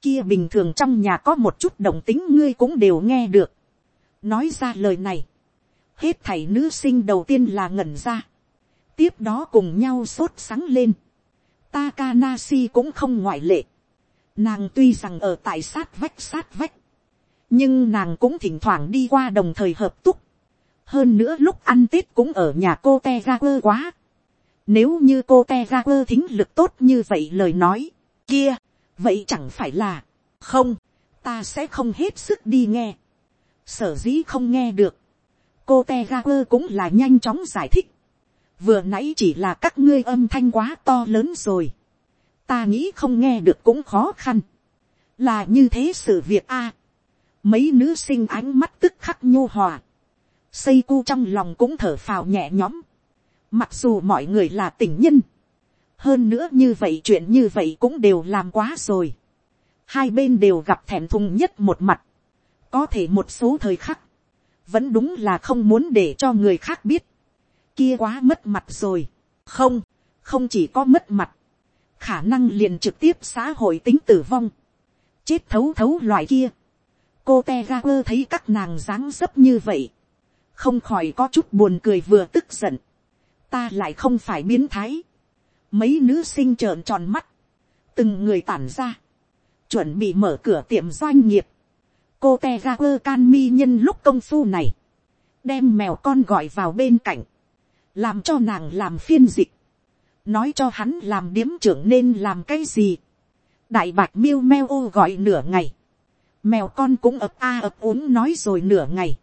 Kia bình thường trong nhà có một chút đồng tính ngươi cũng đều nghe được. Nói ra lời này. Hết thảy nữ sinh đầu tiên là ngẩn ra. Tiếp đó cùng nhau sốt sáng lên. Takanashi cũng không ngoại lệ. Nàng tuy rằng ở tại sát vách sát vách. Nhưng nàng cũng thỉnh thoảng đi qua đồng thời hợp túc. Hơn nữa lúc ăn Tết cũng ở nhà cô te ra quơ quá nếu như cô te ra quơ thính lực tốt như vậy lời nói, kia, vậy chẳng phải là, không, ta sẽ không hết sức đi nghe. Sở dĩ không nghe được. Cô te ra quơ cũng là nhanh chóng giải thích. Vừa nãy chỉ là các ngươi âm thanh quá to lớn rồi. Ta nghĩ không nghe được cũng khó khăn. Là như thế sự việc a. mấy nữ sinh ánh mắt tức khắc nhô hòa. Xây cu trong lòng cũng thở phào nhẹ nhõm Mặc dù mọi người là tình nhân. Hơn nữa như vậy chuyện như vậy cũng đều làm quá rồi. Hai bên đều gặp thèm thùng nhất một mặt. Có thể một số thời khắc. Vẫn đúng là không muốn để cho người khác biết. Kia quá mất mặt rồi. Không, không chỉ có mất mặt. Khả năng liền trực tiếp xã hội tính tử vong. Chết thấu thấu loại kia. Cô Tegaper thấy các nàng dáng dấp như vậy. Không khỏi có chút buồn cười vừa tức giận ta lại không phải biến thái. mấy nữ sinh trợn tròn mắt, từng người tản ra, chuẩn bị mở cửa tiệm doanh nghiệp. cô te ga quơ can mi nhân lúc công phu này, đem mèo con gọi vào bên cạnh, làm cho nàng làm phiên dịch, nói cho hắn làm điếm trưởng nên làm cái gì. đại bạc miêu meo ô gọi nửa ngày, mèo con cũng ập a ập ốm nói rồi nửa ngày,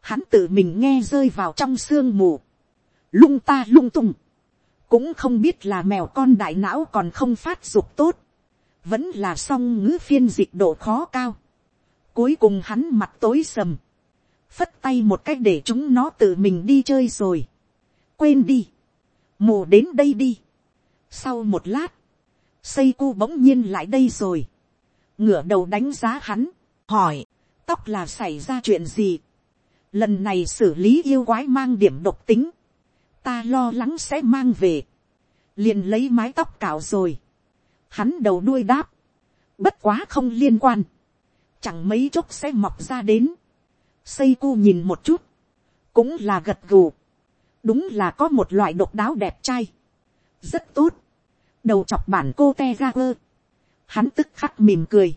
hắn tự mình nghe rơi vào trong sương mù, lung ta lung tung, cũng không biết là mèo con đại não còn không phát dục tốt, vẫn là song ngữ phiên dịch độ khó cao. Cuối cùng hắn mặt tối sầm, phất tay một cách để chúng nó tự mình đi chơi rồi. quên đi, mù đến đây đi. sau một lát, xây cu bỗng nhiên lại đây rồi, ngửa đầu đánh giá hắn, hỏi, tóc là xảy ra chuyện gì. lần này xử lý yêu quái mang điểm độc tính, ta lo lắng sẽ mang về, liền lấy mái tóc cạo rồi, hắn đầu đuôi đáp, bất quá không liên quan, chẳng mấy chốc sẽ mọc ra đến, xây cu nhìn một chút, cũng là gật gù, đúng là có một loại độc đáo đẹp trai, rất tốt, đầu chọc bản cô te ra quơ, hắn tức khắc mỉm cười,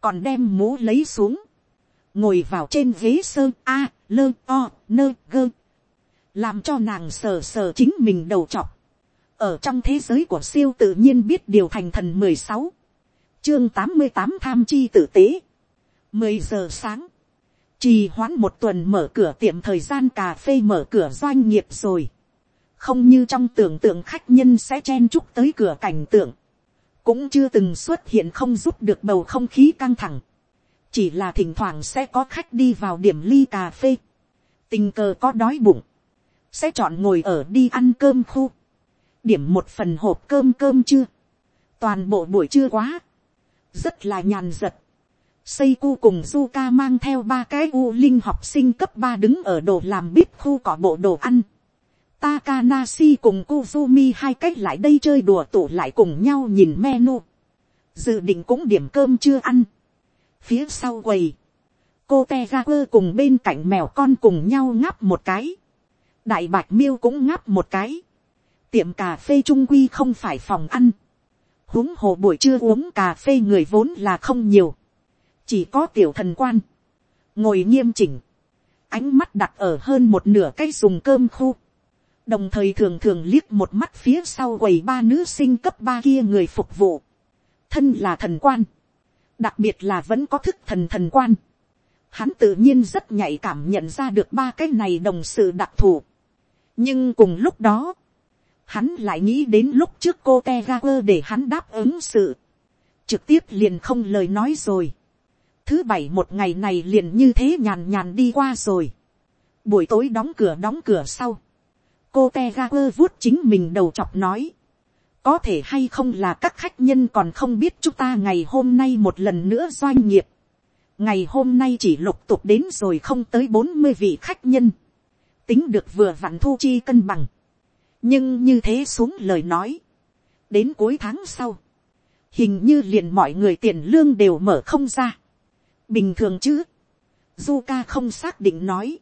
còn đem mũ lấy xuống, ngồi vào trên ghế sơn a, lơ o, nơ gơ, làm cho nàng sờ sờ chính mình đầu trọc. ở trong thế giới của siêu tự nhiên biết điều thành thần mười sáu, chương tám mươi tám tham chi tử tế, mười giờ sáng, trì hoãn một tuần mở cửa tiệm thời gian cà phê mở cửa doanh nghiệp rồi, không như trong tưởng tượng khách nhân sẽ chen chúc tới cửa cảnh tượng, cũng chưa từng xuất hiện không giúp được bầu không khí căng thẳng, chỉ là thỉnh thoảng sẽ có khách đi vào điểm ly cà phê, tình cờ có đói bụng, sẽ chọn ngồi ở đi ăn cơm khu, điểm một phần hộp cơm cơm chưa, toàn bộ buổi trưa quá, rất là nhàn giật, xây cu cùng du ca mang theo ba cái u linh học sinh cấp ba đứng ở đồ làm bếp khu cỏ bộ đồ ăn, Takanashi cùng Kuzumi hai cách lại đây chơi đùa tụ lại cùng nhau nhìn menu. Dự định cũng điểm cơm chưa ăn. Phía sau quầy. Cô Tegaper cùng bên cạnh mèo con cùng nhau ngáp một cái đại bạch miêu cũng ngáp một cái, tiệm cà phê trung quy không phải phòng ăn, huống hồ buổi trưa uống cà phê người vốn là không nhiều, chỉ có tiểu thần quan, ngồi nghiêm chỉnh, ánh mắt đặt ở hơn một nửa cái dùng cơm khu, đồng thời thường thường liếc một mắt phía sau quầy ba nữ sinh cấp ba kia người phục vụ, thân là thần quan, đặc biệt là vẫn có thức thần thần quan, hắn tự nhiên rất nhạy cảm nhận ra được ba cái này đồng sự đặc thù nhưng cùng lúc đó, hắn lại nghĩ đến lúc trước cô te ga quơ để hắn đáp ứng sự, trực tiếp liền không lời nói rồi. thứ bảy một ngày này liền như thế nhàn nhàn đi qua rồi. buổi tối đóng cửa đóng cửa sau, cô te ga quơ vuốt chính mình đầu chọc nói, có thể hay không là các khách nhân còn không biết chúng ta ngày hôm nay một lần nữa doanh nghiệp. ngày hôm nay chỉ lục tục đến rồi không tới bốn mươi vị khách nhân tính được vừa vặn thu chi cân bằng. nhưng như thế xuống lời nói. đến cuối tháng sau, hình như liền mọi người tiền lương đều mở không ra. bình thường chứ. du ca không xác định nói.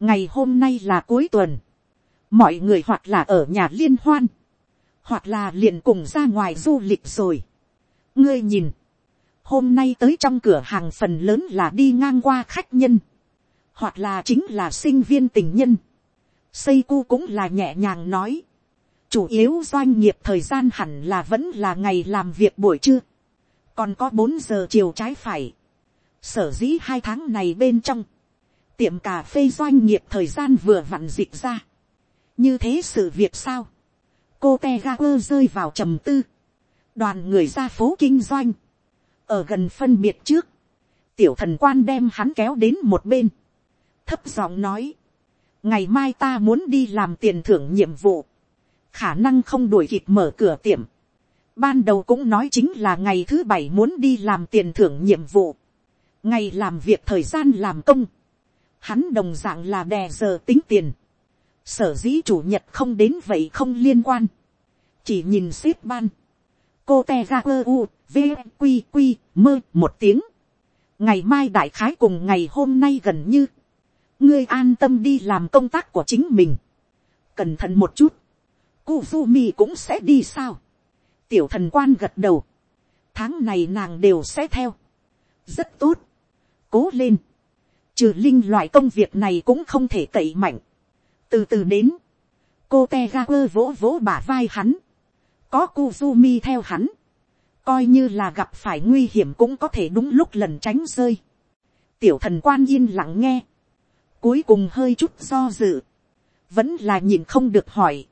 ngày hôm nay là cuối tuần. mọi người hoặc là ở nhà liên hoan hoặc là liền cùng ra ngoài du lịch rồi. ngươi nhìn, hôm nay tới trong cửa hàng phần lớn là đi ngang qua khách nhân, hoặc là chính là sinh viên tình nhân. xây cu cũng là nhẹ nhàng nói, chủ yếu doanh nghiệp thời gian hẳn là vẫn là ngày làm việc buổi trưa, còn có bốn giờ chiều trái phải. sở dĩ hai tháng này bên trong, tiệm cà phê doanh nghiệp thời gian vừa vặn dịch ra. như thế sự việc sao, cô te rơi vào trầm tư, đoàn người ra phố kinh doanh, ở gần phân biệt trước, tiểu thần quan đem hắn kéo đến một bên, thấp giọng nói, ngày mai ta muốn đi làm tiền thưởng nhiệm vụ, khả năng không đuổi kịp mở cửa tiệm, ban đầu cũng nói chính là ngày thứ bảy muốn đi làm tiền thưởng nhiệm vụ, ngày làm việc thời gian làm công, hắn đồng d ạ n g là đè giờ tính tiền, sở dĩ chủ nhật không đến vậy không liên quan, chỉ nhìn ship ban, cô te ga quơ u, v q q mơ một tiếng, ngày mai đại khái cùng ngày hôm nay gần như, ngươi an tâm đi làm công tác của chính mình, cẩn thận một chút, Kuzumi cũng sẽ đi sao, tiểu thần quan gật đầu, tháng này nàng đều sẽ theo, rất tốt, cố lên, trừ linh loại công việc này cũng không thể cậy mạnh, từ từ đến, cô te ga quơ vỗ vỗ bả vai hắn, có Kuzumi theo hắn, coi như là gặp phải nguy hiểm cũng có thể đúng lúc lần tránh rơi. tiểu thần quan yên lặng nghe, cuối cùng hơi chút do dự, vẫn là nhìn không được hỏi,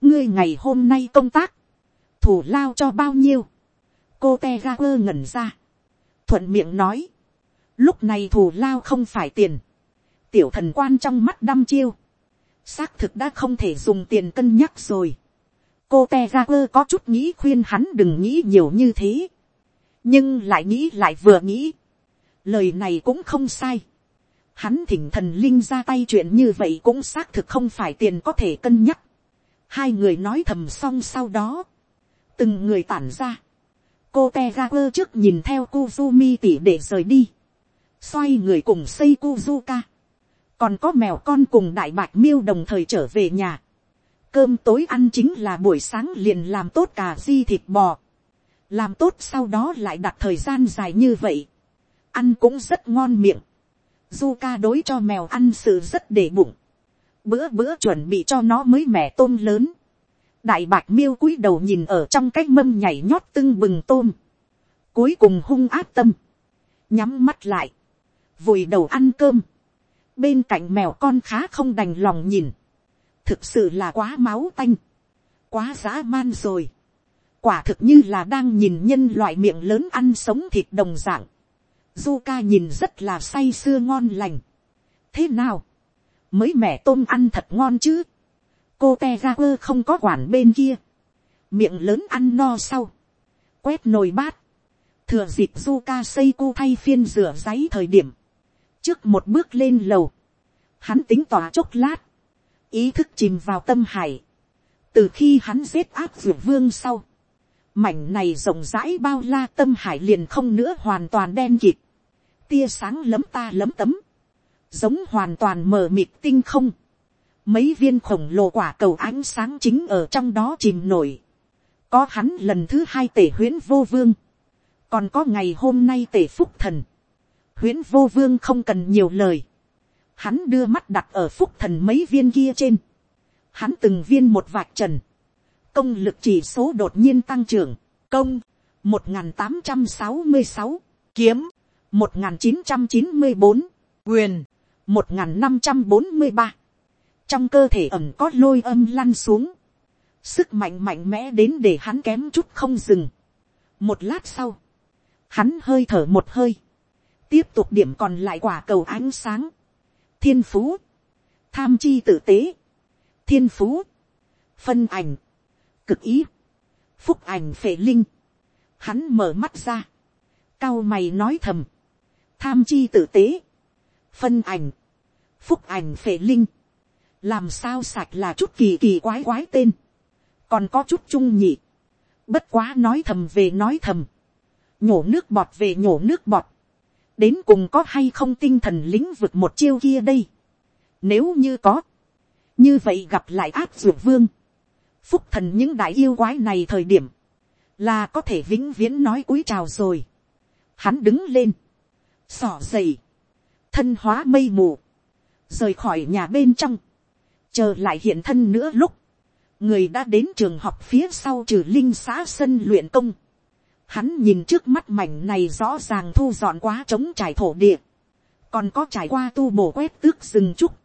ngươi ngày hôm nay công tác, thủ lao cho bao nhiêu, cô te ga quơ ngẩn ra, thuận miệng nói, lúc này thủ lao không phải tiền, tiểu thần quan trong mắt đăm chiêu, xác thực đã không thể dùng tiền cân nhắc rồi. cô te ga quơ có chút nghĩ khuyên hắn đừng nghĩ nhiều như thế. nhưng lại nghĩ lại vừa nghĩ. lời này cũng không sai hắn thỉnh thần linh ra tay chuyện như vậy cũng xác thực không phải tiền có thể cân nhắc. hai người nói thầm xong sau đó. từng người tản ra. cô Tegaku trước nhìn theo Kuzumi tỉ để rời đi. xoay người cùng xây Kuzuka còn có mèo con cùng đại bạch miêu đồng thời trở về nhà. cơm tối ăn chính là buổi sáng liền làm tốt cà di thịt bò. làm tốt sau đó lại đặt thời gian dài như vậy. ăn cũng rất ngon miệng du ca đối cho mèo ăn sự rất để bụng. bữa bữa chuẩn bị cho nó mới mẻ tôm lớn. đại bạch miêu cúi đầu nhìn ở trong cái mâm nhảy nhót tưng bừng tôm. cuối cùng hung áp tâm. nhắm mắt lại. vùi đầu ăn cơm bên cạnh mèo con khá không đành lòng nhìn, thực sự là quá máu tanh, quá dã man rồi, quả thực như là đang nhìn nhân loại miệng lớn ăn sống thịt đồng dạng, du ca nhìn rất là say sưa ngon lành, thế nào, mới mẻ tôm ăn thật ngon chứ, cô te ra quơ không có quản bên kia, miệng lớn ăn no sau, quét nồi bát, thừa dịp du ca xây cu thay phiên rửa giấy thời điểm, trước một bước lên lầu, hắn tính tỏa chốc lát, ý thức chìm vào tâm hải, từ khi hắn giết áp dược vương sau, mảnh này rộng rãi bao la tâm hải liền không nữa hoàn toàn đen kịt, tia sáng lấm ta lấm tấm, giống hoàn toàn mờ mịt tinh không, mấy viên khổng lồ quả cầu ánh sáng chính ở trong đó chìm nổi, có hắn lần thứ hai tể huyễn vô vương, còn có ngày hôm nay tể phúc thần, huyễn vô vương không cần nhiều lời, hắn đưa mắt đặt ở phúc thần mấy viên kia trên, hắn từng viên một vạch trần, công lực chỉ số đột nhiên tăng trưởng, công, một n g h n tám trăm sáu mươi sáu, kiếm, một n g h n chín trăm chín mươi bốn, quyền, một n g h n năm trăm bốn mươi ba, trong cơ thể ẩm có lôi âm lăn xuống, sức mạnh mạnh mẽ đến để hắn kém chút không dừng. một lát sau, hắn hơi thở một hơi, tiếp tục điểm còn lại quả cầu ánh sáng, thiên phú, tham chi tử tế, thiên phú, phân ảnh, cực ý, phúc ảnh phệ linh, hắn mở mắt ra, cao mày nói thầm, tham chi tử tế, phân ảnh, phúc ảnh phệ linh, làm sao sạch là chút kỳ kỳ quái quái tên, còn có chút trung nhị, bất quá nói thầm về nói thầm, nhổ nước bọt về nhổ nước bọt, đến cùng có hay không tinh thần lĩnh vực một chiêu kia đây, nếu như có, như vậy gặp lại áp dược vương, phúc thần những đại yêu quái này thời điểm, là có thể vĩnh viễn nói cúi chào rồi. Hắn đứng lên, sỏ dày, thân hóa mây mù, rời khỏi nhà bên trong, chờ lại hiện thân nữa lúc, người đã đến trường học phía sau trừ linh xã sân luyện công. Hắn nhìn trước mắt mảnh này rõ ràng thu dọn quá trống trải thổ địa, còn có trải qua tu bổ quét tước rừng trúc.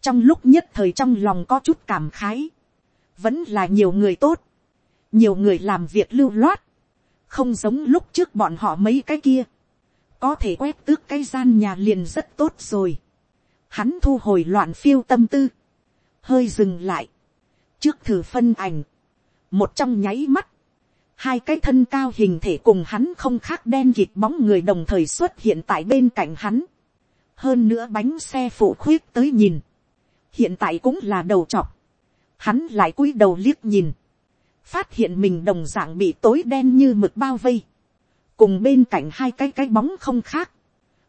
trong lúc nhất thời trong lòng có chút cảm khái, vẫn là nhiều người tốt, nhiều người làm việc lưu loát, không giống lúc trước bọn họ mấy cái kia, có thể quét tước cái gian nhà liền rất tốt rồi. Hắn thu hồi loạn phiêu tâm tư, hơi dừng lại, trước thử phân ảnh, một trong nháy mắt, hai cái thân cao hình thể cùng hắn không khác đen kịt bóng người đồng thời xuất hiện tại bên cạnh hắn, hơn nữa bánh xe phụ khuyết tới nhìn, hiện tại cũng là đầu chọc, hắn lại cúi đầu liếc nhìn, phát hiện mình đồng dạng bị tối đen như mực bao vây, cùng bên cạnh hai cái cái bóng không khác,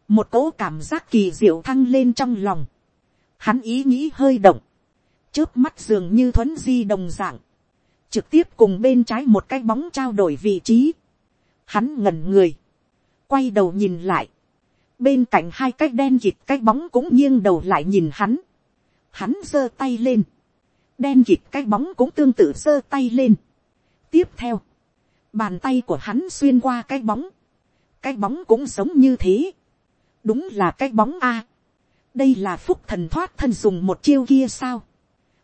một cỗ cảm giác kỳ diệu thăng lên trong lòng, hắn ý nghĩ hơi động, trước mắt dường như thuấn di đồng dạng, trực tiếp cùng bên trái một cái bóng trao đổi vị trí, hắn ngẩn người, quay đầu nhìn lại, bên cạnh hai cái đen kịt cái bóng cũng nghiêng đầu lại nhìn hắn, hắn giơ tay lên, đen kịt cái bóng cũng tương tự giơ tay lên. tiếp theo, bàn tay của hắn xuyên qua cái bóng, cái bóng cũng giống như thế, đúng là cái bóng a. đây là phúc thần thoát thân dùng một chiêu kia sao.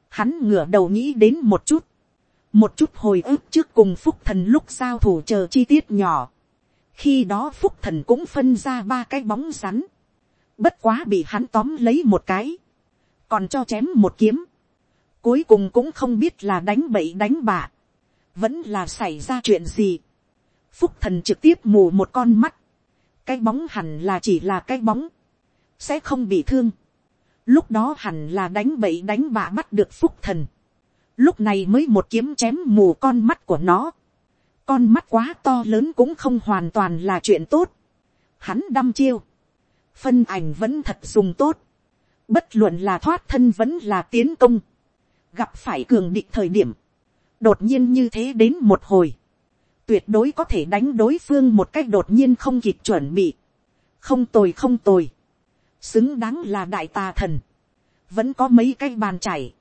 hắn ngửa đầu nghĩ đến một chút, một chút hồi ức trước cùng phúc thần lúc giao thủ chờ chi tiết nhỏ. khi đó phúc thần cũng phân ra ba cái bóng rắn, bất quá bị hắn tóm lấy một cái, còn cho chém một kiếm, Cuối cùng cũng không biết là đánh bậy đánh bạ. Vẫn là xảy ra chuyện gì. Phúc thần trực tiếp mù một con mắt. Cái bóng hẳn là chỉ là cái bóng. Sẽ không bị thương. Lúc đó hẳn là đánh bậy đánh bạ bắt được phúc thần. Lúc này mới một kiếm chém mù con mắt của nó. Con mắt quá to lớn cũng không hoàn toàn là chuyện tốt. Hắn đăm chiêu. Phân ảnh vẫn thật dùng tốt. Bất luận là thoát thân vẫn là tiến công gặp phải cường địch thời điểm, đột nhiên như thế đến một hồi, tuyệt đối có thể đánh đối phương một cách đột nhiên không kịp chuẩn bị, không tồi không tồi, xứng đáng là đại tà thần, vẫn có mấy cái bàn chảy,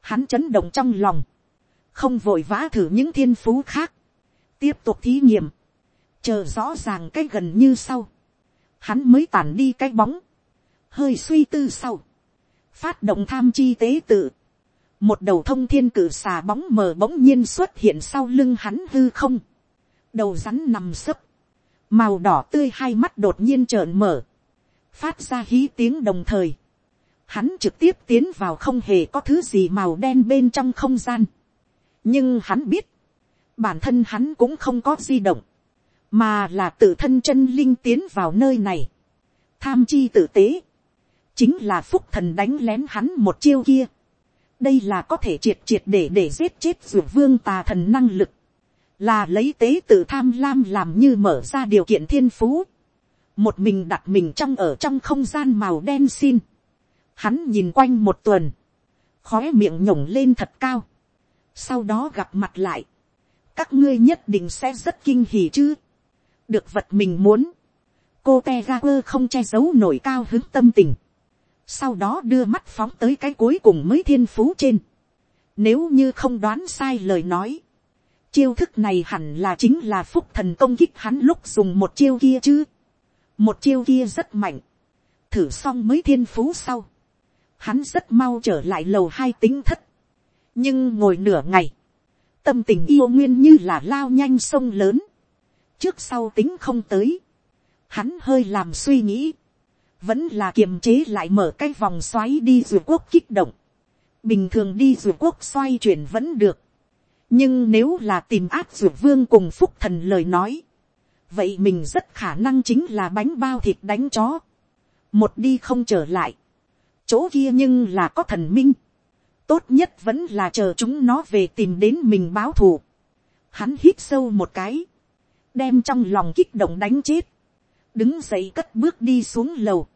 hắn chấn động trong lòng, không vội vã thử những thiên phú khác, tiếp tục thí nghiệm, chờ rõ ràng cái gần như sau, hắn mới tản đi cái bóng, hơi suy tư sau, phát động tham chi tế tự, một đầu thông thiên cử xà bóng mờ bỗng nhiên xuất hiện sau lưng hắn hư không, đầu rắn nằm sấp, màu đỏ tươi hai mắt đột nhiên trợn mở, phát ra hí tiếng đồng thời, hắn trực tiếp tiến vào không hề có thứ gì màu đen bên trong không gian, nhưng hắn biết, bản thân hắn cũng không có di động, mà là tự thân chân linh tiến vào nơi này, tham chi tử tế, chính là phúc thần đánh lén hắn một chiêu kia, đây là có thể triệt triệt để để giết chết dược vương tà thần năng lực, là lấy tế tự tham lam làm như mở ra điều kiện thiên phú, một mình đặt mình trong ở trong không gian màu đen xin, hắn nhìn quanh một tuần, khói miệng nhổng lên thật cao, sau đó gặp mặt lại, các ngươi nhất định sẽ rất kinh hỉ chứ. được vật mình muốn. cô te ga quơ không che giấu nổi cao hứng tâm tình sau đó đưa mắt phóng tới cái cuối cùng mới thiên phú trên. nếu như không đoán sai lời nói. chiêu thức này hẳn là chính là phúc thần công kích hắn lúc dùng một chiêu kia chứ. một chiêu kia rất mạnh. thử xong mới thiên phú sau. hắn rất mau trở lại lầu hai tính thất. nhưng ngồi nửa ngày tâm tình yêu nguyên như là lao nhanh sông lớn, trước sau tính không tới, hắn hơi làm suy nghĩ, vẫn là kiềm chế lại mở cái vòng xoáy đi dù quốc kích động, bình thường đi dù quốc xoay chuyển vẫn được, nhưng nếu là tìm áp dù vương cùng phúc thần lời nói, vậy mình rất khả năng chính là bánh bao thịt đánh chó, một đi không trở lại, chỗ kia nhưng là có thần minh, tốt nhất vẫn là chờ chúng nó về tìm đến mình báo thù. Hắn hít sâu một cái, đem trong lòng kích động đánh chết, đứng dậy cất bước đi xuống lầu.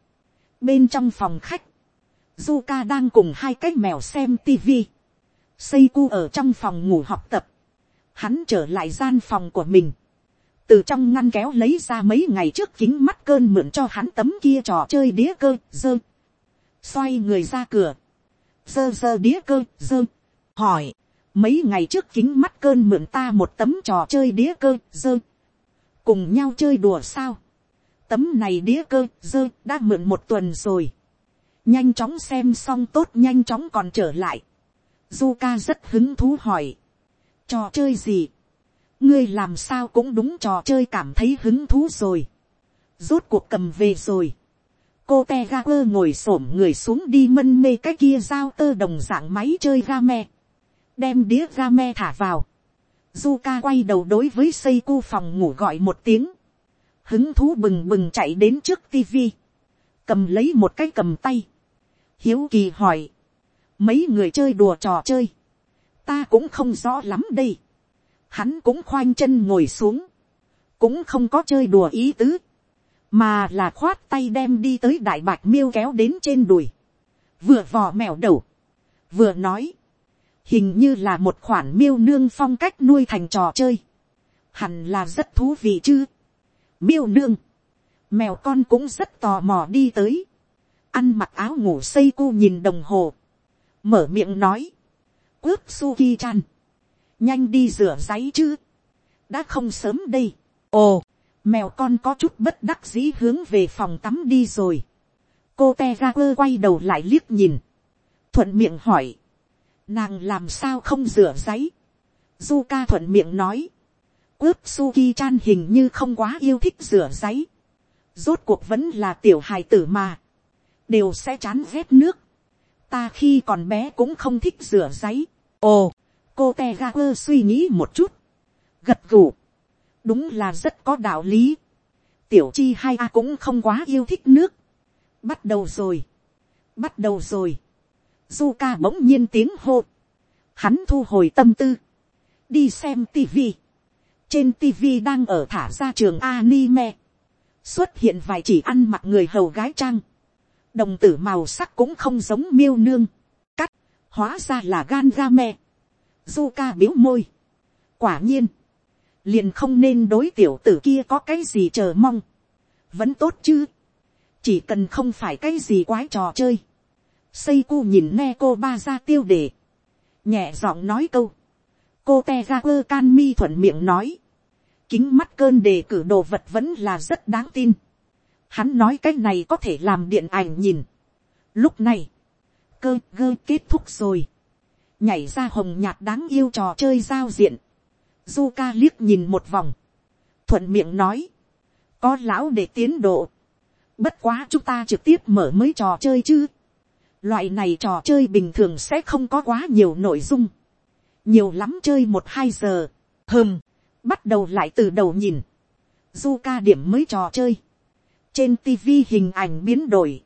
Bên trong phòng khách, Zuka đang cùng hai cái mèo xem tivi. Seiku ở trong phòng ngủ học tập. Hắn trở lại gian phòng của mình. Từ trong ngăn kéo lấy ra mấy ngày trước kính mắt cơn mượn cho hắn tấm kia trò chơi đĩa cơ, dơ. Xoay người ra cửa dơ dơ đĩa cơ, dơ, hỏi, mấy ngày trước kính mắt cơn mượn ta một tấm trò chơi đĩa cơ, dơ, cùng nhau chơi đùa sao, tấm này đĩa cơ, dơ, đã mượn một tuần rồi, nhanh chóng xem xong tốt nhanh chóng còn trở lại, Zuka rất hứng thú hỏi, trò chơi gì, ngươi làm sao cũng đúng trò chơi cảm thấy hứng thú rồi, rốt cuộc cầm về rồi, cô te ga quơ ngồi s ổ m người xuống đi mân mê cái kia giao tơ đồng dạng máy chơi ga me, đem đĩa ga me thả vào, Zuka quay đầu đối với xây cu phòng ngủ gọi một tiếng, hứng thú bừng bừng chạy đến trước tivi, cầm lấy một cái cầm tay, hiếu kỳ hỏi, mấy người chơi đùa trò chơi, ta cũng không rõ lắm đây, hắn cũng khoanh chân ngồi xuống, cũng không có chơi đùa ý tứ, mà là khoát tay đem đi tới đại bạch miêu kéo đến trên đùi, vừa vò mèo đầu, vừa nói, hình như là một khoản miêu nương phong cách nuôi thành trò chơi, hẳn là rất thú vị chứ, miêu nương, mèo con cũng rất tò mò đi tới, ăn mặc áo ngủ xây cu nhìn đồng hồ, mở miệng nói, ướp suki chan, nhanh đi rửa giấy chứ, đã không sớm đây, ồ, mèo con có chút bất đắc dĩ hướng về phòng tắm đi rồi. cô te ra quơ quay đầu lại liếc nhìn. thuận miệng hỏi. nàng làm sao không rửa giấy. du ca thuận miệng nói ướp suki chan hình như không quá yêu thích rửa giấy. rốt cuộc vẫn là tiểu hài tử mà. đều sẽ chán ghét nước. ta khi còn bé cũng không thích rửa giấy. ồ, cô te quơ suy nghĩ một chút. gật gù đúng là rất có đạo lý. tiểu chi hai a cũng không quá yêu thích nước. bắt đầu rồi. bắt đầu rồi. du ca bỗng nhiên tiếng hô. hắn thu hồi tâm tư. đi xem tivi trên TV đang ở thả ra trường anime. xuất hiện vài chỉ ăn mặc người hầu gái trang. đồng tử màu sắc cũng không giống miêu nương. cắt, hóa ra là gan ga me. du ca biếu môi. quả nhiên liền không nên đối tiểu tử kia có cái gì chờ mong, vẫn tốt chứ, chỉ cần không phải cái gì quái trò chơi, xây cu nhìn nghe cô ba ra tiêu đề, nhẹ giọng nói câu, cô te ra quơ can mi thuận miệng nói, kính mắt cơn đề cử đồ vật vẫn là rất đáng tin, hắn nói cái này có thể làm điện ảnh nhìn, lúc này, cơ gơ kết thúc rồi, nhảy ra hồng nhạt đáng yêu trò chơi giao diện, du ca liếc nhìn một vòng, thuận miệng nói, có lão để tiến độ, bất quá chúng ta trực tiếp mở mới trò chơi chứ, loại này trò chơi bình thường sẽ không có quá nhiều nội dung, nhiều lắm chơi một hai giờ, hơm, bắt đầu lại từ đầu nhìn, du ca điểm mới trò chơi, trên tv hình ảnh biến đổi,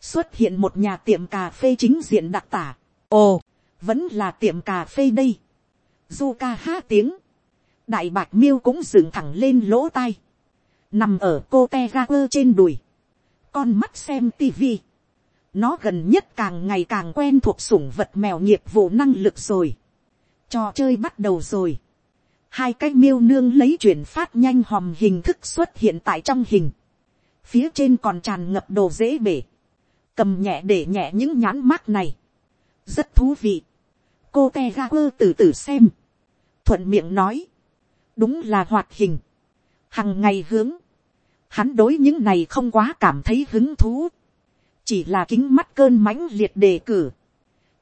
xuất hiện một nhà tiệm cà phê chính diện đặc tả, ồ, vẫn là tiệm cà phê đây, du ca há tiếng, đại bạc miêu cũng dựng thẳng lên lỗ tai, nằm ở cô te ga quơ trên đùi, con mắt xem tivi, nó gần nhất càng ngày càng quen thuộc sủng vật mèo nghiệp vụ năng lực rồi, trò chơi bắt đầu rồi, hai cái miêu nương lấy chuyển phát nhanh hòm hình thức xuất hiện tại trong hình, phía trên còn tràn ngập đồ dễ bể, cầm nhẹ để nhẹ những nhãn mát này, rất thú vị, cô te ga quơ từ từ xem, thuận miệng nói, đúng là hoạt hình, hằng ngày hướng, hắn đối những này không quá cảm thấy hứng thú, chỉ là kính mắt cơn mãnh liệt đề cử,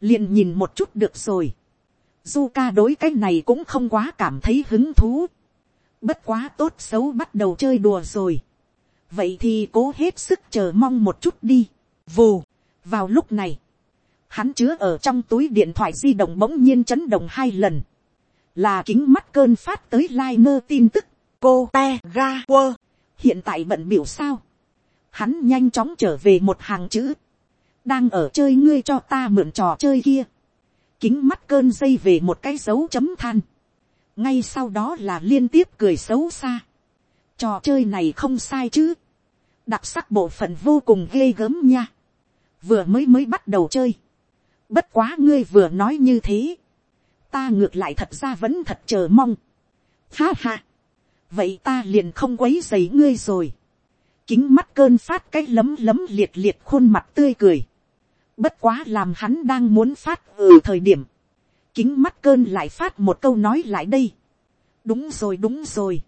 liền nhìn một chút được rồi, Zuka đối cái này cũng không quá cảm thấy hứng thú, bất quá tốt xấu bắt đầu chơi đùa rồi, vậy thì cố hết sức chờ mong một chút đi, vù, vào lúc này, hắn chứa ở trong túi điện thoại di động bỗng nhiên chấn động hai lần, là kính mắt cơn phát tới like tin tức, cô te ga quơ, hiện tại bận biểu sao, hắn nhanh chóng trở về một hàng chữ, đang ở chơi ngươi cho ta mượn trò chơi kia, kính mắt cơn dây về một cái dấu chấm than, ngay sau đó là liên tiếp cười xấu xa, trò chơi này không sai chứ, đặc sắc bộ phận vô cùng ghê gớm nha, vừa mới mới bắt đầu chơi, bất quá ngươi vừa nói như thế, ta ngược lại thật ra vẫn thật chờ mong, ha ha, vậy ta liền không quấy dày ngươi rồi, kính mắt cơn phát cái lấm lấm liệt liệt khuôn mặt tươi cười, bất quá làm hắn đang muốn phát ở thời điểm, kính mắt cơn lại phát một câu nói lại đây, đúng rồi đúng rồi,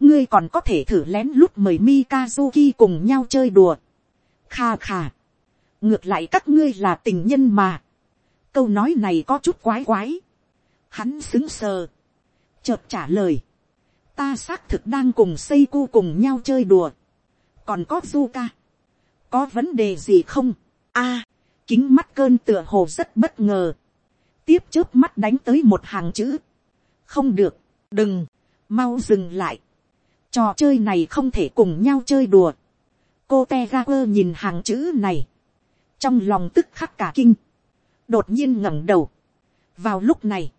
ngươi còn có thể thử lén lút mời Mikazuki cùng nhau chơi đùa. Kha kha. Ngược lại các ngươi là tình nhân mà. Câu nói này có chút quái quái. Hắn xứng sờ. Chợt trả lời. Ta xác thực đang cùng Seiko cùng nhau chơi đùa. Còn có Zuka. Có vấn đề gì không? a kính mắt cơn tựa hồ rất bất ngờ. Tiếp trước mắt đánh tới một hàng chữ. Không được. Đừng. Mau dừng lại trò chơi này không thể cùng nhau chơi đùa. cô te ga quơ nhìn hàng chữ này, trong lòng tức khắc cả kinh, đột nhiên ngẩng đầu. vào lúc này,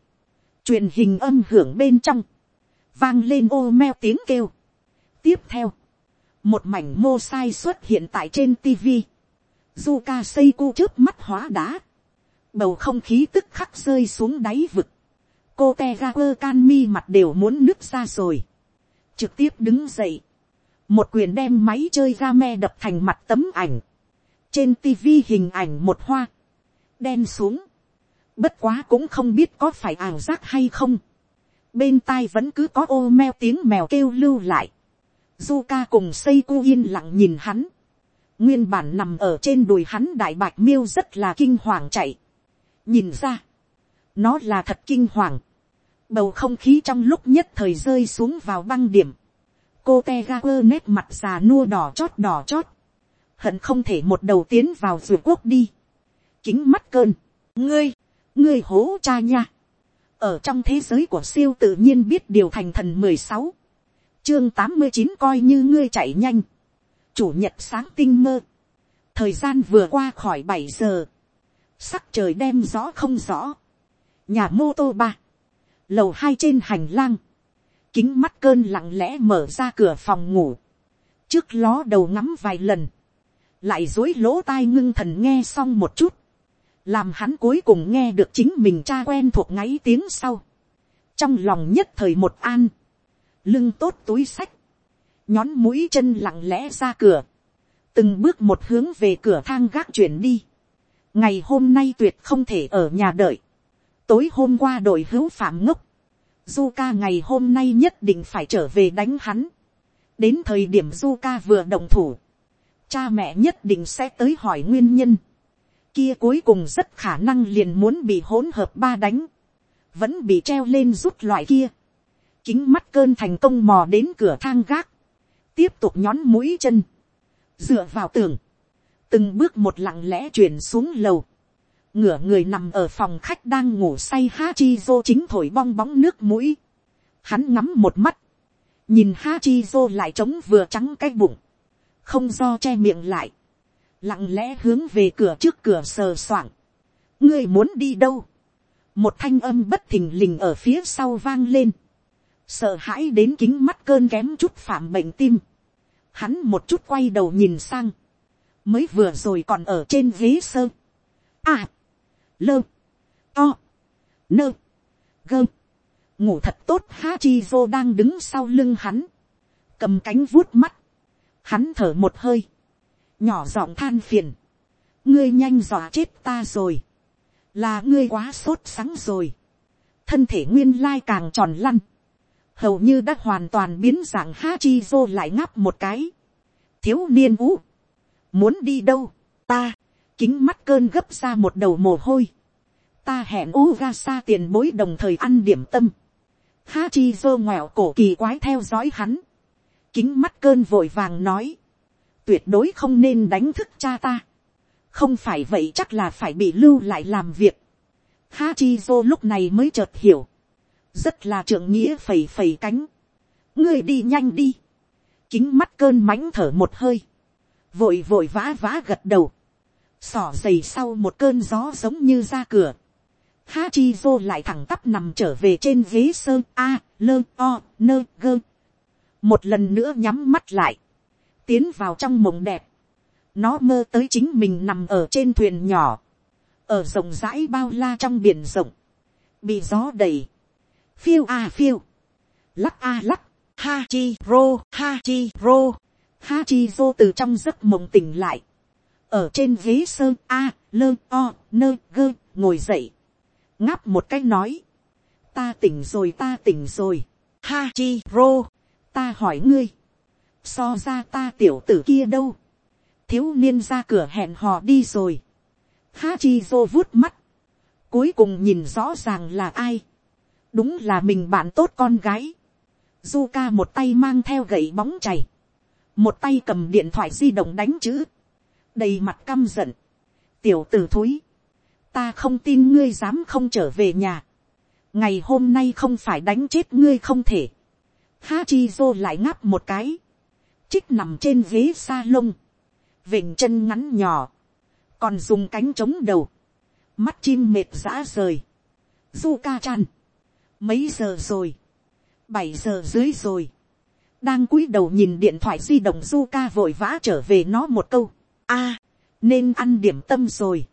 truyền hình âm hưởng bên trong, vang lên ô meo tiếng kêu. tiếp theo, một mảnh mô sai xuất hiện tại trên tv. Zuka Seiko trước mắt hóa đá. Bầu không khí tức khắc rơi xuống đáy vực. Cô Tegaper Canmi mặt đều muốn nứt ra rồi. Trực tiếp đứng dậy, một quyền đem máy chơi ra me đập thành mặt tấm ảnh, trên tivi hình ảnh một hoa, đen xuống, bất quá cũng không biết có phải ảo giác hay không, bên tai vẫn cứ có ô meo tiếng mèo kêu lưu lại, Zuka cùng Seiko yên lặng nhìn hắn, nguyên bản nằm ở trên đùi hắn đại bạch miêu rất là kinh hoàng chạy, nhìn ra, nó là thật kinh hoàng, bầu không khí trong lúc nhất thời rơi xuống vào băng điểm, cô te ga quơ nét mặt già nua đỏ chót đỏ chót, hận không thể một đầu tiến vào rùa quốc đi, kính mắt cơn, ngươi, ngươi hố cha nha, ở trong thế giới của siêu tự nhiên biết điều thành thần mười sáu, chương tám mươi chín coi như ngươi chạy nhanh, chủ nhật sáng tinh mơ, thời gian vừa qua khỏi bảy giờ, sắc trời đem rõ không rõ, nhà mô tô ba, lầu hai trên hành lang, kính mắt cơn lặng lẽ mở ra cửa phòng ngủ, trước ló đầu ngắm vài lần, lại dối lỗ tai ngưng thần nghe xong một chút, làm hắn cuối cùng nghe được chính mình cha quen thuộc ngáy tiếng sau, trong lòng nhất thời một an, lưng tốt túi sách, nhón mũi chân lặng lẽ ra cửa, từng bước một hướng về cửa thang gác chuyển đi, ngày hôm nay tuyệt không thể ở nhà đợi, tối hôm qua đội hữu phạm ngốc, du ca ngày hôm nay nhất định phải trở về đánh hắn. đến thời điểm du ca vừa động thủ, cha mẹ nhất định sẽ tới hỏi nguyên nhân. kia cuối cùng rất khả năng liền muốn bị hỗn hợp ba đánh, vẫn bị treo lên rút loại kia. kính mắt cơn thành công mò đến cửa thang gác, tiếp tục nhón mũi chân, dựa vào tường, từng bước một lặng lẽ chuyển xuống lầu ngửa người nằm ở phòng khách đang ngủ say Hachizo chính thổi bong bóng nước mũi. Hắn ngắm một mắt. Nhìn Hachizo lại trống vừa trắng cái bụng. Không do che miệng lại. Lặng lẽ hướng về cửa trước cửa sờ soạng. Ngươi muốn đi đâu? Một thanh âm bất thình lình ở phía sau vang lên. Sợ hãi đến kính mắt cơn kém chút phạm bệnh tim. Hắn một chút quay đầu nhìn sang. Mới vừa rồi còn ở trên ghế sơ. À! lơ, to, nơ, gơ, ngủ thật tốt Hachizo đang đứng sau lưng hắn, cầm cánh vuốt mắt, hắn thở một hơi, nhỏ giọng than phiền, ngươi nhanh dọa chết ta rồi, là ngươi quá sốt sắng rồi, thân thể nguyên lai càng tròn lăn, hầu như đã hoàn toàn biến dạng Hachizo lại ngáp một cái, thiếu niên ú, muốn đi đâu, ta, kính mắt cơn gấp ra một đầu mồ hôi, ta hẹn Ugasa tiền bối đồng thời ăn điểm tâm, Hachizo ngoẹo cổ kỳ quái theo dõi hắn, kính mắt cơn vội vàng nói, tuyệt đối không nên đánh thức cha ta, không phải vậy chắc là phải bị lưu lại làm việc. Hachizo lúc này mới chợt hiểu, rất là trưởng nghĩa phẩy phẩy cánh, ngươi đi nhanh đi, kính mắt cơn mánh thở một hơi, vội vội vã vã gật đầu, sỏ dày sau một cơn gió giống như ra cửa, Hachizo lại thẳng tắp nằm trở về trên ghế sơ a, lơ o, nơ gơ. Một lần nữa nhắm mắt lại. Tiến vào trong mộng đẹp. Nó mơ tới chính mình nằm ở trên thuyền nhỏ. Ở rộng rãi bao la trong biển rộng. Bị gió đầy. Phiêu a phiêu. Lắc a lắc. Hachiro, Hachiro. rô từ trong giấc mộng tỉnh lại. Ở trên ghế sơ a, lơ o, nơ gơ, ngồi dậy. Ngáp một cái nói, ta tỉnh rồi ta tỉnh rồi, ha chi rô, ta hỏi ngươi, so ra ta tiểu tử kia đâu, thiếu niên ra cửa hẹn hò đi rồi, ha chi rô vuốt mắt, cuối cùng nhìn rõ ràng là ai, đúng là mình bạn tốt con gái, du ca một tay mang theo gậy bóng chảy, một tay cầm điện thoại di động đánh chữ, đầy mặt căm giận, tiểu tử thúi, ta không tin ngươi dám không trở về nhà. ngày hôm nay không phải đánh chết ngươi không thể. Hachizo lại ngáp một cái. Trích nằm trên ghế sa lông. Vịnh chân ngắn nhỏ. Còn dùng cánh chống đầu. Mắt chim mệt rã rời. Zuka chan. Mấy giờ rồi? Bảy giờ dưới rồi. Đang cúi đầu nhìn điện thoại di động Zuka vội vã trở về nó một câu. a, nên ăn điểm tâm rồi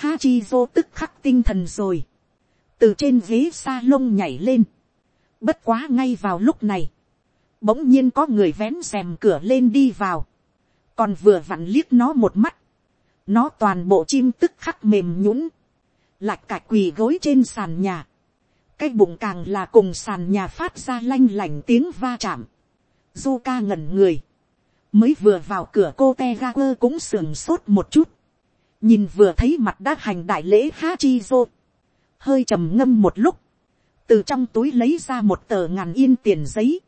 Hachizo tức khắc tinh thần rồi. Từ trên ghế salon nhảy lên. Bất quá ngay vào lúc này. Bỗng nhiên có người vén rèm cửa lên đi vào. Còn vừa vặn liếc nó một mắt. Nó toàn bộ chim tức khắc mềm nhũn Lạch cạch quỳ gối trên sàn nhà. Cái bụng càng là cùng sàn nhà phát ra lanh lành tiếng va chạm. Zuka ngẩn người. Mới vừa vào cửa cô Tegaku cũng sườn sốt một chút. Nhìn vừa thấy mặt đã hành đại lễ Hachizo, hơi trầm ngâm một lúc, từ trong túi lấy ra một tờ ngàn yên tiền giấy,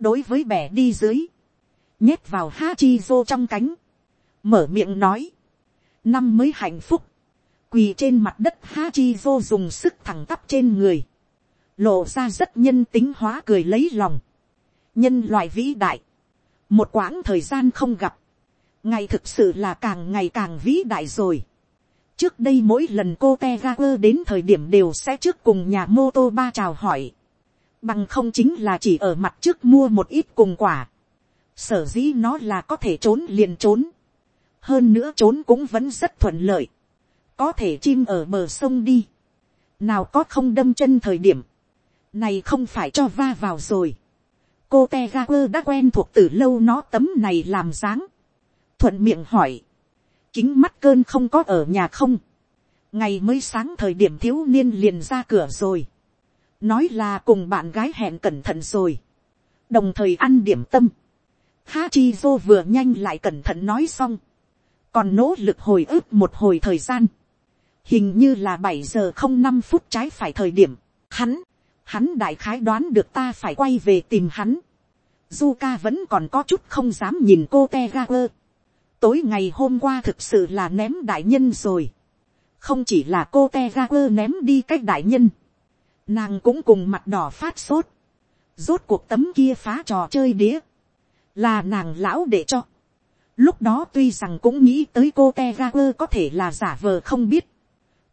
đối với bẻ đi dưới, nhét vào Hachizo trong cánh, mở miệng nói, năm mới hạnh phúc, quỳ trên mặt đất Hachizo dùng sức thẳng tắp trên người, lộ ra rất nhân tính hóa cười lấy lòng, nhân loại vĩ đại, một quãng thời gian không gặp, ngày thực sự là càng ngày càng vĩ đại rồi. trước đây mỗi lần cô te ga quơ đến thời điểm đều sẽ trước cùng nhà mô tô ba chào hỏi. bằng không chính là chỉ ở mặt trước mua một ít cùng quả. sở dĩ nó là có thể trốn liền trốn. hơn nữa trốn cũng vẫn rất thuận lợi. có thể chim ở bờ sông đi. nào có không đâm chân thời điểm này không phải cho va vào rồi. cô te ga quơ đã quen thuộc từ lâu nó tấm này làm dáng. Thuận miệng hỏi, kính mắt cơn không có ở nhà không, ngày mới sáng thời điểm thiếu niên liền ra cửa rồi, nói là cùng bạn gái hẹn cẩn thận rồi, đồng thời ăn điểm tâm, Hachizo vừa nhanh lại cẩn thận nói xong, còn nỗ lực hồi ức một hồi thời gian, hình như là bảy giờ không năm phút trái phải thời điểm, hắn, hắn đại khái đoán được ta phải quay về tìm hắn, Zuka vẫn còn có chút không dám nhìn cô Tegaper tối ngày hôm qua thực sự là ném đại nhân rồi. không chỉ là cô te ga quơ ném đi cách đại nhân. nàng cũng cùng mặt đỏ phát sốt. rốt cuộc tấm kia phá trò chơi đĩa. là nàng lão để cho. lúc đó tuy rằng cũng nghĩ tới cô te ga quơ có thể là giả vờ không biết.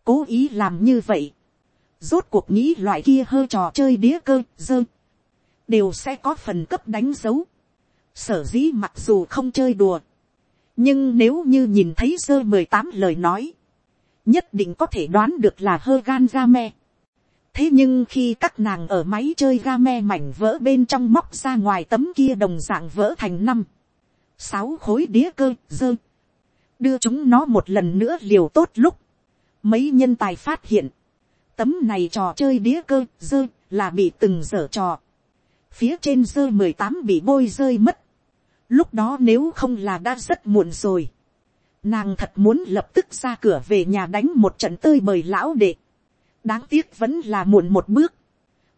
cố ý làm như vậy rốt cuộc nghĩ loại kia hơi trò chơi đĩa cơ dơ. đều sẽ có phần cấp đánh dấu. sở dĩ mặc dù không chơi đùa nhưng nếu như nhìn thấy sơ mười tám lời nói, nhất định có thể đoán được là hơ gan ga me. thế nhưng khi các nàng ở máy chơi ga me mảnh vỡ bên trong móc ra ngoài tấm kia đồng dạng vỡ thành năm, sáu khối đĩa cơ dơ, đưa chúng nó một lần nữa liều tốt lúc, mấy nhân tài phát hiện, tấm này trò chơi đĩa cơ dơ là bị từng dở trò, phía trên dơ mười tám bị bôi rơi mất, lúc đó nếu không là đã rất muộn rồi, nàng thật muốn lập tức ra cửa về nhà đánh một trận tơi bời lão đệ, đáng tiếc vẫn là muộn một bước,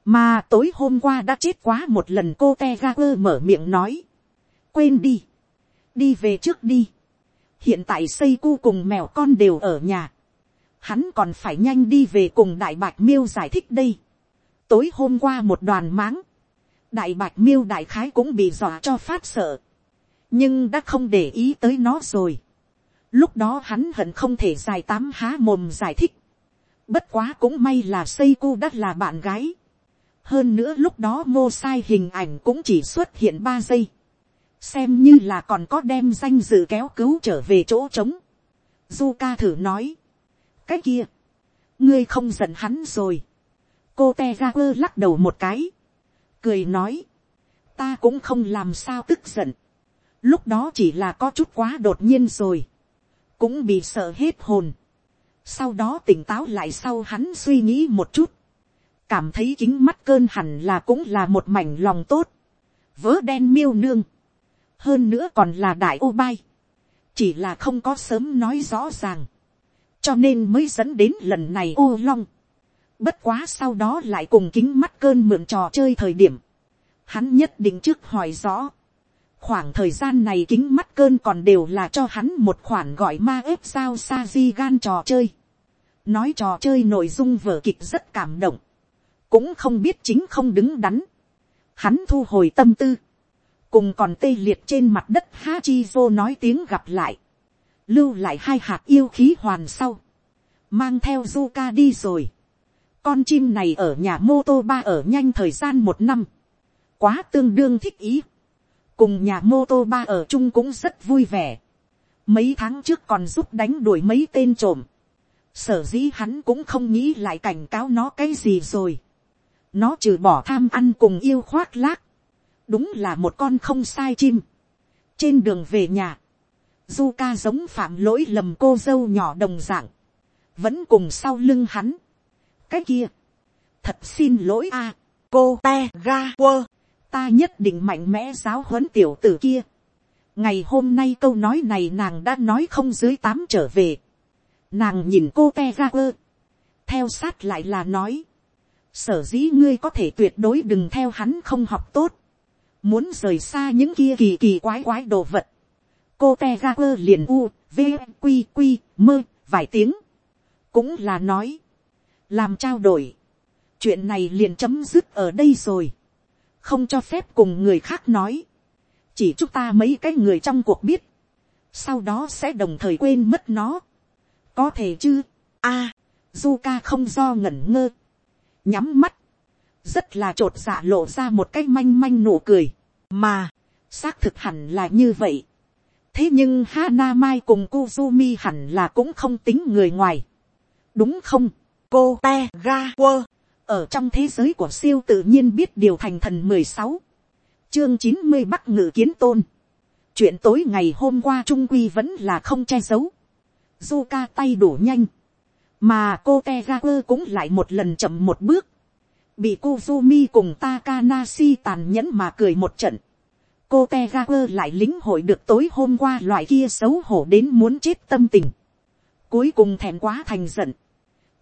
mà tối hôm qua đã chết quá một lần cô te ga quơ mở miệng nói, quên đi, đi về trước đi, hiện tại xây cu cùng mèo con đều ở nhà, hắn còn phải nhanh đi về cùng đại bạch miêu giải thích đây, tối hôm qua một đoàn máng, đại bạch miêu đại khái cũng bị dọa cho phát sợ, nhưng đã không để ý tới nó rồi. Lúc đó hắn hận không thể dài tám há mồm giải thích. Bất quá cũng may là xây cu đất là bạn gái. Hơn nữa lúc đó ngô sai hình ảnh cũng chỉ xuất hiện ba giây. Xem như là còn có đem danh dự kéo cứu trở về chỗ trống. Du ca thử nói. Cái kia. Ngươi không giận hắn rồi. Cô te ra quơ lắc đầu một cái. Cười nói. Ta cũng không làm sao tức giận. Lúc đó chỉ là có chút quá đột nhiên rồi. Cũng bị sợ hết hồn sau đó tỉnh táo lại sau hắn suy nghĩ một chút, cảm thấy kính mắt cơn hẳn là cũng là một mảnh lòng tốt, vớ đen miêu nương, hơn nữa còn là đại ô bay, chỉ là không có sớm nói rõ ràng, cho nên mới dẫn đến lần này ô long, bất quá sau đó lại cùng kính mắt cơn mượn trò chơi thời điểm, hắn nhất định trước hỏi rõ, khoảng thời gian này kính mắt cơn còn đều là cho hắn một khoản gọi ma ếp sao sa di gan trò chơi. Nói trò chơi nội dung vở kịch rất cảm động, cũng không biết chính không đứng đắn. Hắn thu hồi tâm tư, cùng còn tê liệt trên mặt đất Hachizo nói tiếng gặp lại, lưu lại hai hạt yêu khí hoàn sau, mang theo du ca đi rồi. Con chim này ở nhà mô tô ba ở nhanh thời gian một năm, quá tương đương thích ý. cùng nhà mô tô ba ở chung cũng rất vui vẻ. mấy tháng trước còn giúp đánh đuổi mấy tên trộm sở dĩ hắn cũng không nghĩ lại cảnh cáo nó cái gì rồi. nó trừ bỏ tham ăn cùng yêu khoác lác. đúng là một con không sai chim. trên đường về nhà, du ca giống phạm lỗi lầm cô dâu nhỏ đồng dạng, vẫn cùng sau lưng hắn. cái kia, thật xin lỗi a, cô te ga quơ, ta nhất định mạnh mẽ giáo huấn tiểu tử kia. ngày hôm nay câu nói này nàng đã nói không dưới tám trở về Nàng nhìn cô te ga quơ. Theo sát lại là nói. Sở dĩ ngươi có thể tuyệt đối đừng theo hắn không học tốt. Muốn rời xa những kia kỳ kỳ quái quái đồ vật. Cô te ra quơ liền u, v, quy quy, mơ, vài tiếng. Cũng là nói. Làm trao đổi. Chuyện này liền chấm dứt ở đây rồi. Không cho phép cùng người khác nói. Chỉ chúng ta mấy cái người trong cuộc biết sau đó sẽ đồng thời quên mất nó có thể chứ, a, à, du ca không do ngẩn ngơ, nhắm mắt, rất là t r ộ t dạ lộ ra một cái manh manh nụ cười, mà, xác thực hẳn là như vậy thế nhưng Hana Mai cùng Kuzumi hẳn là cũng không tính người ngoài. đúng không, cô te ga quơ, ở trong thế giới của siêu tự nhiên biết điều thành thần mười sáu, chương chín mươi bắc ngự kiến tôn. chuyện tối ngày hôm qua trung quy vẫn là không che giấu du ca tay đổ nhanh, mà cô te ga quơ cũng lại một lần chậm một bước, bị Kuzumi cùng Takanashi tàn nhẫn mà cười một trận. Cô Tegaku lại lính hội được tối hôm qua loại kia xấu hổ đến muốn chết tâm tình. Cuối cùng thèm quá thành giận.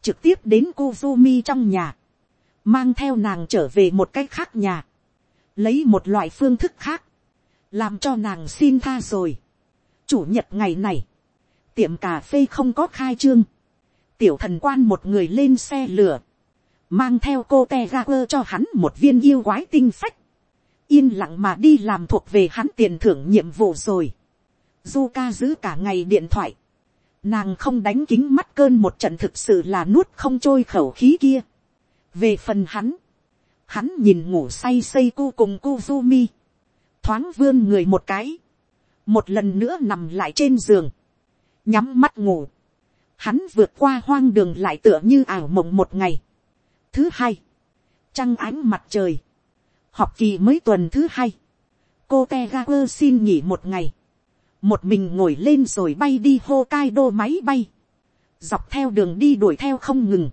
Trực tiếp đến cô Kuzumi trong nhà. Mang theo nàng trở về một cách khác nhà. Lấy một loại phương thức khác. Làm cho nàng xin tha rồi. Chủ nhật ngày này tiệm cà phê không có khai trương, tiểu thần quan một người lên xe lửa, mang theo cô te ga quơ cho hắn một viên yêu quái tinh phách, yên lặng mà đi làm thuộc về hắn tiền thưởng nhiệm vụ rồi. Du ca giữ cả ngày điện thoại, nàng không đánh kính mắt cơn một trận thực sự là nuốt không trôi khẩu khí kia. về phần hắn, hắn nhìn ngủ say xây cu cùng cu du mi, thoáng vươn người một cái, một lần nữa nằm lại trên giường, nhắm mắt ngủ, hắn vượt qua hoang đường lại tựa như ảo mộng một ngày, thứ hai, trăng ánh mặt trời, học kỳ mới tuần thứ hai, cô te ga quơ xin nghỉ một ngày, một mình ngồi lên rồi bay đi hô cai đô máy bay, dọc theo đường đi đuổi theo không ngừng,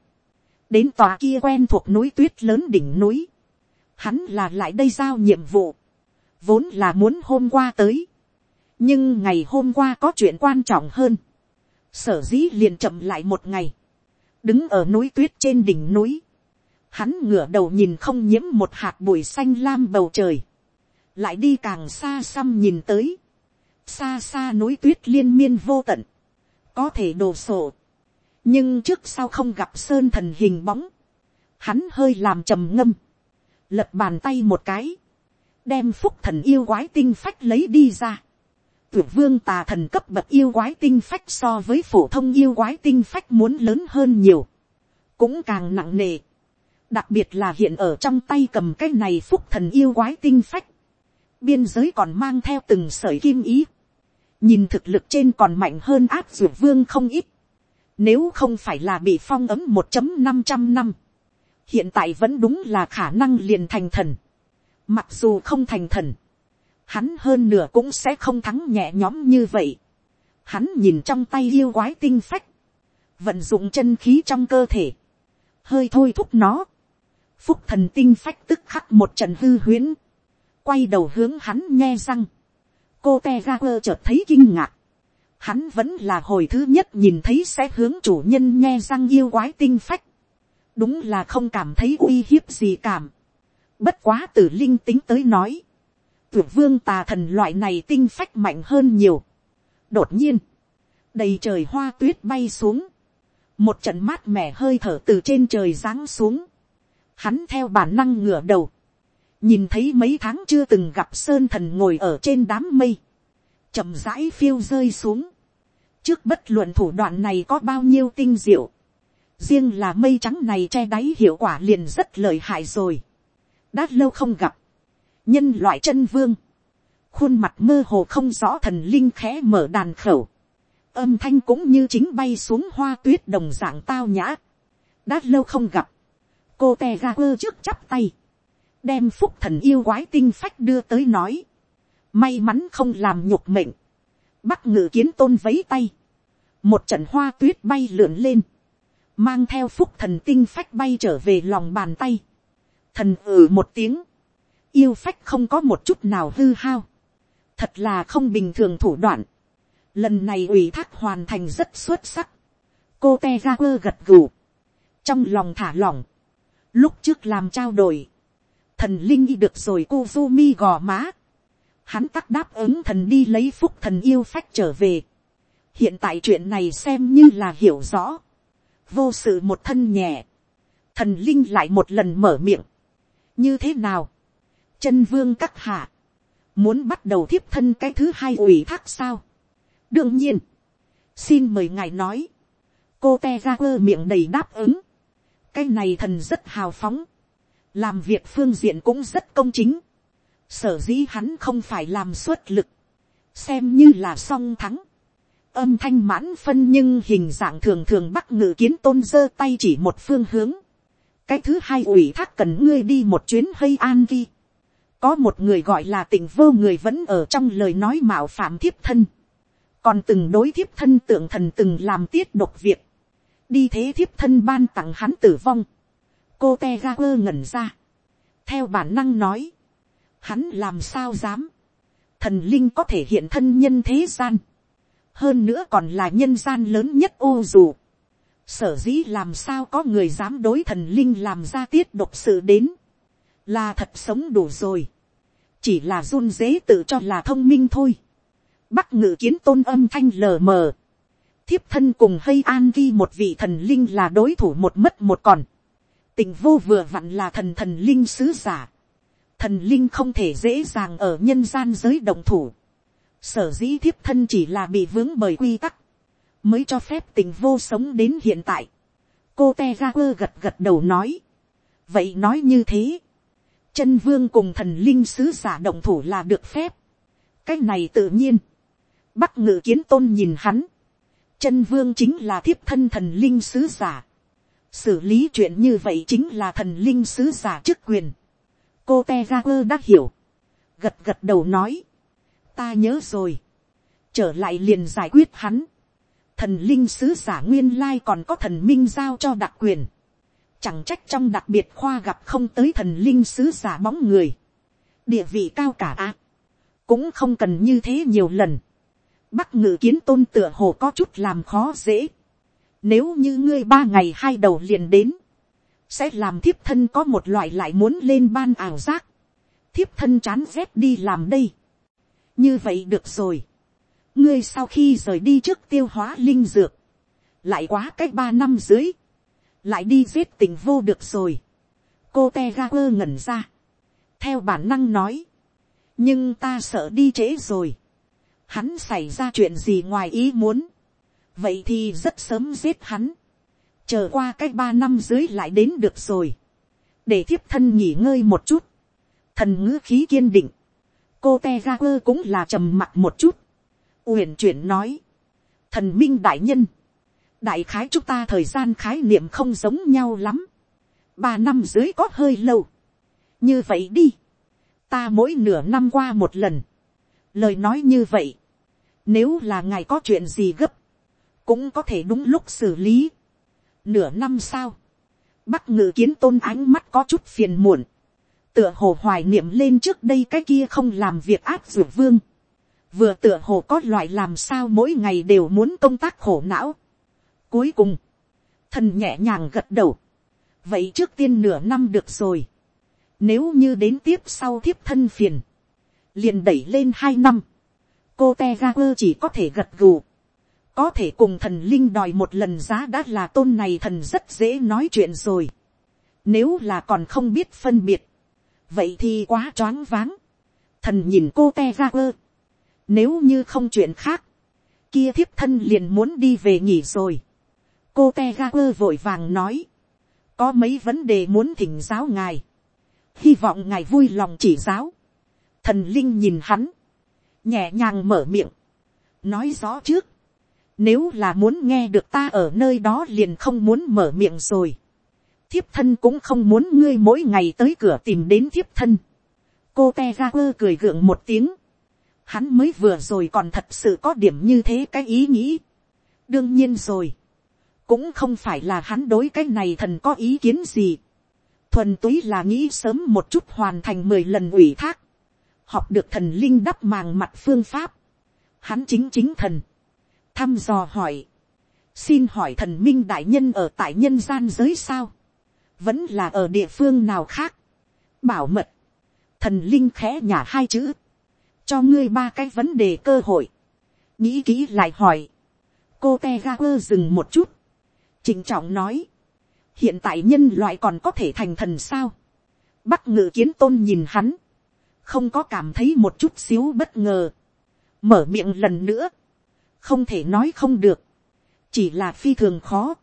đến tòa kia quen thuộc núi tuyết lớn đỉnh núi, hắn là lại đây giao nhiệm vụ, vốn là muốn hôm qua tới, nhưng ngày hôm qua có chuyện quan trọng hơn, sở dĩ liền chậm lại một ngày, đứng ở núi tuyết trên đỉnh núi, hắn ngửa đầu nhìn không nhiễm một hạt bụi xanh lam bầu trời, lại đi càng xa xăm nhìn tới, xa xa núi tuyết liên miên vô tận, có thể đồ sộ, nhưng trước sau không gặp sơn thần hình bóng, hắn hơi làm trầm ngâm, lật bàn tay một cái, đem phúc thần yêu quái tinh phách lấy đi ra. Tuyệt vương tà thần cấp bậc yêu quái tinh phách so với phổ thông yêu quái tinh phách muốn lớn hơn nhiều, cũng càng nặng nề đặc biệt là hiện ở trong tay cầm cái này phúc thần yêu quái tinh phách, biên giới còn mang theo từng sởi kim ý, nhìn thực lực trên còn mạnh hơn áp dược vương không ít, nếu không phải là bị phong ấm một năm trăm năm, hiện tại vẫn đúng là khả năng liền thành thần. Mặc dù không thành thần, hắn hơn nửa cũng sẽ không thắng nhẹ nhõm như vậy. Hắn nhìn trong tay yêu quái tinh phách, vận dụng chân khí trong cơ thể, hơi thôi thúc nó. Phúc thần tinh phách tức khắc một trận hư huyễn, quay đầu hướng hắn nghe răng. Cô te ra quơ chợt thấy kinh ngạc. Hắn vẫn là hồi thứ nhất nhìn thấy sẽ hướng chủ nhân nghe răng yêu quái tinh phách đúng là không cảm thấy uy hiếp gì cảm. Bất quá tử linh tính tới nói, tuyệt vương tà thần loại này tinh phách mạnh hơn nhiều. đột nhiên, đầy trời hoa tuyết bay xuống, một trận mát mẻ hơi thở từ trên trời giáng xuống, hắn theo bản năng ngửa đầu, nhìn thấy mấy tháng chưa từng gặp sơn thần ngồi ở trên đám mây, chậm rãi phiêu rơi xuống, trước bất luận thủ đoạn này có bao nhiêu tinh diệu, riêng là mây trắng này che đáy hiệu quả liền rất lợi hại rồi. đã lâu không gặp, nhân loại chân vương, khuôn mặt mơ hồ không rõ thần linh khẽ mở đàn khẩu, âm thanh cũng như chính bay xuống hoa tuyết đồng dạng tao nhã. đã lâu không gặp, cô te ga quơ trước chắp tay, đem phúc thần yêu quái tinh phách đưa tới nói, may mắn không làm nhục mệnh, bắc ngự kiến tôn vấy tay, một trận hoa tuyết bay lượn lên, mang theo phúc thần tinh phách bay trở về lòng bàn tay, thần ừ một tiếng, yêu phách không có một chút nào hư hao, thật là không bình thường thủ đoạn, lần này ủy thác hoàn thành rất xuất sắc, cô te ra quơ gật gù, trong lòng thả lỏng, lúc trước làm trao đổi, thần linh y được rồi cô mi gò má, hắn tắc đáp ứng thần đi lấy phúc thần yêu phách trở về, hiện tại chuyện này xem như là hiểu rõ, vô sự một thân nhẹ, thần linh lại một lần mở miệng, như thế nào, chân vương các hạ, muốn bắt đầu thiếp thân cái thứ hai ủy thác sao, đương nhiên, xin mời ngài nói, cô te ra quơ miệng đầy đáp ứng, cái này thần rất hào phóng, làm việc phương diện cũng rất công chính, sở dĩ hắn không phải làm suất lực, xem như là song thắng, âm thanh mãn phân nhưng hình dạng thường thường bắc ngự kiến tôn giơ tay chỉ một phương hướng. cái thứ hai ủy thác cần ngươi đi một chuyến hay an vi. có một người gọi là tình vô người vẫn ở trong lời nói mạo phạm thiếp thân. còn từng đối thiếp thân tượng thần từng làm tiết độc việc đi thế thiếp thân ban tặng hắn tử vong. cô te ga quơ ngẩn ra. theo bản năng nói. hắn làm sao dám. thần linh có thể hiện thân nhân thế gian hơn nữa còn là nhân gian lớn nhất ô dù. sở dĩ làm sao có người dám đối thần linh làm ra tiết độc sự đến, là thật sống đủ rồi, chỉ là run dế tự cho là thông minh thôi. bắc ngự kiến tôn âm thanh lờ mờ, thiếp thân cùng hay an ghi một vị thần linh là đối thủ một mất một còn, tình vô vừa vặn là thần thần linh sứ giả, thần linh không thể dễ dàng ở nhân gian giới đồng thủ, sở dĩ thiếp thân chỉ là bị vướng bởi quy tắc, mới cho phép tình vô sống đến hiện tại. cô te ra quơ gật gật đầu nói. vậy nói như thế, chân vương cùng thần linh sứ giả động thủ là được phép. cái này tự nhiên. bắc ngự kiến tôn nhìn hắn chân vương chính là thiếp thân thần linh sứ giả. xử lý chuyện như vậy chính là thần linh sứ giả chức quyền. cô te ra quơ đã hiểu, gật gật đầu nói, ta nhớ rồi, trở lại liền giải quyết hắn, thần linh sứ giả nguyên lai còn có thần minh giao cho đặc quyền, chẳng trách trong đặc biệt khoa gặp không tới thần linh sứ giả bóng người, địa vị cao cả. Ạ. cũng không cần như thế nhiều lần, bắc ngự kiến tôn tựa hồ có chút làm khó dễ, nếu như ngươi ba ngày hai đầu liền đến, sẽ làm thiếp thân có một loại lại muốn lên ban ảo giác, thiếp thân chán rét đi làm đây, như vậy được rồi, ngươi sau khi rời đi trước tiêu hóa linh dược, lại quá cách ba năm dưới, lại đi giết tình vô được rồi. cô te ngẩn ra, theo bản năng nói, nhưng ta sợ đi trễ rồi, hắn xảy ra chuyện gì ngoài ý muốn, vậy thì rất sớm giết hắn, chờ qua cách ba năm dưới lại đến được rồi, để thiếp thân nghỉ ngơi một chút, thần ngữ khí kiên định, cô te ra quơ cũng là trầm mặt một chút, uyển chuyển nói, thần minh đại nhân, đại khái chúng ta thời gian khái niệm không giống nhau lắm, ba năm dưới có hơi lâu, như vậy đi, ta mỗi nửa năm qua một lần, lời nói như vậy, nếu là ngài có chuyện gì gấp, cũng có thể đúng lúc xử lý. Nửa năm sau, bắc ngự kiến tôn ánh mắt có chút phiền muộn, tựa hồ hoài niệm lên trước đây cái kia không làm việc áp dược vương, vừa tựa hồ có loại làm sao mỗi ngày đều muốn công tác khổ não. Cuối cùng, thần nhẹ nhàng gật đầu, vậy trước tiên nửa năm được rồi, nếu như đến tiếp sau thiếp thân phiền, liền đẩy lên hai năm, cô te ga quơ chỉ có thể gật gù, có thể cùng thần linh đòi một lần giá đã là tôn này thần rất dễ nói chuyện rồi. Nếu là còn không biết phân biệt, vậy thì quá choáng váng. Thần nhìn cô te ga quơ, nếu như không chuyện khác, kia thiếp thân liền muốn đi về nghỉ rồi. Cô te ga quơ vội vàng nói, có mấy vấn đề muốn thỉnh giáo ngài, hy vọng ngài vui lòng chỉ giáo. Thần linh nhìn hắn, nhẹ nhàng mở miệng, nói rõ trước, nếu là muốn nghe được ta ở nơi đó liền không muốn mở miệng rồi. Thiếp thân cũng không muốn ngươi mỗi ngày tới cửa tìm đến thiếp thân. Cô te ga quơ cười gượng một tiếng. Hắn mới vừa rồi còn thật sự có điểm như thế cái ý nghĩ. đương nhiên rồi. cũng không phải là hắn đối cái này thần có ý kiến gì. thuần túy là nghĩ sớm một chút hoàn thành mười lần ủy thác học được thần linh đắp màng mặt phương pháp. hắn chính chính thần. Thăm dò hỏi, xin hỏi thần minh đại nhân ở tại nhân gian giới sao, vẫn là ở địa phương nào khác, bảo mật, thần linh khẽ nhả hai chữ, cho ngươi ba cái vấn đề cơ hội, nghĩ kỹ lại hỏi, cô te ga quơ dừng một chút, trịnh trọng nói, hiện tại nhân loại còn có thể thành thần sao, bắc ngự kiến tôn nhìn hắn, không có cảm thấy một chút xíu bất ngờ, mở miệng lần nữa, không thể nói không được, chỉ là phi thường khó,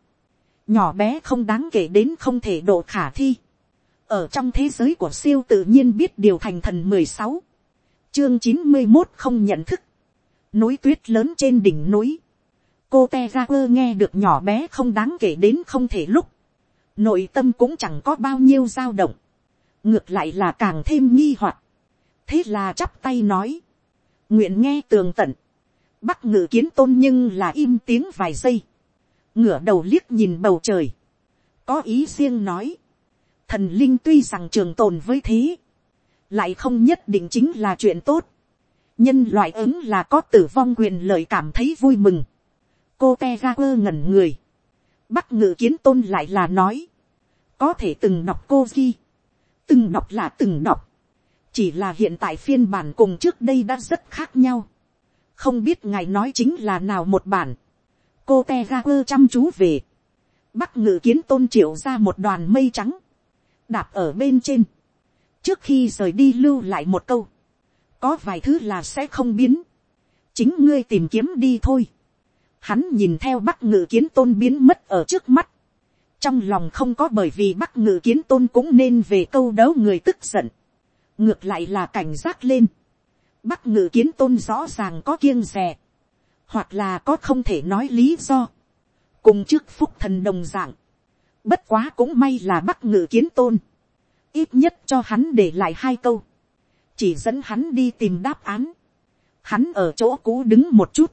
nhỏ bé không đáng kể đến không thể độ khả thi, ở trong thế giới của siêu tự nhiên biết điều thành thần mười sáu, chương chín mươi một không nhận thức, núi tuyết lớn trên đỉnh núi, cô te ra quơ nghe được nhỏ bé không đáng kể đến không thể lúc, nội tâm cũng chẳng có bao nhiêu dao động, ngược lại là càng thêm nghi hoặc, thế là chắp tay nói, nguyện nghe tường tận, Bắc ngự kiến tôn nhưng là im tiếng vài giây. Ngửa đầu liếc nhìn bầu trời. Có ý riêng nói. Thần linh tuy rằng trường tồn với thế. Lại không nhất định chính là chuyện tốt. Nhân loại ứng là có tử vong quyền lợi cảm thấy vui mừng. Cô te ra quơ ngẩn người. Bắc ngự kiến tôn lại là nói. Có thể từng đọc cô ghi. Từng đọc là từng đọc. Chỉ là hiện tại phiên bản cùng trước đây đã rất khác nhau. Không biết ngài nói chính là nào một bản, cô te ga quơ chăm chú về, bắc ngự kiến tôn triệu ra một đoàn mây trắng, đạp ở bên trên, trước khi rời đi lưu lại một câu, có vài thứ là sẽ không biến, chính ngươi tìm kiếm đi thôi, hắn nhìn theo bắc ngự kiến tôn biến mất ở trước mắt, trong lòng không có bởi vì bắc ngự kiến tôn cũng nên về câu đấu người tức giận, ngược lại là cảnh giác lên, Bắc ngự kiến tôn rõ ràng có kiêng rè. Hoặc là có không thể nói lý do. Cùng trước phúc thần đồng dạng. Bất quá cũng may là bắc ngự kiến tôn. Ít nhất cho hắn để lại hai câu. Chỉ dẫn hắn đi tìm đáp án. Hắn ở chỗ cũ đứng một chút.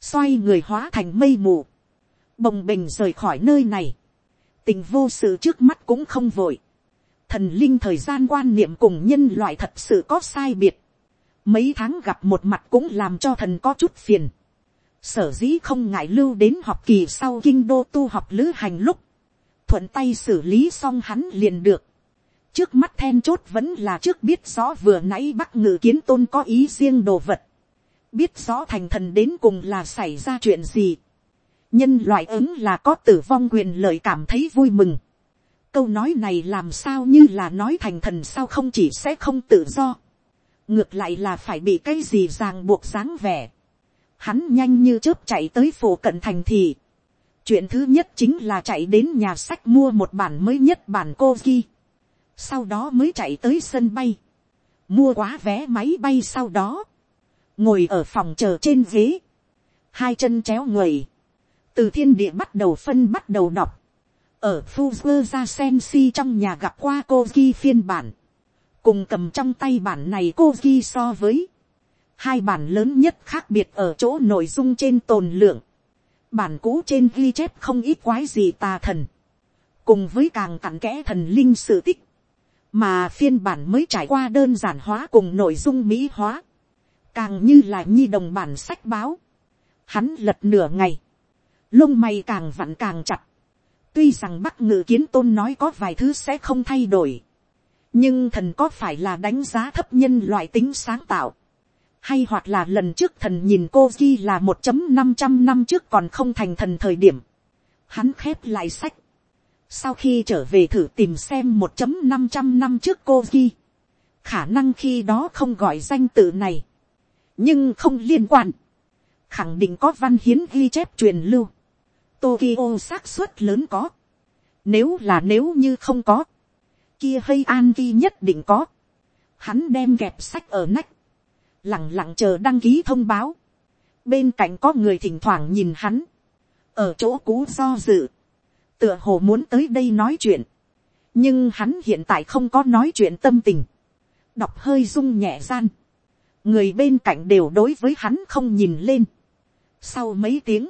Xoay người hóa thành mây mù. Bồng bình rời khỏi nơi này. Tình vô sự trước mắt cũng không vội. Thần linh thời gian quan niệm cùng nhân loại thật sự có sai biệt. Mấy tháng gặp một mặt cũng làm cho thần có chút phiền sở dĩ không ngại lưu đến học kỳ sau kinh đô tu học lữ hành lúc, thuận tay xử lý xong hắn liền được. trước mắt then chốt vẫn là trước biết rõ vừa nãy bắc ngự kiến tôn có ý riêng đồ vật, biết rõ thành thần đến cùng là xảy ra chuyện gì. nhân loại ứng là có tử vong quyền lợi cảm thấy vui mừng câu nói này làm sao như là nói thành thần sao không chỉ sẽ không tự do, ngược lại là phải bị cái gì ràng buộc dáng vẻ hắn nhanh như chớp chạy tới phủ cận thành thì. chuyện thứ nhất chính là chạy đến nhà sách mua một bản mới nhất bản cô ghi. sau đó mới chạy tới sân bay. mua quá vé máy bay sau đó. ngồi ở phòng chờ trên ghế. hai chân chéo người. từ thiên địa bắt đầu phân bắt đầu đọc ở Fuzzer ra Sensi trong nhà gặp qua cô ghi phiên bản. cùng cầm trong tay bản này cô ghi so với Hai bản lớn nhất khác biệt ở chỗ nội dung trên tồn lượng. Bản cũ trên ghi chép không ít quái gì tà thần. Cùng với càng cặn kẽ thần linh sự tích. Mà phiên bản mới trải qua đơn giản hóa cùng nội dung mỹ hóa. Càng như là nhi đồng bản sách báo. Hắn lật nửa ngày. Lông mày càng vặn càng chặt. Tuy rằng Bắc Ngự Kiến Tôn nói có vài thứ sẽ không thay đổi. Nhưng thần có phải là đánh giá thấp nhân loại tính sáng tạo? Hay hoặc là lần trước thần nhìn cô ghi là một chấm năm trăm năm trước còn không thành thần thời điểm, hắn khép lại sách, sau khi trở về thử tìm xem một chấm năm trăm năm trước cô ghi, khả năng khi đó không gọi danh tự này, nhưng không liên quan, khẳng định có văn hiến ghi chép truyền lưu, Tokyo xác suất lớn có, nếu là nếu như không có, kia hay an vi nhất định có, hắn đem kẹp sách ở nách, lẳng lặng chờ đăng ký thông báo. Bên cạnh có người thỉnh thoảng nhìn hắn. Ở chỗ cũ do dự. Tựa hồ muốn tới đây nói chuyện. Nhưng hắn hiện tại không có nói chuyện tâm tình. Đọc hơi rung nhẹ gian. Người bên cạnh đều đối với hắn không nhìn lên. Sau mấy tiếng.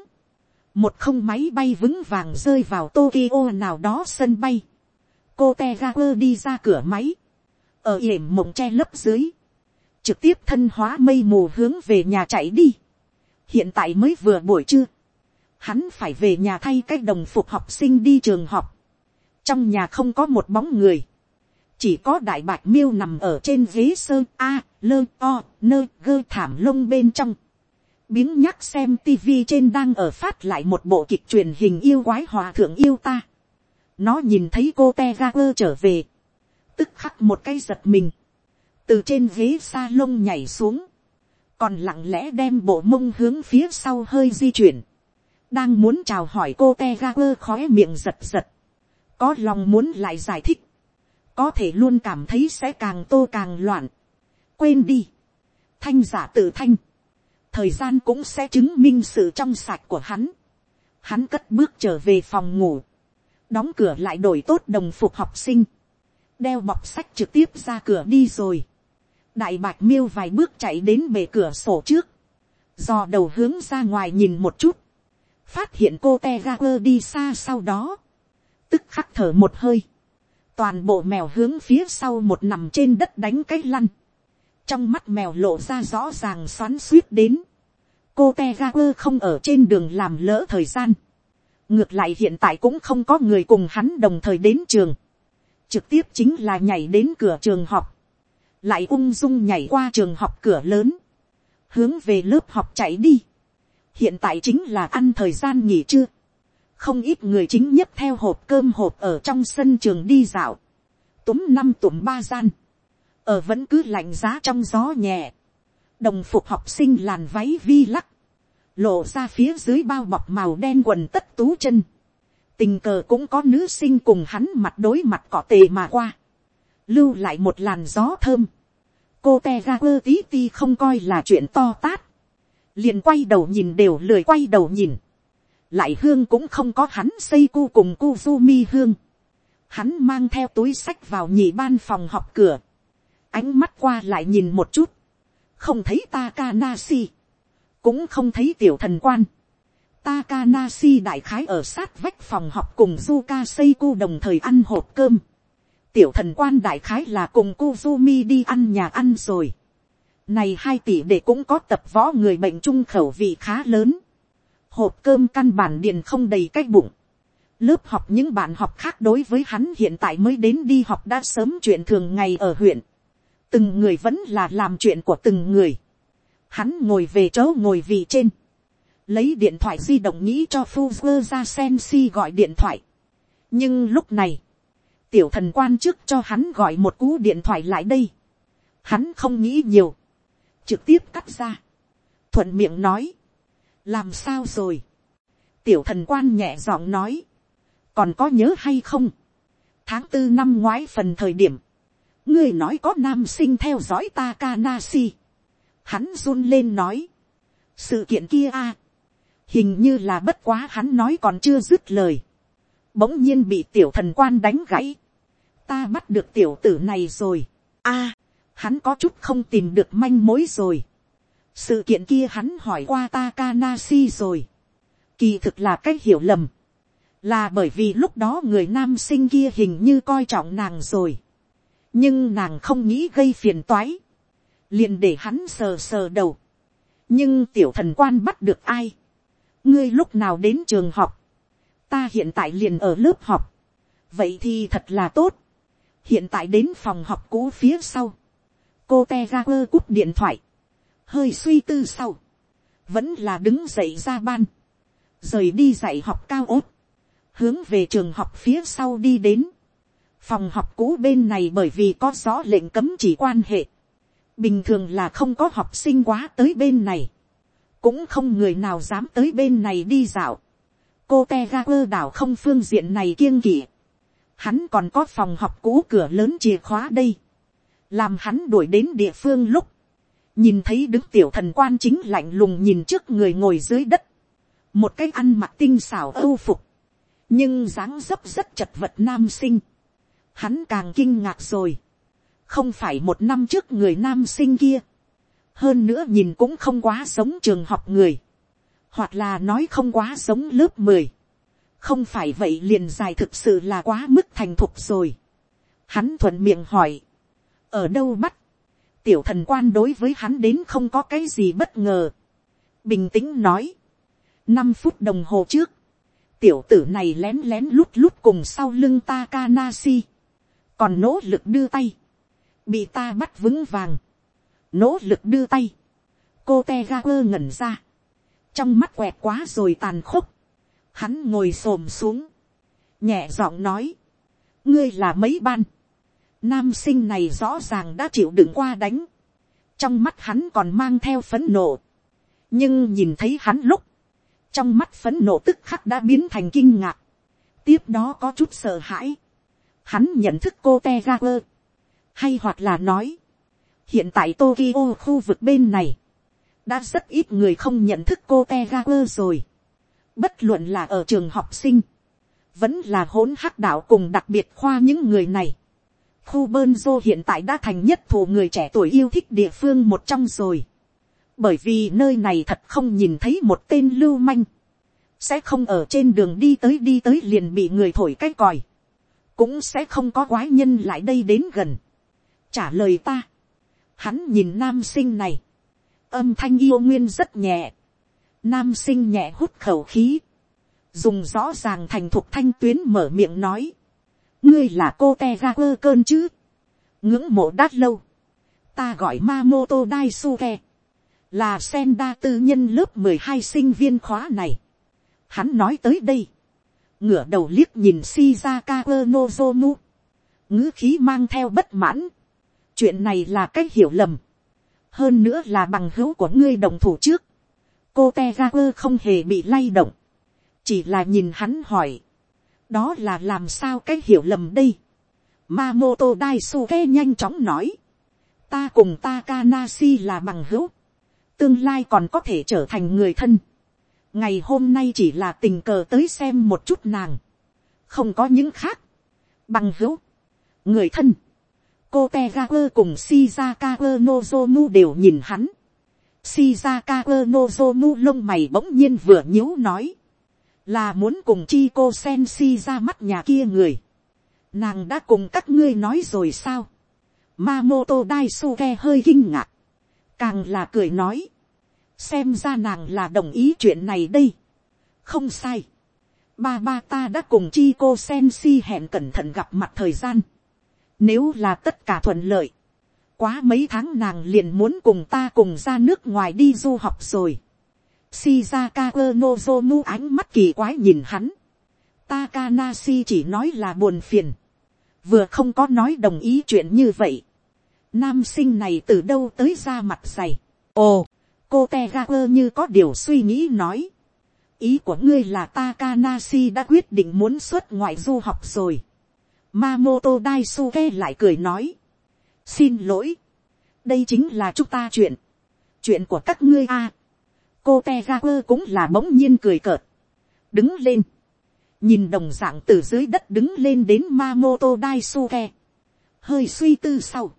Một không máy bay vững vàng rơi vào Tokyo nào đó sân bay. Cô Tegaper đi ra cửa máy. Ở yểm mộng che lấp dưới trực tiếp thân hóa mây mù hướng về nhà chạy đi. hiện tại mới vừa buổi trưa, hắn phải về nhà thay cái đồng phục học sinh đi trường học. trong nhà không có một bóng người, chỉ có đại bạch miêu nằm ở trên ghế sơn a, lơ o, nơ gơ thảm lông bên trong biếng nhắc xem tivi trên đang ở phát lại một bộ kịch truyền hình yêu quái hòa thượng yêu ta. nó nhìn thấy cô te ga quơ trở về, tức khắc một cái giật mình. Từ trên ghế s a lông nhảy xuống, còn lặng lẽ đem bộ mông hướng phía sau hơi di chuyển, đang muốn chào hỏi cô te ga quơ khói miệng giật giật, có lòng muốn lại giải thích, có thể luôn cảm thấy sẽ càng tô càng loạn, quên đi, thanh giả tự thanh, thời gian cũng sẽ chứng minh sự trong sạch của hắn, hắn cất bước trở về phòng ngủ, đóng cửa lại đổi tốt đồng phục học sinh, đeo bọc sách trực tiếp ra cửa đi rồi. Đại bạch miêu vài bước chạy đến bề cửa sổ trước, dò đầu hướng ra ngoài nhìn một chút, phát hiện cô te ga quơ đi xa sau đó, tức khắc thở một hơi, toàn bộ mèo hướng phía sau một nằm trên đất đánh cái lăn, trong mắt mèo lộ ra rõ ràng xoắn suýt đến, cô te ga quơ không ở trên đường làm lỡ thời gian, ngược lại hiện tại cũng không có người cùng hắn đồng thời đến trường, trực tiếp chính là nhảy đến cửa trường học, lại ung dung nhảy qua trường học cửa lớn, hướng về lớp học chạy đi. hiện tại chính là ăn thời gian nghỉ trưa, không ít người chính nhất theo hộp cơm hộp ở trong sân trường đi dạo, túm năm túm ba gian, ở vẫn cứ lạnh giá trong gió nhẹ, đồng phục học sinh làn váy vi lắc, lộ ra phía dưới bao bọc màu đen quần tất tú chân, tình cờ cũng có nữ sinh cùng hắn mặt đối mặt cỏ tề mà qua, lưu lại một làn gió thơm. cô te ga quơ tí ti không coi là chuyện to tát. liền quay đầu nhìn đều lười quay đầu nhìn. lại hương cũng không có hắn xây cu cùng cu du mi hương. Hắn mang theo túi sách vào nhị ban phòng học cửa. Ánh mắt qua lại nhìn một chút. Không thấy Takanashi. Cũng không thấy tiểu thần quan. Takanashi đại khái ở sát vách phòng học cùng Zuka Seiku đồng thời ăn hộp cơm. Tiểu thần quan đại khái là cùng Kuzumi đi ăn nhà ăn rồi. Này hai tỷ để cũng có tập võ người bệnh trung khẩu vị khá lớn. Hộp cơm căn bản điền không đầy cái bụng. Lớp học những bạn học khác đối với hắn hiện tại mới đến đi học đã sớm chuyện thường ngày ở huyện. Từng người vẫn là làm chuyện của từng người. Hắn ngồi về chỗ ngồi vị trên. Lấy điện thoại di động nghĩ cho Fuzzer ra Sensi gọi điện thoại. Nhưng lúc này, tiểu thần quan trước cho hắn gọi một cú điện thoại lại đây. Hắn không nghĩ nhiều. Trực tiếp cắt ra. Thuận miệng nói. Làm sao rồi? Tiểu thần quan nhẹ giọng nói còn có nhớ hay không, tháng tư năm ngoái phần thời điểm, ngươi nói có nam sinh theo dõi Takanashi. Hắn run lên nói, sự kiện kia a, hình như là bất quá hắn nói còn chưa dứt lời, bỗng nhiên bị tiểu thần quan đánh gãy, ta bắt được tiểu tử này rồi, a, hắn có chút không tìm được manh mối rồi, sự kiện kia hắn hỏi qua Takanashi rồi, kỳ thực là cái hiểu lầm, là bởi vì lúc đó người nam sinh kia hình như coi trọng nàng rồi, nhưng nàng không nghĩ gây phiền toái, liền để hắn sờ sờ đầu, nhưng tiểu thần quan bắt được ai, ngươi lúc nào đến trường học, ta hiện tại liền ở lớp học, vậy thì thật là tốt, hiện tại đến phòng học cũ phía sau, cô te ra quơ cúp điện thoại, hơi suy tư sau, vẫn là đứng dậy ra ban, rời đi dạy học cao ốt, hướng về trường học phía sau đi đến phòng học cũ bên này bởi vì có rõ lệnh cấm chỉ quan hệ. bình thường là không có học sinh quá tới bên này. cũng không người nào dám tới bên này đi dạo. cô te ga quơ đảo không phương diện này kiêng kỵ. hắn còn có phòng học cũ cửa lớn chìa khóa đây. làm hắn đuổi đến địa phương lúc. nhìn thấy đứng tiểu thần quan chính lạnh lùng nhìn trước người ngồi dưới đất. một cái ăn mặc tinh xảo âu phục nhưng dáng dấp rất chật vật nam sinh, hắn càng kinh ngạc rồi, không phải một năm trước người nam sinh kia, hơn nữa nhìn cũng không quá giống trường học người, hoặc là nói không quá giống lớp mười, không phải vậy liền dài thực sự là quá mức thành thục rồi. Hắn thuận miệng hỏi, ở đâu bắt, tiểu thần quan đối với hắn đến không có cái gì bất ngờ, bình tĩnh nói, năm phút đồng hồ trước, Tiểu tử này lén lén lút lút cùng sau lưng ta Takanashi. Còn nỗ lực đưa tay. Bị ta bắt vững vàng. Nỗ lực đưa tay. Cô Tegaku ngẩn ra. Trong mắt quẹt quá rồi tàn khốc. Hắn ngồi xổm xuống. Nhẹ giọng nói. Ngươi là mấy ban. Nam sinh này rõ ràng đã chịu đựng qua đánh. Trong mắt hắn còn mang theo phấn nộ. Nhưng nhìn thấy hắn lúc trong mắt phấn nộ tức khắc đã biến thành kinh ngạc, tiếp đó có chút sợ hãi, hắn nhận thức cô te ga quơ, hay hoặc là nói, hiện tại Tokyo khu vực bên này, đã rất ít người không nhận thức cô te ga quơ rồi, bất luận là ở trường học sinh, vẫn là hỗn hắc đạo cùng đặc biệt khoa những người này, khu bơn dô hiện tại đã thành nhất thủ người trẻ tuổi yêu thích địa phương một trong rồi. Bởi vì nơi này thật không nhìn thấy một tên lưu manh, sẽ không ở trên đường đi tới đi tới liền bị người thổi cái còi, cũng sẽ không có quái nhân lại đây đến gần, trả lời ta, hắn nhìn nam sinh này, âm thanh yêu nguyên rất nhẹ, nam sinh nhẹ hút khẩu khí, dùng rõ ràng thành thục thanh tuyến mở miệng nói, ngươi là cô te ra quơ cơn chứ, ngưỡng mộ đát lâu, ta gọi ma mô tô đai su ke, là sen đa tư nhân lớp mười hai sinh viên khóa này. Hắn nói tới đây, ngửa đầu liếc nhìn Shizaka Nozomu, ngữ khí mang theo bất mãn. chuyện này là cái hiểu lầm, hơn nữa là bằng hữu của ngươi đồng thủ trước. cô te không hề bị lay động, chỉ là nhìn hắn hỏi, đó là làm sao cái hiểu lầm đây. Mamoto Daisuke nhanh chóng nói, ta cùng Takanashi là bằng hữu, tương lai còn có thể trở thành người thân ngày hôm nay chỉ là tình cờ tới xem một chút nàng, không có những khác, bằng hữu, người thân, cô te ga quơ cùng shizaka quơ nozomu đều nhìn hắn, shizaka quơ nozomu lông mày bỗng nhiên vừa nhíu nói, là muốn cùng chi cô sen si ra mắt nhà kia người, nàng đã cùng các ngươi nói rồi sao, Mamoto Daisuke hơi kinh ngạc. Càng là cười nói. Xem ra nàng là đồng ý chuyện này đây. Không sai. Ba ba ta đã cùng chi cô Sensi hẹn cẩn thận gặp mặt thời gian. Nếu là tất cả thuận lợi. Quá mấy tháng nàng liền muốn cùng ta cùng ra nước ngoài đi du học rồi. Shizaka Nozomu ánh mắt kỳ quái nhìn hắn. Takanashi chỉ nói là buồn phiền. Vừa không có nói đồng ý chuyện như vậy. Nam sinh này từ đâu tới ra mặt dày. Ồ, cô Tegaper như có điều suy nghĩ nói. Ý của ngươi là Takanashi đã quyết định muốn xuất ngoại du học rồi. Mamoto Daisuke lại cười nói. Xin lỗi. Đây chính là chúng ta chuyện. Chuyện của các ngươi a. À, cô Tegaper cũng là bỗng nhiên cười cợt. Đứng lên. Nhìn đồng dạng từ dưới đất đứng lên đến Mamoto Daisuke. Hơi suy tư sau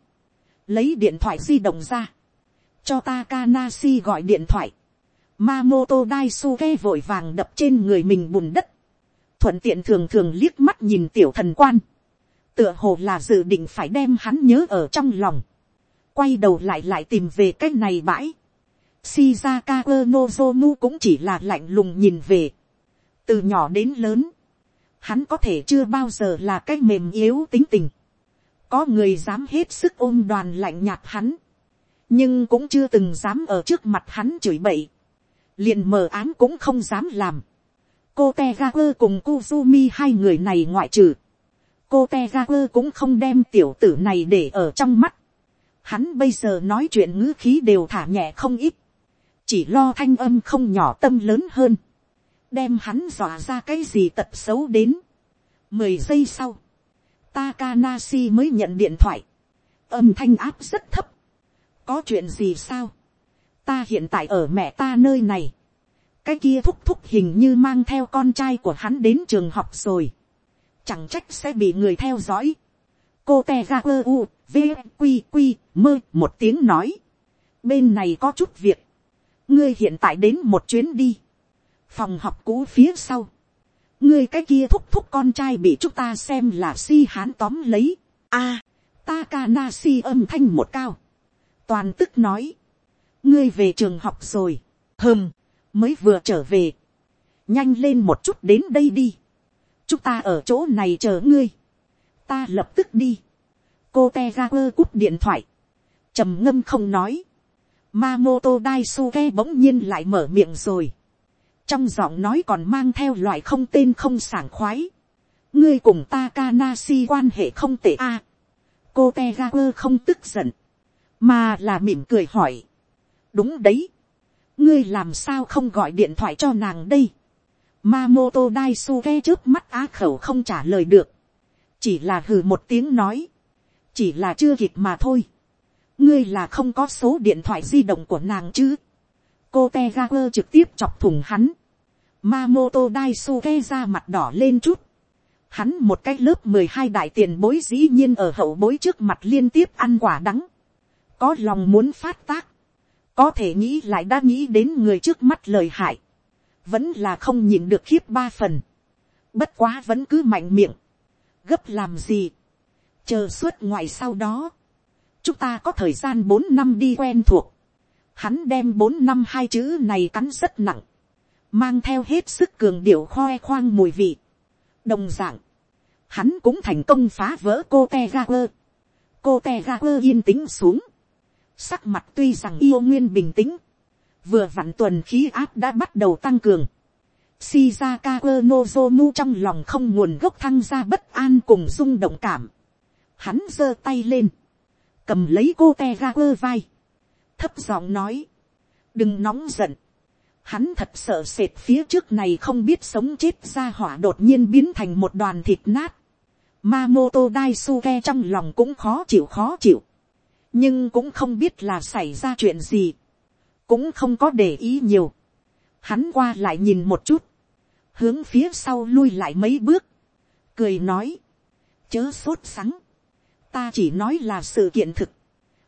lấy điện thoại di động ra, cho Takanashi gọi điện thoại, Mamoto Daisuke vội vàng đập trên người mình bùn đất, thuận tiện thường thường liếc mắt nhìn tiểu thần quan, tựa hồ là dự định phải đem hắn nhớ ở trong lòng, quay đầu lại lại tìm về cái này bãi, Shizaka Nozomu cũng chỉ là lạnh lùng nhìn về, từ nhỏ đến lớn, hắn có thể chưa bao giờ là cái mềm yếu tính tình, có người dám hết sức ôm đoàn lạnh nhạt hắn, nhưng cũng chưa từng dám ở trước mặt hắn chửi bậy, liền mờ ám cũng không dám làm. cô te ga quơ cùng Kuzumi hai người này ngoại trừ, cô te ga quơ cũng không đem tiểu tử này để ở trong mắt. Hắn bây giờ nói chuyện ngữ khí đều thả nhẹ không ít, chỉ lo thanh âm không nhỏ tâm lớn hơn, đem hắn dọa ra cái gì tật xấu đến. mười giây sau, Takanasi mới nhận điện thoại. Âm thanh áp rất thấp. Có chuyện gì sao? Ta hiện tại ở mẹ ta nơi này. Cái kia thúc thúc hình như mang theo con trai của hắn đến trường học rồi. Chẳng trách sẽ bị người theo dõi. Cô te ga quơ u, vqq mơ, một tiếng nói. Bên này có chút việc. Ngươi hiện tại đến một chuyến đi. Phòng học cũ phía sau ngươi cái kia thúc thúc con trai bị chúng ta xem là si hán tóm lấy. a, à, Takanashi âm thanh một cao toàn tức nói, ngươi về trường học rồi, hơm, mới vừa trở về, nhanh lên một chút đến đây đi, chúng ta ở chỗ này chờ ngươi, ta lập tức đi, cô te ra quơ cúp điện thoại, trầm ngâm không nói, Mamoto Daisuke bỗng nhiên lại mở miệng rồi. Trong giọng nói còn mang theo loại không tên không sảng khoái. ngươi cùng Takanashi quan hệ không tệ a. À, cô Tegaku không tức giận, mà là mỉm cười hỏi. đúng đấy, ngươi làm sao không gọi điện thoại cho nàng đây. Mamoto Daisuke trước mắt á khẩu không trả lời được, chỉ là hừ một tiếng nói, chỉ là chưa kịp mà thôi. ngươi là không có số điện thoại di động của nàng chứ. cô te trực tiếp chọc thủng hắn. Mamoto Daisuke ra mặt đỏ lên chút. Hắn một cái lớp mười hai đại tiền bối dĩ nhiên ở hậu bối trước mặt liên tiếp ăn quả đắng. Có lòng muốn phát tác. Có thể nghĩ lại đã nghĩ đến người trước mắt lời hại. Vẫn là không nhìn được khiếp ba phần. Bất quá vẫn cứ mạnh miệng. Gấp làm gì. Chờ suốt ngoài sau đó. Chúng ta có thời gian bốn năm đi quen thuộc. Hắn đem bốn năm hai chữ này cắn rất nặng, mang theo hết sức cường điệu khoe khoang mùi vị. đồng d ạ n g hắn cũng thành công phá vỡ cô te ga quơ. cô te ga quơ yên tĩnh xuống sắc mặt tuy rằng yêu nguyên bình tĩnh. vừa vặn tuần khí áp đã bắt đầu tăng cường. Shizaka Nozomu trong lòng không nguồn gốc thăng ra bất an cùng rung động cảm. Hắn giơ tay lên. Cầm lấy cô te quơ vai. Thấp giọng nói. Đừng nóng giận Hắn thật sợ sệt phía trước này không biết sống chết ra hỏa đột nhiên biến thành một đoàn thịt nát. Mamoto Daisuke trong lòng cũng khó chịu khó chịu. Nhưng cũng không biết là xảy ra chuyện gì. Cũng không có để ý nhiều. hắn qua lại nhìn một chút, hướng phía sau lui lại mấy bước, cười nói, chớ sốt sắng, ta chỉ nói là sự kiện thực,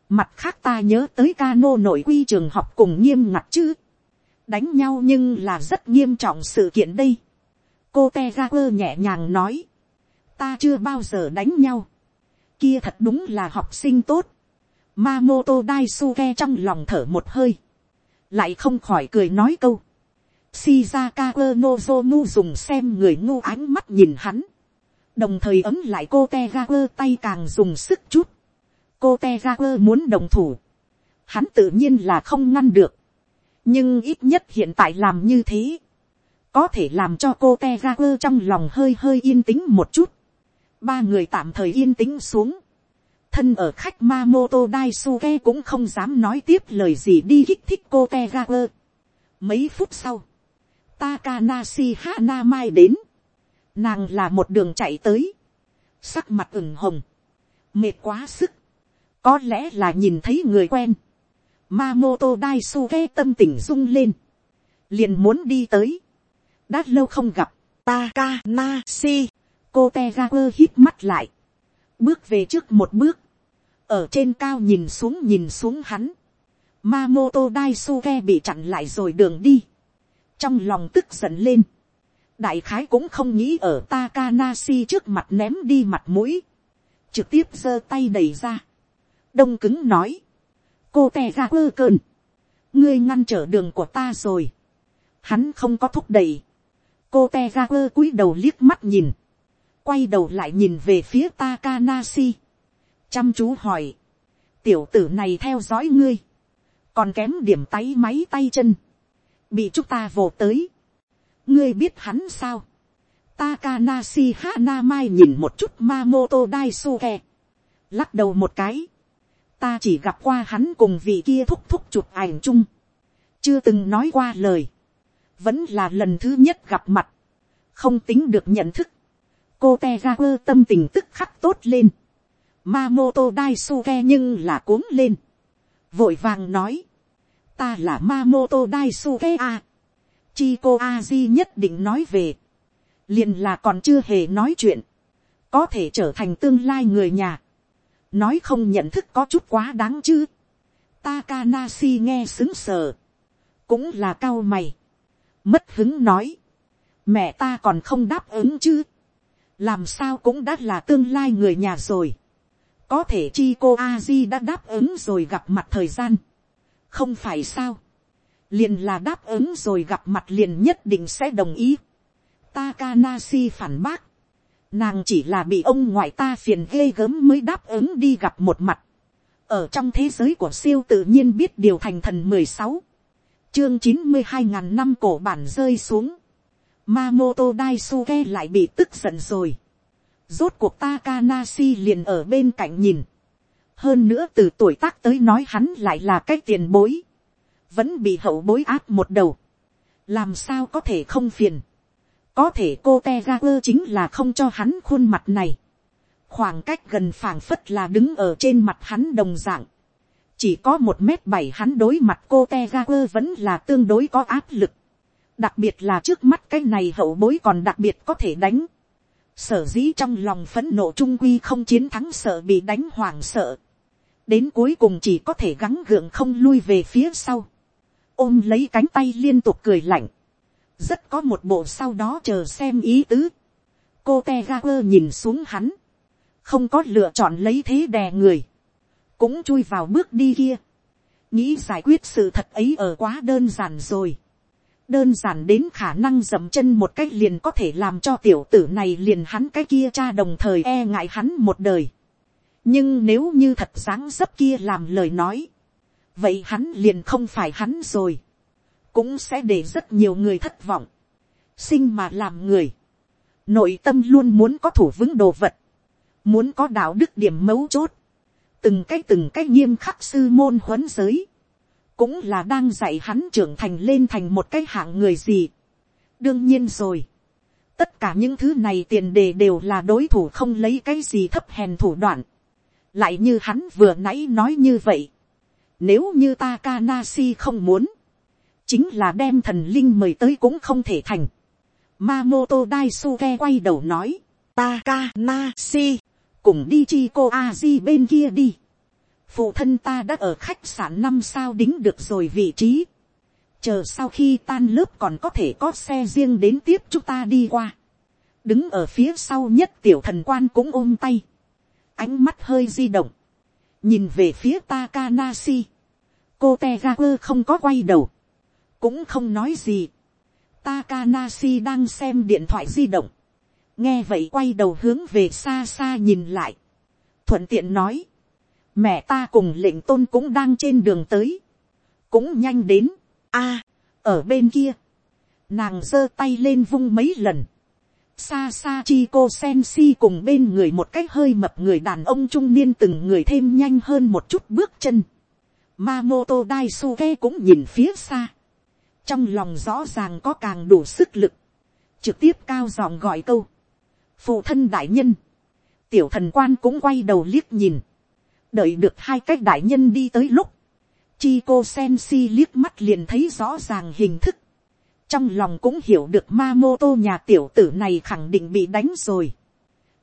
mặt khác ta nhớ tới ca nô nội quy trường học cùng nghiêm ngặt chứ, đánh nhau nhưng là rất nghiêm trọng sự kiện đây, cô te ra quơ nhẹ nhàng nói, ta chưa bao giờ đánh nhau, kia thật đúng là học sinh tốt, Mamoto Daisuke trong lòng thở một hơi. Lại không khỏi cười nói câu. Shizaka Nozomu dùng xem người ngu ánh mắt nhìn hắn. Đồng thời ấm lại cô Tegaku tay càng dùng sức chút. Cô Tegaku muốn đồng thủ. Hắn tự nhiên là không ngăn được. Nhưng ít nhất hiện tại làm như thế. Có thể làm cho cô Tegaku trong lòng hơi hơi yên tĩnh một chút. Ba người tạm thời yên tĩnh xuống thân ở khách Mamoto Daisuke cũng không dám nói tiếp lời gì đi kích thích cô Tegaku. Mấy phút sau, Takanashi Hanamai đến. Nàng là một đường chạy tới. Sắc mặt ửng hồng. Mệt quá sức. Có lẽ là nhìn thấy người quen. Mamoto Daisuke tâm tình rung lên. Liền muốn đi tới. Đã lâu không gặp. Takanashi. Cô Tegaku hít mắt lại. Bước về trước một bước ở trên cao nhìn xuống nhìn xuống hắn, Mamoto Daisuke bị chặn lại rồi đường đi, trong lòng tức giận lên, đại khái cũng không nghĩ ở Takanashi trước mặt ném đi mặt mũi, trực tiếp giơ tay đẩy ra, đông cứng nói, cô tè ra ơ cơn, ngươi ngăn trở đường của ta rồi, hắn không có thúc đẩy, cô te ra cúi đầu liếc mắt nhìn, quay đầu lại nhìn về phía Takanashi, chăm chú hỏi, tiểu tử này theo dõi ngươi, còn kém điểm tay máy tay chân, bị chúng ta vồ tới, ngươi biết hắn sao, Takanashi Hanamai nhìn một chút Mamoto Daisuke. Lắc đầu một cái. Ta chỉ gặp qua hắn cùng vị kia thúc thúc chụp ảnh chung. Chưa từng nói qua lời. Vẫn là lần thứ nhất gặp mặt. Không tính được nhận thức. Cô Tegaku tâm tình tức khắc tốt lên. Mamoto Daisuke nhưng là cuống lên. Vội vàng nói. Ta là Mamoto Daisuke à. Chico Aji nhất định nói về. Liền là còn chưa hề nói chuyện. Có thể trở thành tương lai người nhà. Nói không nhận thức có chút quá đáng chứ. Takanashi nghe xứng sờ. Cũng là cao mày. Mất hứng nói. Mẹ ta còn không đáp ứng chứ. Làm sao cũng đã là tương lai người nhà rồi có thể chi cô a di đã đáp ứng rồi gặp mặt thời gian, không phải sao, liền là đáp ứng rồi gặp mặt liền nhất định sẽ đồng ý. Takanasi phản bác, nàng chỉ là bị ông ngoại ta phiền ghê gớm mới đáp ứng đi gặp một mặt. ở trong thế giới của siêu tự nhiên biết điều thành thần mười sáu, chương chín mươi hai ngàn năm cổ bản rơi xuống, Mamoto Daisuke lại bị tức giận rồi. Rốt cuộc Takanashi liền ở bên cạnh nhìn. Hơn nữa từ tuổi tác tới nói hắn lại là cái tiền bối. Vẫn bị hậu bối áp một đầu. Làm sao có thể không phiền. Có thể cô Tegaku chính là không cho hắn khuôn mặt này. Khoảng cách gần phảng phất là đứng ở trên mặt hắn đồng dạng. Chỉ có một mét bảy hắn đối mặt cô Tegaku vẫn là tương đối có áp lực. Đặc biệt là trước mắt cái này hậu bối còn đặc biệt có thể đánh sở dĩ trong lòng phấn nộ trung quy không chiến thắng sợ bị đánh hoảng sợ, đến cuối cùng chỉ có thể gắng gượng không lui về phía sau, ôm lấy cánh tay liên tục cười lạnh, rất có một bộ sau đó chờ xem ý tứ, cô te ga quơ nhìn xuống hắn, không có lựa chọn lấy thế đè người, cũng chui vào bước đi kia, nghĩ giải quyết sự thật ấy ở quá đơn giản rồi, đơn giản đến khả năng dậm chân một cách liền có thể làm cho tiểu tử này liền hắn cái kia cha đồng thời e ngại hắn một đời. nhưng nếu như thật dáng dấp kia làm lời nói, vậy hắn liền không phải hắn rồi, cũng sẽ để rất nhiều người thất vọng, sinh mà làm người, nội tâm luôn muốn có thủ vững đồ vật, muốn có đạo đức điểm mấu chốt, từng cái từng cái nghiêm khắc sư môn huấn giới, cũng là đang dạy hắn trưởng thành lên thành một cái hạng người gì. đương nhiên rồi, tất cả những thứ này tiền đề đều là đối thủ không lấy cái gì thấp hèn thủ đoạn. lại như hắn vừa nãy nói như vậy. nếu như Takanasi không muốn, chính là đem thần linh mời tới cũng không thể thành. Mamoto Daisuke quay đầu nói, Takanasi, cùng đi chi cô Aji bên kia đi. Phụ thân ta đã ở khách sạn năm sao đính được rồi vị trí. Chờ sau khi tan lớp còn có thể có xe riêng đến tiếp chúng ta đi qua. Đứng ở phía sau nhất tiểu thần quan cũng ôm tay. Ánh mắt hơi di động. Nhìn về phía Takanashi. Cô Tegaku không có quay đầu. Cũng không nói gì. Takanashi đang xem điện thoại di động nghe vậy quay đầu hướng về xa xa nhìn lại, thuận tiện nói, mẹ ta cùng lệnh tôn cũng đang trên đường tới, cũng nhanh đến, a, à, ở bên kia, nàng giơ tay lên vung mấy lần, xa xa chi cô sen si cùng bên người một cách hơi mập người đàn ông trung niên từng người thêm nhanh hơn một chút bước chân, Mamoto Daisuke cũng nhìn phía xa, trong lòng rõ ràng có càng đủ sức lực, trực tiếp cao giọng gọi câu, phụ thân đại nhân, tiểu thần quan cũng quay đầu liếc nhìn, đợi được hai cách đại nhân đi tới lúc, chi cô sen si liếc mắt liền thấy rõ ràng hình thức, trong lòng cũng hiểu được ma mô tô nhà tiểu tử này khẳng định bị đánh rồi,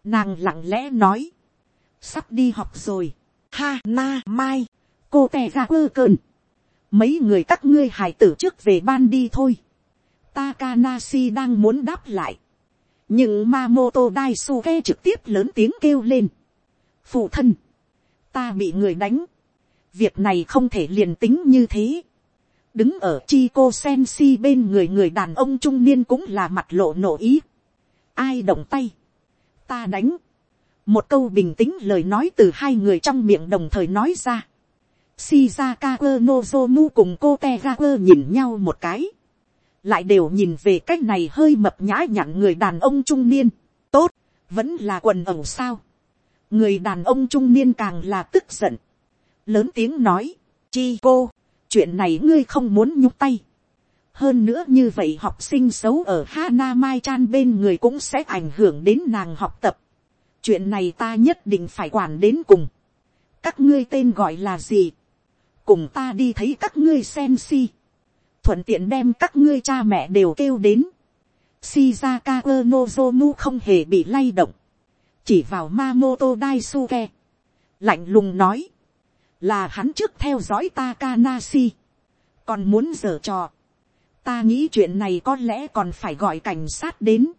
nàng lặng lẽ nói, sắp đi học rồi, ha na mai, cô tè ra quơ cơn, mấy người các ngươi hài tử trước về ban đi thôi, Takanasi đang muốn đáp lại. Nhưng Mamoto Daisuke trực tiếp lớn tiếng kêu lên. phụ thân, ta bị người đánh, việc này không thể liền tính như thế. đứng ở chi cô sen si bên người người đàn ông trung niên cũng là mặt lộ nổ ý. ai động tay, ta đánh. một câu bình tĩnh lời nói từ hai người trong miệng đồng thời nói ra. Shizaka Nozomu cùng cô Tegaku nhìn nhau một cái lại đều nhìn về cách này hơi mập nhã nhặn người đàn ông trung niên, tốt, vẫn là quần ẩu sao người đàn ông trung niên càng là tức giận, lớn tiếng nói, chi cô, chuyện này ngươi không muốn nhúc tay. hơn nữa như vậy học sinh xấu ở Hana Mai Chan bên người cũng sẽ ảnh hưởng đến nàng học tập. chuyện này ta nhất định phải quản đến cùng. các ngươi tên gọi là gì. cùng ta đi thấy các ngươi sen si thuận tiện đem các ngươi cha mẹ đều kêu đến. Shizaka Nozomu không hề bị lay động. Chỉ vào Mamoto Daisuke. Lạnh lùng nói. Là hắn trước theo dõi Takanashi. Còn muốn giở trò. Ta nghĩ chuyện này có lẽ còn phải gọi cảnh sát đến.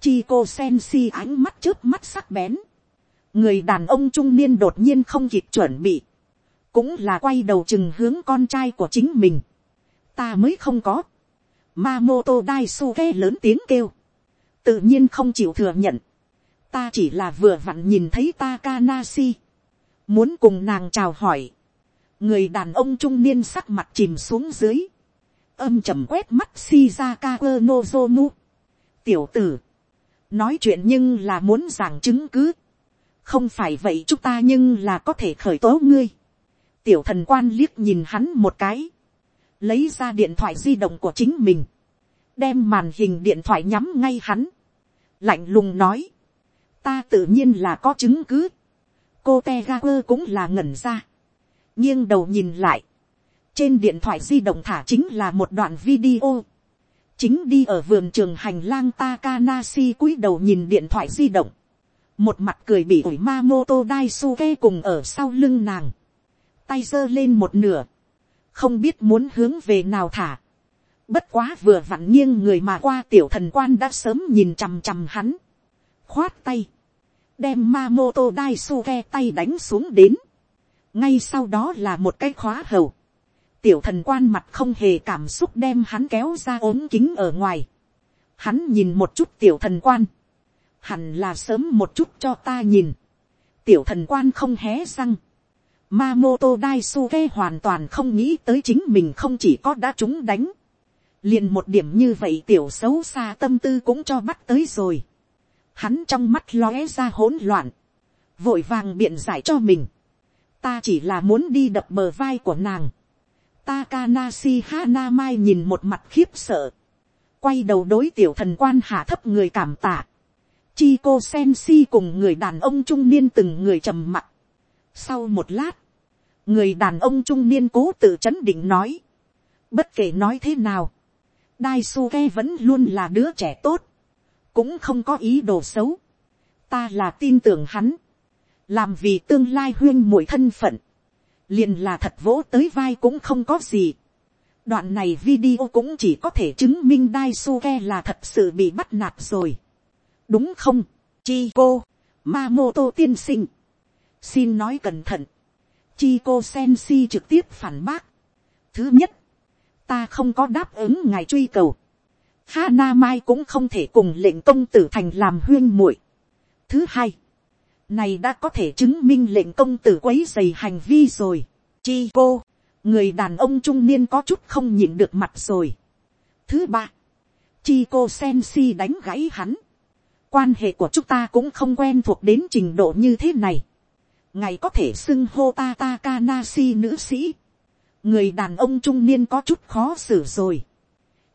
Chico Sensi ánh mắt trước mắt sắc bén. Người đàn ông trung niên đột nhiên không kịp chuẩn bị. Cũng là quay đầu chừng hướng con trai của chính mình ta mới không có. Mamoto Daisuke lớn tiếng kêu. Tự nhiên không chịu thừa nhận. Ta chỉ là vừa vặn nhìn thấy Takanashi. Muốn cùng nàng chào hỏi. Người đàn ông trung niên sắc mặt chìm xuống dưới. Âm trầm quét mắt Shizaka Nozomu. Tiểu tử. Nói chuyện nhưng là muốn giảng chứng cứ. Không phải vậy chúng ta nhưng là có thể khởi tố ngươi. Tiểu thần quan liếc nhìn hắn một cái lấy ra điện thoại di động của chính mình, đem màn hình điện thoại nhắm ngay hắn, lạnh lùng nói, ta tự nhiên là có chứng cứ, cô te ga quơ cũng là ngẩn ra, nghiêng đầu nhìn lại, trên điện thoại di động thả chính là một đoạn video, chính đi ở vườn trường hành lang Takanasi cúi đầu nhìn điện thoại di động, một mặt cười bị ủi Mamoto Daisuke cùng ở sau lưng nàng, tay giơ lên một nửa, không biết muốn hướng về nào thả. Bất quá vừa vặn nghiêng người mà qua tiểu thần quan đã sớm nhìn chằm chằm hắn. Khoát tay. Đem Mamoto Daisuke tay đánh xuống đến. Ngay sau đó là một cái khóa hầu. Tiểu thần quan mặt không hề cảm xúc đem hắn kéo ra ốm kính ở ngoài. Hắn nhìn một chút tiểu thần quan. Hẳn là sớm một chút cho ta nhìn. Tiểu thần quan không hé răng Mamoto Daisuke hoàn toàn không nghĩ tới chính mình không chỉ có đã trúng đánh. liền một điểm như vậy tiểu xấu xa tâm tư cũng cho bắt tới rồi. Hắn trong mắt lóe ra hỗn loạn. Vội vàng biện giải cho mình. Ta chỉ là muốn đi đập bờ vai của nàng. Takanashi Hanamai nhìn một mặt khiếp sợ. Quay đầu đối tiểu thần quan hạ thấp người cảm tạ. Chico Sensi cùng người đàn ông trung niên từng người trầm mặt. Sau một lát, người đàn ông trung niên cố tự chấn định nói, Bất kể nói thế nào, Daisuke vẫn luôn là đứa trẻ tốt, cũng không có ý đồ xấu. Ta là tin tưởng hắn, làm vì tương lai huyên mũi thân phận, liền là thật vỗ tới vai cũng không có gì. Đoạn này video cũng chỉ có thể chứng minh Daisuke là thật sự bị bắt nạt rồi. Đúng không? Chi cô, Mamoto tiên sinh. Xin nói cẩn thận. Chi cô Sensi trực tiếp phản bác. Thứ nhất, ta không có đáp ứng ngài truy cầu. Hana Mai cũng không thể cùng lệnh công tử thành làm huyên muội. Thứ hai, này đã có thể chứng minh lệnh công tử quấy dày hành vi rồi. Chi cô, người đàn ông trung niên có chút không nhịn được mặt rồi. Thứ ba, chi cô sen si đánh gãy hắn. Quan hệ của chúng ta cũng không quen thuộc đến trình độ như thế này. Ngài có thể xưng hô ta ta kanashi nữ sĩ. Người đàn ông trung niên có chút khó xử rồi.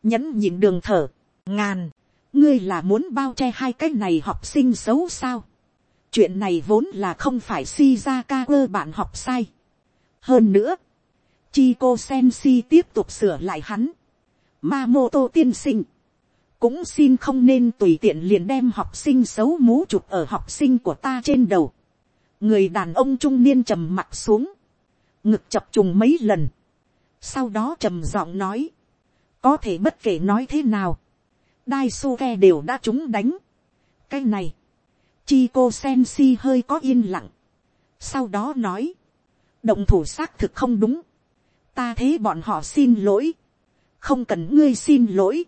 Nhẫn nhịn đường thở. Ngàn. Ngươi là muốn bao che hai cái này học sinh xấu sao? Chuyện này vốn là không phải Shizaka bạn học sai. Hơn nữa. chi cô sen si tiếp tục sửa lại hắn. Mamoto tiên sinh. Cũng xin không nên tùy tiện liền đem học sinh xấu mũ chụp ở học sinh của ta trên đầu người đàn ông trung niên trầm mặt xuống, ngực chập trùng mấy lần, sau đó trầm giọng nói, có thể bất kể nói thế nào, đai su ke đều đã trúng đánh, cái này, chi cô sen si hơi có yên lặng, sau đó nói, động thủ xác thực không đúng, ta thế bọn họ xin lỗi, không cần ngươi xin lỗi,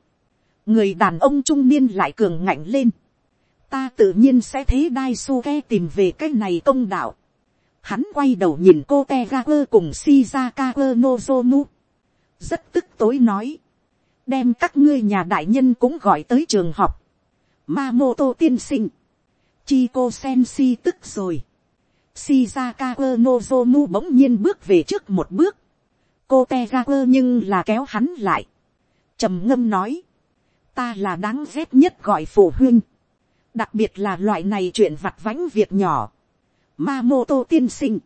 người đàn ông trung niên lại cường ngạnh lên, ta tự nhiên sẽ thế đai su ke tìm về cái này công đạo. Hắn quay đầu nhìn cô te ga quơ cùng shizaka quơ nozomu. rất tức tối nói đem các ngươi nhà đại nhân cũng gọi tới trường học. Mamoto tiên sinh. chi cô sen si tức rồi. shizaka quơ nozomu bỗng nhiên bước về trước một bước. cô te ga quơ nhưng là kéo hắn lại. trầm ngâm nói. ta là đáng ghét nhất gọi phụ huynh đặc biệt là loại này chuyện vặt vãnh việc nhỏ. Ma mô tô tiên sinh,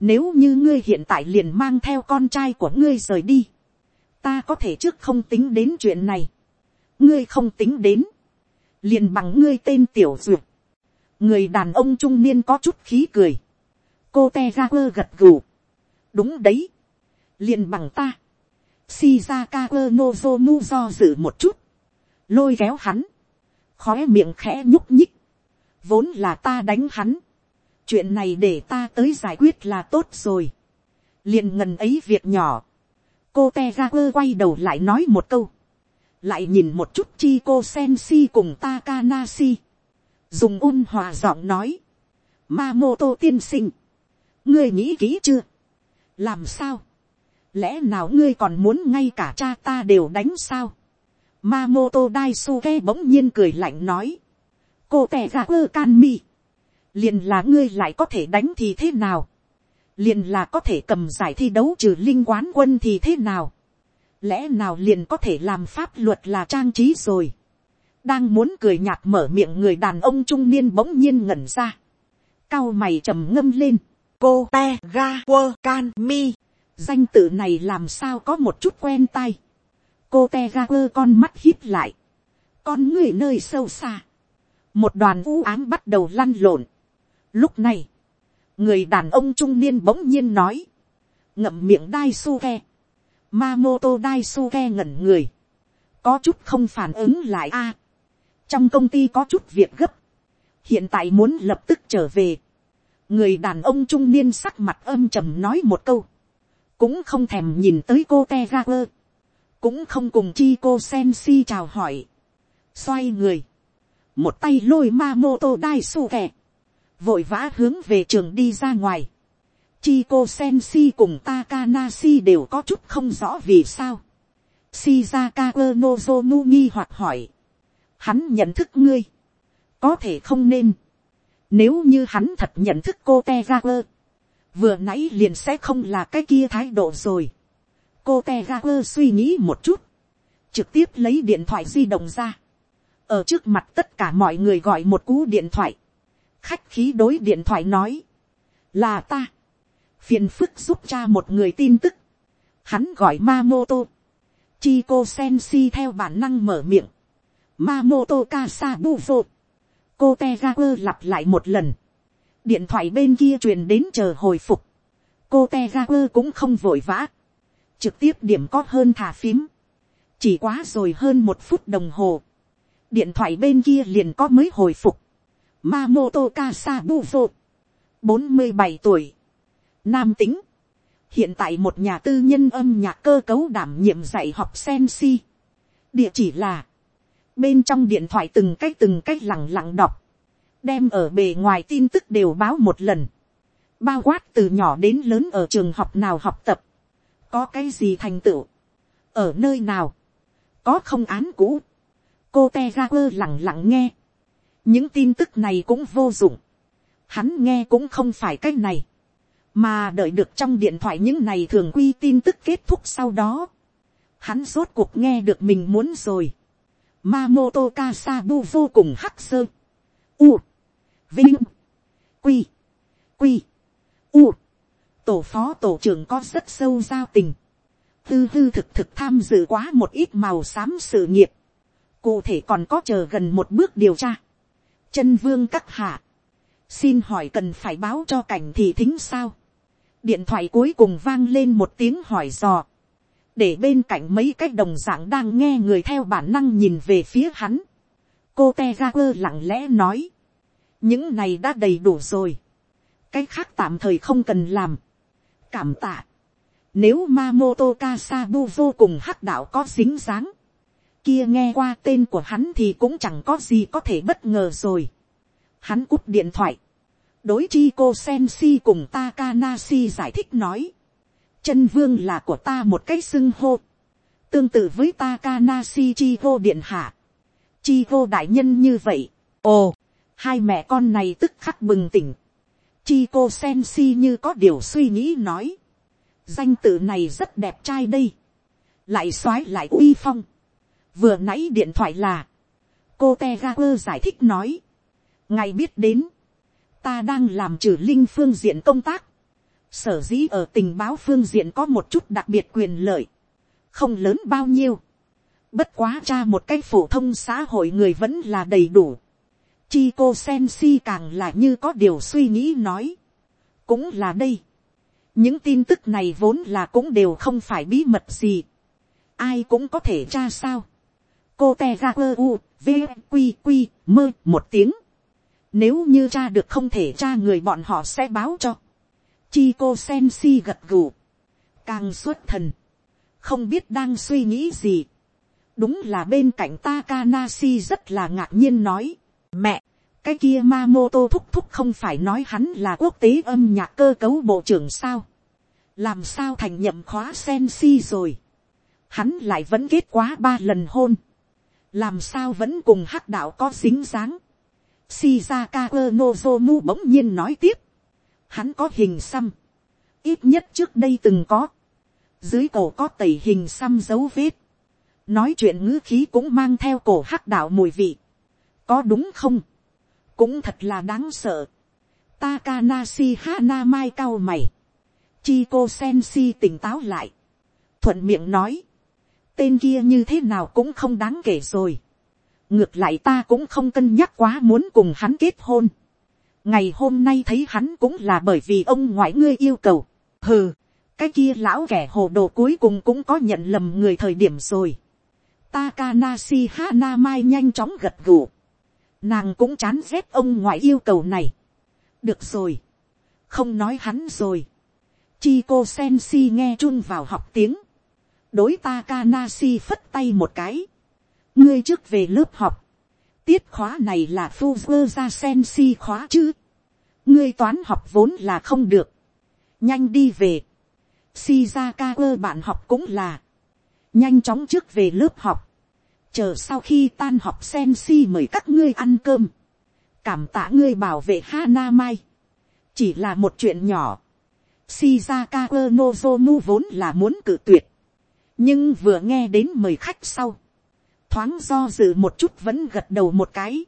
nếu như ngươi hiện tại liền mang theo con trai của ngươi rời đi, ta có thể trước không tính đến chuyện này, ngươi không tính đến, liền bằng ngươi tên tiểu duyệt, người đàn ông trung niên có chút khí cười, cô te ra quơ gật gù, đúng đấy, liền bằng ta, shizaka quơ nozomu do dự một chút, lôi kéo hắn, khói miệng khẽ nhúc nhích, vốn là ta đánh hắn, chuyện này để ta tới giải quyết là tốt rồi, liền ngần ấy việc nhỏ, cô te ra quơ quay đầu lại nói một câu, lại nhìn một chút chi cô sen si cùng Takanashi, dùng un hòa giọng nói, Mamoto tiên sinh, ngươi nghĩ kỹ chưa, làm sao, lẽ nào ngươi còn muốn ngay cả cha ta đều đánh sao, Mamoto ke bỗng nhiên cười lạnh nói. Cô te ra quơ can mi. Liền là ngươi lại có thể đánh thì thế nào. Liền là có thể cầm giải thi đấu trừ linh quán quân thì thế nào. Lẽ nào liền có thể làm pháp luật là trang trí rồi. Đang muốn cười nhạt mở miệng người đàn ông trung niên bỗng nhiên ngẩn ra. Cao mày trầm ngâm lên. Cô te ga quơ can mi. Danh tự này làm sao có một chút quen tay cô te ga quơ con mắt hít lại, con người nơi sâu xa, một đoàn u ám bắt đầu lăn lộn. Lúc này, người đàn ông trung niên bỗng nhiên nói, ngậm miệng đai su ke, Mamoto đai su ke ngẩn người, có chút không phản ứng lại a. trong công ty có chút việc gấp, hiện tại muốn lập tức trở về. người đàn ông trung niên sắc mặt âm trầm nói một câu, cũng không thèm nhìn tới cô te ga quơ cũng không cùng chi cô sen si chào hỏi, xoay người, một tay lôi ma mô tô đai su kẹ, vội vã hướng về trường đi ra ngoài, chi cô sen si cùng Takanasi đều có chút không rõ vì sao, shizaka nozomu nghi hoặc hỏi, hắn nhận thức ngươi, có thể không nên, nếu như hắn thật nhận thức cô te vừa nãy liền sẽ không là cái kia thái độ rồi. Cô te suy nghĩ một chút, trực tiếp lấy điện thoại di động ra, ở trước mặt tất cả mọi người gọi một cú điện thoại, khách khí đối điện thoại nói, là ta, phiền phức giúp cha một người tin tức, hắn gọi ma mô tô, chi cô sen si theo bản năng mở miệng, Mamoto Kasabuzo. Cô Tegaku lặp lại một lần. Điện thoại bên kia truyền đến chờ hồi phục. Cô Tegaku cũng không vội vã. Trực tiếp điểm có hơn thả phím. Chỉ quá rồi hơn một phút đồng hồ. Điện thoại bên kia liền có mới hồi phục. Mamoto Kasabuzo. 47 tuổi. Nam tính. Hiện tại một nhà tư nhân âm nhạc cơ cấu đảm nhiệm dạy học Sensi. Địa chỉ là bên trong điện thoại từng cách từng cách lẳng lặng đọc, đem ở bề ngoài tin tức đều báo một lần, bao quát từ nhỏ đến lớn ở trường học nào học tập, có cái gì thành tựu, ở nơi nào, có không án cũ, cô te ra quơ lẳng lặng nghe, những tin tức này cũng vô dụng, hắn nghe cũng không phải cái này, mà đợi được trong điện thoại những này thường quy tin tức kết thúc sau đó, hắn rốt cuộc nghe được mình muốn rồi, Mamoto Kasabu vô cùng hắc sơ. U. Vinh. Quy. Quy. U. Tổ phó tổ trưởng có rất sâu giao tình. Tư tư thực thực tham dự quá một ít màu xám sự nghiệp. Cụ thể còn có chờ gần một bước điều tra. Chân vương các hạ. Xin hỏi cần phải báo cho cảnh thị thính sao? Điện thoại cuối cùng vang lên một tiếng hỏi dò để bên cạnh mấy cái đồng dạng đang nghe người theo bản năng nhìn về phía hắn. cô te ra quơ lặng lẽ nói, những này đã đầy đủ rồi, cái khác tạm thời không cần làm, cảm tạ, nếu Mamoto Kasabu vô cùng hắc đạo có dính dáng, kia nghe qua tên của hắn thì cũng chẳng có gì có thể bất ngờ rồi. Hắn cúp điện thoại. Đối chi cô Sensi cùng Takanashi giải thích nói. Chân vương là của ta một cái xưng hô, tương tự với Takanashi chi hô điện hạ, chi hô đại nhân như vậy, ồ, hai mẹ con này tức khắc bừng tỉnh, chi cô Sensi như có điều suy nghĩ nói, danh tự này rất đẹp trai đây, lại x lại uy phong, vừa nãy điện thoại là, cô te ga quơ giải thích nói, ngài biết đến, ta đang làm trừ linh phương diện công tác, sở dĩ ở tình báo phương diện có một chút đặc biệt quyền lợi, không lớn bao nhiêu, bất quá cha một cái phổ thông xã hội người vẫn là đầy đủ, chi cô sen si càng là như có điều suy nghĩ nói, cũng là đây, những tin tức này vốn là cũng đều không phải bí mật gì, ai cũng có thể tra sao, cô te ra quơ u v q q mơ một tiếng, nếu như cha được không thể cha người bọn họ sẽ báo cho, Chi cô sen si gật gù. Càng xuất thần. Không biết đang suy nghĩ gì. Đúng là bên cạnh Takanashi rất là ngạc nhiên nói. Mẹ, cái kia Mamoto thúc thúc không phải nói hắn là quốc tế âm nhạc cơ cấu bộ trưởng sao. Làm sao thành nhậm khóa sen si rồi. Hắn lại vẫn kết quá ba lần hôn. Làm sao vẫn cùng hắc đạo có dính dáng. Shizaka Nozomu bỗng nhiên nói tiếp hắn có hình xăm, ít nhất trước đây từng có, dưới cổ có tẩy hình xăm dấu vết, nói chuyện ngữ khí cũng mang theo cổ hắc đạo mùi vị, có đúng không, cũng thật là đáng sợ, Takanashi Hanamai cao mày. Chico Senshi tỉnh táo lại. Thuận miệng nói. Tên kia như thế nào cũng không đáng kể rồi. Ngược lại ta cũng không cân nhắc quá muốn cùng hắn kết hôn ngày hôm nay thấy hắn cũng là bởi vì ông ngoại ngươi yêu cầu. hừ, cái kia lão kẻ hồ đồ cuối cùng cũng có nhận lầm người thời điểm rồi. Takanashi Hana Mai nhanh chóng gật gù. Nàng cũng chán ghét ông ngoại yêu cầu này. Được rồi. Không nói hắn rồi. Chico Sensi nghe chun vào học tiếng. Đối Takanashi phất tay một cái. Ngươi trước về lớp học tiết khóa này là Fuzzer ra khóa chứ. ngươi toán học vốn là không được. nhanh đi về. Shizaka bạn học cũng là. nhanh chóng trước về lớp học. chờ sau khi tan học Sensi mời các ngươi ăn cơm. cảm tạ ngươi bảo vệ Hana Mai. chỉ là một chuyện nhỏ. Shizaka Nozomu vốn là muốn cử tuyệt nhưng vừa nghe đến mời khách sau thoáng do dự một chút vẫn gật đầu một cái.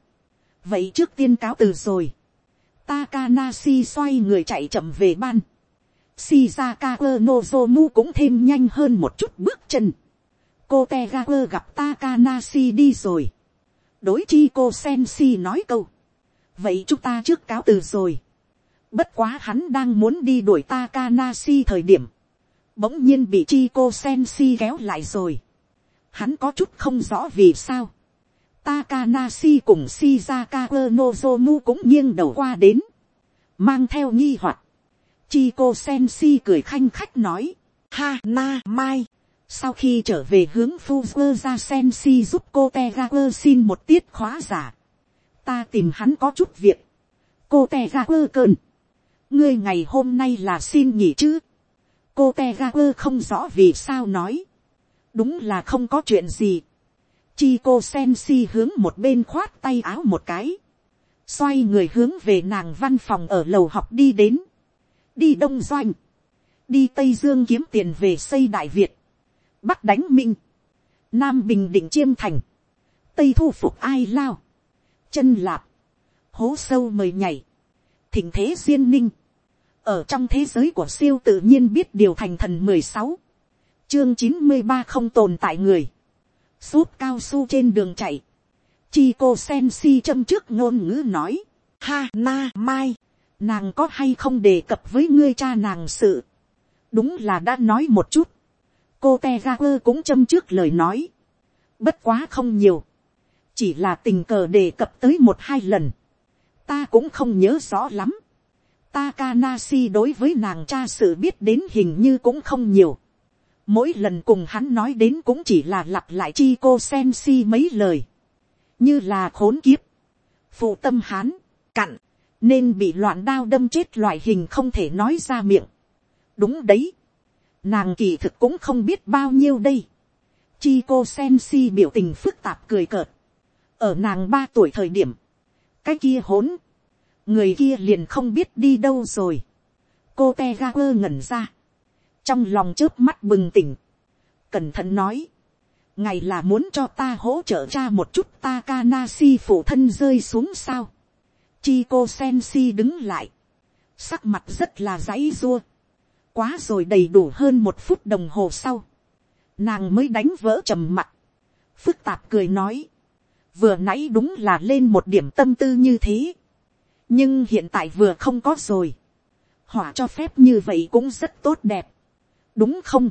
vậy trước tiên cáo từ rồi. Takanasi xoay người chạy chậm về ban. Shizaka Nozomu cũng thêm nhanh hơn một chút bước chân. cô te gặp Takanashi đi rồi. đối chi cô sensi nói câu. vậy chúng ta trước cáo từ rồi. bất quá hắn đang muốn đi đuổi Takanashi thời điểm bỗng nhiên bị chi cô sensi kéo lại rồi. hắn có chút không rõ vì sao. Takanashi cùng Shizaka Nozomu cũng nghiêng đầu qua đến. mang theo nghi hoặc. chi cô sensi cười khanh khách nói. ha, na, mai sau khi trở về hướng Fuzzer ra giúp cô Tegaku xin một tiết khóa giả. Ta tìm hắn có chút việc. Cô Tegaku cơn. Ngươi ngày hôm nay là xin nghỉ chứ. Cô Tegaper không rõ vì sao nói. Đúng là không có chuyện gì. Chi cô Sensi hướng một bên khoát tay áo một cái. Xoay người hướng về nàng văn phòng ở lầu học đi đến. Đi Đông Doanh. Đi Tây Dương kiếm tiền về xây Đại Việt bắc đánh minh, nam bình định chiêm thành, tây thu phục ai lao, chân lạp, hố sâu mời nhảy, thỉnh thế duyên ninh, ở trong thế giới của siêu tự nhiên biết điều thành thần mười sáu, chương chín mươi ba không tồn tại người, sút cao su trên đường chạy, chi cô sen si châm trước ngôn ngữ nói, ha na mai, nàng có hay không đề cập với ngươi cha nàng sự, đúng là đã nói một chút, cô te ga quơ cũng châm trước lời nói. bất quá không nhiều. chỉ là tình cờ đề cập tới một hai lần. ta cũng không nhớ rõ lắm. Takanashi đối với nàng cha sự biết đến hình như cũng không nhiều. Mỗi lần cùng hắn nói đến cũng chỉ là lặp lại chi cô sen si mấy lời. Như là khốn kiếp. Phụ tâm hán, cặn, nên bị loạn đao đâm chết loại hình không thể nói ra miệng. Đúng đấy nàng kỳ thực cũng không biết bao nhiêu đây. chi cô sen si biểu tình phức tạp cười cợt. ở nàng ba tuổi thời điểm, cái kia hỗn, người kia liền không biết đi đâu rồi. cô te ga quơ ngẩn ra, trong lòng trước mắt bừng tỉnh, cẩn thận nói, ngày là muốn cho ta hỗ trợ cha một chút Takanashi phụ thân rơi xuống sao. Chi cô Sensi đứng lại. Sắc mặt rất là dãy dua, quá rồi đầy đủ hơn một phút đồng hồ sau, nàng mới đánh vỡ trầm mặt, phức tạp cười nói, vừa nãy đúng là lên một điểm tâm tư như thế, nhưng hiện tại vừa không có rồi, hỏa cho phép như vậy cũng rất tốt đẹp, đúng không,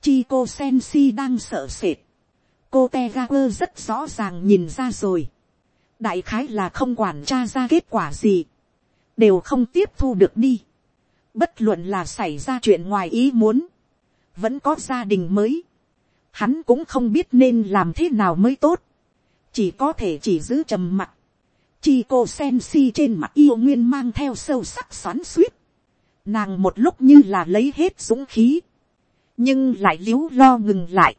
chi cô sen si đang sợ sệt, cô te ga quơ rất rõ ràng nhìn ra rồi, đại khái là không quản tra ra kết quả gì, đều không tiếp thu được đi. Bất luận là xảy ra chuyện ngoài ý muốn. Vẫn có gia đình mới. Hắn cũng không biết nên làm thế nào mới tốt. Chỉ có thể chỉ giữ trầm mặt. Chi cô sen si trên mặt yêu nguyên mang theo sâu sắc xoắn suýt. Nàng một lúc như là lấy hết dũng khí. Nhưng lại liếu lo ngừng lại.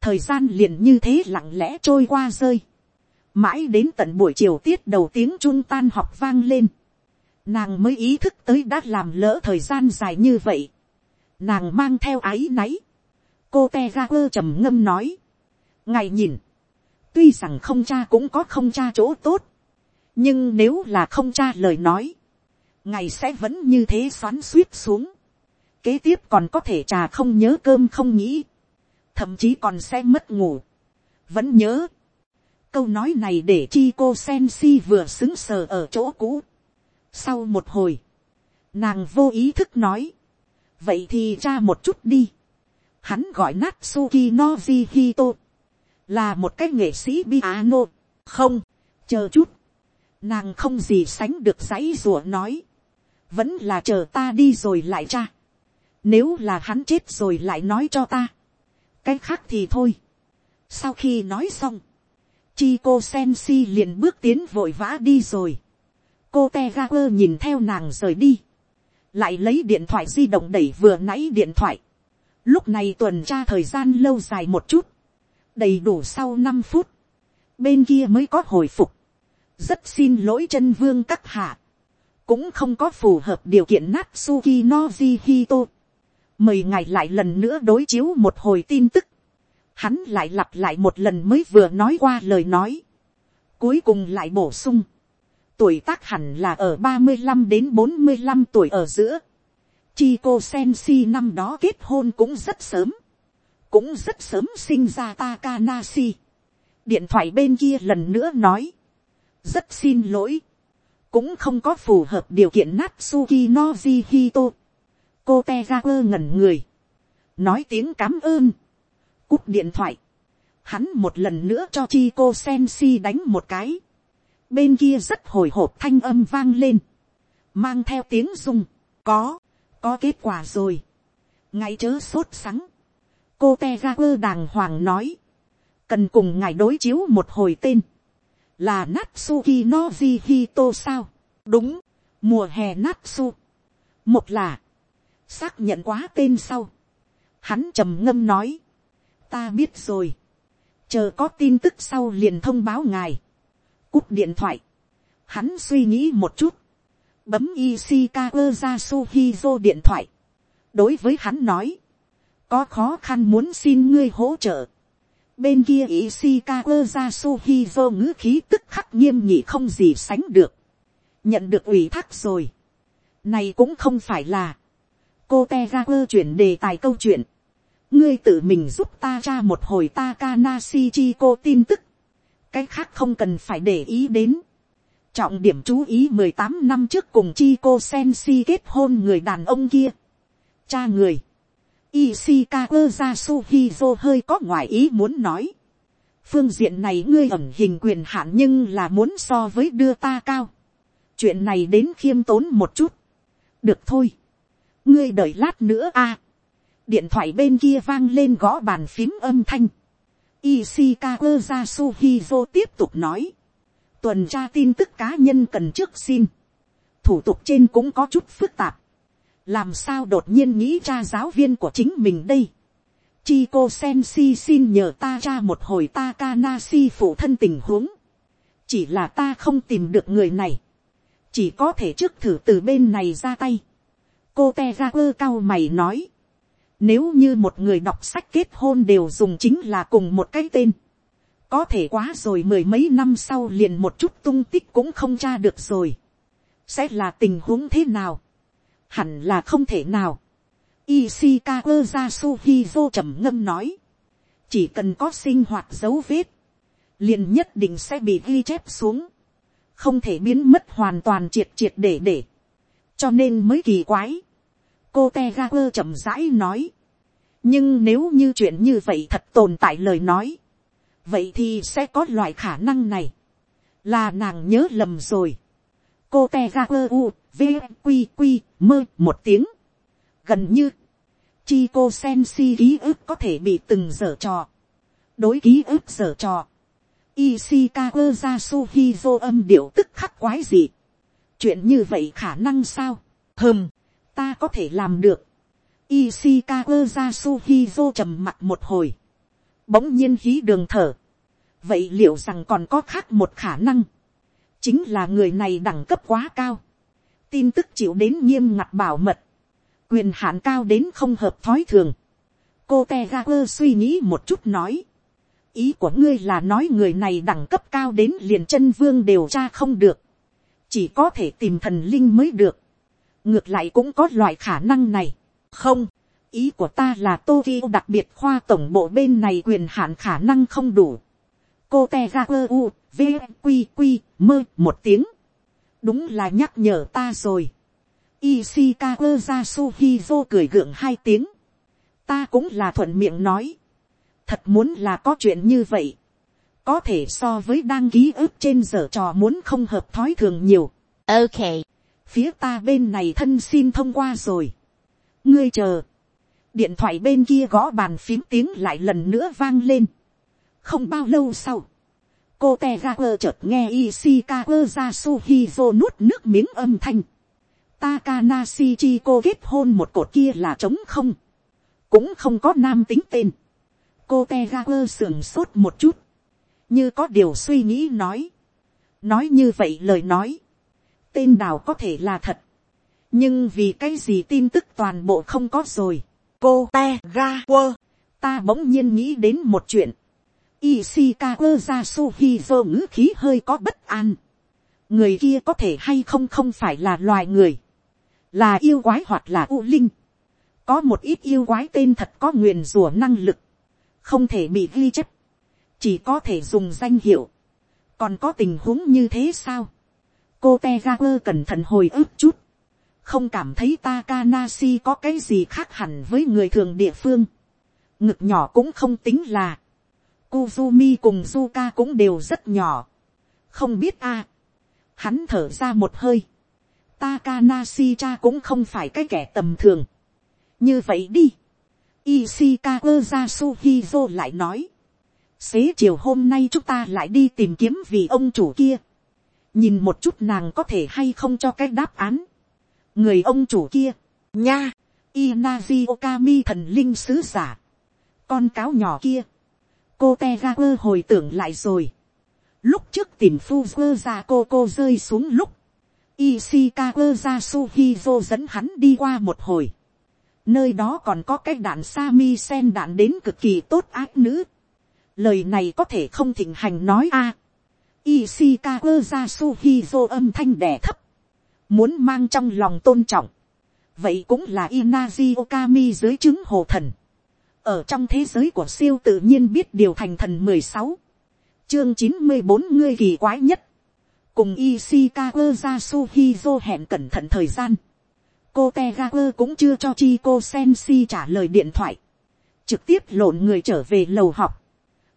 Thời gian liền như thế lặng lẽ trôi qua rơi. Mãi đến tận buổi chiều tiết đầu tiếng trung tan học vang lên nàng mới ý thức tới đã làm lỡ thời gian dài như vậy. nàng mang theo ái náy. cô te ra quơ trầm ngâm nói. ngài nhìn, tuy rằng không cha cũng có không cha chỗ tốt, nhưng nếu là không tra lời nói, ngày sẽ vẫn như thế xoắn suýt xuống. kế tiếp còn có thể trà không nhớ cơm không nghĩ, thậm chí còn sẽ mất ngủ. vẫn nhớ, câu nói này để chi cô sen si vừa xứng sờ ở chỗ cũ sau một hồi, nàng vô ý thức nói, vậy thì cha một chút đi. Hắn gọi Natsuki Noji là một cái nghệ sĩ piano. Không, chờ chút. Nàng không gì sánh được giấy rùa nói. Vẫn là chờ ta đi rồi lại cha. Nếu là hắn chết rồi lại nói cho ta. Cái khác thì thôi. Sau khi nói xong, chi cô sen si liền bước tiến vội vã đi rồi cô te ga quơ nhìn theo nàng rời đi, lại lấy điện thoại di động đẩy vừa nãy điện thoại, lúc này tuần tra thời gian lâu dài một chút, đầy đủ sau năm phút, bên kia mới có hồi phục, rất xin lỗi chân vương các hạ, cũng không có phù hợp điều kiện Natsuki Noji Hito. Mời ngài lại lần nữa đối chiếu một hồi tin tức. Hắn lại lặp lại một lần mới vừa nói qua lời nói. Cuối cùng lại bổ sung tuổi tác hẳn là ở ba mươi 35 đến bốn mươi 45 tuổi ở giữa. Chi cô Sensi năm đó kết hôn cũng rất sớm. cũng rất sớm sinh ra Takanashi. điện thoại bên kia lần nữa nói, rất xin lỗi, cũng không có phù hợp điều kiện Natsuki no jihito. Cô te ra quơ ngẩn người, nói tiếng cám ơn, cúp điện thoại, hắn một lần nữa cho chi cô sensi đánh một cái, bên kia rất hồi hộp thanh âm vang lên, mang theo tiếng rung, có, có kết quả rồi, ngay chớ sốt sắng, cô te ra quơ đàng hoàng nói, cần cùng ngài đối chiếu một hồi tên, là Natsuki Noji Hito sao, đúng, mùa hè Natsu, một là, xác nhận quá tên sau, hắn trầm ngâm nói, ta biết rồi, chờ có tin tức sau liền thông báo ngài, cúp điện thoại, hắn suy nghĩ một chút, bấm Ishikawa ra Suhizo điện thoại, đối với hắn nói, có khó khăn muốn xin ngươi hỗ trợ, bên kia Ishikawa Yasuhizo ngữ khí tức khắc nghiêm nhị không gì sánh được, nhận được ủy thác rồi, này cũng không phải là, cô Tegaku chuyển đề tài câu chuyện, ngươi tự mình giúp ta tra một hồi Takanashi Chiko tin tức, cái khác không cần phải để ý đến. Trọng điểm chú ý mười tám năm trước cùng Chico Senshi kết hôn người đàn ông kia. Cha người. Ishikawa Yasuhizo hơi có ngoại ý muốn nói. Phương diện này ngươi ẩn hình quyền hạn nhưng là muốn so với đưa ta cao. Chuyện này đến khiêm tốn một chút. Được thôi. Ngươi đợi lát nữa a điện thoại bên kia vang lên gõ bàn phím âm thanh. Ishikawa Yasuhizo tiếp tục nói. Tuần tra tin tức cá nhân cần trước xin. Thủ tục trên cũng có chút phức tạp. Làm sao đột nhiên nghĩ cha giáo viên của chính mình đây. Chi cô sen si xin nhờ ta cha một hồi ta cana si phụ thân tình huống. Chỉ là ta không tìm được người này. Chỉ có thể trước thử từ bên này ra tay. Cô te ra ơ cao mày nói nếu như một người đọc sách kết hôn đều dùng chính là cùng một cái tên. Có thể quá rồi mười mấy năm sau liền một chút tung tích cũng không tra được rồi. Sẽ là tình huống thế nào? Hẳn là không thể nào. Ishikawa Yasuhizo trầm ngâm nói. Chỉ cần có sinh hoạt dấu vết. Liền nhất định sẽ bị ghi chép xuống. Không thể biến mất hoàn toàn triệt triệt để để. Cho nên mới kỳ quái cô te ga quơ chậm rãi nói. nhưng nếu như chuyện như vậy thật tồn tại lời nói, vậy thì sẽ có loại khả năng này, là nàng nhớ lầm rồi. cô te ga quơ u, v, q q mơ một tiếng, gần như, chi cô sen si ký ức có thể bị từng dở trò, đối ký ức dở trò, Ishikawa Yasuhizo âm điệu tức khắc quái gì. Chuyện như vậy khả năng sao? Hừm, ta có thể làm được. Ishikawa Yasuhizo trầm mặt một hồi. Bỗng nhiên khí đường thở. Vậy liệu rằng còn có khác một khả năng. Chính là người này đẳng cấp quá cao. Tin tức chịu đến nghiêm ngặt bảo mật. Quyền hạn cao đến không hợp thói thường. Cô Tegaku suy nghĩ một chút nói. Ý của ngươi là nói người này đẳng cấp cao đến liền chân vương đều tra không được. Chỉ có thể tìm thần linh mới được ngược lại cũng có loại khả năng này. không, ý của ta là tokyo đặc biệt khoa tổng bộ bên này quyền hạn khả năng không đủ. cô te u, v, q q mơ một tiếng đúng là nhắc nhở ta rồi. Ishikawa Yasuhizo cười gượng hai tiếng. Ta cũng là thuận miệng nói. Thật muốn là có chuyện như vậy. Có thể so với đang ký ức trên giờ trò muốn không hợp thói thường nhiều. Ok phía ta bên này thân xin thông qua rồi. ngươi chờ, điện thoại bên kia gõ bàn phím tiếng lại lần nữa vang lên. không bao lâu sau, cô te ga quơ chợt nghe Ishika quơ ra suhizo nuốt nước miếng âm thanh. Takanashi chi cô kết hôn một cột kia là trống không. cũng không có nam tính tên. cô te ga quơ sưởng sốt một chút. như có điều suy nghĩ nói. nói như vậy lời nói tên đào có thể là thật. nhưng vì cái gì tin tức toàn bộ không có rồi. cô te ga quơ. ta bỗng nhiên nghĩ đến một chuyện. Ishikawa Yasuhizo ngữ khí hơi có bất an. Người kia có thể hay không không phải là loài người. Là yêu quái hoặc là u linh. Có một ít yêu quái tên thật có nguyền rủa năng lực. không thể bị ghi chép, chỉ có thể dùng danh hiệu, còn có tình huống như thế sao, cô Tegaku cẩn thận hồi ức chút, không cảm thấy Takanashi có cái gì khác hẳn với người thường địa phương, ngực nhỏ cũng không tính là, Kuzumi cùng Zuka cũng đều rất nhỏ, không biết a, hắn thở ra một hơi, Takanashi cha cũng không phải cái kẻ tầm thường, như vậy đi, Ishikawa Yasuhizo lại nói. Xế chiều hôm nay chúng ta lại đi tìm kiếm vị ông chủ kia. Nhìn một chút nàng có thể hay không cho cái đáp án. Người ông chủ kia. Nha. Inazi Okami thần linh sứ giả. Con cáo nhỏ kia. Cô Tegaku hồi tưởng lại rồi. Lúc trước tìm Fuzzer ra cô cô rơi xuống lúc. Ishikawa Yasuhizo dẫn hắn đi qua một hồi nơi đó còn có cái đạn sa mi sen đạn đến cực kỳ tốt ác nữ. lời này có thể không thịnh hành nói a. À. ra suhizo âm thanh đẻ thấp. Muốn mang trong lòng tôn trọng. Vậy cũng là Inazi Okami dưới chứng hồ thần. Ở trong thế giới của siêu tự nhiên biết điều thành thần mười sáu. Chương chín mươi bốn ngươi kỳ quái nhất. Cùng Ishikawa Yasuhizo hẹn cẩn thận thời gian. Cô te cũng chưa cho chi cô sensi trả lời điện thoại, trực tiếp lộn người trở về lầu học,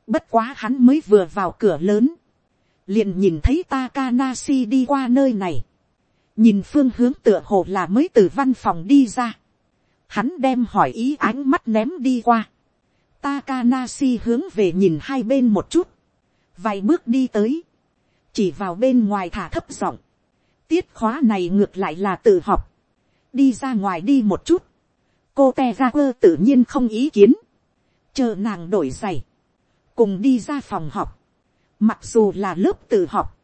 bất quá hắn mới vừa vào cửa lớn, liền nhìn thấy Takanashi đi qua nơi này, nhìn phương hướng tựa hồ là mới từ văn phòng đi ra, hắn đem hỏi ý ánh mắt ném đi qua, Takanashi hướng về nhìn hai bên một chút, vài bước đi tới, chỉ vào bên ngoài thả thấp giọng, tiết khóa này ngược lại là tự học, đi ra ngoài đi một chút, cô te ra quơ tự nhiên không ý kiến, chờ nàng đổi giày, cùng đi ra phòng học, mặc dù là lớp tự học,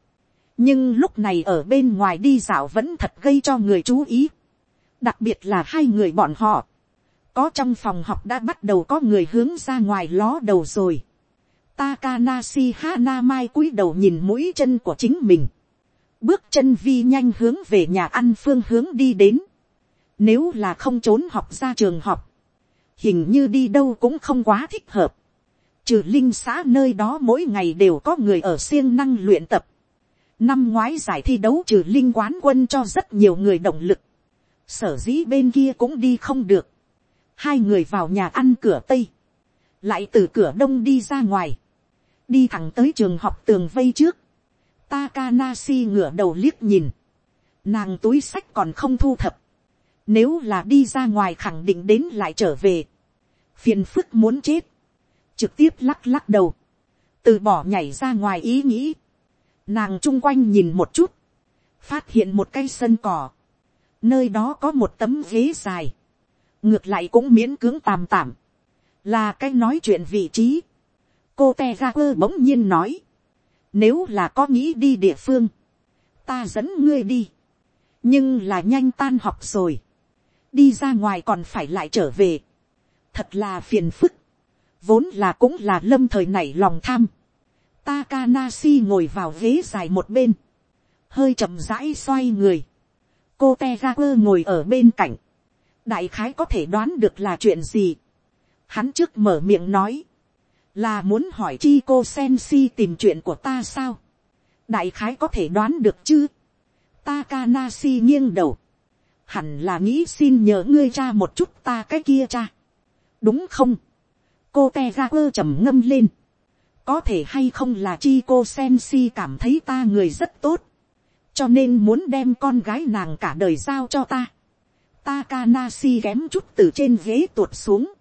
nhưng lúc này ở bên ngoài đi dạo vẫn thật gây cho người chú ý, đặc biệt là hai người bọn họ, có trong phòng học đã bắt đầu có người hướng ra ngoài ló đầu rồi. Takanashi Hanamai cúi đầu nhìn mũi chân của chính mình. Bước chân vi nhanh hướng về nhà ăn phương hướng đi đến. Nếu là không trốn học ra trường học. Hình như đi đâu cũng không quá thích hợp. Trừ linh xã nơi đó mỗi ngày đều có người ở siêng năng luyện tập. Năm ngoái giải thi đấu trừ linh quán quân cho rất nhiều người động lực. Sở dĩ bên kia cũng đi không được. Hai người vào nhà ăn cửa Tây. Lại từ cửa Đông đi ra ngoài. Đi thẳng tới trường học tường vây trước. Takanasi ngửa đầu liếc nhìn. Nàng túi sách còn không thu thập. Nếu là đi ra ngoài khẳng định đến lại trở về. Phiền phức muốn chết. Trực tiếp lắc lắc đầu. Từ bỏ nhảy ra ngoài ý nghĩ. Nàng chung quanh nhìn một chút. Phát hiện một cây sân cỏ. Nơi đó có một tấm ghế dài. Ngược lại cũng miễn cưỡng tàm tạm. Là cái nói chuyện vị trí. Cô te ra quơ bỗng nhiên nói. Nếu là có nghĩ đi địa phương. Ta dẫn ngươi đi. Nhưng là nhanh tan học rồi đi ra ngoài còn phải lại trở về. thật là phiền phức. vốn là cũng là lâm thời nảy lòng tham. Takanashi ngồi vào ghế dài một bên. hơi chậm rãi xoay người cô tegakur ngồi ở bên cạnh. đại khái có thể đoán được là chuyện gì. hắn trước mở miệng nói. là muốn hỏi chi cô sensi tìm chuyện của ta sao. đại khái có thể đoán được chứ. Takanashi nghiêng đầu hẳn là nghĩ xin nhờ ngươi cha một chút ta cái kia cha. đúng không. cô te ra quơ trầm ngâm lên. có thể hay không là chi cô sen si cảm thấy ta người rất tốt cho nên muốn đem con gái nàng cả đời giao cho ta. Takanashi kém chút từ trên ghế tuột xuống.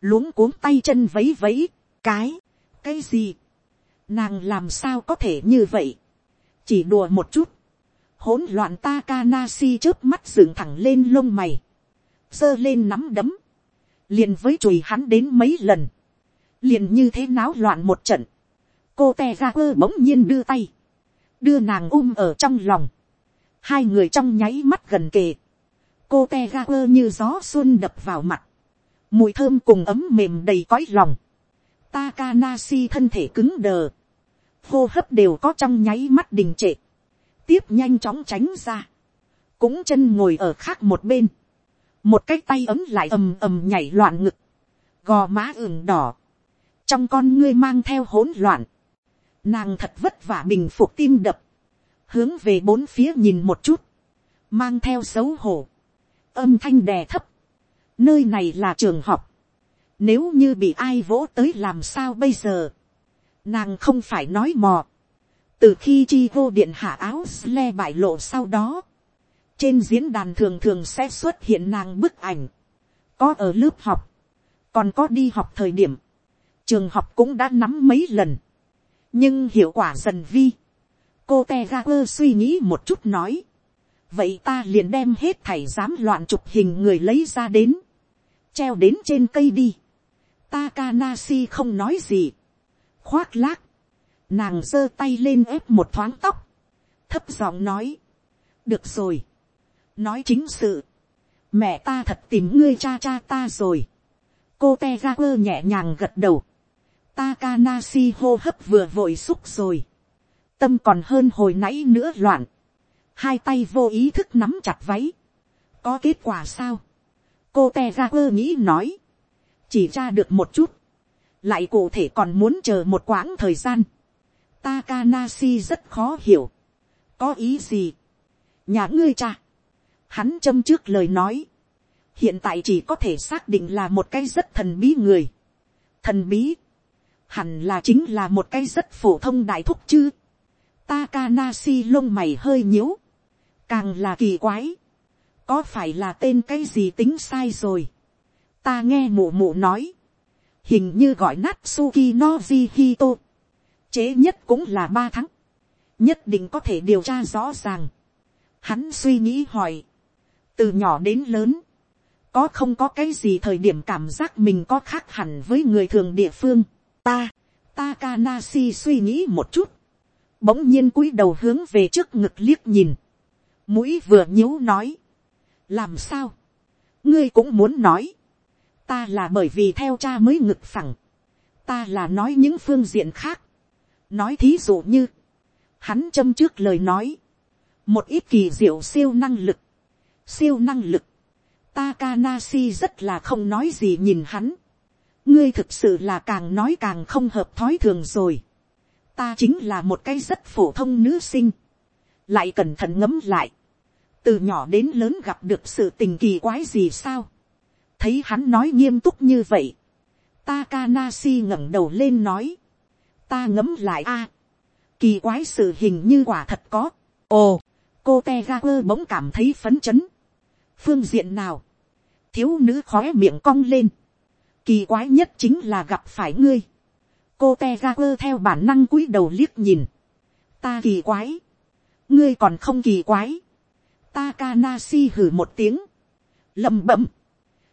luống cuống tay chân vấy vấy. cái, cái gì. nàng làm sao có thể như vậy. chỉ đùa một chút hỗn loạn Takanashi trước mắt dựng thẳng lên lông mày, giơ lên nắm đấm, liền với chùi hắn đến mấy lần, liền như thế náo loạn một trận, cô te ra quơ bỗng nhiên đưa tay, đưa nàng ôm ở trong lòng, hai người trong nháy mắt gần kề, cô te ga quơ như gió xuân đập vào mặt, mùi thơm cùng ấm mềm đầy cõi lòng, Takanashi thân thể cứng đờ, hô hấp đều có trong nháy mắt đình trệ, tiếp nhanh chóng tránh ra, cũng chân ngồi ở khác một bên, một cái tay ấm lại ầm ầm nhảy loạn ngực, gò má ửng đỏ, trong con ngươi mang theo hỗn loạn, nàng thật vất vả bình phục tim đập, hướng về bốn phía nhìn một chút, mang theo xấu hổ, âm thanh đè thấp, nơi này là trường học, nếu như bị ai vỗ tới làm sao bây giờ, nàng không phải nói mò, từ khi chi vô điện hạ áo sle bại lộ sau đó, trên diễn đàn thường thường sẽ xuất hiện nàng bức ảnh, có ở lớp học, còn có đi học thời điểm, trường học cũng đã nắm mấy lần, nhưng hiệu quả dần vi, cô te ga quơ suy nghĩ một chút nói, vậy ta liền đem hết thảy dám loạn chụp hình người lấy ra đến, treo đến trên cây đi, Takanashi không nói gì, khoác lác, nàng giơ tay lên ép một thoáng tóc, thấp giọng nói, được rồi, nói chính sự, mẹ ta thật tìm ngươi cha cha ta rồi, cô te ga quơ nhẹ nhàng gật đầu, Takanashi hô hấp vừa vội xúc rồi, tâm còn hơn hồi nãy nữa loạn, hai tay vô ý thức nắm chặt váy, có kết quả sao, cô te ra quơ nghĩ nói, chỉ ra được một chút, lại cụ thể còn muốn chờ một quãng thời gian, Takanashi rất khó hiểu, có ý gì, nhà ngươi cha, hắn châm trước lời nói, hiện tại chỉ có thể xác định là một cái rất thần bí người, thần bí, hẳn là chính là một cái rất phổ thông đại thúc chứ, Takanashi lông mày hơi nhíu, càng là kỳ quái, có phải là tên cái gì tính sai rồi, ta nghe mụ mụ nói, hình như gọi Natsuki Noji Hito, chế nhất cũng là ba tháng, nhất định có thể điều tra rõ ràng. Hắn suy nghĩ hỏi, từ nhỏ đến lớn, có không có cái gì thời điểm cảm giác mình có khác hẳn với người thường địa phương. Ta, Takanashi suy nghĩ một chút, bỗng nhiên cúi đầu hướng về trước ngực liếc nhìn, mũi vừa nhíu nói, làm sao, ngươi cũng muốn nói, ta là bởi vì theo cha mới ngực phẳng, ta là nói những phương diện khác, nói thí dụ như, hắn châm trước lời nói, một ít kỳ diệu siêu năng lực, siêu năng lực, Takanashi rất là không nói gì nhìn hắn, ngươi thực sự là càng nói càng không hợp thói thường rồi, ta chính là một cái rất phổ thông nữ sinh, lại cẩn thận ngấm lại, từ nhỏ đến lớn gặp được sự tình kỳ quái gì sao, thấy hắn nói nghiêm túc như vậy, Takanashi ngẩng đầu lên nói, ta ngấm lại a, kỳ quái sự hình như quả thật có, ồ, cô te bỗng cảm thấy phấn chấn, phương diện nào, thiếu nữ khói miệng cong lên, kỳ quái nhất chính là gặp phải ngươi, cô te theo bản năng cúi đầu liếc nhìn, ta kỳ quái, ngươi còn không kỳ quái, Takanashi hử một tiếng, lầm bẩm,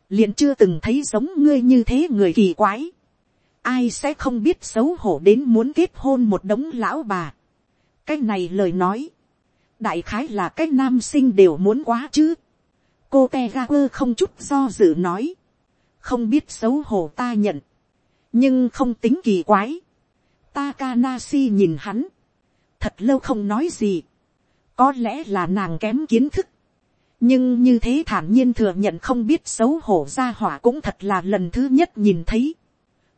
liền chưa từng thấy giống ngươi như thế người kỳ quái. Ai sẽ không biết xấu hổ đến muốn kết hôn một đống lão bà. Cái này lời nói. Đại khái là cái nam sinh đều muốn quá chứ. Cô Tegaper không chút do dự nói. Không biết xấu hổ ta nhận. Nhưng không tính kỳ quái. Takanasi nhìn hắn. Thật lâu không nói gì. Có lẽ là nàng kém kiến thức nhưng như thế thản nhiên thừa nhận không biết xấu hổ ra hỏa cũng thật là lần thứ nhất nhìn thấy.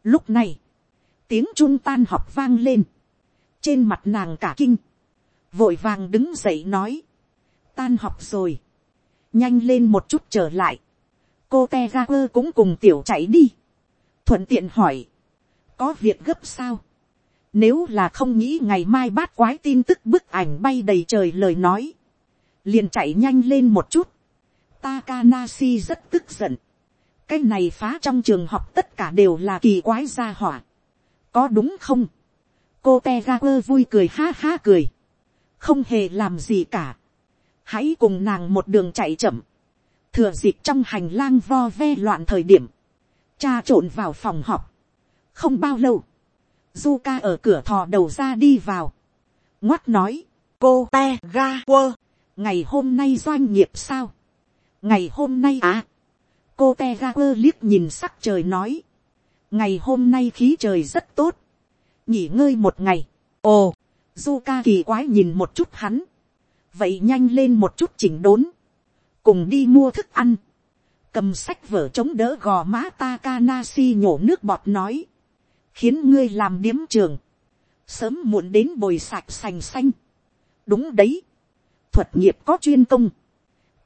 Lúc này, tiếng chun tan học vang lên, trên mặt nàng cả kinh, vội vàng đứng dậy nói, tan học rồi, nhanh lên một chút trở lại, cô te ra quơ cũng cùng tiểu chạy đi, thuận tiện hỏi, có việc gấp sao, nếu là không nghĩ ngày mai bát quái tin tức bức ảnh bay đầy trời lời nói, liền chạy nhanh lên một chút. Takanashi rất tức giận. cái này phá trong trường học tất cả đều là kỳ quái gia hỏa. có đúng không. cô te vui cười ha ha cười. không hề làm gì cả. hãy cùng nàng một đường chạy chậm thừa dịp trong hành lang vo ve loạn thời điểm. cha trộn vào phòng họp không bao lâu. Zuka ở cửa thò đầu ra đi vào. ngoắt nói. cô te ngày hôm nay doanh nghiệp sao, ngày hôm nay à, cô te ga quơ liếc nhìn sắc trời nói, ngày hôm nay khí trời rất tốt, nghỉ ngơi một ngày, ồ, du ca kỳ quái nhìn một chút hắn, vậy nhanh lên một chút chỉnh đốn, cùng đi mua thức ăn, cầm sách vở chống đỡ gò má Takanasi nhổ nước bọt nói, khiến ngươi làm điếm trường, sớm muộn đến bồi sạch sành xanh. đúng đấy, thuật nghiệp có chuyên công,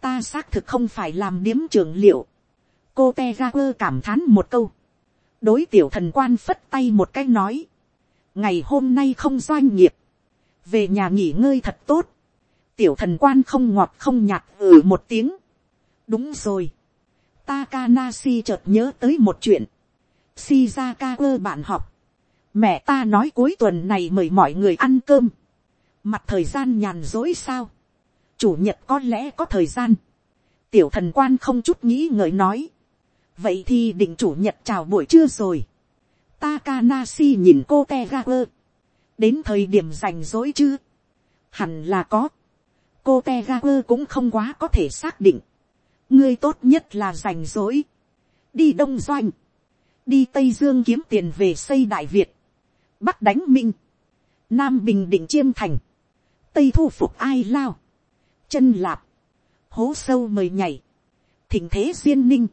ta xác thực không phải làm điếm trường liệu, cô te ra quơ cảm thán một câu, đối tiểu thần quan phất tay một cái nói, ngày hôm nay không doanh nghiệp, về nhà nghỉ ngơi thật tốt, tiểu thần quan không ngọt không nhạt ừ một tiếng, đúng rồi, Takanashi chợt nhớ tới một chuyện, Shizaka cơ bạn học, mẹ ta nói cuối tuần này mời mọi người ăn cơm, mặt thời gian nhàn dối sao, chủ nhật có lẽ có thời gian, tiểu thần quan không chút nghĩ ngợi nói, vậy thì định chủ nhật chào buổi trưa rồi, Takanashi nhìn cô Tegaku. đến thời điểm rảnh rỗi chứ, hẳn là có, cô Tegaper cũng không quá có thể xác định, ngươi tốt nhất là rảnh rỗi, đi đông doanh, đi tây dương kiếm tiền về xây đại việt, bắc đánh minh, nam bình định chiêm thành, tây thu phục ai lao, chân lạp, hố sâu mời nhảy, thỉnh thế duyên ninh,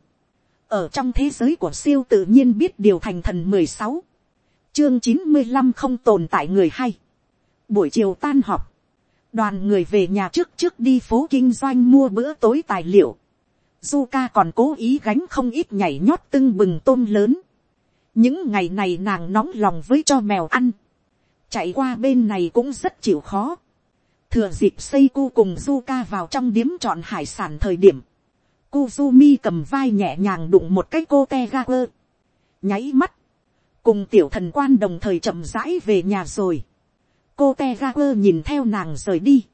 ở trong thế giới của siêu tự nhiên biết điều thành thần mười sáu, chương chín mươi năm không tồn tại người hay, buổi chiều tan học đoàn người về nhà trước trước đi phố kinh doanh mua bữa tối tài liệu, Zuka còn cố ý gánh không ít nhảy nhót tưng bừng tôm lớn, những ngày này nàng nóng lòng với cho mèo ăn, chạy qua bên này cũng rất chịu khó, thừa dịp xây cu cùng Zuka vào trong điếm chọn hải sản thời điểm, Kuzumi cầm vai nhẹ nhàng đụng một cái cô te ga quơ. Nháy mắt. Cùng tiểu thần quan đồng thời chậm rãi về nhà rồi. Cô te ga quơ nhìn theo nàng rời đi.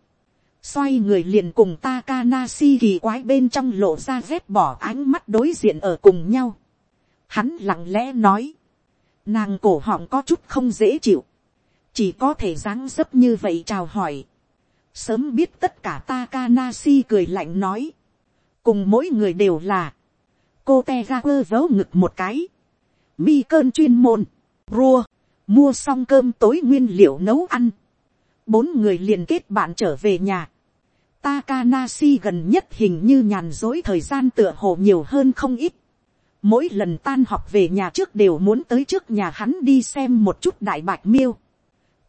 Xoay người liền cùng Takanasi kỳ quái bên trong lộ ra vết bỏ ánh mắt đối diện ở cùng nhau. Hắn lặng lẽ nói. Nàng cổ họng có chút không dễ chịu. Chỉ có thể dáng dấp như vậy chào hỏi. Sớm biết tất cả Takanasi cười lạnh nói cùng mỗi người đều là, cô te ga quơ vớ ngực một cái, mi cơn chuyên môn, rua, mua xong cơm tối nguyên liệu nấu ăn, bốn người liền kết bạn trở về nhà, Takanashi gần nhất hình như nhàn dối thời gian tựa hồ nhiều hơn không ít. Mỗi lần tan học về nhà trước đều muốn tới trước nhà hắn đi xem một chút đại bạch miêu.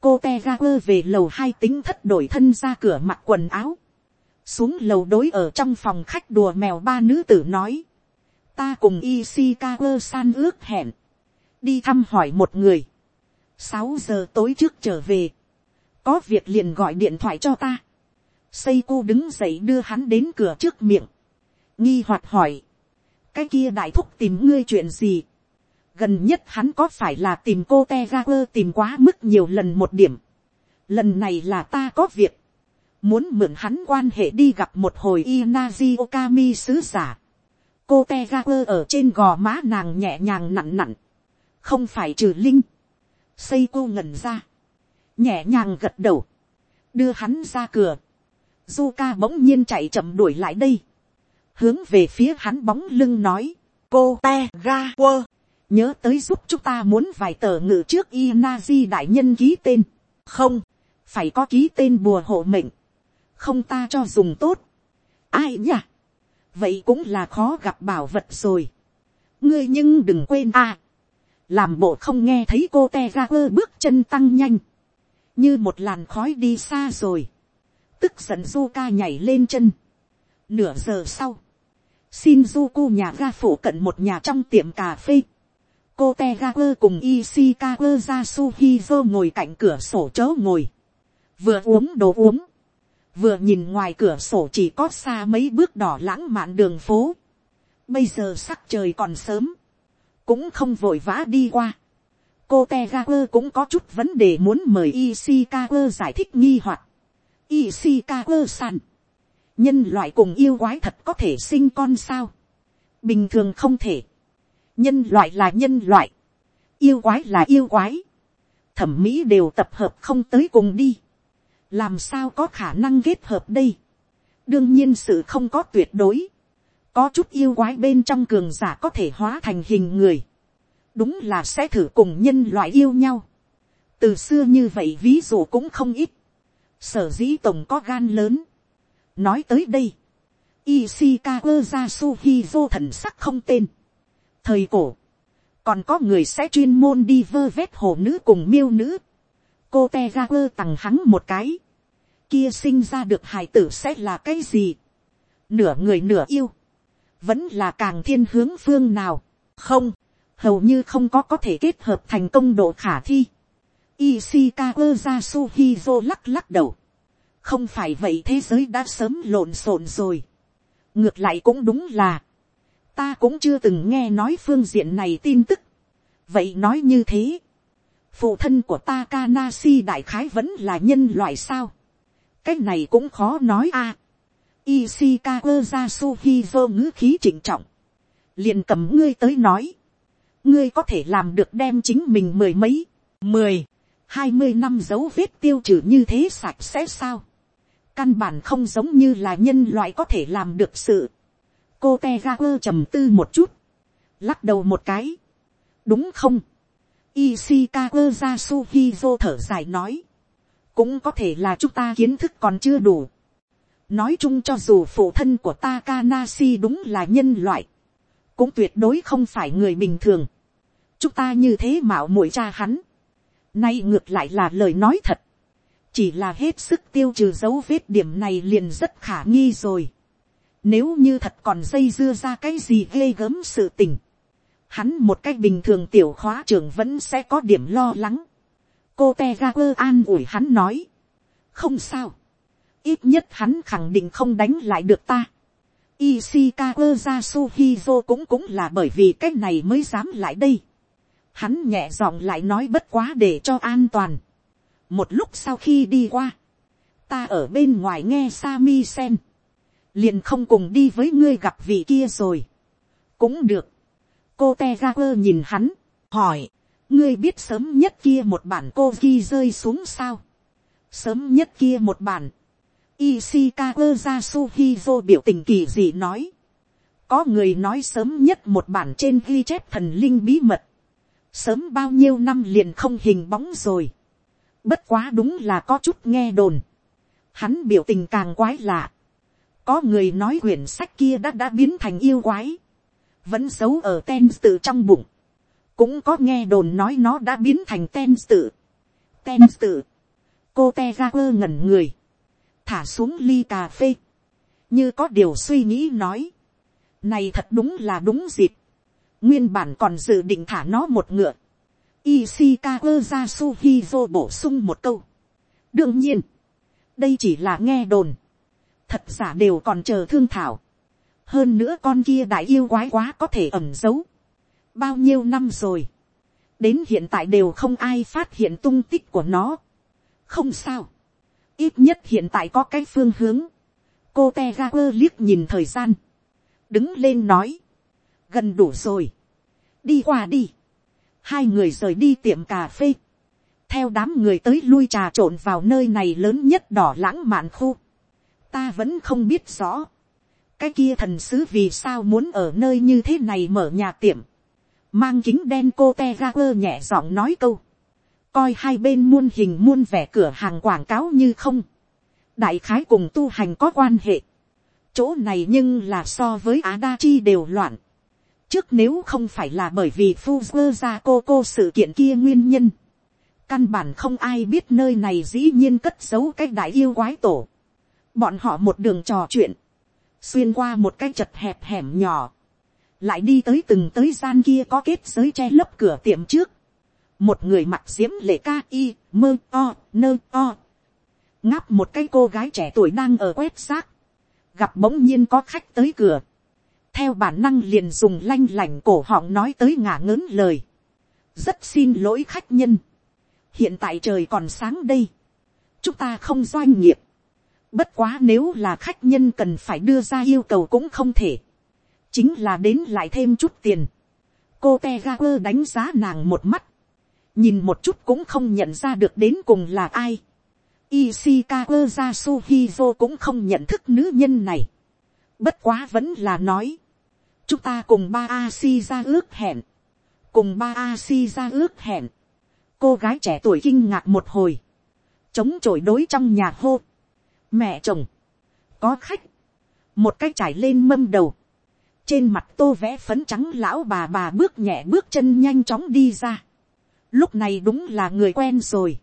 Cô Tegaper về lầu hai tính thất đổi thân ra cửa mặc quần áo. Xuống lầu đối ở trong phòng khách đùa mèo ba nữ tử nói, ta cùng Ishikawa san ước hẹn, đi thăm hỏi một người, sáu giờ tối trước trở về, có việc liền gọi điện thoại cho ta, xây cô đứng dậy đưa hắn đến cửa trước miệng, nghi hoạt hỏi, cái kia đại thúc tìm ngươi chuyện gì, gần nhất hắn có phải là tìm cô te ra quơ tìm quá mức nhiều lần một điểm, lần này là ta có việc, muốn mượn hắn quan hệ đi gặp một hồi Inazi Okami sứ giả. cô te quơ ở trên gò má nàng nhẹ nhàng nặn nặn, không phải trừ linh xây cô ngẩn ra, nhẹ nhàng gật đầu, đưa hắn ra cửa. Zuka bỗng nhiên chạy chậm đuổi lại đây, hướng về phía hắn bóng lưng nói, cô te ga quơ, nhớ tới giúp chúng ta muốn vài tờ ngự trước Inazi đại nhân ký tên, không, phải có ký tên bùa hộ mệnh, không ta cho dùng tốt. ai nhỉ? vậy cũng là khó gặp bảo vật rồi. ngươi nhưng đừng quên a làm bộ không nghe thấy cô te ga quơ bước chân tăng nhanh. như một làn khói đi xa rồi. tức giận du ca nhảy lên chân. nửa giờ sau, Shinjuku nhà ga phủ cận một nhà trong tiệm cà phê. Cô Tegaku cùng Ishikawa Yasuhizo ngồi cạnh cửa sổ chớ ngồi. Vừa uống đồ uống vừa nhìn ngoài cửa sổ chỉ có xa mấy bước đỏ lãng mạn đường phố. bây giờ sắc trời còn sớm, cũng không vội vã đi qua. cô te ga quơ cũng có chút vấn đề muốn mời Ishikawa giải thích nghi hoặc. Ishikawa san, nhân loại cùng yêu quái thật có thể sinh con sao. bình thường không thể. nhân loại là nhân loại, yêu quái là yêu quái. thẩm mỹ đều tập hợp không tới cùng đi làm sao có khả năng kết hợp đây. đương nhiên sự không có tuyệt đối có chút yêu quái bên trong cường giả có thể hóa thành hình người. đúng là sẽ thử cùng nhân loại yêu nhau. từ xưa như vậy ví dụ cũng không ít. sở dĩ tổng có gan lớn. nói tới đây. Ishikawa Yasuhizo thần sắc không tên. thời cổ, còn có người sẽ chuyên môn đi vơ vét hồ nữ cùng miêu nữ. cô te ga quơ tằng hắn một cái, kia sinh ra được hài tử sẽ là cái gì, nửa người nửa yêu, vẫn là càng thiên hướng phương nào, không, hầu như không có có thể kết hợp thành công độ khả thi. Ishikawa Yasuhizo lắc lắc đầu. Không phải vậy thế giới đã sớm lộn xộn rồi. Ngược lại cũng đúng là. Ta cũng chưa từng nghe nói phương diện này tin tức. Vậy nói như thế. Phụ thân của Takanashi đại khái vẫn là nhân loại sao. Cái này cũng khó nói a. À. Ishikawa Yasuhizo ngữ khí trịnh trọng. liền cầm ngươi tới nói. Ngươi có thể làm được đem chính mình mười mấy, mười, hai mươi năm dấu vết tiêu trừ như thế sạch sẽ sao căn bản không giống như là nhân loại có thể làm được sự. cô te trầm tư một chút, lắc đầu một cái, đúng không, Ishikawa Yasuhizo thở dài nói. Cũng có thể là chúng ta kiến thức còn chưa đủ. Nói chung cho dù phụ thân của Takanashi đúng là nhân loại. Cũng tuyệt đối không phải người bình thường. Chúng ta như thế mạo muội cha hắn. Nay ngược lại là lời nói thật chỉ là hết sức tiêu trừ dấu vết điểm này liền rất khả nghi rồi. Nếu như thật còn dây dưa ra cái gì ghê gớm sự tình, hắn một cách bình thường tiểu khóa trưởng vẫn sẽ có điểm lo lắng. cô te ga quơ an ủi hắn nói, không sao, ít nhất hắn khẳng định không đánh lại được ta. Ishikawa Yasuhizo cũng cũng là bởi vì cái này mới dám lại đây. Hắn nhẹ giọng lại nói bất quá để cho an toàn một lúc sau khi đi qua, ta ở bên ngoài nghe Sami sen, liền không cùng đi với ngươi gặp vị kia rồi. cũng được. cô Tegaku nhìn hắn, hỏi, ngươi biết sớm nhất kia một bản cô ghi rơi xuống sao. sớm nhất kia một bản, Ishikawa Yasuhizo biểu tình kỳ dị nói. Có người nói sớm nhất một bản trên ghi chép thần linh bí mật. Sớm bao nhiêu năm liền không hình bóng rồi. Bất quá đúng là có chút nghe đồn. Hắn biểu tình càng quái lạ. Có người nói quyển sách kia đã đã biến thành yêu quái. Vẫn giấu ở ten tự trong bụng. Cũng có nghe đồn nói nó đã biến thành ten tự. Ten tự. Cô te ra quơ ngẩn người. Thả xuống ly cà phê. Như có điều suy nghĩ nói. Này thật đúng là đúng dịp. Nguyên bản còn dự định thả nó một ngựa Ishikawa Yasuhizo bổ sung một câu. đương nhiên, đây chỉ là nghe đồn. thật giả đều còn chờ thương thảo. hơn nữa con kia đại yêu quái quá có thể ẩm giấu. bao nhiêu năm rồi. đến hiện tại đều không ai phát hiện tung tích của nó. không sao ít nhất hiện tại có cái phương hướng. cô te ga quơ liếc nhìn thời gian. đứng lên nói. gần đủ rồi. đi qua đi hai người rời đi tiệm cà phê, theo đám người tới lui trà trộn vào nơi này lớn nhất đỏ lãng mạn khu. ta vẫn không biết rõ, cái kia thần sứ vì sao muốn ở nơi như thế này mở nhà tiệm, mang kính đen cô te ga quơ nhẹ giọng nói câu, coi hai bên muôn hình muôn vẻ cửa hàng quảng cáo như không, đại khái cùng tu hành có quan hệ, chỗ này nhưng là so với á đa chi đều loạn, trước nếu không phải là bởi vì phu quơ ra cô cô sự kiện kia nguyên nhân, căn bản không ai biết nơi này dĩ nhiên cất giấu cái đại yêu quái tổ. bọn họ một đường trò chuyện, xuyên qua một cái chật hẹp hẻm nhỏ, lại đi tới từng tới gian kia có kết giới che lấp cửa tiệm trước, một người mặc diễm lệ ca y mơ o nơ o, ngáp một cái cô gái trẻ tuổi đang ở quét xác, gặp bỗng nhiên có khách tới cửa, theo bản năng liền dùng lanh lảnh cổ họng nói tới ngả ngớn lời. rất xin lỗi khách nhân. hiện tại trời còn sáng đây. chúng ta không doanh nghiệp. bất quá nếu là khách nhân cần phải đưa ra yêu cầu cũng không thể. chính là đến lại thêm chút tiền. cô te ga quơ đánh giá nàng một mắt nhìn một chút cũng không nhận ra được đến cùng là ai. Ishikawa Yasuhizo cũng không nhận thức nữ nhân này. Bất quá vẫn là nói. Chúng ta cùng ba a si ra ước hẹn, cùng ba a si ra ước hẹn, cô gái trẻ tuổi kinh ngạc một hồi, chống chổi đối trong nhà hô, mẹ chồng, có khách, một cái trải lên mâm đầu, trên mặt tô vẽ phấn trắng lão bà bà bước nhẹ bước chân nhanh chóng đi ra lúc này đúng là người quen rồi.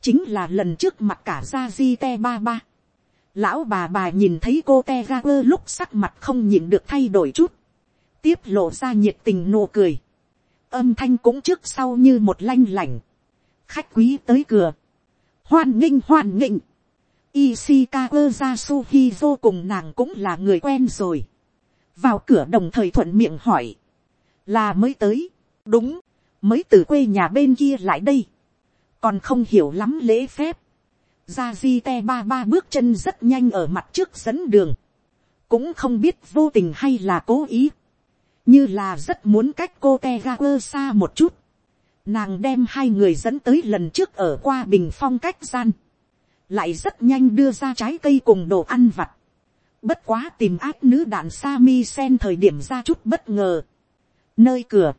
chính là lần trước mặt cả ra di te ba ba. lão bà bà nhìn thấy cô te ga quơ lúc sắc mặt không nhìn được thay đổi chút. tiếp lộ ra nhiệt tình nụ cười. âm thanh cũng trước sau như một lanh lảnh. khách quý tới cửa. hoan nghênh hoan nghênh. Ishikawa Yasuhizo cùng nàng cũng là người quen rồi vào cửa đồng thời thuận miệng hỏi, là mới tới, đúng, mới từ quê nhà bên kia lại đây, còn không hiểu lắm lễ phép, ra di te ba ba bước chân rất nhanh ở mặt trước dẫn đường, cũng không biết vô tình hay là cố ý, như là rất muốn cách cô te ga quơ xa một chút, nàng đem hai người dẫn tới lần trước ở qua bình phong cách gian, lại rất nhanh đưa ra trái cây cùng đồ ăn vặt, Bất quá tìm ác nữ đạn sa mi sen thời điểm ra chút bất ngờ. Nơi cửa.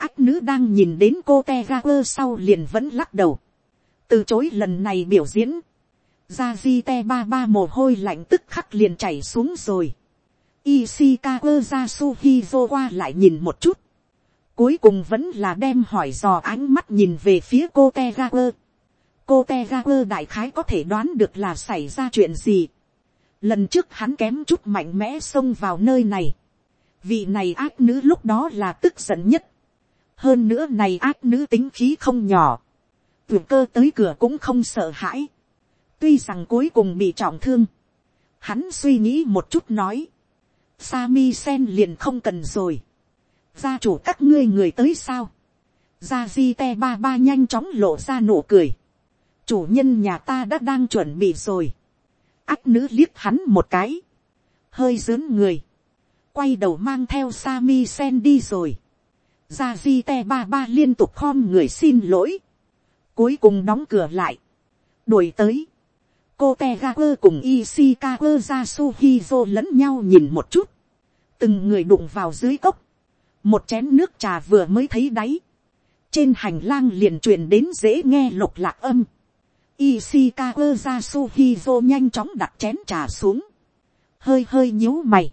Ác nữ đang nhìn đến cô te ga quơ sau liền vẫn lắc đầu. Từ chối lần này biểu diễn. Ra di te ba ba mồ hôi lạnh tức khắc liền chảy xuống rồi. Ishikawa Yasuhizo qua lại nhìn một chút. Cuối cùng vẫn là đem hỏi dò ánh mắt nhìn về phía cô Tegaku. Cô Tegaku đại khái có thể đoán được là xảy ra chuyện gì. Lần trước hắn kém chút mạnh mẽ xông vào nơi này. Vị này ác nữ lúc đó là tức giận nhất. Hơn nữa này ác nữ tính khí không nhỏ. Tuyển cơ tới cửa cũng không sợ hãi. Tuy rằng cuối cùng bị trọng thương. Hắn suy nghĩ một chút nói. Sami sen liền không cần rồi. Gia chủ các ngươi người tới sao. Gia di te ba ba nhanh chóng lộ ra nụ cười. Chủ nhân nhà ta đã đang chuẩn bị rồi ác nữ liếc hắn một cái, hơi dướn người, quay đầu mang theo Sami sen đi rồi, ra di te ba ba liên tục khom người xin lỗi, cuối cùng đóng cửa lại, đuổi tới, cô te ga quơ cùng isika quơ ra suhizo lẫn nhau nhìn một chút, từng người đụng vào dưới cốc, một chén nước trà vừa mới thấy đáy, trên hành lang liền truyền đến dễ nghe lục lạc âm, Ishikawa Yasuhizo nhanh chóng đặt chén trà xuống. Hơi hơi nhíu mày.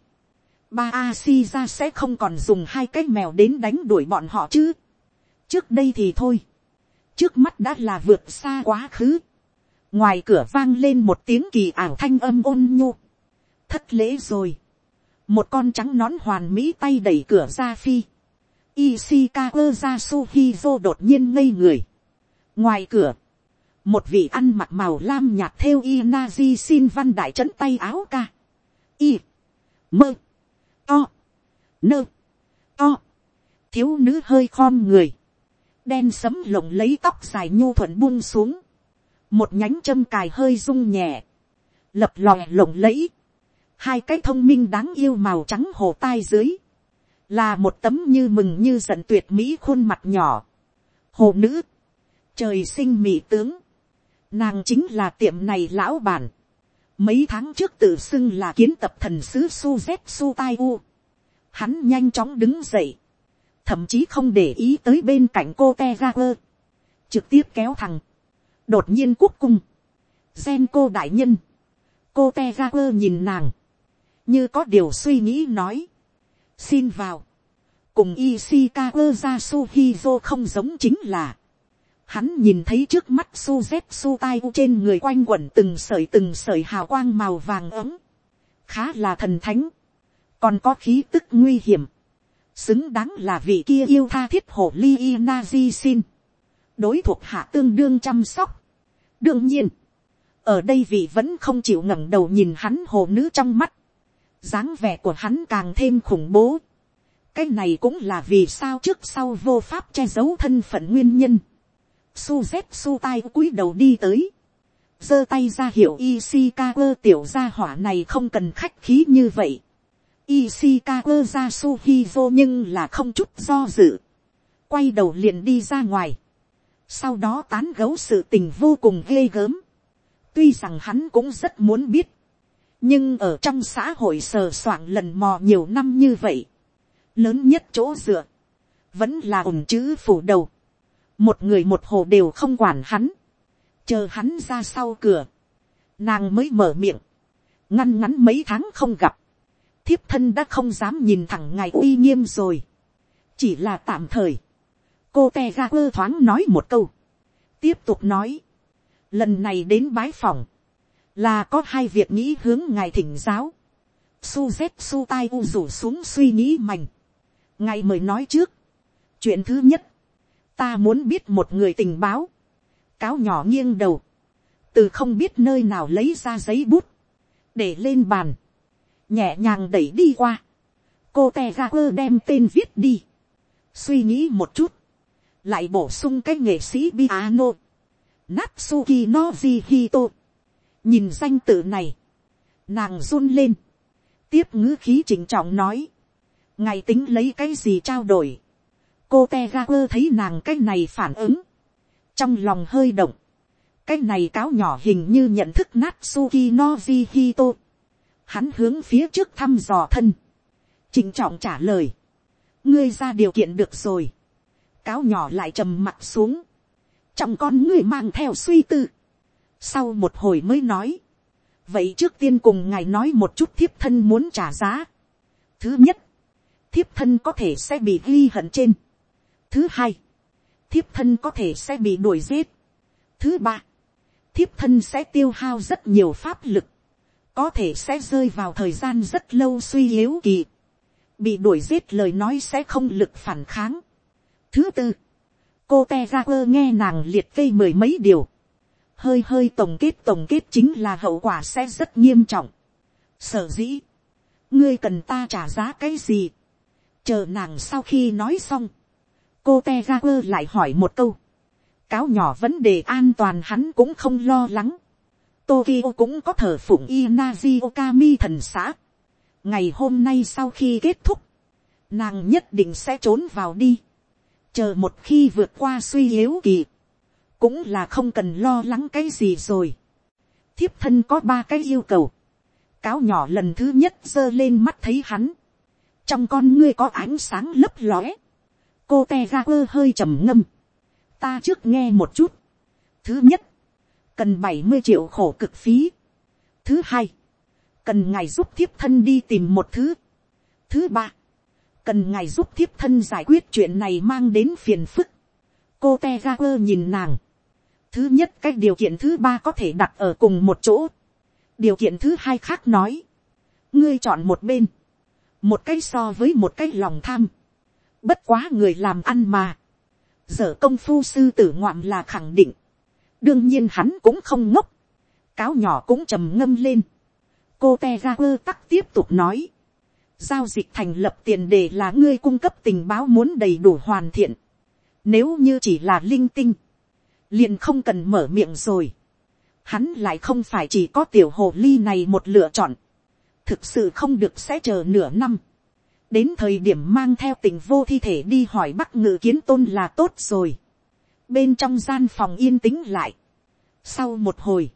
Ba Asiza sẽ không còn dùng hai cái mèo đến đánh đuổi bọn họ chứ. Trước đây thì thôi. Trước mắt đã là vượt xa quá khứ. Ngoài cửa vang lên một tiếng kỳ ảo thanh âm ôn nhu. Thất lễ rồi. Một con trắng nón hoàn mỹ tay đẩy cửa ra phi. Ishikawa Yasuhizo đột nhiên ngây người. Ngoài cửa, một vị ăn mặc màu lam nhạt theo Inazi xin văn đại trấn tay áo ca. Y. Mơ. To. Nơ. To. Thiếu nữ hơi khom người. Đen sấm lộng lấy tóc dài nhu thuận buông xuống. Một nhánh châm cài hơi rung nhẹ. Lập lòe lộng lẫy. Hai cái thông minh đáng yêu màu trắng hồ tai dưới. Là một tấm như mừng như giận tuyệt mỹ khuôn mặt nhỏ. Hồ nữ. Trời sinh mỹ tướng Nàng chính là tiệm này lão bản. Mấy tháng trước tự xưng là kiến tập thần sứ Suzetsu z tai u. Hắn nhanh chóng đứng dậy. Thậm chí không để ý tới bên cạnh cô te. Trực tiếp kéo thằng. Đột nhiên quốc cung. Gen cô đại nhân. Cô te nhìn nàng. Như có điều suy nghĩ nói. Xin vào. Cùng Ishikawa Yasuhizo không giống chính là hắn nhìn thấy trước mắt su z su tai u trên người quanh quẩn từng sợi từng sợi hào quang màu vàng ấm, khá là thần thánh, còn có khí tức nguy hiểm, xứng đáng là vị kia yêu tha thiết hồ ly inazi xin, đối thuộc hạ tương đương chăm sóc. đương nhiên, ở đây vị vẫn không chịu ngẩng đầu nhìn hắn hồ nữ trong mắt, dáng vẻ của hắn càng thêm khủng bố. cái này cũng là vì sao trước sau vô pháp che giấu thân phận nguyên nhân su z su tai cúi đầu đi tới, giơ tay ra hiệu Ishikawa tiểu gia hỏa này không cần khách khí như vậy. Ishikawa ra Suhizo nhưng là không chút do dự. Quay đầu liền đi ra ngoài. Sau đó tán gấu sự tình vô cùng ghê gớm. Tuy rằng hắn cũng rất muốn biết. Nhưng ở trong xã hội sờ soạng lần mò nhiều năm như vậy. Lớn nhất chỗ dựa. Vẫn là ổn chữ phủ đầu một người một hồ đều không quản hắn, chờ hắn ra sau cửa, nàng mới mở miệng, ngăn ngắn mấy tháng không gặp, thiếp thân đã không dám nhìn thẳng ngài uy nghiêm rồi, chỉ là tạm thời, cô te ga quơ thoáng nói một câu, tiếp tục nói, lần này đến bái phòng, là có hai việc nghĩ hướng ngài thỉnh giáo, su z su tai u rủ xuống suy nghĩ mành, ngài mời nói trước, chuyện thứ nhất, ta muốn biết một người tình báo, cáo nhỏ nghiêng đầu, từ không biết nơi nào lấy ra giấy bút, để lên bàn, nhẹ nhàng đẩy đi qua, cô te ga quơ đem tên viết đi, suy nghĩ một chút, lại bổ sung cái nghệ sĩ piano, Natsuki Noji Hito. nhìn danh tự này, nàng run lên, tiếp ngữ khí chỉnh trọng nói, ngài tính lấy cái gì trao đổi, cô te ga quơ thấy nàng cái này phản ứng, trong lòng hơi động, cái này cáo nhỏ hình như nhận thức Natsuki Noji Hito. Hắn hướng phía trước thăm dò thân. Trình trọng trả lời. Ngươi ra điều kiện được rồi. Cáo nhỏ lại trầm mặt xuống. Trong con ngươi mang theo suy tư. Sau một hồi mới nói. Vậy trước tiên cùng ngài nói một chút thiếp thân muốn trả giá. Thứ nhất. Thiếp thân có thể sẽ bị ghi hận trên. Thứ hai. Thiếp thân có thể sẽ bị đuổi giết. Thứ ba thiếp thân sẽ tiêu hao rất nhiều pháp lực, có thể sẽ rơi vào thời gian rất lâu suy yếu kỳ, bị đuổi giết lời nói sẽ không lực phản kháng. Thứ tư, cô te ra quơ nghe nàng liệt kê mười mấy điều, hơi hơi tổng kết tổng kết chính là hậu quả sẽ rất nghiêm trọng. Sở dĩ, ngươi cần ta trả giá cái gì, chờ nàng sau khi nói xong, cô te ra quơ lại hỏi một câu, cáo nhỏ vấn đề an toàn hắn cũng không lo lắng. Tokyo cũng có thờ phụng Inazi Okami thần xã. Ngày hôm nay sau khi kết thúc, nàng nhất định sẽ trốn vào đi. Chờ một khi vượt qua suy yếu kỳ, cũng là không cần lo lắng cái gì rồi. Thiếp thân có ba cái yêu cầu. Cáo nhỏ lần thứ nhất giơ lên mắt thấy hắn. Trong con ngươi có ánh sáng lấp lóe. Cô te ra hơi trầm ngâm ta trước nghe một chút. thứ nhất, cần bảy mươi triệu khổ cực phí. thứ hai, cần ngài giúp thiếp thân đi tìm một thứ. thứ ba, cần ngài giúp thiếp thân giải quyết chuyện này mang đến phiền phức. cô te ra quơ nhìn nàng. thứ nhất cái điều kiện thứ ba có thể đặt ở cùng một chỗ. điều kiện thứ hai khác nói. ngươi chọn một bên. một cái so với một cái lòng tham bất quá người làm ăn mà giờ công phu sư tử ngoạm là khẳng định. đương nhiên hắn cũng không ngốc. cáo nhỏ cũng trầm ngâm lên. cô te ra quơ tắc tiếp tục nói. giao dịch thành lập tiền đề là ngươi cung cấp tình báo muốn đầy đủ hoàn thiện. nếu như chỉ là linh tinh, liền không cần mở miệng rồi. hắn lại không phải chỉ có tiểu hồ ly này một lựa chọn. thực sự không được sẽ chờ nửa năm đến thời điểm mang theo tình vô thi thể đi hỏi bắc ngự kiến tôn là tốt rồi. bên trong gian phòng yên tĩnh lại. sau một hồi,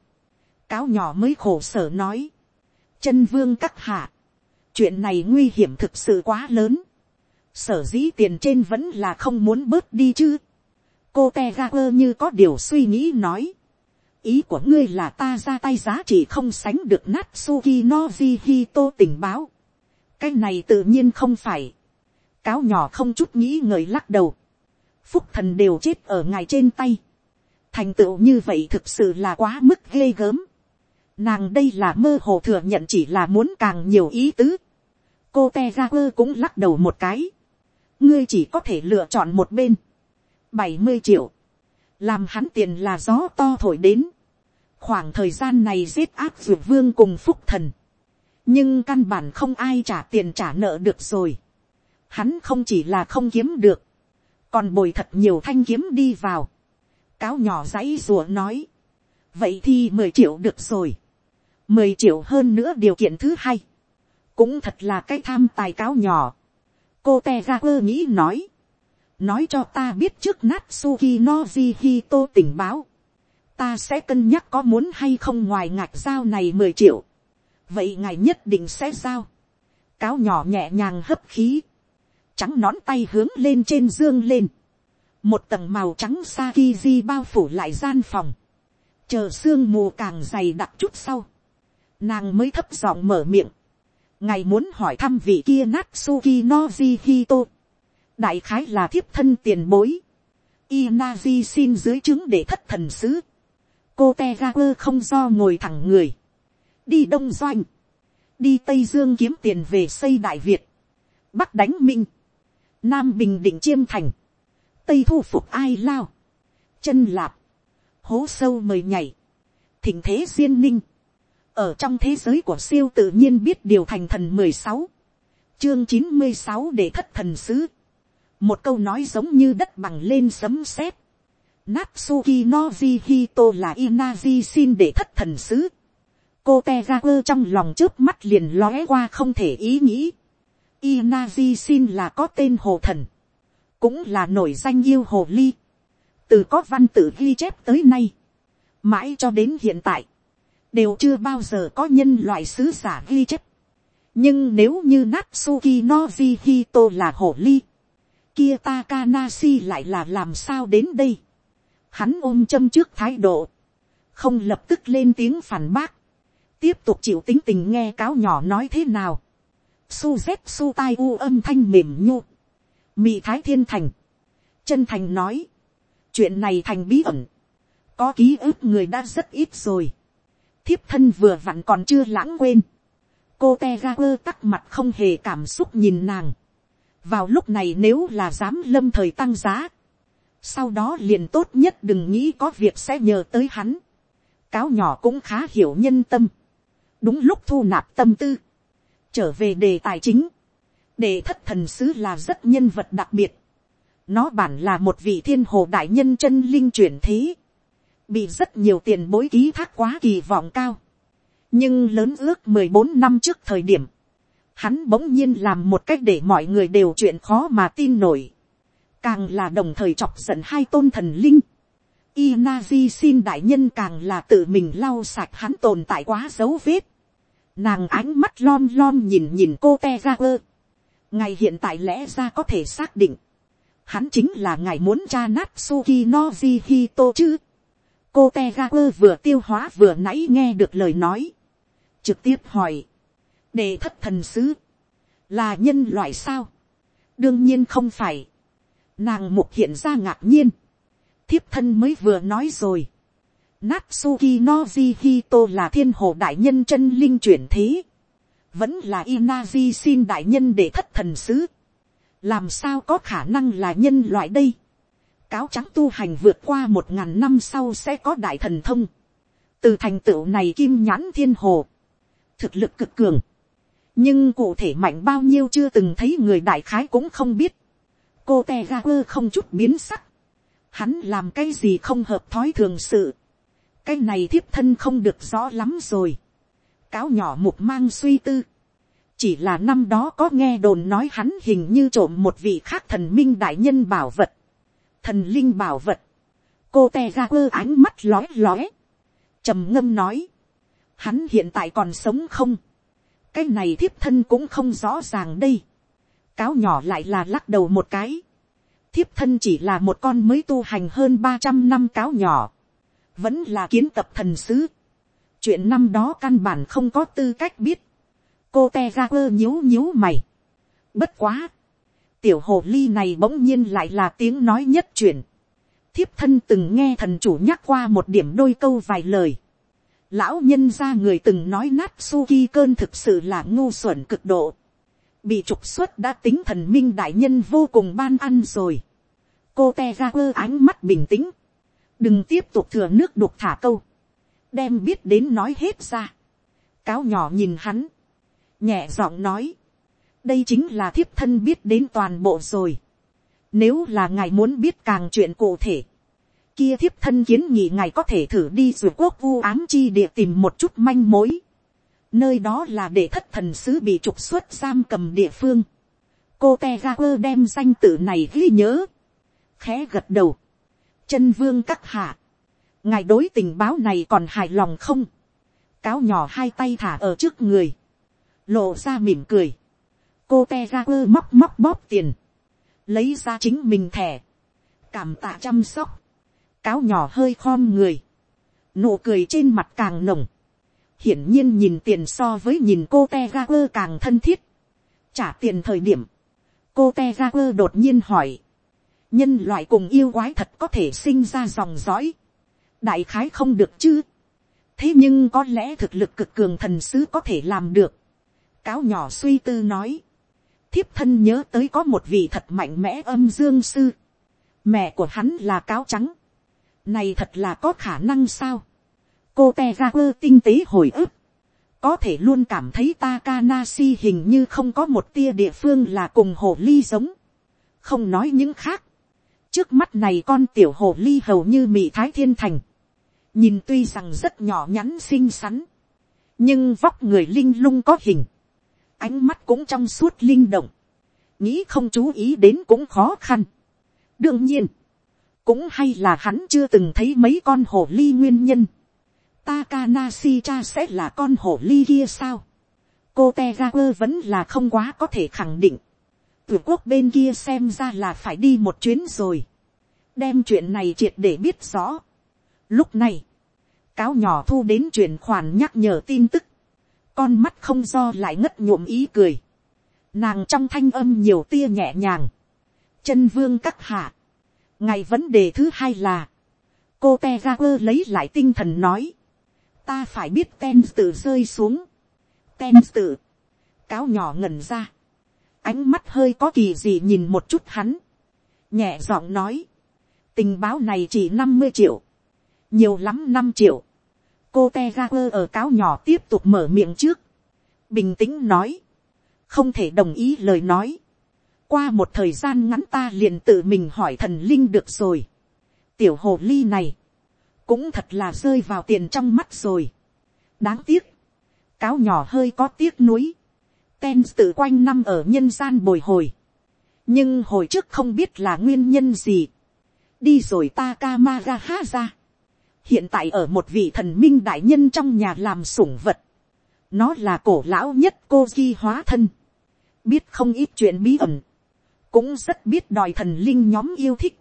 cáo nhỏ mới khổ sở nói. chân vương các hạ. chuyện này nguy hiểm thực sự quá lớn. sở dĩ tiền trên vẫn là không muốn bớt đi chứ. cô te ga quơ như có điều suy nghĩ nói. ý của ngươi là ta ra tay giá trị không sánh được Natsuki Noji Hito tình báo cái này tự nhiên không phải. cáo nhỏ không chút nghĩ ngợi lắc đầu. phúc thần đều chết ở ngài trên tay. thành tựu như vậy thực sự là quá mức ghê gớm. nàng đây là mơ hồ thừa nhận chỉ là muốn càng nhiều ý tứ. cô te ra quơ cũng lắc đầu một cái. ngươi chỉ có thể lựa chọn một bên. bảy mươi triệu. làm hắn tiền là gió to thổi đến. khoảng thời gian này giết áp dược vương cùng phúc thần nhưng căn bản không ai trả tiền trả nợ được rồi. Hắn không chỉ là không kiếm được, còn bồi thật nhiều thanh kiếm đi vào. cáo nhỏ giấy rùa nói, vậy thì mười triệu được rồi. mười triệu hơn nữa điều kiện thứ hai, cũng thật là cái tham tài cáo nhỏ. cô te quơ nghĩ nói, nói cho ta biết trước Natsuki Noji Hito tình báo, ta sẽ cân nhắc có muốn hay không ngoài ngạch giao này mười triệu vậy ngài nhất định sẽ giao. cáo nhỏ nhẹ nhàng hấp khí, trắng nón tay hướng lên trên dương lên, một tầng màu trắng sa ki di bao phủ lại gian phòng, chờ sương mù càng dày đặc chút sau, nàng mới thấp giọng mở miệng, ngài muốn hỏi thăm vị kia Natsuki Noji Hito. đại khái là thiếp thân tiền bối. Inazi xin dưới chứng để thất thần sứ. cô te không do ngồi thẳng người đi đông doanh. đi tây dương kiếm tiền về xây đại việt. bắc đánh minh. nam bình định chiêm thành. tây thu phục ai lao. chân lạp. hố sâu mời nhảy. thỉnh thế duyên ninh ở trong thế giới của siêu tự nhiên biết điều thành thần mười sáu, chương chín mươi sáu để thất thần sứ, một câu nói giống như đất bằng lên sấm sét, Natsuki no Jihito là Inazi xin để thất thần sứ. Cô Tegaku trong lòng trước mắt liền lóe qua không thể ý nghĩ. Inazi xin là có tên hồ thần. Cũng là nổi danh yêu hồ ly. Từ có văn tự ghi chép tới nay. Mãi cho đến hiện tại đều chưa bao giờ có nhân loại sứ giả ghi chép. nhưng nếu như Natsuki Noji Hito là hồ ly, kia Takanashi lại là làm sao đến đây. Hắn ôm châm trước thái độ, không lập tức lên tiếng phản bác, tiếp tục chịu tính tình nghe cáo nhỏ nói thế nào. Su z su tai u âm thanh mềm nhu, mị thái thiên thành, chân thành nói, chuyện này thành bí ẩn, có ký ức người đã rất ít rồi thiếp thân vừa vặn còn chưa lãng quên. cô te ga quơ tắc mặt không hề cảm xúc nhìn nàng. vào lúc này nếu là dám lâm thời tăng giá, sau đó liền tốt nhất đừng nghĩ có việc sẽ nhờ tới hắn. cáo nhỏ cũng khá hiểu nhân tâm đúng lúc thu nạp tâm tư. trở về đề tài chính. đề thất thần sứ là rất nhân vật đặc biệt. nó bản là một vị thiên hồ đại nhân chân linh chuyển thế bị rất nhiều tiền bối ký thác quá kỳ vọng cao. nhưng lớn ước mười bốn năm trước thời điểm, hắn bỗng nhiên làm một cách để mọi người đều chuyện khó mà tin nổi. càng là đồng thời chọc giận hai tôn thần linh. Inazi xin đại nhân càng là tự mình lau sạch hắn tồn tại quá dấu vết. Nàng ánh mắt lom lom nhìn nhìn cô te ra quơ. Ngày hiện tại lẽ ra có thể xác định. Hắn chính là ngài muốn cha Natsuki Noji Hito chứ. Cô te ra quơ vừa tiêu hóa vừa nãy nghe được lời nói, trực tiếp hỏi, để thất thần sứ, là nhân loại sao, đương nhiên không phải, nàng mục hiện ra ngạc nhiên, thiếp thân mới vừa nói rồi, Natsuki Noji Hito là thiên hồ đại nhân chân linh chuyển thế. Vẫn là Inazi xin đại nhân để thất thần sứ. Làm sao có khả năng là nhân loại đây? cáo trắng tu hành vượt qua một ngàn năm sau sẽ có đại thần thông. từ thành tựu này kim nhãn thiên hồ, thực lực cực cường, nhưng cụ thể mạnh bao nhiêu chưa từng thấy người đại khái cũng không biết. cô Tegaku không chút biến sắc, hắn làm cái gì không hợp thói thường sự, cái này thiếp thân không được rõ lắm rồi. cáo nhỏ mục mang suy tư, chỉ là năm đó có nghe đồn nói hắn hình như trộm một vị khác thần minh đại nhân bảo vật, thần linh bảo vật, cô te ra quơ ánh mắt lói lói, trầm ngâm nói, hắn hiện tại còn sống không, cái này thiếp thân cũng không rõ ràng đây, cáo nhỏ lại là lắc đầu một cái, thiếp thân chỉ là một con mới tu hành hơn ba trăm năm cáo nhỏ, vẫn là kiến tập thần sứ, chuyện năm đó căn bản không có tư cách biết, cô te ra quơ nhíu nhíu mày, bất quá, tiểu hồ ly này bỗng nhiên lại là tiếng nói nhất truyền. thiếp thân từng nghe thần chủ nhắc qua một điểm đôi câu vài lời. lão nhân ra người từng nói nát suki cơn thực sự là ngu xuẩn cực độ. bị trục xuất đã tính thần minh đại nhân vô cùng ban ăn rồi. cô te ra quơ ánh mắt bình tĩnh đừng tiếp tục thừa nước đục thả câu. đem biết đến nói hết ra. cáo nhỏ nhìn hắn. nhẹ giọng nói đây chính là thiếp thân biết đến toàn bộ rồi. Nếu là ngài muốn biết càng chuyện cụ thể, kia thiếp thân kiến nghị ngài có thể thử đi dù quốc vu ám chi địa tìm một chút manh mối. Nơi đó là để thất thần sứ bị trục xuất giam cầm địa phương. Cô te ga quơ đem danh tự này ghi nhớ. Khẽ gật đầu. Chân vương các hạ. Ngài đối tình báo này còn hài lòng không? Cáo nhỏ hai tay thả ở trước người. Lộ ra mỉm cười. Cô te ra quơ móc móc bóp tiền, lấy ra chính mình thẻ, cảm tạ chăm sóc, cáo nhỏ hơi khom người, nụ cười trên mặt càng nồng, hiển nhiên nhìn tiền so với nhìn cô te ra quơ càng thân thiết, trả tiền thời điểm, cô te ra quơ đột nhiên hỏi, nhân loại cùng yêu quái thật có thể sinh ra dòng dõi, đại khái không được chứ, thế nhưng có lẽ thực lực cực cường thần sứ có thể làm được, cáo nhỏ suy tư nói, thiếp thân nhớ tới có một vị thật mạnh mẽ âm dương sư, mẹ của hắn là cáo trắng, này thật là có khả năng sao, cô te ra quơ tinh tế hồi ức, có thể luôn cảm thấy Takanashi hình như không có một tia địa phương là cùng hồ ly giống. Không nói những khác. Trước mắt này con tiểu hồ ly hầu như mị thái thiên thành. Nhìn tuy rằng rất nhỏ nhắn xinh xắn. Nhưng vóc người linh lung có hình. Ánh mắt cũng trong suốt linh động. Nghĩ không chú ý đến cũng khó khăn. Đương nhiên. Cũng hay là hắn chưa từng thấy mấy con hồ ly nguyên nhân Takanashi cha sẽ là con hổ ly kia sao? Cô Tegaku vẫn là không quá có thể khẳng định. Tuyệt quốc bên kia xem ra là phải đi một chuyến rồi. Đem chuyện này triệt để biết rõ. Lúc này, cáo nhỏ thu đến chuyển khoản nhắc nhở tin tức. Con mắt không do lại ngất nhuộm ý cười. Nàng trong thanh âm nhiều tia nhẹ nhàng. Chân vương các hạ. Ngày vấn đề thứ hai là. Cô te ra quơ lấy lại tinh thần nói ta phải biết ten tự rơi xuống. ten tự, cáo nhỏ ngẩn ra, ánh mắt hơi có kỳ gì nhìn một chút hắn, nhẹ giọng nói, tình báo này chỉ năm mươi triệu, nhiều lắm năm triệu, cô te ga quơ ở cáo nhỏ tiếp tục mở miệng trước, bình tĩnh nói, không thể đồng ý lời nói, qua một thời gian ngắn ta liền tự mình hỏi thần linh được rồi, tiểu hồ ly này, cũng thật là rơi vào tiền trong mắt rồi. đáng tiếc, cáo nhỏ hơi có tiếc nuối, ten tự quanh năm ở nhân gian bồi hồi, nhưng hồi trước không biết là nguyên nhân gì, đi rồi ta ra, hiện tại ở một vị thần minh đại nhân trong nhà làm sủng vật, nó là cổ lão nhất cô di hóa thân, biết không ít chuyện bí ẩn, cũng rất biết đòi thần linh nhóm yêu thích,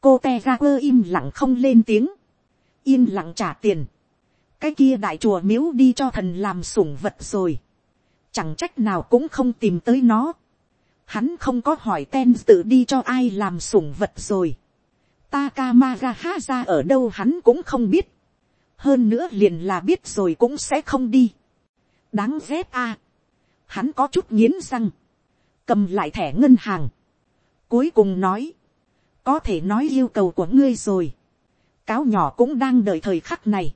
cô te ga quơ im lặng không lên tiếng, yên lặng trả tiền, cái kia đại chùa miếu đi cho thần làm sủng vật rồi, chẳng trách nào cũng không tìm tới nó, hắn không có hỏi ten tự đi cho ai làm sủng vật rồi, Takamaga ha ra ở đâu hắn cũng không biết, hơn nữa liền là biết rồi cũng sẽ không đi, đáng ghét a, hắn có chút nghiến răng, cầm lại thẻ ngân hàng, cuối cùng nói, có thể nói yêu cầu của ngươi rồi, cáo nhỏ cũng đang đợi thời khắc này.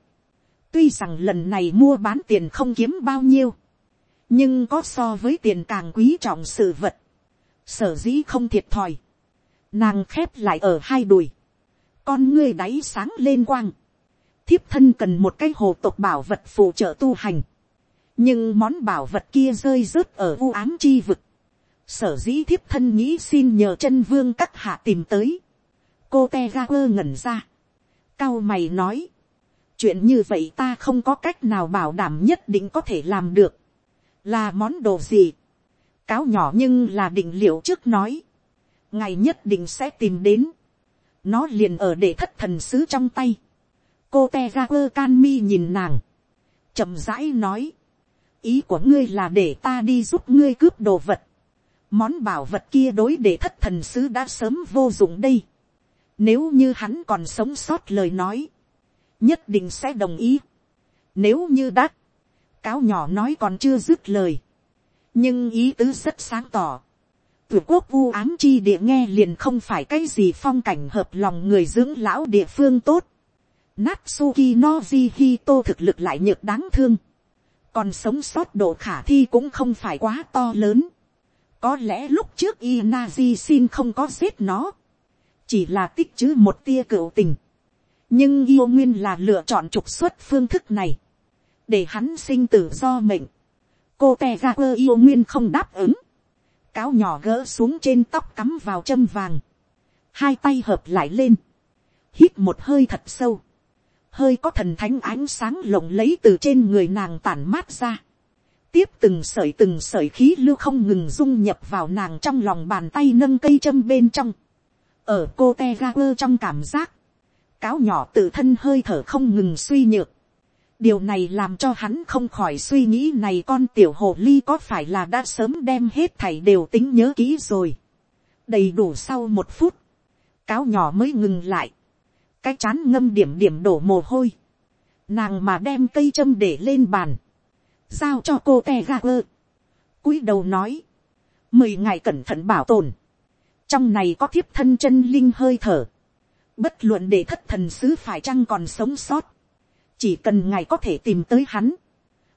tuy rằng lần này mua bán tiền không kiếm bao nhiêu, nhưng có so với tiền càng quý trọng sự vật, sở dĩ không thiệt thòi, nàng khép lại ở hai đùi, con ngươi đáy sáng lên quang, thiếp thân cần một cái hồ tộc bảo vật phụ trợ tu hành, nhưng món bảo vật kia rơi rớt ở u ám chi vực, sở dĩ thiếp thân nghĩ xin nhờ chân vương các hạ tìm tới, cô te ga quơ ngẩn ra, cao mày nói, chuyện như vậy ta không có cách nào bảo đảm nhất định có thể làm được, là món đồ gì, cáo nhỏ nhưng là định liệu trước nói, ngày nhất định sẽ tìm đến, nó liền ở để thất thần sứ trong tay, cô te ra quơ can mi nhìn nàng, chậm rãi nói, ý của ngươi là để ta đi giúp ngươi cướp đồ vật, món bảo vật kia đối để thất thần sứ đã sớm vô dụng đây, nếu như hắn còn sống sót lời nói. Nhất định sẽ đồng ý. Nếu như đã. Cáo nhỏ nói còn chưa dứt lời. Nhưng ý tứ rất sáng tỏ. Tuyệt quốc vu ám chi địa nghe liền không phải cái gì phong cảnh hợp lòng người dưỡng lão địa phương tốt. Natsuki Noji Hito thực lực lại nhược đáng thương. Còn sống sót độ khả thi cũng không phải quá to lớn. Có lẽ lúc trước Inazi xin không có giết nó chỉ là tích chứ một tia cựu tình. nhưng yêu nguyên là lựa chọn trục xuất phương thức này, để hắn sinh tử do mệnh. cô te ra quơ yêu nguyên không đáp ứng, cáo nhỏ gỡ xuống trên tóc cắm vào châm vàng, hai tay hợp lại lên, hít một hơi thật sâu, hơi có thần thánh ánh sáng lộng lấy từ trên người nàng tản mát ra, tiếp từng sợi từng sợi khí lưu không ngừng dung nhập vào nàng trong lòng bàn tay nâng cây châm bên trong, ở cô te ra quơ trong cảm giác, cáo nhỏ tự thân hơi thở không ngừng suy nhược, điều này làm cho hắn không khỏi suy nghĩ này con tiểu hồ ly có phải là đã sớm đem hết thảy đều tính nhớ kỹ rồi. đầy đủ sau một phút, cáo nhỏ mới ngừng lại, cái chán ngâm điểm điểm đổ mồ hôi, nàng mà đem cây châm để lên bàn, giao cho cô te ga quơ, cúi đầu nói, mười ngày cẩn thận bảo tồn, trong này có thiếp thân chân linh hơi thở, bất luận để thất thần sứ phải chăng còn sống sót, chỉ cần ngài có thể tìm tới hắn,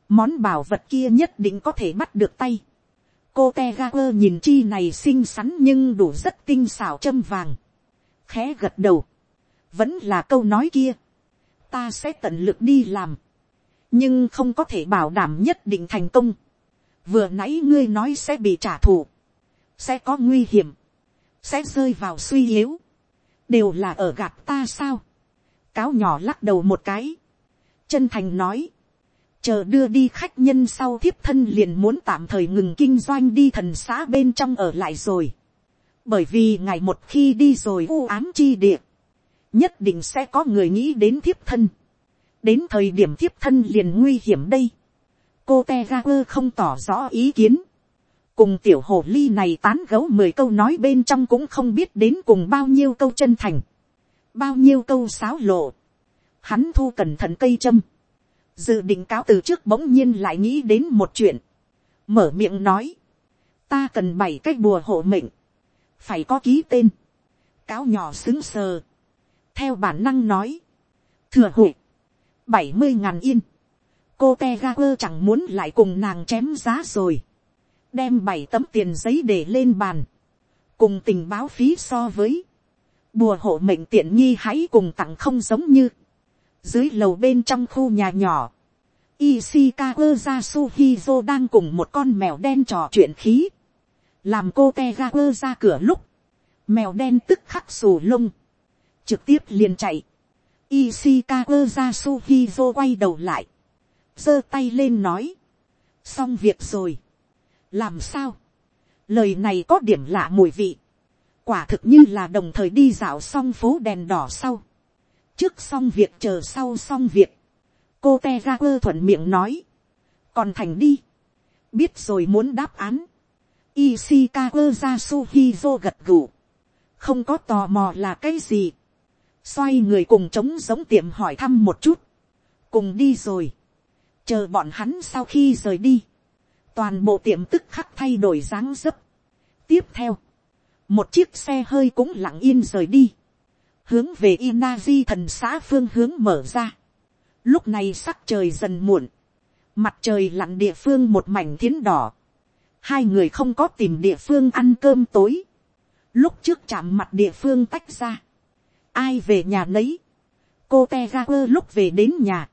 món bảo vật kia nhất định có thể bắt được tay. cô te ga quơ nhìn chi này xinh xắn nhưng đủ rất tinh xảo châm vàng, khẽ gật đầu, vẫn là câu nói kia, ta sẽ tận lực đi làm, nhưng không có thể bảo đảm nhất định thành công. vừa nãy ngươi nói sẽ bị trả thù, sẽ có nguy hiểm, sẽ rơi vào suy yếu, đều là ở gặp ta sao. cáo nhỏ lắc đầu một cái, chân thành nói, chờ đưa đi khách nhân sau thiếp thân liền muốn tạm thời ngừng kinh doanh đi thần xã bên trong ở lại rồi. bởi vì ngày một khi đi rồi u ám chi địa, nhất định sẽ có người nghĩ đến thiếp thân. đến thời điểm thiếp thân liền nguy hiểm đây. cô te không tỏ rõ ý kiến. cùng tiểu hồ ly này tán gấu mười câu nói bên trong cũng không biết đến cùng bao nhiêu câu chân thành. bao nhiêu câu sáo lộ hắn thu cẩn thận cây châm. dự định cáo từ trước bỗng nhiên lại nghĩ đến một chuyện. mở miệng nói. ta cần bảy cái bùa hộ mệnh. phải có ký tên. cáo nhỏ xứng sờ theo bản năng nói, thừa hụi, bảy mươi ngàn yên, cô te ga quơ chẳng muốn lại cùng nàng chém giá rồi, đem bảy tấm tiền giấy để lên bàn, cùng tình báo phí so với, bùa hộ mệnh tiện nghi hãy cùng tặng không giống như, dưới lầu bên trong khu nhà nhỏ, Ishikawa Yasuhizo đang cùng một con mèo đen trò chuyện khí. Làm cô Tegaku ra cửa lúc. Mèo đen tức khắc xù lông trực tiếp liền chạy. Ishikawa Yasuhizo quay đầu lại, giơ tay lên nói, xong việc rồi. làm sao, lời này có điểm lạ mùi vị, quả thực như là đồng thời đi dạo xong phố đèn đỏ sau, trước xong việc chờ sau xong việc, cô te ra quơ thuận miệng nói, còn thành đi, biết rồi muốn đáp án, Ishikawa Yasuhizo gật gù, không có tò mò là cái gì, xoay người cùng trống giống tiệm hỏi thăm một chút, cùng đi rồi, chờ bọn hắn sau khi rời đi, toàn bộ tiệm tức khắc thay đổi dáng dấp. tiếp theo, một chiếc xe hơi cũng lặng yên rời đi, hướng về Inazi thần xã phương hướng mở ra. Lúc này sắc trời dần muộn, mặt trời lặn địa phương một mảnh thiến đỏ, hai người không có tìm địa phương ăn cơm tối, lúc trước chạm mặt địa phương tách ra, ai về nhà nấy, cô Tegaku lúc về đến nhà,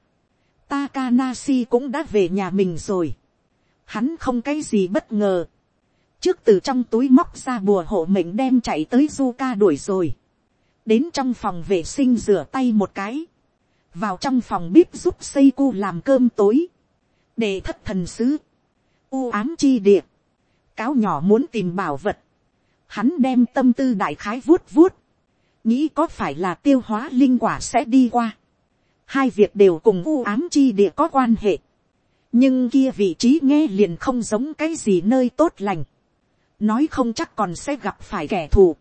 Takanashi cũng đã về nhà mình rồi, hắn không cái gì bất ngờ, trước từ trong túi móc ra bùa hộ mệnh đem chạy tới Zuka đuổi rồi, đến trong phòng vệ sinh rửa tay một cái, vào trong phòng bếp giúp xây cu làm cơm tối, để thất thần sứ, u ám chi địa, cáo nhỏ muốn tìm bảo vật, hắn đem tâm tư đại khái vuốt vuốt, nghĩ có phải là tiêu hóa linh quả sẽ đi qua. Hai việc đều cùng u ám chi địa có quan hệ. Nhưng kia vị trí nghe liền không giống cái gì nơi tốt lành. Nói không chắc còn sẽ gặp phải kẻ thù.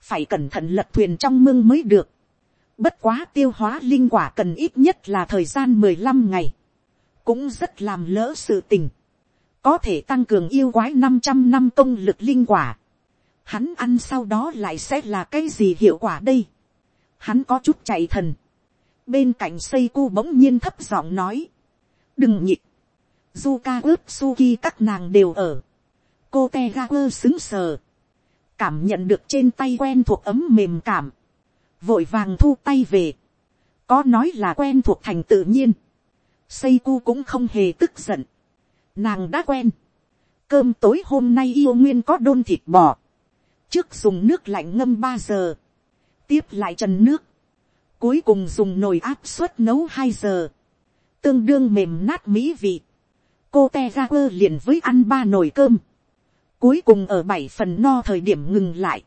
Phải cẩn thận lật thuyền trong mương mới được. Bất quá tiêu hóa linh quả cần ít nhất là thời gian mười lăm ngày. Cũng rất làm lỡ sự tình. Có thể tăng cường yêu quái năm trăm năm công lực linh quả hắn ăn sau đó lại sẽ là cái gì hiệu quả đây. hắn có chút chạy thần. bên cạnh xây cu bỗng nhiên thấp giọng nói. đừng nhịp. Zuka ướp suki các nàng đều ở. cô te ga xứng sờ cảm nhận được trên tay quen thuộc ấm mềm cảm. vội vàng thu tay về. có nói là quen thuộc thành tự nhiên. xây cu cũng không hề tức giận. nàng đã quen. cơm tối hôm nay yêu nguyên có đôn thịt bò trước dùng nước lạnh ngâm ba giờ, tiếp lại trần nước, cuối cùng dùng nồi áp suất nấu hai giờ, tương đương mềm nát mỹ vị, cô te ga quơ liền với ăn ba nồi cơm, cuối cùng ở bảy phần no thời điểm ngừng lại,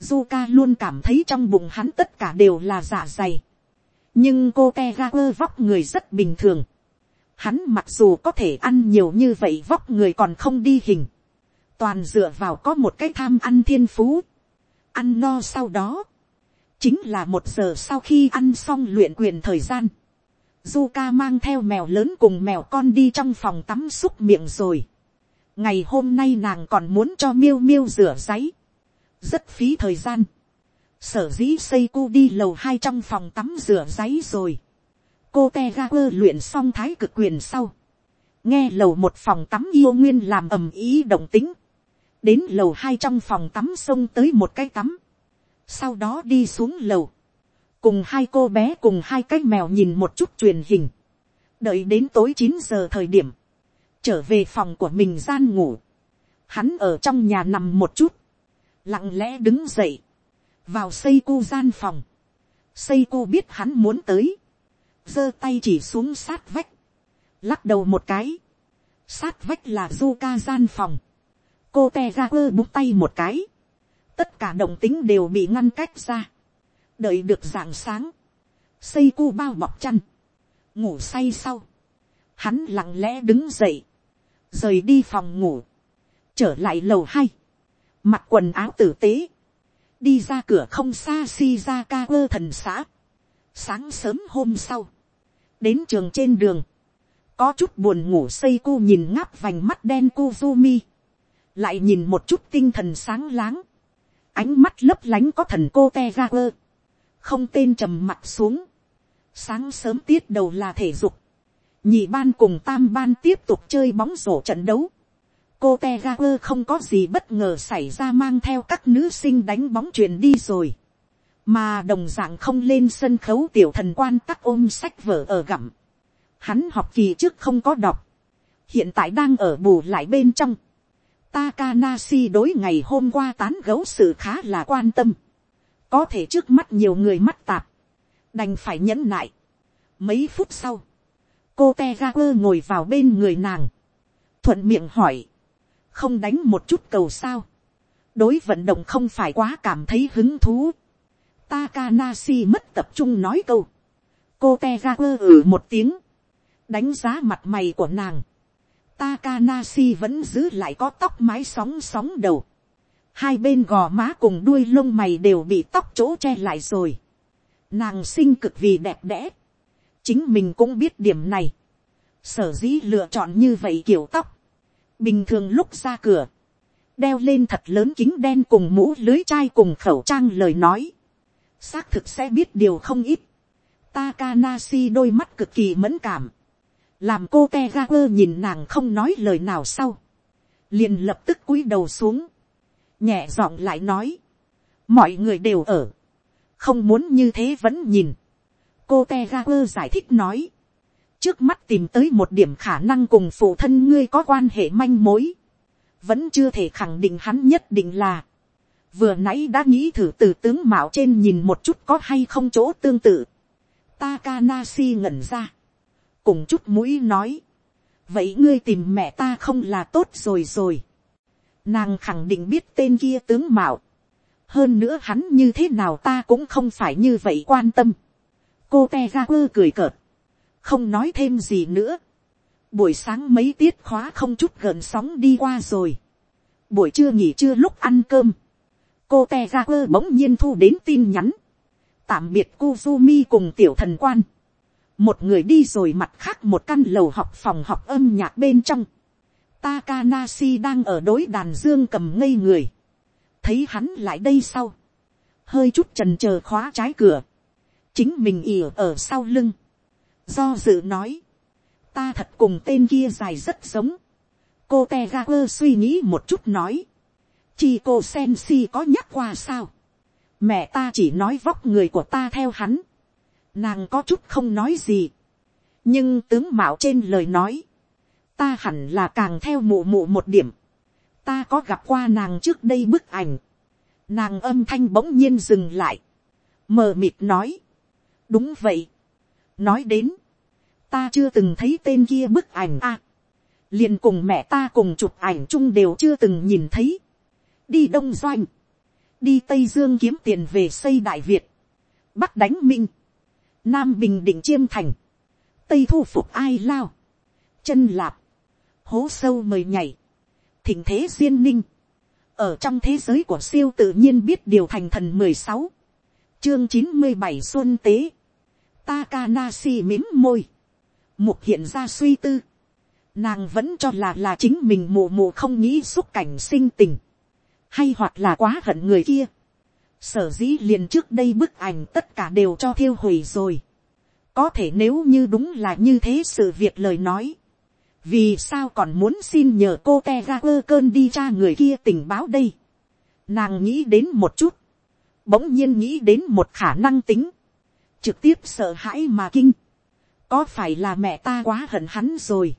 Zuka luôn cảm thấy trong bụng hắn tất cả đều là dạ dày. nhưng cô te quơ vóc người rất bình thường. Hắn mặc dù có thể ăn nhiều như vậy vóc người còn không đi hình. Toàn dựa vào có một cái tham ăn thiên phú. Ăn no sau đó. Chính là một giờ sau khi ăn xong luyện quyền thời gian. Zuka mang theo mèo lớn cùng mèo con đi trong phòng tắm xúc miệng rồi. Ngày hôm nay nàng còn muốn cho miêu miêu rửa giấy. Rất phí thời gian. Sở dĩ xây cu đi lầu hai trong phòng tắm rửa giấy rồi. Cô te ga quơ luyện xong thái cực quyền sau. Nghe lầu một phòng tắm yêu nguyên làm ầm ý động tính. Đến lầu hai trong phòng tắm xông tới một cái tắm. Sau đó đi xuống lầu cùng hai cô bé cùng hai cái mèo nhìn một chút truyền hình, đợi đến tối chín giờ thời điểm, trở về phòng của mình gian ngủ, hắn ở trong nhà nằm một chút, lặng lẽ đứng dậy, vào xây cu gian phòng, xây cu biết hắn muốn tới, giơ tay chỉ xuống sát vách, lắc đầu một cái, sát vách là du ca gian phòng, cô te ra quơ búng tay một cái, tất cả động tính đều bị ngăn cách ra, đợi được rạng sáng, xây cu bao bọc chăn, ngủ say sau, hắn lặng lẽ đứng dậy, rời đi phòng ngủ, trở lại lầu hai, mặc quần áo tử tế, đi ra cửa không xa si ra ca ơ thần xã, sáng sớm hôm sau, đến trường trên đường, có chút buồn ngủ xây cu nhìn ngáp vành mắt đen cu mi, lại nhìn một chút tinh thần sáng láng, ánh mắt lấp lánh có thần cô te ra quơ, không tên trầm mặt xuống, sáng sớm tiết đầu là thể dục, nhị ban cùng tam ban tiếp tục chơi bóng rổ trận đấu, cô te ga quơ không có gì bất ngờ xảy ra mang theo các nữ sinh đánh bóng truyền đi rồi, mà đồng d ạ n g không lên sân khấu tiểu thần quan tắc ôm sách vở ở gặm, hắn học kỳ trước không có đọc, hiện tại đang ở bù lại bên trong, Takanashi đối ngày hôm qua tán gấu sự khá là quan tâm. Có thể trước mắt nhiều người mắt tạp, đành phải nhẫn nại. mấy phút sau, cô te ga quơ ngồi vào bên người nàng, thuận miệng hỏi, không đánh một chút cầu sao, đối vận động không phải quá cảm thấy hứng thú. Takanashi mất tập trung nói câu, cô te ga quơ ử một tiếng, đánh giá mặt mày của nàng. Takanashi vẫn giữ lại có tóc mái sóng sóng đầu hai bên gò má cùng đuôi lông mày đều bị tóc chỗ che lại rồi. Nàng sinh cực vì đẹp đẽ chính mình cũng biết điểm này. sở dĩ lựa chọn như vậy kiểu tóc. bình thường lúc ra cửa, đeo lên thật lớn kính đen cùng mũ lưới chai cùng khẩu trang lời nói. xác thực sẽ biết điều không ít. Takanashi đôi mắt cực kỳ mẫn cảm. làm cô te ga quơ nhìn nàng không nói lời nào sau. liền lập tức cúi đầu xuống nhẹ giọng lại nói, mọi người đều ở, không muốn như thế vẫn nhìn cô te ra quơ giải thích nói, trước mắt tìm tới một điểm khả năng cùng phụ thân ngươi có quan hệ manh mối, vẫn chưa thể khẳng định hắn nhất định là, vừa nãy đã nghĩ thử từ tướng mạo trên nhìn một chút có hay không chỗ tương tự. Takanashi ngẩn ra, cùng chút mũi nói, vậy ngươi tìm mẹ ta không là tốt rồi rồi. Nàng khẳng định biết tên kia tướng mạo. Hơn nữa hắn như thế nào ta cũng không phải như vậy quan tâm. Cô te ra quơ cười cợt. Không nói thêm gì nữa. Buổi sáng mấy tiết khóa không chút gần sóng đi qua rồi. Buổi trưa nghỉ trưa lúc ăn cơm. Cô te ra quơ bỗng nhiên thu đến tin nhắn. Tạm biệt Kuzumi cùng tiểu thần quan. Một người đi rồi mặt khác một căn lầu học phòng học âm nhạc bên trong Takanashi đang ở đối đàn dương cầm ngây người. Thấy hắn lại đây sau. Hơi chút trần chờ khóa trái cửa. Chính mình ỉa ở sau lưng. Do dự nói. Ta thật cùng tên kia dài rất giống. Cô Tegaper suy nghĩ một chút nói. Chi cô Sensi có nhắc qua sao? Mẹ ta chỉ nói vóc người của ta theo hắn. Nàng có chút không nói gì. Nhưng tướng mạo trên lời nói, ta hẳn là càng theo mụ mụ một điểm. ta có gặp qua nàng trước đây bức ảnh. nàng âm thanh bỗng nhiên dừng lại. mờ mịt nói đúng vậy. nói đến, ta chưa từng thấy tên kia bức ảnh a. liền cùng mẹ ta cùng chụp ảnh chung đều chưa từng nhìn thấy. đi đông doanh. đi tây dương kiếm tiền về xây đại việt. bắc đánh minh. nam bình định chiêm thành, tây thu phục ai lao, chân lạp, hố sâu mời nhảy, thỉnh thế duyên ninh, ở trong thế giới của siêu tự nhiên biết điều thành thần mười sáu, chương chín mươi bảy xuân tế, Takanashi mím môi, mục hiện ra suy tư, nàng vẫn cho là là chính mình mù mù không nghĩ xúc cảnh sinh tình, hay hoặc là quá hận người kia, sở dĩ liền trước đây bức ảnh tất cả đều cho thiêu hủy rồi, có thể nếu như đúng là như thế sự việc lời nói, vì sao còn muốn xin nhờ cô te ra quơ cơn đi tra người kia tình báo đây. nàng nghĩ đến một chút, bỗng nhiên nghĩ đến một khả năng tính, trực tiếp sợ hãi mà kinh, có phải là mẹ ta quá hận hắn rồi,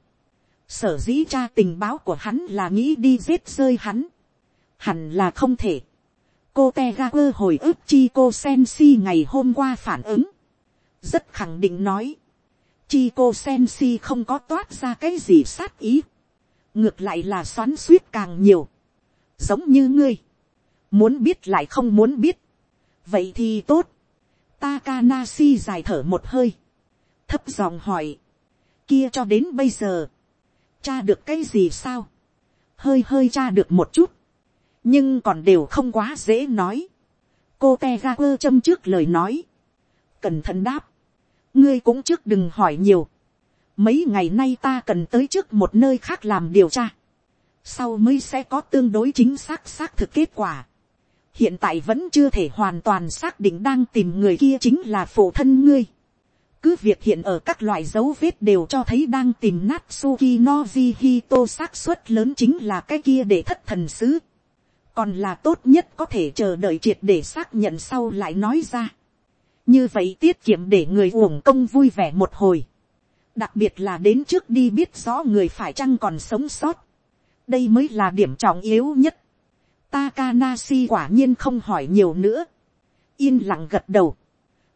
sở dĩ cha tình báo của hắn là nghĩ đi giết rơi hắn, hẳn là không thể. cô te ga quơ hồi ức chi cô sen si ngày hôm qua phản ứng, rất khẳng định nói, chi cô sen si không có toát ra cái gì sát ý, ngược lại là xoắn suýt càng nhiều, giống như ngươi, muốn biết lại không muốn biết, vậy thì tốt, Takanashi dài thở một hơi, thấp giọng hỏi, kia cho đến bây giờ, cha được cái gì sao, hơi hơi cha được một chút, nhưng còn đều không quá dễ nói, cô te châm trước lời nói, cẩn thận đáp, ngươi cũng trước đừng hỏi nhiều. mấy ngày nay ta cần tới trước một nơi khác làm điều tra. sau mới sẽ có tương đối chính xác xác thực kết quả hiện tại vẫn chưa thể hoàn toàn xác định đang tìm người kia chính là phụ thân ngươi. cứ việc hiện ở các loại dấu vết đều cho thấy đang tìm Natsuki Noji Hito xác suất lớn chính là cái kia để thất thần sứ. còn là tốt nhất có thể chờ đợi triệt để xác nhận sau lại nói ra như vậy tiết kiệm để người uổng công vui vẻ một hồi, đặc biệt là đến trước đi biết rõ người phải chăng còn sống sót, đây mới là điểm trọng yếu nhất. Takanashi quả nhiên không hỏi nhiều nữa, yên lặng gật đầu,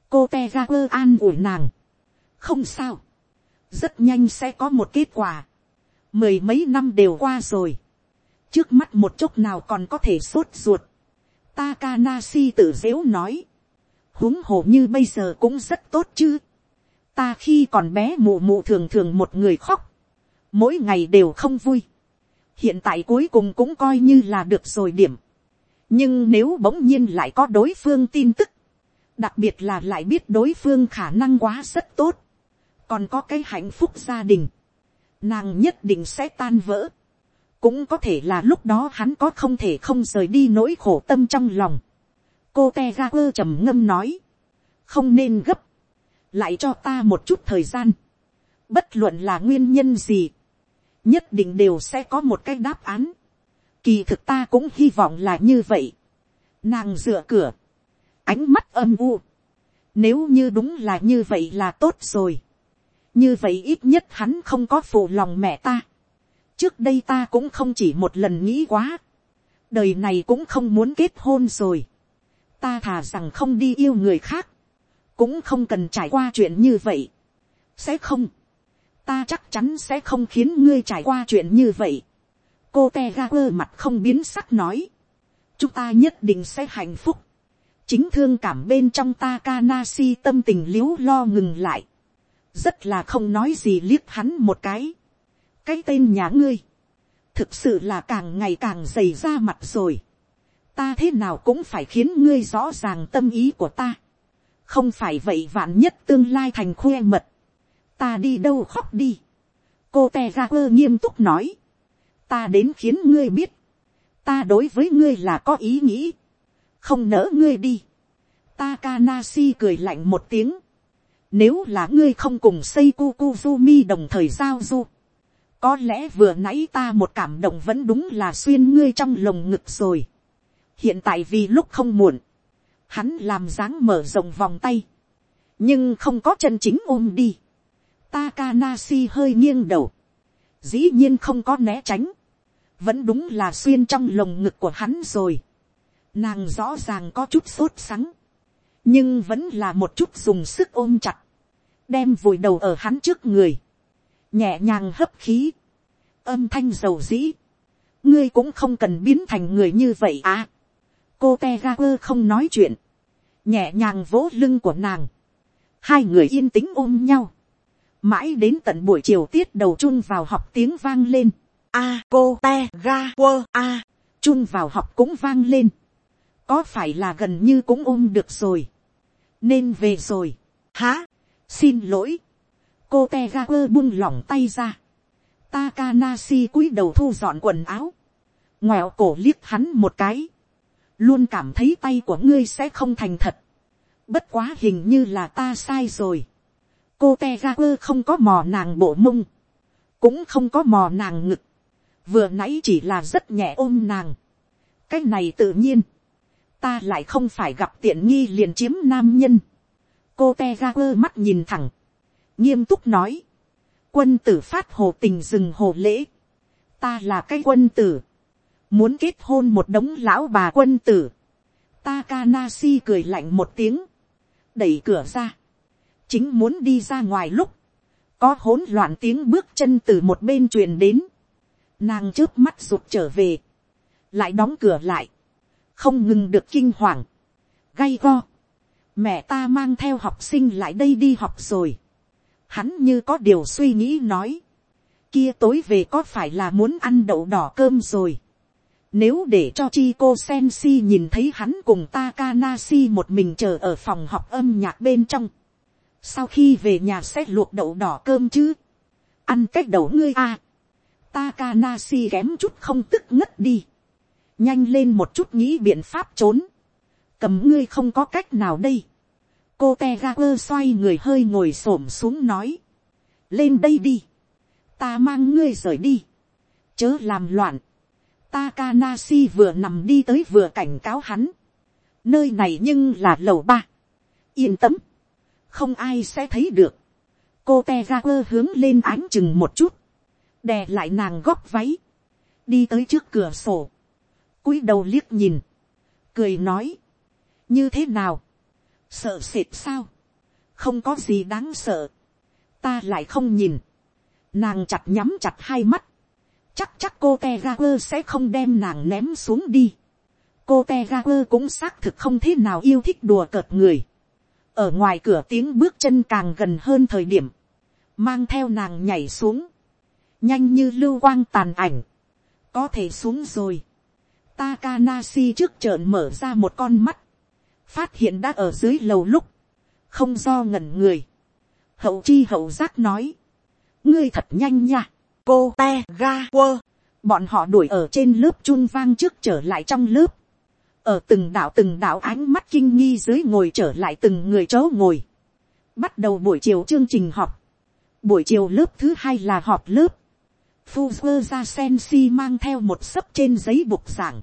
cô Tegaku an ủi nàng, không sao, rất nhanh sẽ có một kết quả, mười mấy năm đều qua rồi, trước mắt một chút nào còn có thể sốt ruột, Takanashi tự dễu nói, huống hồ như bây giờ cũng rất tốt chứ. ta khi còn bé mụ mụ thường thường một người khóc, mỗi ngày đều không vui hiện tại cuối cùng cũng coi như là được rồi điểm. nhưng nếu bỗng nhiên lại có đối phương tin tức, đặc biệt là lại biết đối phương khả năng quá rất tốt, còn có cái hạnh phúc gia đình, nàng nhất định sẽ tan vỡ. cũng có thể là lúc đó hắn có không thể không rời đi nỗi khổ tâm trong lòng cô te ga quơ trầm ngâm nói, không nên gấp, lại cho ta một chút thời gian, bất luận là nguyên nhân gì, nhất định đều sẽ có một cái đáp án, kỳ thực ta cũng hy vọng là như vậy, nàng dựa cửa, ánh mắt âm u, nếu như đúng là như vậy là tốt rồi, như vậy ít nhất hắn không có phụ lòng mẹ ta, trước đây ta cũng không chỉ một lần nghĩ quá, đời này cũng không muốn kết hôn rồi, ta thà rằng không đi yêu người khác, cũng không cần trải qua chuyện như vậy. sẽ không, ta chắc chắn sẽ không khiến ngươi trải qua chuyện như vậy. cô te ga quơ mặt không biến sắc nói, chúng ta nhất định sẽ hạnh phúc. chính thương cảm bên trong ta Kanasi tâm tình l i ế u lo ngừng lại, rất là không nói gì liếc hắn một cái. cái tên nhà ngươi, thực sự là càng ngày càng dày ra mặt rồi ta thế nào cũng phải khiến ngươi rõ ràng tâm ý của ta. không phải vậy vạn nhất tương lai thành khoe mật ta đi đâu khóc đi. cô te ra quơ nghiêm túc nói. ta đến khiến ngươi biết. ta đối với ngươi là có ý nghĩ. không nỡ ngươi đi. Takanashi cười lạnh một tiếng. Nếu là ngươi không cùng Seiko Kuzumi đồng thời giao du. Có lẽ vừa nãy ta một cảm động vẫn đúng là xuyên ngươi trong lồng ngực rồi hiện tại vì lúc không muộn, hắn làm dáng mở rộng vòng tay, nhưng không có chân chính ôm đi. Takanashi hơi nghiêng đầu, dĩ nhiên không có né tránh, vẫn đúng là xuyên trong lồng ngực của hắn rồi. Nàng rõ ràng có chút sốt sắng, nhưng vẫn là một chút dùng sức ôm chặt, đem vùi đầu ở hắn trước người, nhẹ nhàng hấp khí, âm thanh dầu dĩ, ngươi cũng không cần biến thành người như vậy à. Cô Tegaku không nói chuyện, nhẹ nhàng vỗ lưng của nàng, hai người yên tĩnh ôm nhau, mãi đến tận buổi chiều tiết đầu chung vào học tiếng vang lên, a cô te ga quơ a chung vào học cũng vang lên, có phải là gần như cũng ôm được rồi, nên về rồi, há xin lỗi, cô te ga quơ buông lỏng tay ra, Takanashi cúi đầu thu dọn quần áo. Ngoẹo cổ liếc hắn một cái. Luôn cảm thấy tay của ngươi sẽ không thành thật. Bất quá hình như là ta sai rồi. Cô Tegaku không có mò nàng bộ mông. Cũng không có mò nàng ngực. Vừa nãy chỉ là rất nhẹ ôm nàng. Cái này tự nhiên. Ta lại không phải gặp tiện nghi liền chiếm nam nhân. Cô Tegaku mắt nhìn thẳng. Nghiêm túc nói, quân tử phát hồ tình rừng hồ lễ. Ta là cái quân tử. Muốn kết hôn một đống lão bà quân tử. Takanasi cười lạnh một tiếng. Đẩy cửa ra. Chính muốn đi ra ngoài lúc. Có hỗn loạn tiếng bước chân từ một bên truyền đến. Nàng trước mắt rụt trở về. Lại đóng cửa lại. Không ngừng được kinh hoàng. Gay go. Mẹ ta mang theo học sinh lại đây đi học rồi hắn như có điều suy nghĩ nói, kia tối về có phải là muốn ăn đậu đỏ cơm rồi. Nếu để cho chi cô sen si nhìn thấy hắn cùng Takanashi một mình chờ ở phòng học âm nhạc bên trong. Sau khi về nhà sẽ luộc đậu đỏ cơm chứ. Ăn cách đậu ngươi a. À. Takanashi kém chút không tức ngất đi. Nhanh lên một chút nghĩ biện pháp trốn. Cầm ngươi không có cách nào đây cô te ga quơ xoay người hơi ngồi s ổ m xuống nói, lên đây đi, ta mang ngươi rời đi, chớ làm loạn, Takanasi vừa nằm đi tới vừa cảnh cáo hắn, nơi này nhưng là lầu ba, yên tâm, không ai sẽ thấy được, cô te ra quơ hướng lên ánh chừng một chút, đè lại nàng góc váy, đi tới trước cửa sổ, cúi đầu liếc nhìn, cười nói, như thế nào, sợ sệt sao, không có gì đáng sợ, ta lại không nhìn, nàng chặt nhắm chặt hai mắt, chắc chắc cô te ga quơ sẽ không đem nàng ném xuống đi, cô te ga quơ cũng xác thực không thế nào yêu thích đùa cợt người, ở ngoài cửa tiếng bước chân càng gần hơn thời điểm, mang theo nàng nhảy xuống, nhanh như lưu quang tàn ảnh, có thể xuống rồi, Takanasi trước trợn mở ra một con mắt, phát hiện đã ở dưới lầu lúc, không do ngẩn người, hậu chi hậu giác nói, ngươi thật nhanh nha, cô te ga quơ, bọn họ đuổi ở trên lớp chun vang trước trở lại trong lớp, ở từng đạo từng đạo ánh mắt kinh nghi dưới ngồi trở lại từng người chỗ ngồi, bắt đầu buổi chiều chương trình họp, buổi chiều lớp thứ hai là họp lớp, Fuzzer ra Sensi mang theo một sấp trên giấy bục giảng.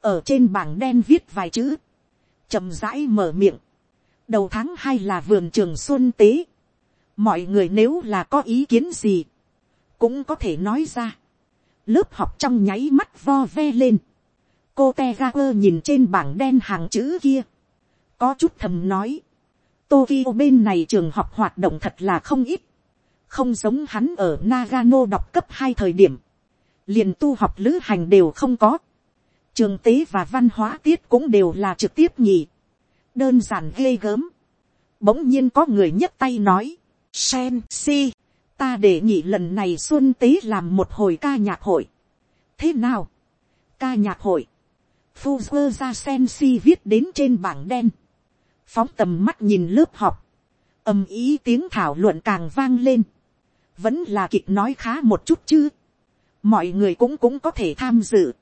Ở trên bảng đen viết vài chữ chậm rãi mở miệng. đầu tháng hai là vườn trường xuân tế. mọi người nếu là có ý kiến gì, cũng có thể nói ra. lớp học trong nháy mắt vo ve lên cô te ga quơ nhìn trên bảng đen hàng chữ kia. có chút thầm nói. Tokyo bên này trường học hoạt động thật là không ít. không giống hắn ở Nagano đọc cấp hai thời điểm. liền tu học lữ hành đều không có trường tế và văn hóa tiết cũng đều là trực tiếp nhỉ. đơn giản ghê gớm. bỗng nhiên có người nhấc tay nói, sen si, ta để nhị lần này xuân tế làm một hồi ca nhạc hội. thế nào, ca nhạc hội, Fuzzer ra sen si viết đến trên bảng đen, phóng tầm mắt nhìn lớp học, ầm ý tiếng thảo luận càng vang lên, vẫn là kịch nói khá một chút chứ, mọi người cũng cũng có thể tham dự,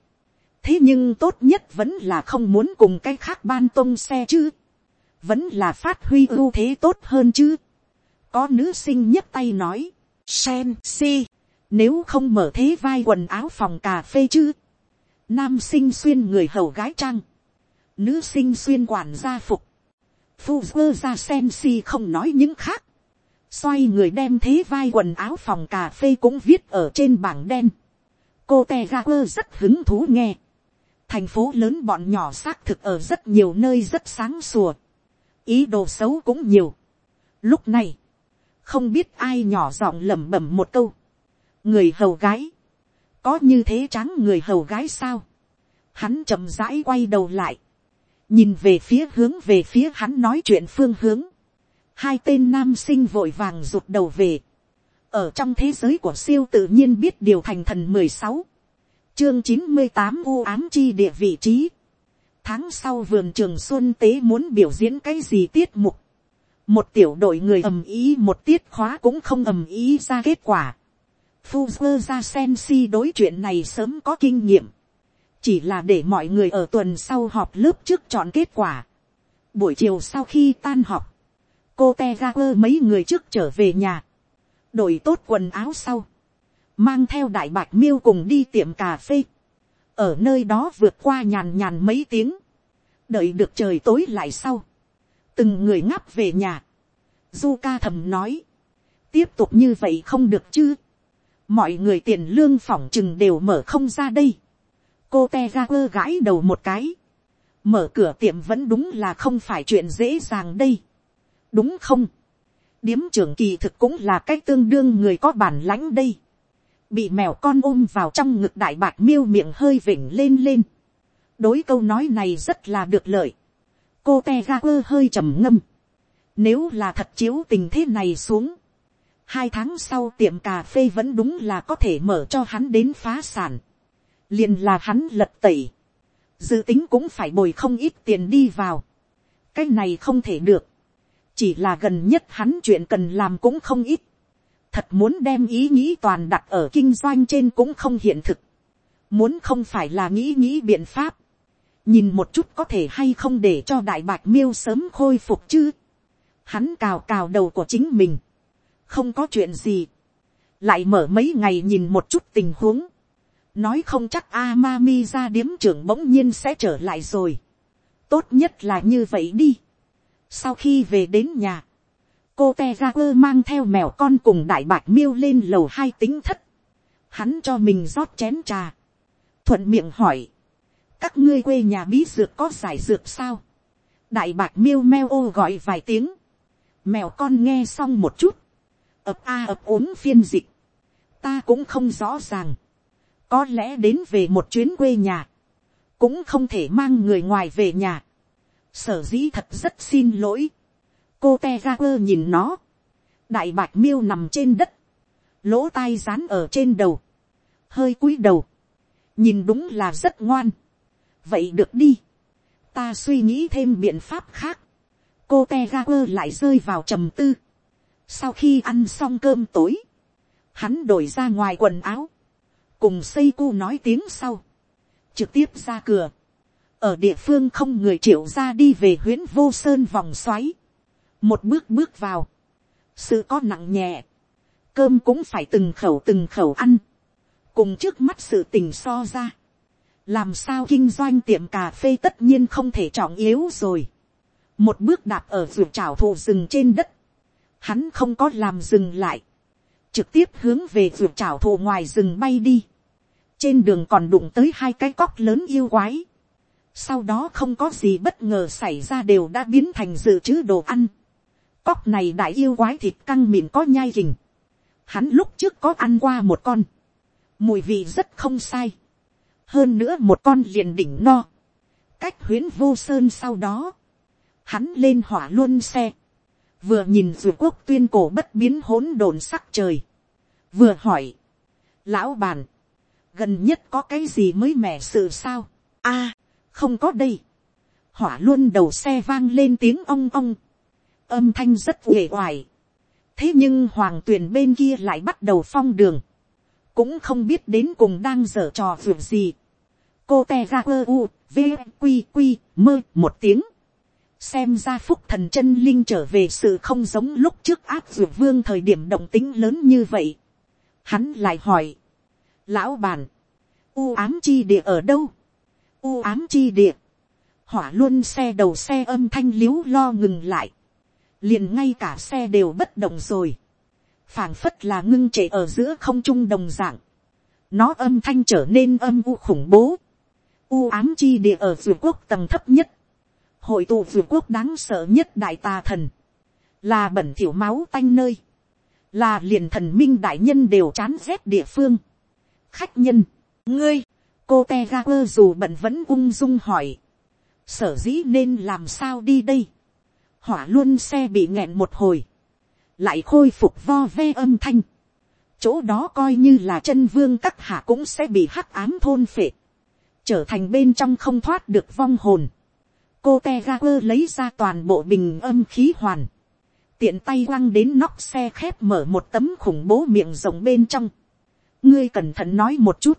thế nhưng tốt nhất vẫn là không muốn cùng cái khác ban tông xe chứ, vẫn là phát huy ưu thế tốt hơn chứ. có nữ sinh nhấc tay nói, sen si, nếu không mở thế vai quần áo phòng cà phê chứ, nam sinh xuyên người hầu gái trang, nữ sinh xuyên quản gia phục, phu quơ ra sen si không nói những khác, xoay người đem thế vai quần áo phòng cà phê cũng viết ở trên bảng đen, cô te ga quơ rất hứng thú nghe, thành phố lớn bọn nhỏ xác thực ở rất nhiều nơi rất sáng sủa. ý đồ xấu cũng nhiều. lúc này, không biết ai nhỏ giọng lẩm bẩm một câu. người hầu gái, có như thế tráng người hầu gái sao. hắn chậm rãi quay đầu lại, nhìn về phía hướng về phía hắn nói chuyện phương hướng. hai tên nam sinh vội vàng rụt đầu về, ở trong thế giới của siêu tự nhiên biết điều thành thần mười sáu, chương chín mươi tám u ám chi địa vị trí, tháng sau vườn trường xuân tế muốn biểu diễn cái gì tiết mục, một tiểu đội người ầm ý một tiết khóa cũng không ầm ý ra kết quả, Fuzzer ra Sensi đối chuyện này sớm có kinh nghiệm. Chỉ là để mọi người ở tuần sau họp lớp trước chọn kết quả. Buổi chiều sau khi tan họp, cô Tegaper mấy người trước trở về nhà. Đổi tốt quần áo sau. Mang theo đại bạch miêu cùng đi tiệm cà phê. Ở nơi đó vượt qua nhàn nhàn mấy tiếng. Đợi được trời tối lại sau. Từng người ngáp về nhà. zuka thầm nói. Tiếp tục như vậy không được chứ mọi người tiền lương phỏng chừng đều mở không ra đây. cô te ra quơ gãi đầu một cái. mở cửa tiệm vẫn đúng là không phải chuyện dễ dàng đây. đúng không. điếm trưởng kỳ thực cũng là cách tương đương người có bản lãnh đây. bị mèo con ôm vào trong ngực đại bạc miêu miệng hơi vỉnh lên lên. đối câu nói này rất là được lợi. cô te ra quơ hơi trầm ngâm. nếu là thật chiếu tình thế này xuống hai tháng sau tiệm cà phê vẫn đúng là có thể mở cho hắn đến phá sản. liền là hắn lật tẩy. dự tính cũng phải bồi không ít tiền đi vào. cái này không thể được. chỉ là gần nhất hắn chuyện cần làm cũng không ít. thật muốn đem ý nghĩ toàn đặt ở kinh doanh trên cũng không hiện thực. muốn không phải là nghĩ nghĩ biện pháp. nhìn một chút có thể hay không để cho đại bạc miêu sớm khôi phục chứ. hắn cào cào đầu của chính mình không có chuyện gì, lại mở mấy ngày nhìn một chút tình huống, nói không chắc Amami ra điếm trưởng bỗng nhiên sẽ trở lại rồi, tốt nhất là như vậy đi. sau khi về đến nhà, cô te ra quơ mang theo mèo con cùng đại bạc miêu lên lầu hai tính thất, hắn cho mình rót chén trà, thuận miệng hỏi, các ngươi quê nhà bí dược có giải dược sao, đại bạc miêu meo ô gọi vài tiếng, mèo con nghe xong một chút, ập a ập ốm phiên dịch, ta cũng không rõ ràng, có lẽ đến về một chuyến quê nhà, cũng không thể mang người ngoài về nhà, sở dĩ thật rất xin lỗi, cô te ra quơ nhìn nó, đại bạc miêu nằm trên đất, lỗ tai rán ở trên đầu, hơi cúi đầu, nhìn đúng là rất ngoan, vậy được đi, ta suy nghĩ thêm biện pháp khác, cô te ga quơ lại rơi vào trầm tư, sau khi ăn xong cơm tối, hắn đổi ra ngoài quần áo, cùng xây cu nói tiếng sau, trực tiếp ra cửa, ở địa phương không người triệu ra đi về huyễn vô sơn vòng xoáy, một bước bước vào, sự có nặng nhẹ, cơm cũng phải từng khẩu từng khẩu ăn, cùng trước mắt sự tình so ra, làm sao kinh doanh tiệm cà phê tất nhiên không thể trọng yếu rồi, một bước đạp ở ruột trào thụ rừng trên đất, hắn không có làm dừng lại, trực tiếp hướng về ruột trảo thụ ngoài rừng bay đi, trên đường còn đụng tới hai cái cóc lớn yêu quái, sau đó không có gì bất ngờ xảy ra đều đã biến thành dự trữ đồ ăn, cóc này đại yêu quái thịt căng mịn có nhai hình, hắn lúc trước có ăn qua một con, mùi vị rất không sai, hơn nữa một con liền đỉnh no, cách huyến vô sơn sau đó, hắn lên hỏa luôn xe, vừa nhìn dù quốc tuyên cổ bất biến hỗn độn sắc trời, vừa hỏi, lão bàn, gần nhất có cái gì mới mẻ sự sao, a, không có đây, hỏa luôn đầu xe vang lên tiếng ong ong, âm thanh rất uể oải, thế nhưng hoàng tuyền bên kia lại bắt đầu phong đường, cũng không biết đến cùng đang dở trò việc gì, cô te ra quơ u, v, q q mơ một tiếng, xem ra phúc thần chân linh trở về sự không giống lúc trước áp dược vương thời điểm động tính lớn như vậy. Hắn lại hỏi, lão bàn, u ám chi địa ở đâu, u ám chi địa, hỏa luôn xe đầu xe âm thanh l i ế u lo ngừng lại, liền ngay cả xe đều bất động rồi, phảng phất là ngưng trệ ở giữa không trung đồng dạng, nó âm thanh trở nên âm u khủng bố, u ám chi địa ở vườn quốc tầng thấp nhất, hội tụ vườn quốc đáng sợ nhất đại tà thần, là bẩn thỉu máu tanh nơi, là liền thần minh đại nhân đều chán rét địa phương. khách nhân, ngươi, cô te ga quơ dù bận vẫn ung dung hỏi, sở dĩ nên làm sao đi đây. hỏa luôn xe bị nghẹn một hồi, lại khôi phục vo ve âm thanh, chỗ đó coi như là chân vương các hạ cũng sẽ bị hắc ám thôn phệ, trở thành bên trong không thoát được vong hồn cô te ga quơ lấy ra toàn bộ bình âm khí hoàn, tiện tay quăng đến nóc xe khép mở một tấm khủng bố miệng rộng bên trong. ngươi cẩn thận nói một chút,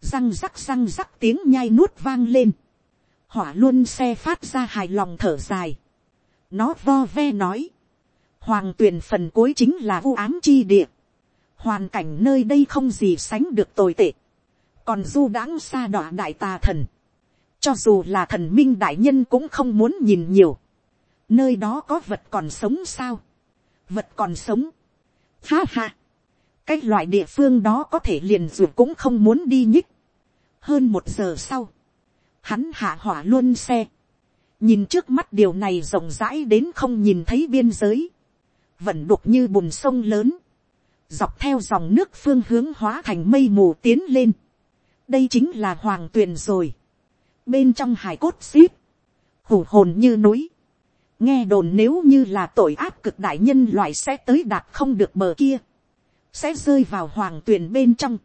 răng rắc răng rắc tiếng nhai nuốt vang lên, hỏa luôn xe phát ra hài lòng thở dài, nó vo ve nói, hoàng tuyền phần cuối chính là u ám chi địa, hoàn cảnh nơi đây không gì sánh được tồi tệ, còn du đãng xa đọa đại tà thần, cho dù là thần minh đại nhân cũng không muốn nhìn nhiều, nơi đó có vật còn sống sao, vật còn sống, ha ha, cái loại địa phương đó có thể liền ruột cũng không muốn đi nhích, hơn một giờ sau, hắn hạ hỏa luôn xe, nhìn trước mắt điều này rộng rãi đến không nhìn thấy biên giới, vẫn đục như bùn sông lớn, dọc theo dòng nước phương hướng hóa thành mây mù tiến lên, đây chính là hoàng tuyền rồi, bên trong hải cốt xíp, hủ hồn như núi, nghe đồn nếu như là tội ác cực đại nhân loại sẽ tới đạt không được bờ kia, sẽ rơi vào hoàng tuyền bên trong,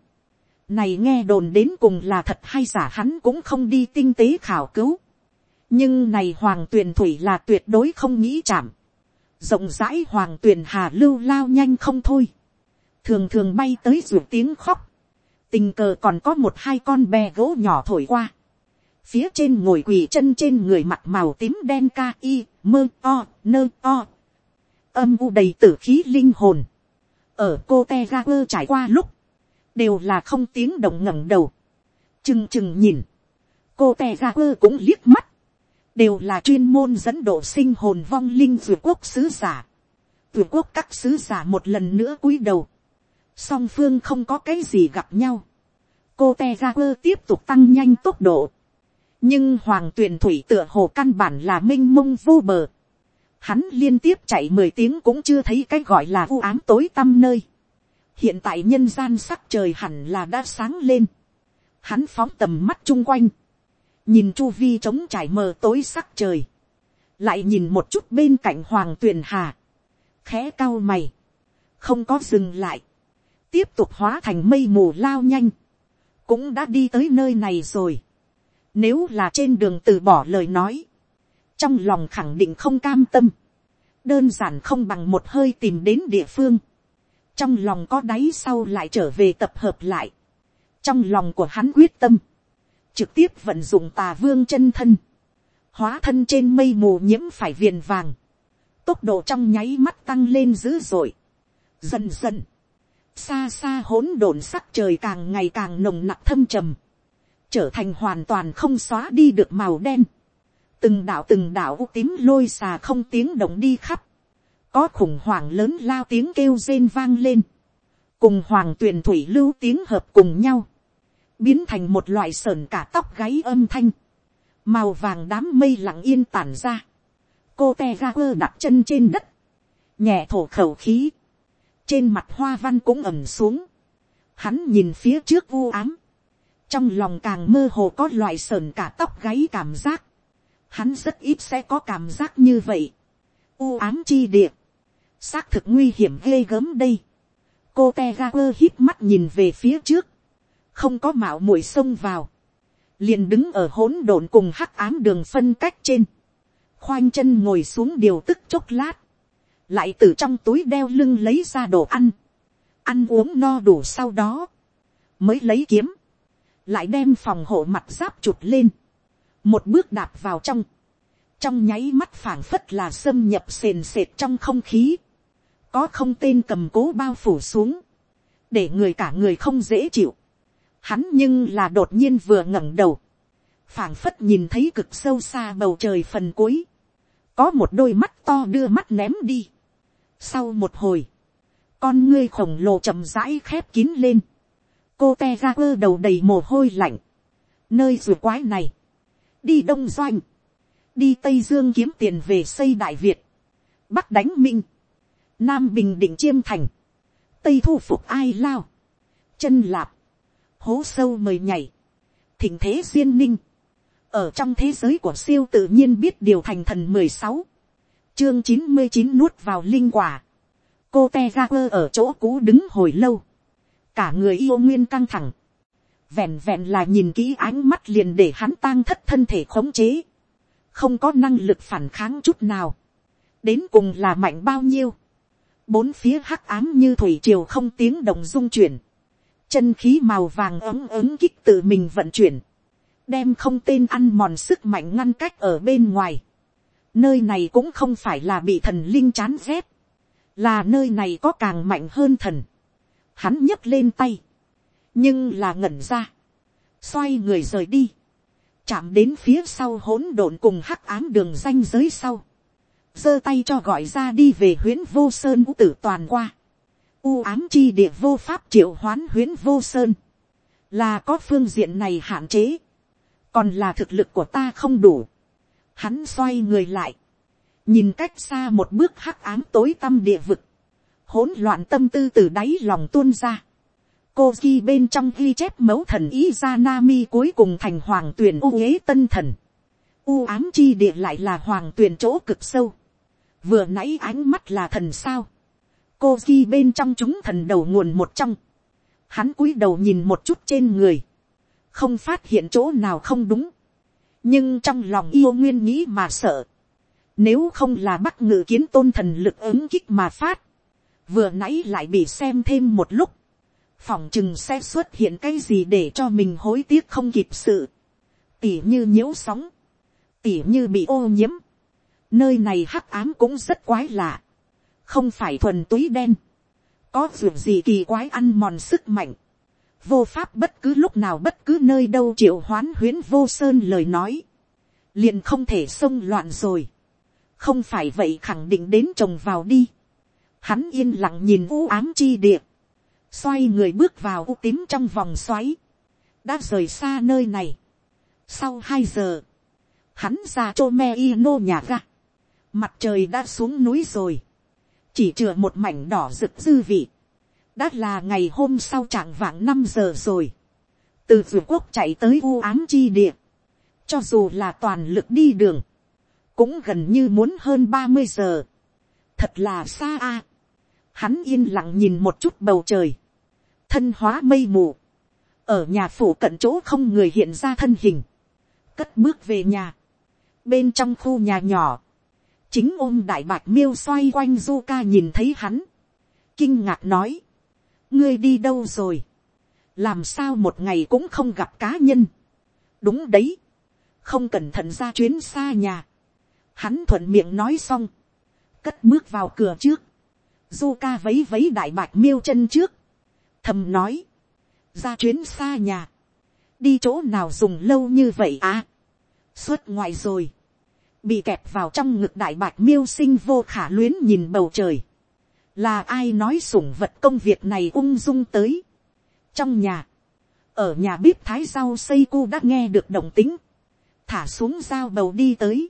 này nghe đồn đến cùng là thật hay giả hắn cũng không đi tinh tế khảo cứu. nhưng này hoàng tuyền thủy là tuyệt đối không nghĩ chạm. rộng rãi hoàng tuyền hà lưu lao nhanh không thôi. thường thường bay tới ruột tiếng khóc. tình cờ còn có một hai con bè gỗ nhỏ thổi qua phía trên ngồi quỳ chân trên người mặt màu tím đen ca y mơ o nơ o. âm u đầy tử khí linh hồn. ở cô te ga quơ trải qua lúc đều là không tiếng động ngẩng đầu, chừng chừng nhìn, cô te ga quơ cũng liếc mắt, đều là chuyên môn dẫn độ sinh hồn vong linh vượt quốc sứ giả, vượt quốc các sứ giả một lần nữa cúi đầu, song phương không có cái gì gặp nhau, cô te ra quơ tiếp tục tăng nhanh tốc độ, nhưng hoàng tuyền thủy tựa hồ căn bản là m i n h mông vô bờ, hắn liên tiếp chạy mười tiếng cũng chưa thấy cái gọi là u ám tối tăm nơi, hiện tại nhân gian sắc trời hẳn là đã sáng lên, hắn phóng tầm mắt chung quanh, nhìn chu vi trống trải mờ tối sắc trời, lại nhìn một chút bên cạnh hoàng tuyền hà, khẽ cao mày, không có dừng lại, tiếp tục hóa thành mây mù lao nhanh, cũng đã đi tới nơi này rồi. Nếu là trên đường từ bỏ lời nói, trong lòng khẳng định không cam tâm, đơn giản không bằng một hơi tìm đến địa phương, trong lòng có đáy sau lại trở về tập hợp lại, trong lòng của hắn quyết tâm, trực tiếp vận dụng tà vương chân thân, hóa thân trên mây mù nhiễm phải viền vàng, tốc độ trong nháy mắt tăng lên dữ dội, dần dần, xa xa hỗn độn sắc trời càng ngày càng nồng nặc thâm trầm, trở thành hoàn toàn không xóa đi được màu đen, từng đạo từng đạo u tím lôi xà không tiếng động đi khắp, có khủng hoảng lớn lao tiếng kêu rên vang lên, cùng hoàng tuyền thủy lưu tiếng hợp cùng nhau, biến thành một loại sờn cả tóc gáy âm thanh, màu vàng đám mây lặng yên tản ra, cô te ra quơ đặt chân trên đất, nhẹ thổ khẩu khí, trên mặt hoa văn cũng ẩm xuống, hắn nhìn phía trước u ám, trong lòng càng mơ hồ có loại sờn cả tóc gáy cảm giác, hắn rất ít sẽ có cảm giác như vậy, u ám chi địa, xác thực nguy hiểm ghê gớm đây. cô te ga quơ hít mắt nhìn về phía trước, không có mạo muội xông vào, liền đứng ở hỗn độn cùng hắc ám đường phân cách trên, khoanh chân ngồi xuống điều tức chốc lát, lại từ trong túi đeo lưng lấy ra đồ ăn, ăn uống no đủ sau đó, mới lấy kiếm, lại đem phòng hộ mặt giáp chụt lên, một bước đạp vào trong, trong nháy mắt phảng phất là xâm nhập sền sệt trong không khí, có không tên cầm cố bao phủ xuống, để người cả người không dễ chịu. Hắn nhưng là đột nhiên vừa ngẩng đầu, phảng phất nhìn thấy cực sâu xa bầu trời phần cuối, có một đôi mắt to đưa mắt ném đi. Sau một hồi, con ngươi khổng lồ chậm rãi khép kín lên, cô te ra quơ đầu đầy mồ hôi lạnh, nơi rùa quái này, đi đông doanh, đi tây dương kiếm tiền về xây đại việt, bắc đánh minh, nam bình định chiêm thành, tây thu phục ai lao, chân lạp, hố sâu mời nhảy, thỉnh thế duyên ninh, ở trong thế giới của siêu tự nhiên biết điều thành thần mười sáu, chương chín mươi chín nuốt vào linh quả. cô te ra quơ ở chỗ cũ đứng hồi lâu cả người yêu nguyên căng thẳng. vẹn vẹn là nhìn kỹ ánh mắt liền để hắn tang thất thân thể khống chế. không có năng lực phản kháng chút nào. đến cùng là mạnh bao nhiêu. bốn phía hắc ám như thủy triều không tiếng động dung chuyển. chân khí màu vàng ấm ứng kích tự mình vận chuyển. đem không tên ăn mòn sức mạnh ngăn cách ở bên ngoài Nơi này cũng không phải là bị thần linh chán ghét. Là nơi này có càng mạnh hơn thần. Hắn nhấc lên tay. Nhưng là ngẩn ra. Xoay người rời đi. Chạm đến phía sau hỗn độn cùng hắc ám đường danh giới sau. giơ tay cho gọi ra đi về huyễn vô sơn ngũ tử toàn qua. U ám chi địa vô pháp triệu hoán huyễn vô sơn. Là có phương diện này hạn chế. Còn là thực lực của ta không đủ Hắn xoay người lại. Nhìn cách xa một bước hắc ám tối tăm địa vực. Hỗn loạn tâm tư từ đáy lòng tuôn ra. Cô ghi bên trong ghi chép mẫu thần ý ra Nami cuối cùng thành hoàng tuyển u ế tân thần. U ám chi địa lại là hoàng tuyển chỗ cực sâu. Vừa nãy ánh mắt là thần sao. Cô ghi bên trong chúng thần đầu nguồn một trong. Hắn cúi đầu nhìn một chút trên người. Không phát hiện chỗ nào không đúng nhưng trong lòng yêu nguyên nghĩ mà sợ, nếu không là bắc ngự kiến tôn thần lực ứng kích mà phát, vừa nãy lại bị xem thêm một lúc, phỏng chừng sẽ xuất hiện cái gì để cho mình hối tiếc không kịp sự, tỉ như nhiễu sóng, tỉ như bị ô nhiễm, nơi này hắc ám cũng rất quái lạ, không phải thuần túy đen, có ruộng gì kỳ quái ăn mòn sức mạnh, vô pháp bất cứ lúc nào bất cứ nơi đâu triệu hoán huyến vô sơn lời nói, liền không thể xông loạn rồi, không phải vậy khẳng định đến chồng vào đi, hắn yên lặng nhìn u ám chi địa, xoay người bước vào u tím trong vòng xoáy, đã rời xa nơi này. Sau hai giờ, hắn ra chô me y nô nhà ga, mặt trời đã xuống núi rồi, chỉ chừa một mảnh đỏ rực dư vị, đã là ngày hôm sau trạng vạng năm giờ rồi, từ ruột quốc chạy tới u ám chi địa, cho dù là toàn lực đi đường, cũng gần như muốn hơn ba mươi giờ, thật là xa a. Hắn yên lặng nhìn một chút bầu trời, thân hóa mây mù, ở nhà phủ cận chỗ không người hiện ra thân hình, cất bước về nhà, bên trong khu nhà nhỏ, chính ôm đại bạc miêu xoay quanh du ca nhìn thấy hắn, kinh ngạc nói, ngươi đi đâu rồi, làm sao một ngày cũng không gặp cá nhân, đúng đấy, không cẩn thận ra chuyến xa nhà, hắn thuận miệng nói xong, cất bước vào cửa trước, du ca vấy vấy đại bạc miêu chân trước, thầm nói, ra chuyến xa nhà, đi chỗ nào dùng lâu như vậy à, suốt ngoài rồi, bị kẹp vào trong ngực đại bạc miêu sinh vô khả luyến nhìn bầu trời, là ai nói sủng vật công việc này ung dung tới. trong nhà, ở nhà bếp thái rau xây cu đã nghe được động tính, thả xuống dao bầu đi tới,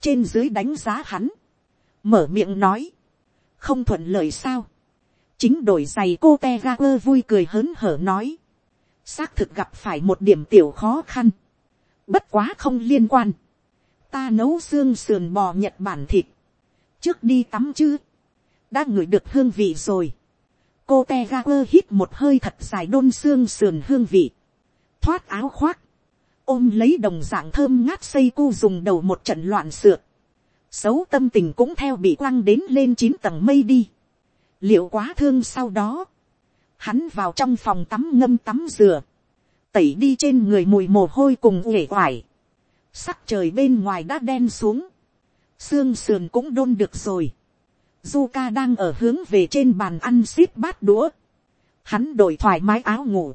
trên dưới đánh giá hắn, mở miệng nói, không thuận lợi sao, chính đổi giày cô te ra quơ vui cười hớn hở nói, xác thực gặp phải một điểm tiểu khó khăn, bất quá không liên quan, ta nấu xương sườn bò nhật bản thịt, trước đi tắm chứ, đã ngửi được hương vị rồi, cô te ga quơ hít một hơi thật dài đôn xương sườn hương vị, thoát áo khoác, ôm lấy đồng dạng thơm ngát xây cu dùng đầu một trận loạn sượt, xấu tâm tình cũng theo bị quăng đến lên chín tầng mây đi, liệu quá thương sau đó, hắn vào trong phòng tắm ngâm tắm dừa, tẩy đi trên người mùi mồ hôi cùng uể oải, sắc trời bên ngoài đã đen xuống, xương sườn cũng đôn được rồi, Zuka đang ở hướng về trên bàn ăn ship bát đũa. Hắn đổi thoải mái áo ngủ.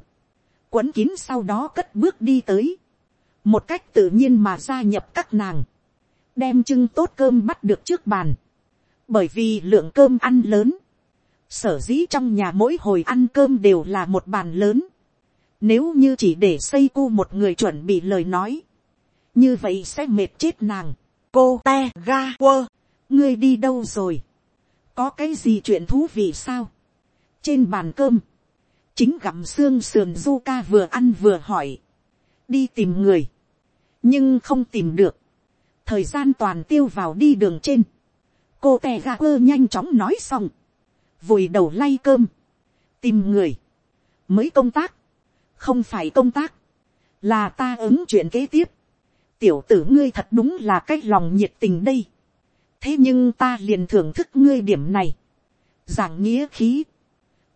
Quấn kín sau đó cất bước đi tới. Một cách tự nhiên mà gia nhập các nàng, đem trưng tốt cơm bắt được trước bàn, bởi vì lượng cơm ăn lớn, sở dĩ trong nhà mỗi hồi ăn cơm đều là một bàn lớn, nếu như chỉ để xây cu một người chuẩn bị lời nói, như vậy sẽ mệt chết nàng, cô te ga quơ, ngươi đi đâu rồi, có cái gì chuyện thú vị sao, trên bàn cơm, chính gặm xương sườn du ca vừa ăn vừa hỏi, đi tìm người, nhưng không tìm được, thời gian toàn tiêu vào đi đường trên, cô tè gà quơ nhanh chóng nói xong, vùi đầu lay cơm, tìm người, mới công tác, không phải công tác, là ta ứng chuyện kế tiếp, tiểu tử ngươi thật đúng là cái lòng nhiệt tình đây, thế nhưng ta liền thưởng thức ngươi điểm này, giảng nghĩa khí,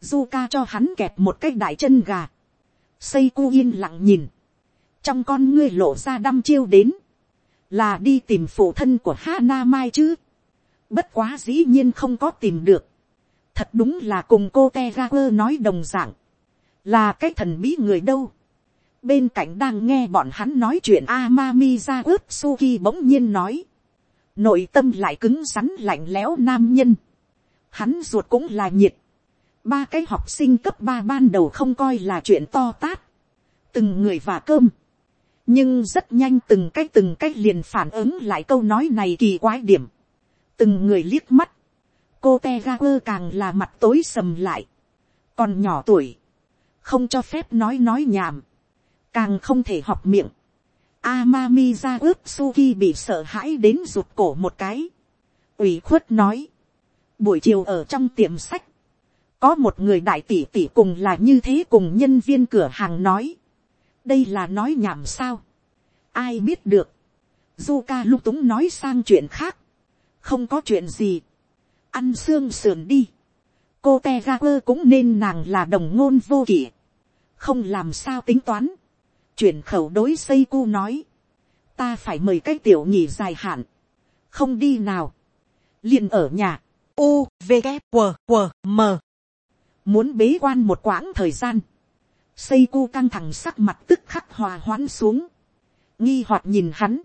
du ca cho hắn kẹp một cái đại chân gà, xây cu yên lặng nhìn, trong con ngươi lộ ra đăm chiêu đến, là đi tìm phụ thân của Hana Mai chứ. Bất quá dĩ nhiên không có tìm được. Thật đúng là cùng cô Tegaper nói đồng dạng. Là cái thần bí người đâu. Bên cạnh đang nghe bọn hắn nói chuyện Amami ra ướp Suki bỗng nhiên nói. Nội tâm lại cứng rắn lạnh lẽo nam nhân. Hắn ruột cũng là nhiệt. Ba cái học sinh cấp ba ban đầu không coi là chuyện to tát. Từng người và cơm nhưng rất nhanh từng cái từng cái liền phản ứng lại câu nói này kỳ quái điểm. từng người liếc mắt, cô te ga quơ càng là mặt tối sầm lại, còn nhỏ tuổi, không cho phép nói nói nhảm, càng không thể học miệng. Amami ra ướp suki bị sợ hãi đến rụt cổ một cái, ủy khuất nói, buổi chiều ở trong tiệm sách, có một người đại tỷ tỷ cùng là như thế cùng nhân viên cửa hàng nói, đây là nói nhảm sao, ai biết được, du ca lung túng nói sang chuyện khác, không có chuyện gì, ăn xương sườn đi, cô te ga quơ cũng nên nàng là đồng ngôn vô kỷ, không làm sao tính toán, chuyển khẩu đối xây cu nói, ta phải mời cái tiểu nhỉ dài hạn, không đi nào, liền ở nhà, u v g q q m. Muốn bế quan một quãng thời gian, xây cu căng thẳng sắc mặt tức khắc hòa hoãn xuống, nghi hoặc nhìn hắn,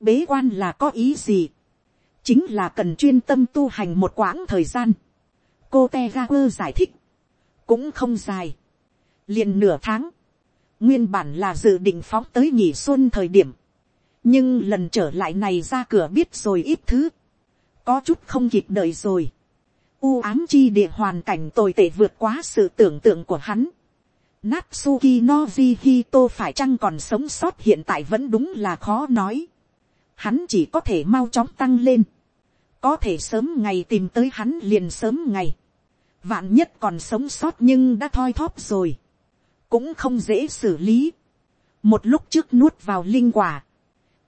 bế quan là có ý gì, chính là cần chuyên tâm tu hành một quãng thời gian, cô te ga quơ giải thích, cũng không dài, liền nửa tháng, nguyên bản là dự định phóng tới nghỉ xuân thời điểm, nhưng lần trở lại này ra cửa biết rồi ít thứ, có chút không kịp đợi rồi, u ám chi địa hoàn cảnh tồi tệ vượt quá sự tưởng tượng của hắn, Natsuki no Hito phải chăng còn sống sót hiện tại vẫn đúng là khó nói. Hắn chỉ có thể mau chóng tăng lên. Có thể sớm ngày tìm tới hắn liền sớm ngày. Vạn nhất còn sống sót nhưng đã thoi thóp rồi. Cũng không dễ xử lý. Một lúc trước nuốt vào linh quả.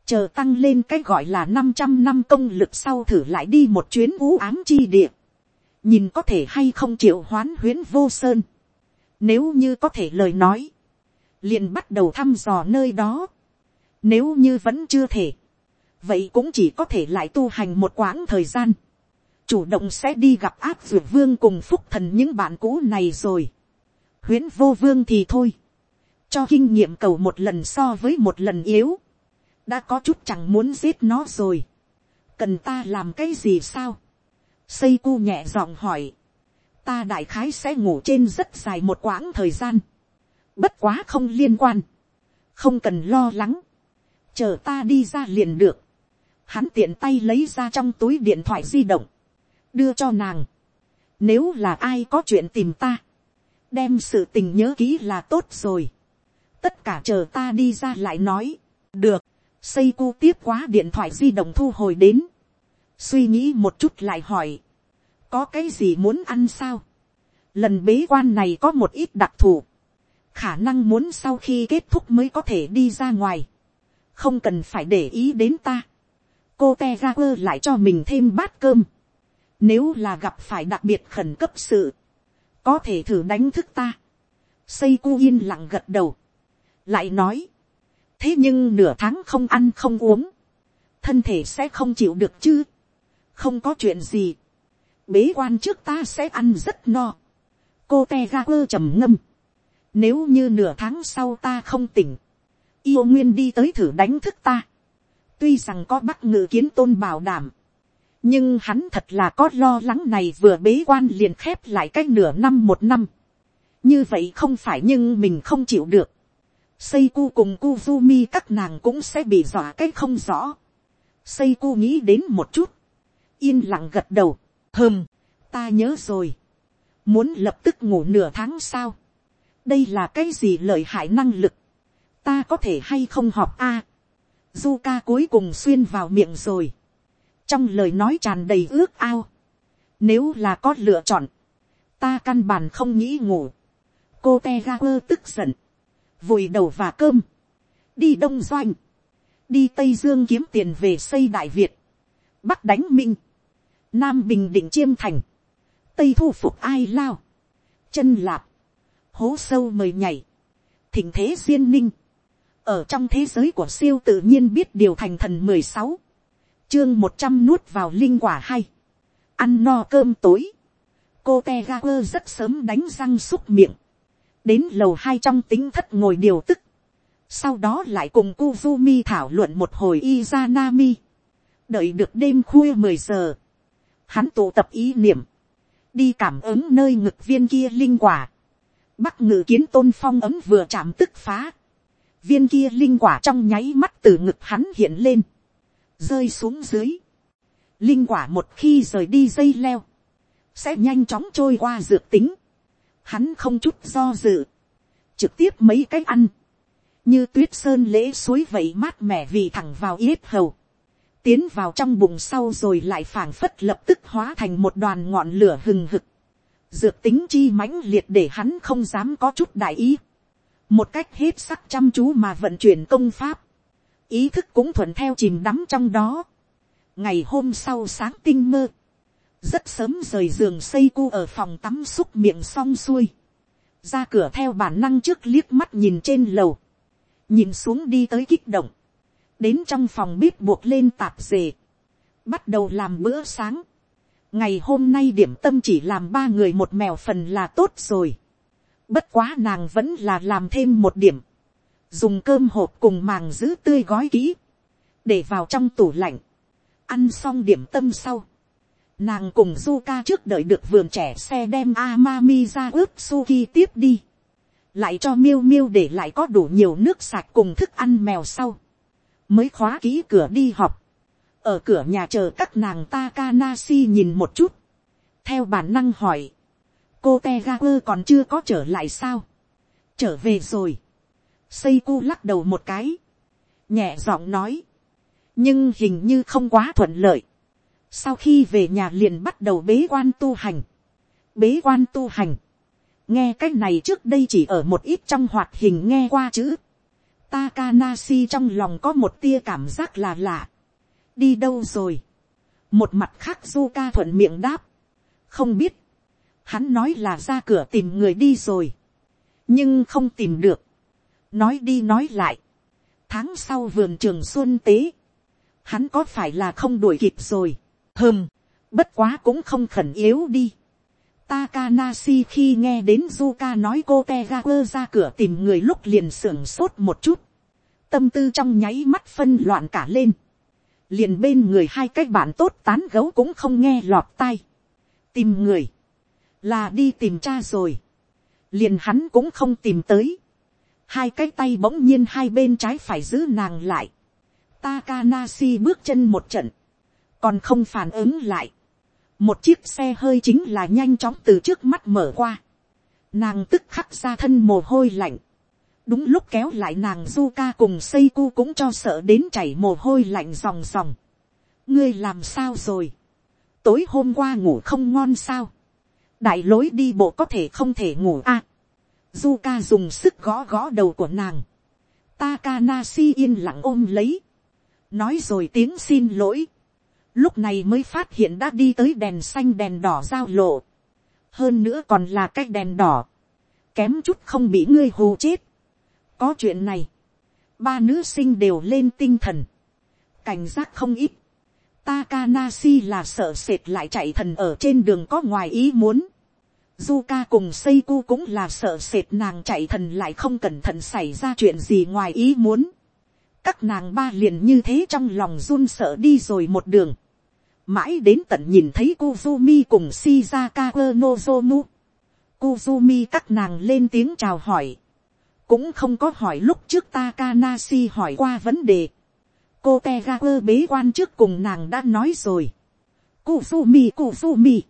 Chờ tăng lên cái gọi là 500 năm công lực sau thử lại đi một chuyến vũ ám chi địa. Nhìn có thể hay không chịu hoán huyến vô sơn nếu như có thể lời nói, liền bắt đầu thăm dò nơi đó. Nếu như vẫn chưa thể, vậy cũng chỉ có thể lại tu hành một quãng thời gian. Chủ động sẽ đi gặp áp dược vương cùng phúc thần những bạn cũ này rồi. Huyến vô vương thì thôi. Cho kinh nghiệm cầu một lần so với một lần yếu. Đã có chút chẳng muốn giết nó rồi. Cần ta làm cái gì sao? Xây cu nhẹ giọng hỏi ta đại khái sẽ ngủ trên rất dài một quãng thời gian. Bất quá không liên quan. Không cần lo lắng. Chờ ta đi ra liền được. Hắn tiện tay lấy ra trong túi điện thoại di động. Đưa cho nàng. Nếu là ai có chuyện tìm ta. Đem sự tình nhớ kỹ là tốt rồi. Tất cả chờ ta đi ra lại nói. Được. Xây cu tiếp quá điện thoại di động thu hồi đến. Suy nghĩ một chút lại hỏi có cái gì muốn ăn sao. lần bế quan này có một ít đặc thù, khả năng muốn sau khi kết thúc mới có thể đi ra ngoài, không cần phải để ý đến ta. cô te ra quơ lại cho mình thêm bát cơm. nếu là gặp phải đặc biệt khẩn cấp sự, có thể thử đánh thức ta. xây cu yên lặng gật đầu, lại nói, thế nhưng nửa tháng không ăn không uống, thân thể sẽ không chịu được chứ, không có chuyện gì bế quan trước ta sẽ ăn rất no. cô te quơ trầm ngâm. nếu như nửa tháng sau ta không tỉnh, yêu nguyên đi tới thử đánh thức ta. tuy rằng có bắc ngự kiến tôn bảo đảm, nhưng hắn thật là có lo lắng này vừa bế quan liền khép lại cách nửa năm một năm. như vậy không phải nhưng mình không chịu được. Seiko cùng Kuzumi các nàng cũng sẽ bị dọa cách không rõ. Seiko nghĩ đến một chút. Yên lặng gật đầu hơm, ta nhớ rồi. Muốn lập tức ngủ nửa tháng sao. Đây là cái gì lợi hại năng lực. Ta có thể hay không họp a. À, cuối cùng xuyên vào miệng rồi. trong lời nói tràn đầy ước ao, nếu là có lựa chọn, ta căn bản không nghĩ ngủ, cô te tức giận, vùi đầu và cơm, đi đông doanh, đi tây dương kiếm tiền về xây đại việt, bắc đánh minh, nam bình định chiêm thành, tây thu phục ai lao, chân lạp, hố sâu mời nhảy, thỉnh thế duyên ninh, ở trong thế giới của siêu tự nhiên biết điều thành thần mười sáu, chương một trăm nuốt vào linh quả hay, ăn no cơm tối, cô te ga quơ rất sớm đánh răng xúc miệng, đến lầu hai trong tính thất ngồi điều tức, sau đó lại cùng Kuzumi thảo luận một hồi Izanami. đợi được đêm khuya mười giờ, hắn tụ tập ý niệm, đi cảm ứng nơi ngực viên kia linh quả, bắc ngự kiến tôn phong ấm vừa chạm tức phá, viên kia linh quả trong nháy mắt từ ngực hắn hiện lên, rơi xuống dưới, linh quả một khi rời đi dây leo, sẽ nhanh chóng trôi qua dược tính, hắn không chút do dự, trực tiếp mấy cái ăn, như tuyết sơn lễ suối vậy mát mẻ vì thẳng vào yết hầu, tiến vào trong bụng sau rồi lại phảng phất lập tức hóa thành một đoàn ngọn lửa hừng hực, dược tính chi mãnh liệt để hắn không dám có chút đại ý, một cách hết sắc chăm chú mà vận chuyển công pháp, ý thức cũng thuận theo chìm đắm trong đó. ngày hôm sau sáng tinh mơ, rất sớm rời giường xây cu ở phòng tắm xúc miệng xong xuôi, ra cửa theo bản năng trước liếc mắt nhìn trên lầu, nhìn xuống đi tới kích động, đến trong phòng bếp buộc lên tạp dề, bắt đầu làm bữa sáng. ngày hôm nay điểm tâm chỉ làm ba người một mèo phần là tốt rồi. bất quá nàng vẫn là làm thêm một điểm, dùng cơm hộp cùng màng giữ tươi gói kỹ, để vào trong tủ lạnh, ăn xong điểm tâm sau, nàng cùng Zuka trước đợi được vườn trẻ xe đem Amami ra ướp Suki tiếp đi, lại cho miêu miêu để lại có đủ nhiều nước sạch cùng thức ăn mèo sau, mới khóa ký cửa đi học, ở cửa nhà chờ các nàng Takanasi nhìn một chút, theo bản năng hỏi, cô tegakur còn chưa có trở lại sao, trở về rồi, Seiku lắc đầu một cái, nhẹ giọng nói, nhưng hình như không quá thuận lợi, sau khi về nhà liền bắt đầu bế quan tu hành, bế quan tu hành, nghe cái này trước đây chỉ ở một ít trong hoạt hình nghe qua chữ, Takanashi trong lòng có một tia cảm giác là lạ. Đi đâu rồi? Một mặt khác Zuka thuận miệng đáp. Không biết. Hắn nói là ra cửa tìm người đi rồi. Nhưng không tìm được. Nói đi nói lại. Tháng sau vườn trường xuân tế. Hắn có phải là không đuổi kịp rồi. Hừm. Bất quá cũng không khẩn yếu đi. Takanashi khi nghe đến Zuka nói cô Tegaku ra cửa tìm người lúc liền sưởng sốt một chút. Tâm tư trong nháy mắt phân loạn cả lên. Liền bên người hai cái bạn tốt tán gấu cũng không nghe lọt tai. Tìm người. Là đi tìm cha rồi. Liền hắn cũng không tìm tới. Hai cái tay bỗng nhiên hai bên trái phải giữ nàng lại. Takanashi bước chân một trận. Còn không phản ứng lại một chiếc xe hơi chính là nhanh chóng từ trước mắt mở qua. Nàng tức khắc ra thân mồ hôi lạnh. đúng lúc kéo lại nàng du ca cùng xây cu cũng cho sợ đến chảy mồ hôi lạnh ròng ròng. ngươi làm sao rồi. tối hôm qua ngủ không ngon sao. đại lối đi bộ có thể không thể ngủ a. À, du ca dùng sức gõ gõ đầu của nàng. Takanashi yên lặng ôm lấy. nói rồi tiếng xin lỗi lúc này mới phát hiện đã đi tới đèn xanh đèn đỏ giao lộ, hơn nữa còn là cái đèn đỏ, kém chút không bị ngươi hù chết. có chuyện này, ba nữ sinh đều lên tinh thần, cảnh giác không ít, Takanasi là sợ sệt lại chạy thần ở trên đường có ngoài ý muốn. Zuka cùng Seiku cũng là sợ sệt nàng chạy thần lại không cẩn thận xảy ra chuyện gì ngoài ý muốn. Các nàng ba liền như thế trong lòng run sợ đi rồi một đường mãi đến tận nhìn thấy Kuzumi cùng Shizaka Nozomu. Kuzumi các nàng lên tiếng chào hỏi. Cũng không có hỏi lúc trước Takanashi hỏi qua vấn đề. Cô Tegaku bế quan trước cùng nàng đã nói rồi. Kuzumi Kuzumi.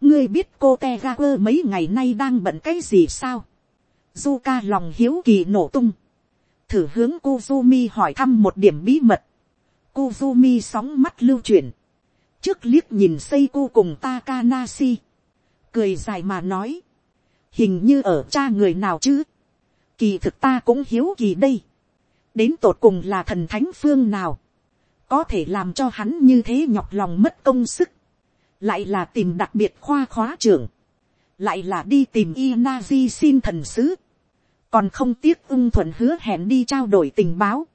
Ngươi biết cô Tegaku mấy ngày nay đang bận cái gì sao? Zuka lòng hiếu kỳ nổ tung. Thử hướng Kuzumi hỏi thăm một điểm bí mật. Kuzumi sóng mắt lưu chuyển trước liếc nhìn Seiko cùng Takanashi, cười dài mà nói, hình như ở cha người nào chứ, kỳ thực ta cũng hiếu kỳ đây, đến tột cùng là thần thánh phương nào, có thể làm cho hắn như thế nhọc lòng mất công sức, lại là tìm đặc biệt khoa khóa trưởng, lại là đi tìm Inazi xin thần sứ, còn không tiếc ưng thuận hứa hẹn đi trao đổi tình báo.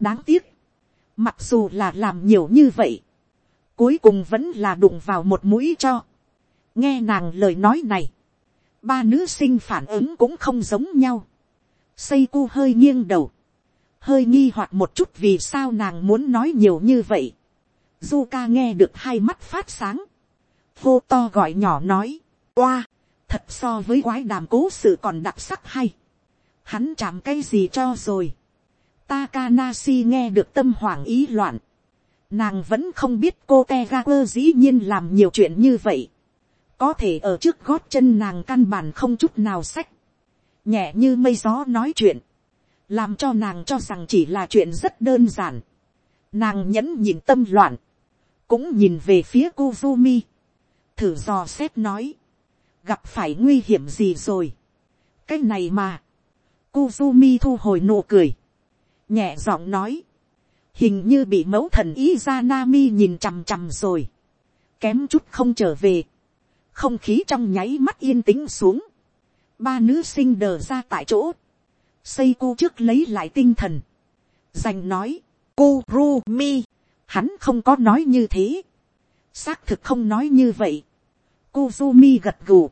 đáng tiếc, mặc dù là làm nhiều như vậy, cuối cùng vẫn là đụng vào một mũi cho. nghe nàng lời nói này, ba nữ sinh phản ứng cũng không giống nhau. xây cu hơi nghiêng đầu, hơi nghi hoặc một chút vì sao nàng muốn nói nhiều như vậy. du ca nghe được hai mắt phát sáng, hô to gọi nhỏ nói, oa, thật so với quái đàm cố sự còn đặc sắc hay. hắn chạm cái gì cho rồi. Takanashi nghe được tâm hoảng ý loạn. Nàng vẫn không biết cô Tegaku dĩ nhiên làm nhiều chuyện như vậy. Có thể ở trước gót chân nàng căn bản không chút nào sách. Nhẹ như mây gió nói chuyện. Làm cho nàng cho rằng chỉ là chuyện rất đơn giản. Nàng nhẫn nhìn tâm loạn. Cũng nhìn về phía Kuzumi. Thử dò xét nói. Gặp phải nguy hiểm gì rồi. Cái này mà. Kuzumi thu hồi nụ cười. Nhẹ giọng nói hình như bị mẫu thần ý ra Nami nhìn chằm chằm rồi, kém chút không trở về, không khí trong nháy mắt yên tĩnh xuống, ba nữ sinh đờ ra tại chỗ, xây cô trước lấy lại tinh thần, dành nói, cô ru mi, hắn không có nói như thế, xác thực không nói như vậy, cô ru mi gật gù,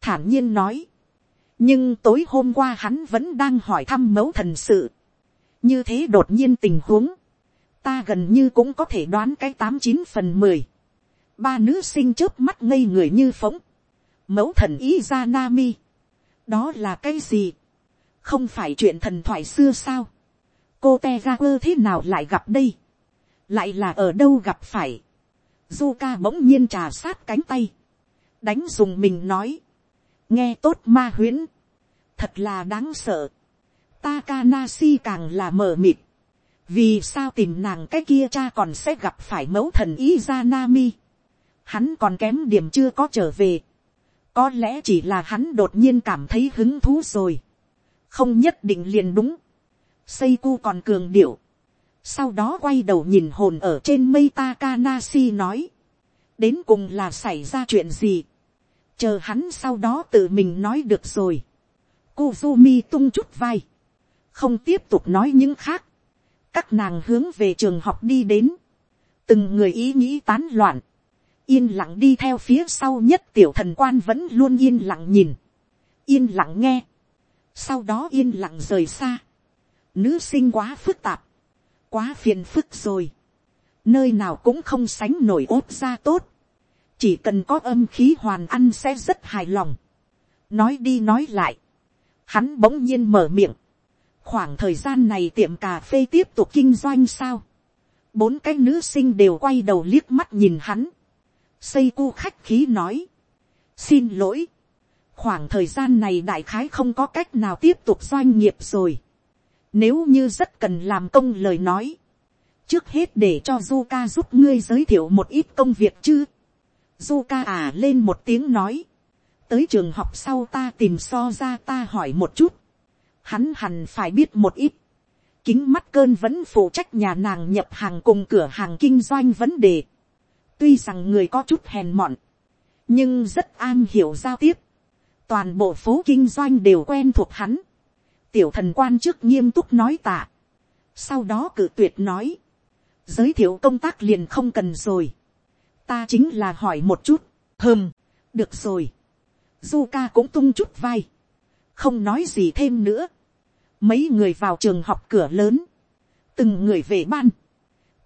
thản nhiên nói, nhưng tối hôm qua hắn vẫn đang hỏi thăm mẫu thần sự, như thế đột nhiên tình huống, ta gần như cũng có thể đoán cái tám chín phần mười. ba nữ sinh trước mắt ngây người như phóng. mẫu thần ý ra Nami. đó là cái gì. không phải chuyện thần thoại xưa sao. cô te ra quơ thế nào lại gặp đây. lại là ở đâu gặp phải. Zuka bỗng nhiên trà sát cánh tay. đánh dùng mình nói. nghe tốt ma huyễn. thật là đáng sợ. Takanashi càng là mờ mịt vì sao tìm nàng cái kia cha còn sẽ gặp phải mẫu thần ý. Hắn còn kém điểm chưa có trở về. Có lẽ chỉ là hắn đột nhiên cảm thấy hứng thú rồi. Không nhất định liền đúng. Seiku còn cường điệu. Sau đó quay đầu nhìn hồn ở trên mây Takanashi nói. Đến cùng là xảy ra chuyện gì. Chờ hắn sau đó tự mình nói được rồi. Kuzumi tung chút vai. Không tiếp tục nói những khác. Các nàng hướng về trường học đi đến, từng người ý nghĩ tán loạn, yên lặng đi theo phía sau nhất tiểu thần quan vẫn luôn yên lặng nhìn, yên lặng nghe, sau đó yên lặng rời xa, nữ sinh quá phức tạp, quá phiền phức rồi, nơi nào cũng không sánh nổi ốt ra tốt, chỉ cần có âm khí hoàn ăn sẽ rất hài lòng, nói đi nói lại, hắn bỗng nhiên mở miệng, khoảng thời gian này tiệm cà phê tiếp tục kinh doanh sao. bốn cái nữ sinh đều quay đầu liếc mắt nhìn hắn. xây cu khách khí nói. xin lỗi. khoảng thời gian này đại khái không có cách nào tiếp tục doanh nghiệp rồi. nếu như rất cần làm công lời nói. trước hết để cho Zuka giúp ngươi giới thiệu một ít công việc chứ. Zuka à lên một tiếng nói. tới trường học sau ta tìm so ra ta hỏi một chút hắn hẳn phải biết một ít. Kính mắt cơn vẫn phụ trách nhà nàng nhập hàng cùng cửa hàng kinh doanh vấn đề. Tuy rằng người có chút hèn mọn, nhưng rất an hiểu giao tiếp. Toàn bộ phố kinh doanh đều quen thuộc hắn. Tiểu thần quan trước nghiêm túc nói tạ. Sau đó cử tuyệt nói. Giới thiệu công tác liền không cần rồi. Ta chính là hỏi một chút. Hừm, được rồi. Zuka cũng tung chút vai. Không nói gì thêm nữa mấy người vào trường học cửa lớn, từng người về ban,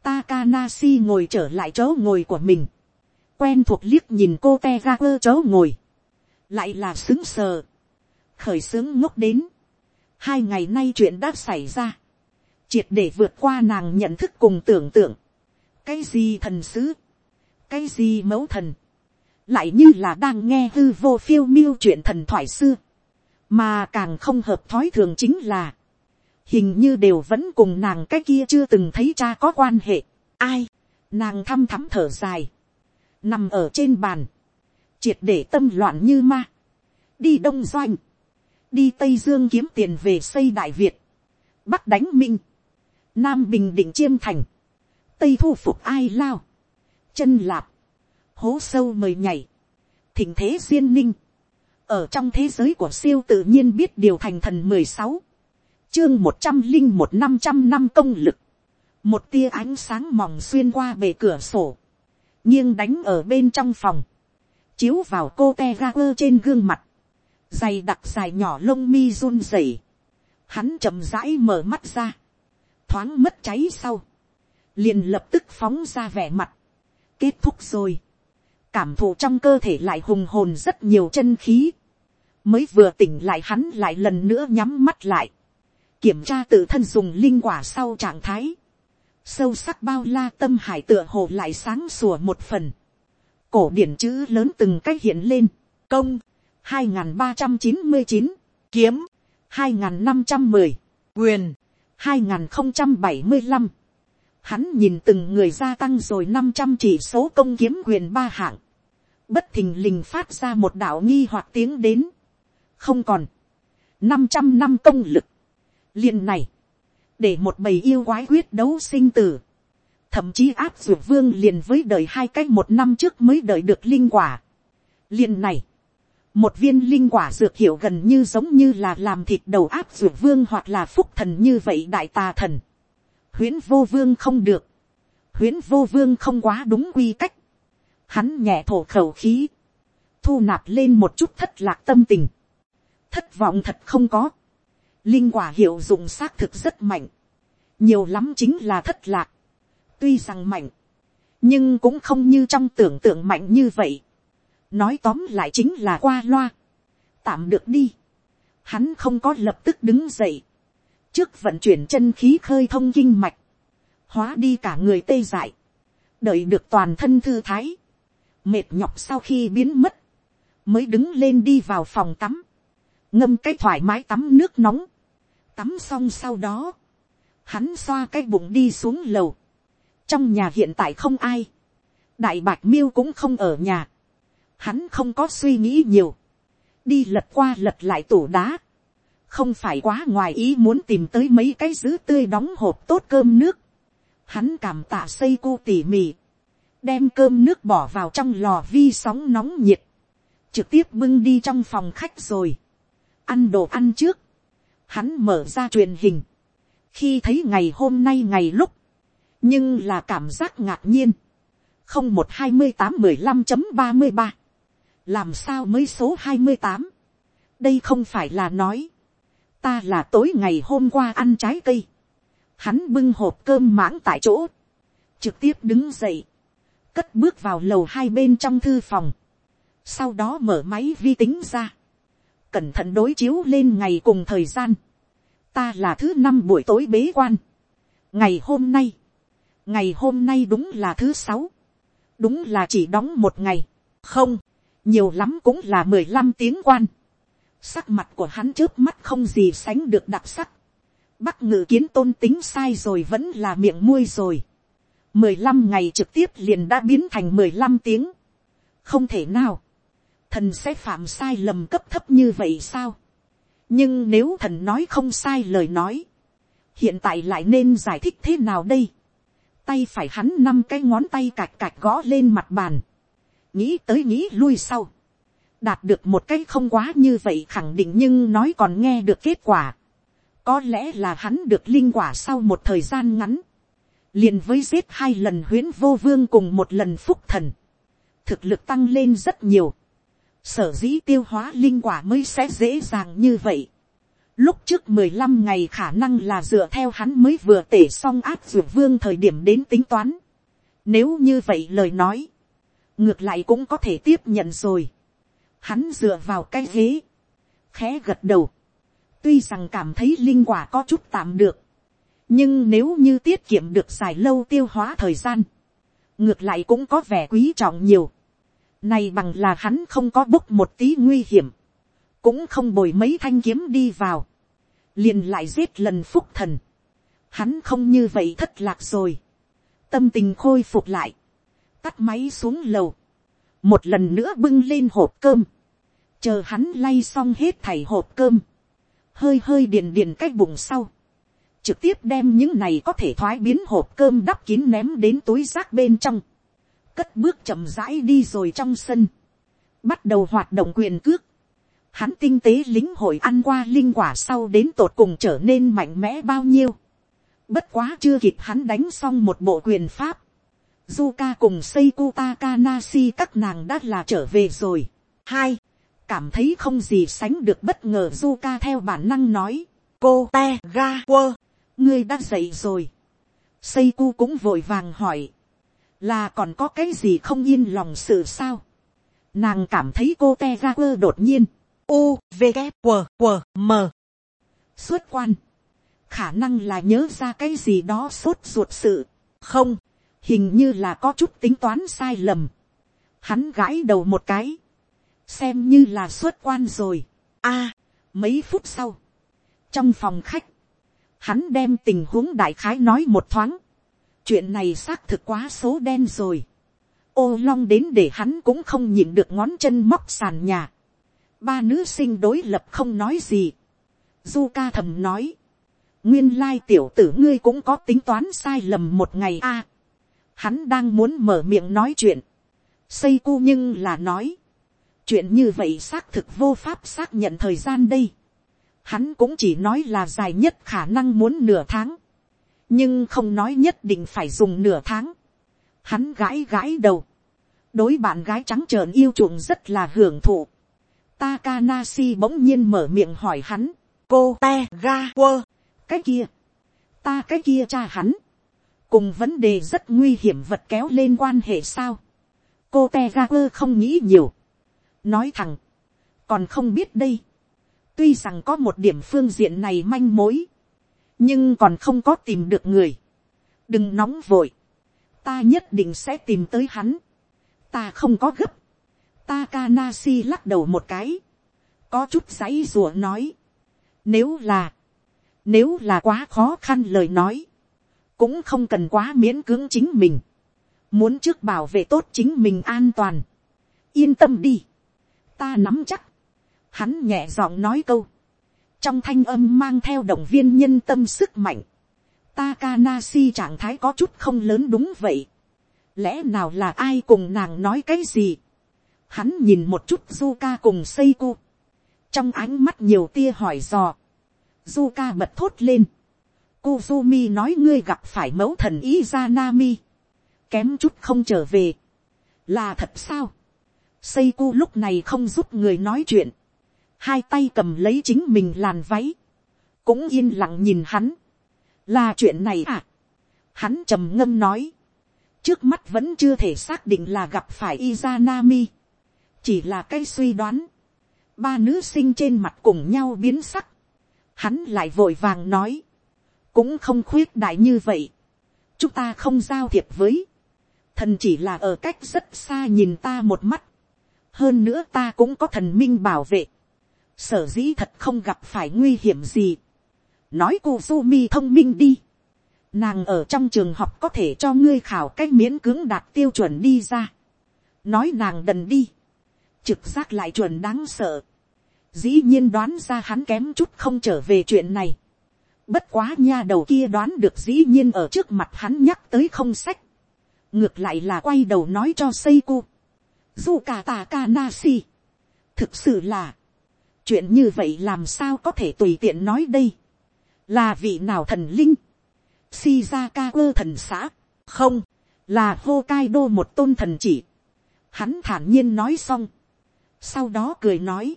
Takanashi ngồi trở lại chỗ ngồi của mình, quen thuộc liếc nhìn cô te ga quơ chỗ ngồi, lại là xứng sờ, khởi xướng ngốc đến, hai ngày nay chuyện đã xảy ra, triệt để vượt qua nàng nhận thức cùng tưởng tượng, cái gì thần sứ, cái gì mẫu thần, lại như là đang nghe hư vô phiêu miêu chuyện thần thoại xưa, mà càng không hợp thói thường chính là, hình như đều vẫn cùng nàng cái kia chưa từng thấy cha có quan hệ. ai, nàng thăm thắm thở dài, nằm ở trên bàn, triệt để tâm loạn như ma, đi đông doanh, đi tây dương kiếm tiền về xây đại việt, bắc đánh minh, nam bình định chiêm thành, tây thu phục ai lao, chân lạp, hố sâu mời nhảy, thỉnh thế duyên ninh, ở trong thế giới của siêu tự nhiên biết điều thành thần mười sáu, chương một trăm linh một năm trăm năm công lực, một tia ánh sáng mỏng xuyên qua bề cửa sổ, nghiêng đánh ở bên trong phòng, chiếu vào cô te ga quơ trên gương mặt, dày đặc dài nhỏ lông mi run rẩy, hắn chậm rãi mở mắt ra, thoáng mất cháy sau, liền lập tức phóng ra vẻ mặt, kết thúc rồi, cảm thụ trong cơ thể lại hùng hồn rất nhiều chân khí, mới vừa tỉnh lại hắn lại lần nữa nhắm mắt lại, kiểm tra tự thân dùng linh quả sau trạng thái, sâu sắc bao la tâm hải tựa hồ lại sáng sủa một phần, cổ điển chữ lớn từng cách hiện lên, công, hai n g h n ba trăm chín mươi chín, kiếm, hai n g h n năm trăm mười, quyền, hai n g h n không trăm bảy mươi năm, hắn nhìn từng người gia tăng rồi năm trăm chỉ số công kiếm quyền ba hạng, bất thình lình phát ra một đạo nghi hoặc tiếng đến, không còn, năm trăm năm công lực, liền này, để một bầy yêu quái quyết đấu sinh tử, thậm chí áp dược vương liền với đời hai cách một năm trước mới đợi được linh quả. liền này, một viên linh quả dược hiệu gần như giống như là làm thịt đầu áp dược vương hoặc là phúc thần như vậy đại tà thần. huyễn vô vương không được. huyễn vô vương không quá đúng quy cách. hắn nhẹ thổ khẩu khí. thu nạp lên một chút thất lạc tâm tình thất vọng thật không có. linh quả hiệu dụng xác thực rất mạnh. nhiều lắm chính là thất lạc. tuy rằng mạnh. nhưng cũng không như trong tưởng tượng mạnh như vậy nói tóm lại chính là qua loa, tạm được đi, hắn không có lập tức đứng dậy, trước vận chuyển chân khí khơi thông kinh mạch, hóa đi cả người tê dại, đợi được toàn thân thư thái, mệt nhọc sau khi biến mất, mới đứng lên đi vào phòng tắm, ngâm cái thoải mái tắm nước nóng, tắm xong sau đó, hắn xoa cái bụng đi xuống lầu, trong nhà hiện tại không ai, đại bạch miêu cũng không ở nhà, hắn không có suy nghĩ nhiều, đi lật qua lật lại tủ đá, không phải quá ngoài ý muốn tìm tới mấy cái dứ tươi đóng hộp tốt cơm nước, hắn cảm tạ xây cô tỉ mỉ, đem cơm nước bỏ vào trong lò vi sóng nóng nhiệt, trực tiếp bưng đi trong phòng khách rồi, ăn đồ ăn trước, hắn mở ra truyền hình, khi thấy ngày hôm nay ngày lúc, nhưng là cảm giác ngạc nhiên, không một hai mươi tám mười lăm chấm ba mươi ba. Làm sao mới số hai mươi tám, đây không phải là nói, ta là tối ngày hôm qua ăn trái cây, hắn bưng hộp cơm mãng tại chỗ, trực tiếp đứng dậy, cất bước vào lầu hai bên trong thư phòng, sau đó mở máy vi tính ra, cẩn thận đối chiếu lên ngày cùng thời gian, ta là thứ năm buổi tối bế quan, ngày hôm nay, ngày hôm nay đúng là thứ sáu, đúng là chỉ đóng một ngày, không, nhiều lắm cũng là mười lăm tiếng quan. Sắc mặt của hắn trước mắt không gì sánh được đặc sắc. Bắc ngự kiến tôn tính sai rồi vẫn là miệng muôi rồi. mười lăm ngày trực tiếp liền đã biến thành mười lăm tiếng. Không thể nào. Thần sẽ phạm sai lầm cấp thấp như vậy sao? Nhưng nếu thần nói không sai lời nói. Hiện tại lại nên giải thích thế nào đây? Tay phải hắn năm cái ngón tay cạch cạch gõ lên mặt bàn nghĩ tới nghĩ lui sau, đạt được một cái không quá như vậy khẳng định nhưng nói còn nghe được kết quả. có lẽ là hắn được linh quả sau một thời gian ngắn, liền với giết hai lần huyến vô vương cùng một lần phúc thần, thực lực tăng lên rất nhiều, sở dĩ tiêu hóa linh quả mới sẽ dễ dàng như vậy. Lúc trước mười lăm ngày khả năng là dựa theo hắn mới vừa tể xong áp dụng vương thời điểm đến tính toán. Nếu như vậy lời nói, ngược lại cũng có thể tiếp nhận rồi. Hắn dựa vào cái ghế, khẽ gật đầu. tuy rằng cảm thấy linh quả có chút tạm được, nhưng nếu như tiết kiệm được dài lâu tiêu hóa thời gian, ngược lại cũng có vẻ quý trọng nhiều. Này bằng là hắn không có bốc một tí nguy hiểm, cũng không bồi mấy thanh kiếm đi vào, liền lại giết lần phúc thần. Hắn không như vậy thất lạc rồi, tâm tình khôi phục lại, tắt máy xuống lầu, một lần nữa bưng lên hộp cơm, chờ hắn lay xong hết thảy hộp cơm, hơi hơi điền điền cách bụng sau, trực tiếp đem những này có thể thoái biến hộp cơm đắp kín ném đến túi rác bên trong, cất bước chậm rãi đi rồi trong sân, bắt đầu hoạt động quyền cước, hắn tinh tế lính hội ăn qua linh quả sau đến tột cùng trở nên mạnh mẽ bao nhiêu, bất quá chưa kịp hắn đánh xong một bộ quyền pháp, Zuka cùng Seiku Takanashi các nàng đã là trở về rồi. Hai, cảm thấy không gì sánh được bất ngờ Zuka theo bản năng nói. Cô te ga quơ, ngươi đã dậy rồi. Seiku cũng vội vàng hỏi. Là còn có cái gì không yên lòng sự sao? Nàng cảm thấy cô te ra quơ đột nhiên. U, V, K, W, W, M. Xuất quan. Khả năng là nhớ ra cái gì đó sốt ruột sự. Không hình như là có chút tính toán sai lầm. Hắn gãi đầu một cái, xem như là xuất quan rồi. a, mấy phút sau, trong phòng khách, hắn đem tình huống đại khái nói một thoáng chuyện này xác thực quá số đen rồi. ô long đến để hắn cũng không nhịn được ngón chân móc sàn nhà. ba nữ sinh đối lập không nói gì. du ca thầm nói, nguyên lai tiểu tử ngươi cũng có tính toán sai lầm một ngày a. Hắn đang muốn mở miệng nói chuyện. Xây cu nhưng là nói. Chuyện như vậy xác thực vô pháp xác nhận thời gian đây. Hắn cũng chỉ nói là dài nhất khả năng muốn nửa tháng. Nhưng không nói nhất định phải dùng nửa tháng. Hắn gãi gãi đầu. Đối bạn gái trắng trợn yêu chuộng rất là hưởng thụ. Takanashi bỗng nhiên mở miệng hỏi hắn. Cô te ga quơ. Cái kia. Ta cái kia cha hắn cùng vấn đề rất nguy hiểm vật kéo lên quan hệ sao. cô te ga quơ không nghĩ nhiều. nói thẳng, còn không biết đây. tuy rằng có một điểm phương diện này manh mối, nhưng còn không có tìm được người. đừng nóng vội, ta nhất định sẽ tìm tới hắn. ta không có gấp. Takanasi lắc đầu một cái, có chút giấy rùa nói. nếu là, nếu là quá khó khăn lời nói, cũng không cần quá miễn cưỡng chính mình, muốn trước bảo vệ tốt chính mình an toàn, yên tâm đi, ta nắm chắc, hắn nhẹ giọng nói câu, trong thanh âm mang theo động viên nhân tâm sức mạnh, Takanashi trạng thái có chút không lớn đúng vậy, lẽ nào là ai cùng nàng nói cái gì, hắn nhìn một chút Zuka cùng Seiko, trong ánh mắt nhiều tia hỏi dò, Zuka bật thốt lên, Kuzumi nói ngươi gặp phải mẫu thần Izanami. Kém chút không trở về. Là thật sao? Seiko lúc này không giúp người nói chuyện. Hai tay cầm lấy chính mình làn váy. Cũng yên lặng nhìn hắn. Là chuyện này à? Hắn trầm ngâm nói. Trước mắt vẫn chưa thể xác định là gặp phải Izanami. Chỉ là cái suy đoán. Ba nữ sinh trên mặt cùng nhau biến sắc. Hắn lại vội vàng nói cũng không khuyết đại như vậy. chúng ta không giao thiệp với, thần chỉ là ở cách rất xa nhìn ta một mắt. hơn nữa ta cũng có thần minh bảo vệ sở dĩ thật không gặp phải nguy hiểm gì. nói cô mi thông minh đi. nàng ở trong trường học có thể cho ngươi khảo cách miễn cưỡng đạt tiêu chuẩn đi ra. nói nàng đần đi. trực giác lại chuẩn đáng sợ. dĩ nhiên đoán ra hắn kém chút không trở về chuyện này Bất quá nha đầu kia đoán được dĩ nhiên ở trước mặt hắn nhắc tới không sách. Ngược lại là quay đầu nói cho Seiko. Dù cả tà ca na si. Thực sự là. Chuyện như vậy làm sao có thể tùy tiện nói đây. Là vị nào thần linh. Shizaka quơ thần xã. Không. Là Hokkaido một tôn thần chỉ. Hắn thản nhiên nói xong. Sau đó cười nói.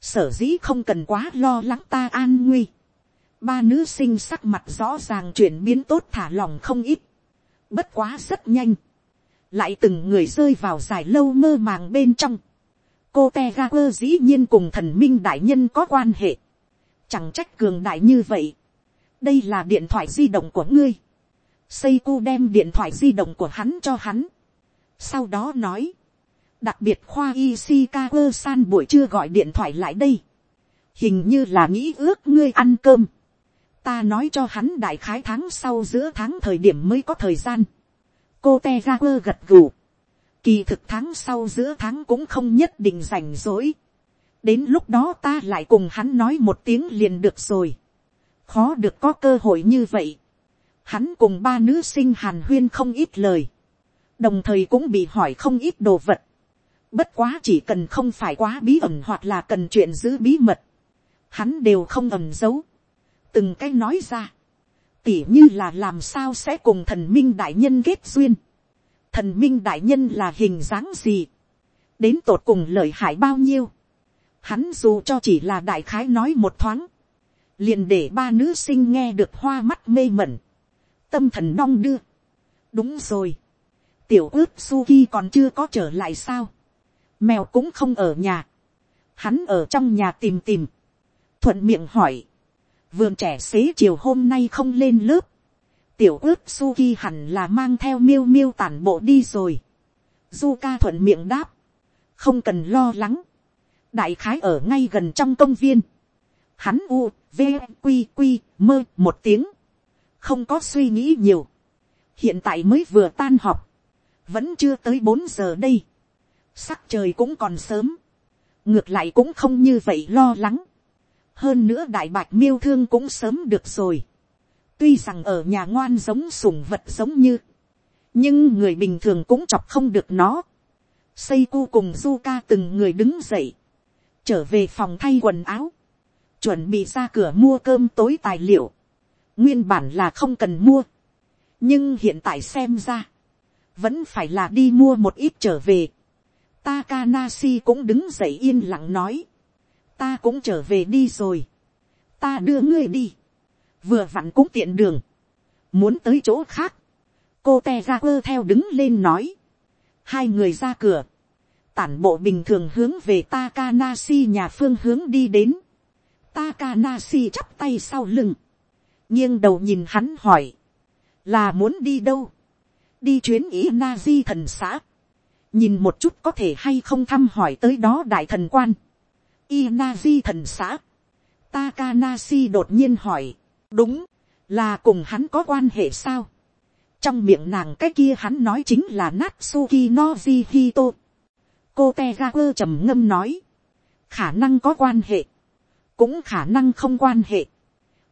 Sở dĩ không cần quá lo lắng ta an nguy ba nữ sinh sắc mặt rõ ràng chuyển biến tốt thả lòng không ít, bất quá rất nhanh, lại từng người rơi vào dài lâu mơ màng bên trong, cô te ga quơ dĩ nhiên cùng thần minh đại nhân có quan hệ, chẳng trách cường đại như vậy, đây là điện thoại di động của ngươi, Seiko đem điện thoại di động của hắn cho hắn, sau đó nói, đặc biệt khoa Ishikawa san buổi trưa gọi điện thoại lại đây, hình như là nghĩ ước ngươi ăn cơm, ta nói cho hắn đại khái tháng sau giữa tháng thời điểm mới có thời gian. cô te ra quơ gật gù. Kỳ thực tháng sau giữa tháng cũng không nhất định rảnh rỗi. Đến lúc đó ta lại cùng hắn nói một tiếng liền được rồi. Khó được có cơ hội như vậy. Hắn cùng ba nữ sinh hàn huyên không ít lời. Đồng thời cũng bị hỏi không ít đồ vật. Bất quá chỉ cần không phải quá bí ẩn hoặc là cần chuyện giữ bí mật. Hắn đều không ẩn giấu. Từng cái nói ra. Tỉ như là làm sao sẽ cùng thần minh đại nhân kết duyên. Thần minh đại nhân là hình dáng gì. Đến tột cùng lợi hại bao nhiêu. Hắn dù cho chỉ là đại khái nói một thoáng. Liền để ba nữ sinh nghe được hoa mắt mê mẩn. Tâm thần đong đưa. Đúng rồi. Tiểu ướp Suki còn chưa có trở lại sao mèo cũng không ở nhà, hắn ở trong nhà tìm tìm, thuận miệng hỏi, vườn trẻ xế chiều hôm nay không lên lớp, tiểu ướp suki hẳn là mang theo miêu miêu tản bộ đi rồi, du ca thuận miệng đáp, không cần lo lắng, đại khái ở ngay gần trong công viên, hắn u, v, q q mơ một tiếng, không có suy nghĩ nhiều, hiện tại mới vừa tan họp, vẫn chưa tới bốn giờ đây, sắc trời cũng còn sớm, ngược lại cũng không như vậy lo lắng, hơn nữa đại bạch miêu thương cũng sớm được rồi, tuy rằng ở nhà ngoan giống sủng vật giống như, nhưng người bình thường cũng chọc không được nó, Seiku cu cùng Zuka từng người đứng dậy, trở về phòng thay quần áo, chuẩn bị ra cửa mua cơm tối tài liệu, nguyên bản là không cần mua, nhưng hiện tại xem ra, vẫn phải là đi mua một ít trở về, Takanashi cũng đứng dậy yên lặng nói. Ta cũng trở về đi rồi. Ta đưa ngươi đi. Vừa vặn cũng tiện đường. Muốn tới chỗ khác. Cô Tegaku theo đứng lên nói. Hai người ra cửa. Tản bộ bình thường hướng về Takanashi nhà phương hướng đi đến. Takanashi chắp tay sau lưng. nghiêng đầu nhìn hắn hỏi. Là muốn đi đâu? Đi chuyến ý Nazi thần xã nhìn một chút có thể hay không thăm hỏi tới đó đại thần quan. Inazi thần xã. Takanashi đột nhiên hỏi. Đúng, là cùng hắn có quan hệ sao? Trong miệng nàng cái kia hắn nói chính là Natsuki Noji Hito. Cô Tegaku trầm ngâm nói. Khả năng có quan hệ. Cũng khả năng không quan hệ.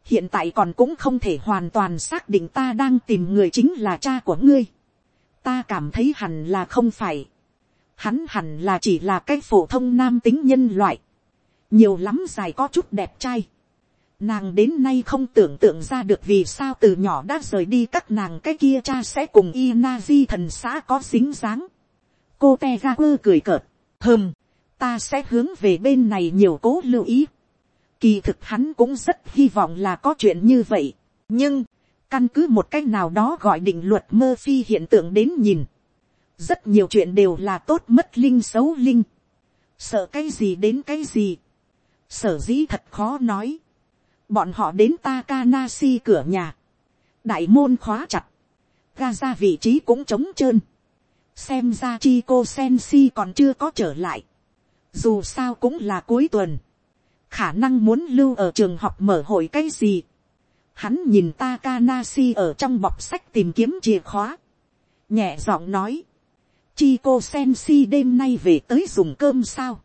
Hiện tại còn cũng không thể hoàn toàn xác định ta đang tìm người chính là cha của ngươi. Ta cảm thấy hẳn là không phải hắn hẳn là chỉ là cái phổ thông nam tính nhân loại, nhiều lắm dài có chút đẹp trai. Nàng đến nay không tưởng tượng ra được vì sao từ nhỏ đã rời đi các nàng cái kia cha sẽ cùng Inazi thần xã có xính dáng. Cô Tegaku cười cợt, hơm, ta sẽ hướng về bên này nhiều cố lưu ý. Kỳ thực hắn cũng rất hy vọng là có chuyện như vậy. Nhưng, căn cứ một cách nào đó gọi định luật mơ phi hiện tượng đến nhìn rất nhiều chuyện đều là tốt mất linh xấu linh, sợ cái gì đến cái gì, sở dĩ thật khó nói, bọn họ đến Takanasi cửa nhà, đại môn khóa chặt, ga ra vị trí cũng trống trơn, xem ra chi cô Sensi còn chưa có trở lại, dù sao cũng là cuối tuần, khả năng muốn lưu ở trường học mở hội cái gì, hắn nhìn Takanasi ở trong bọc sách tìm kiếm chìa khóa, nhẹ giọng nói, Chi cô Sensi đêm nay về tới dùng cơm sao.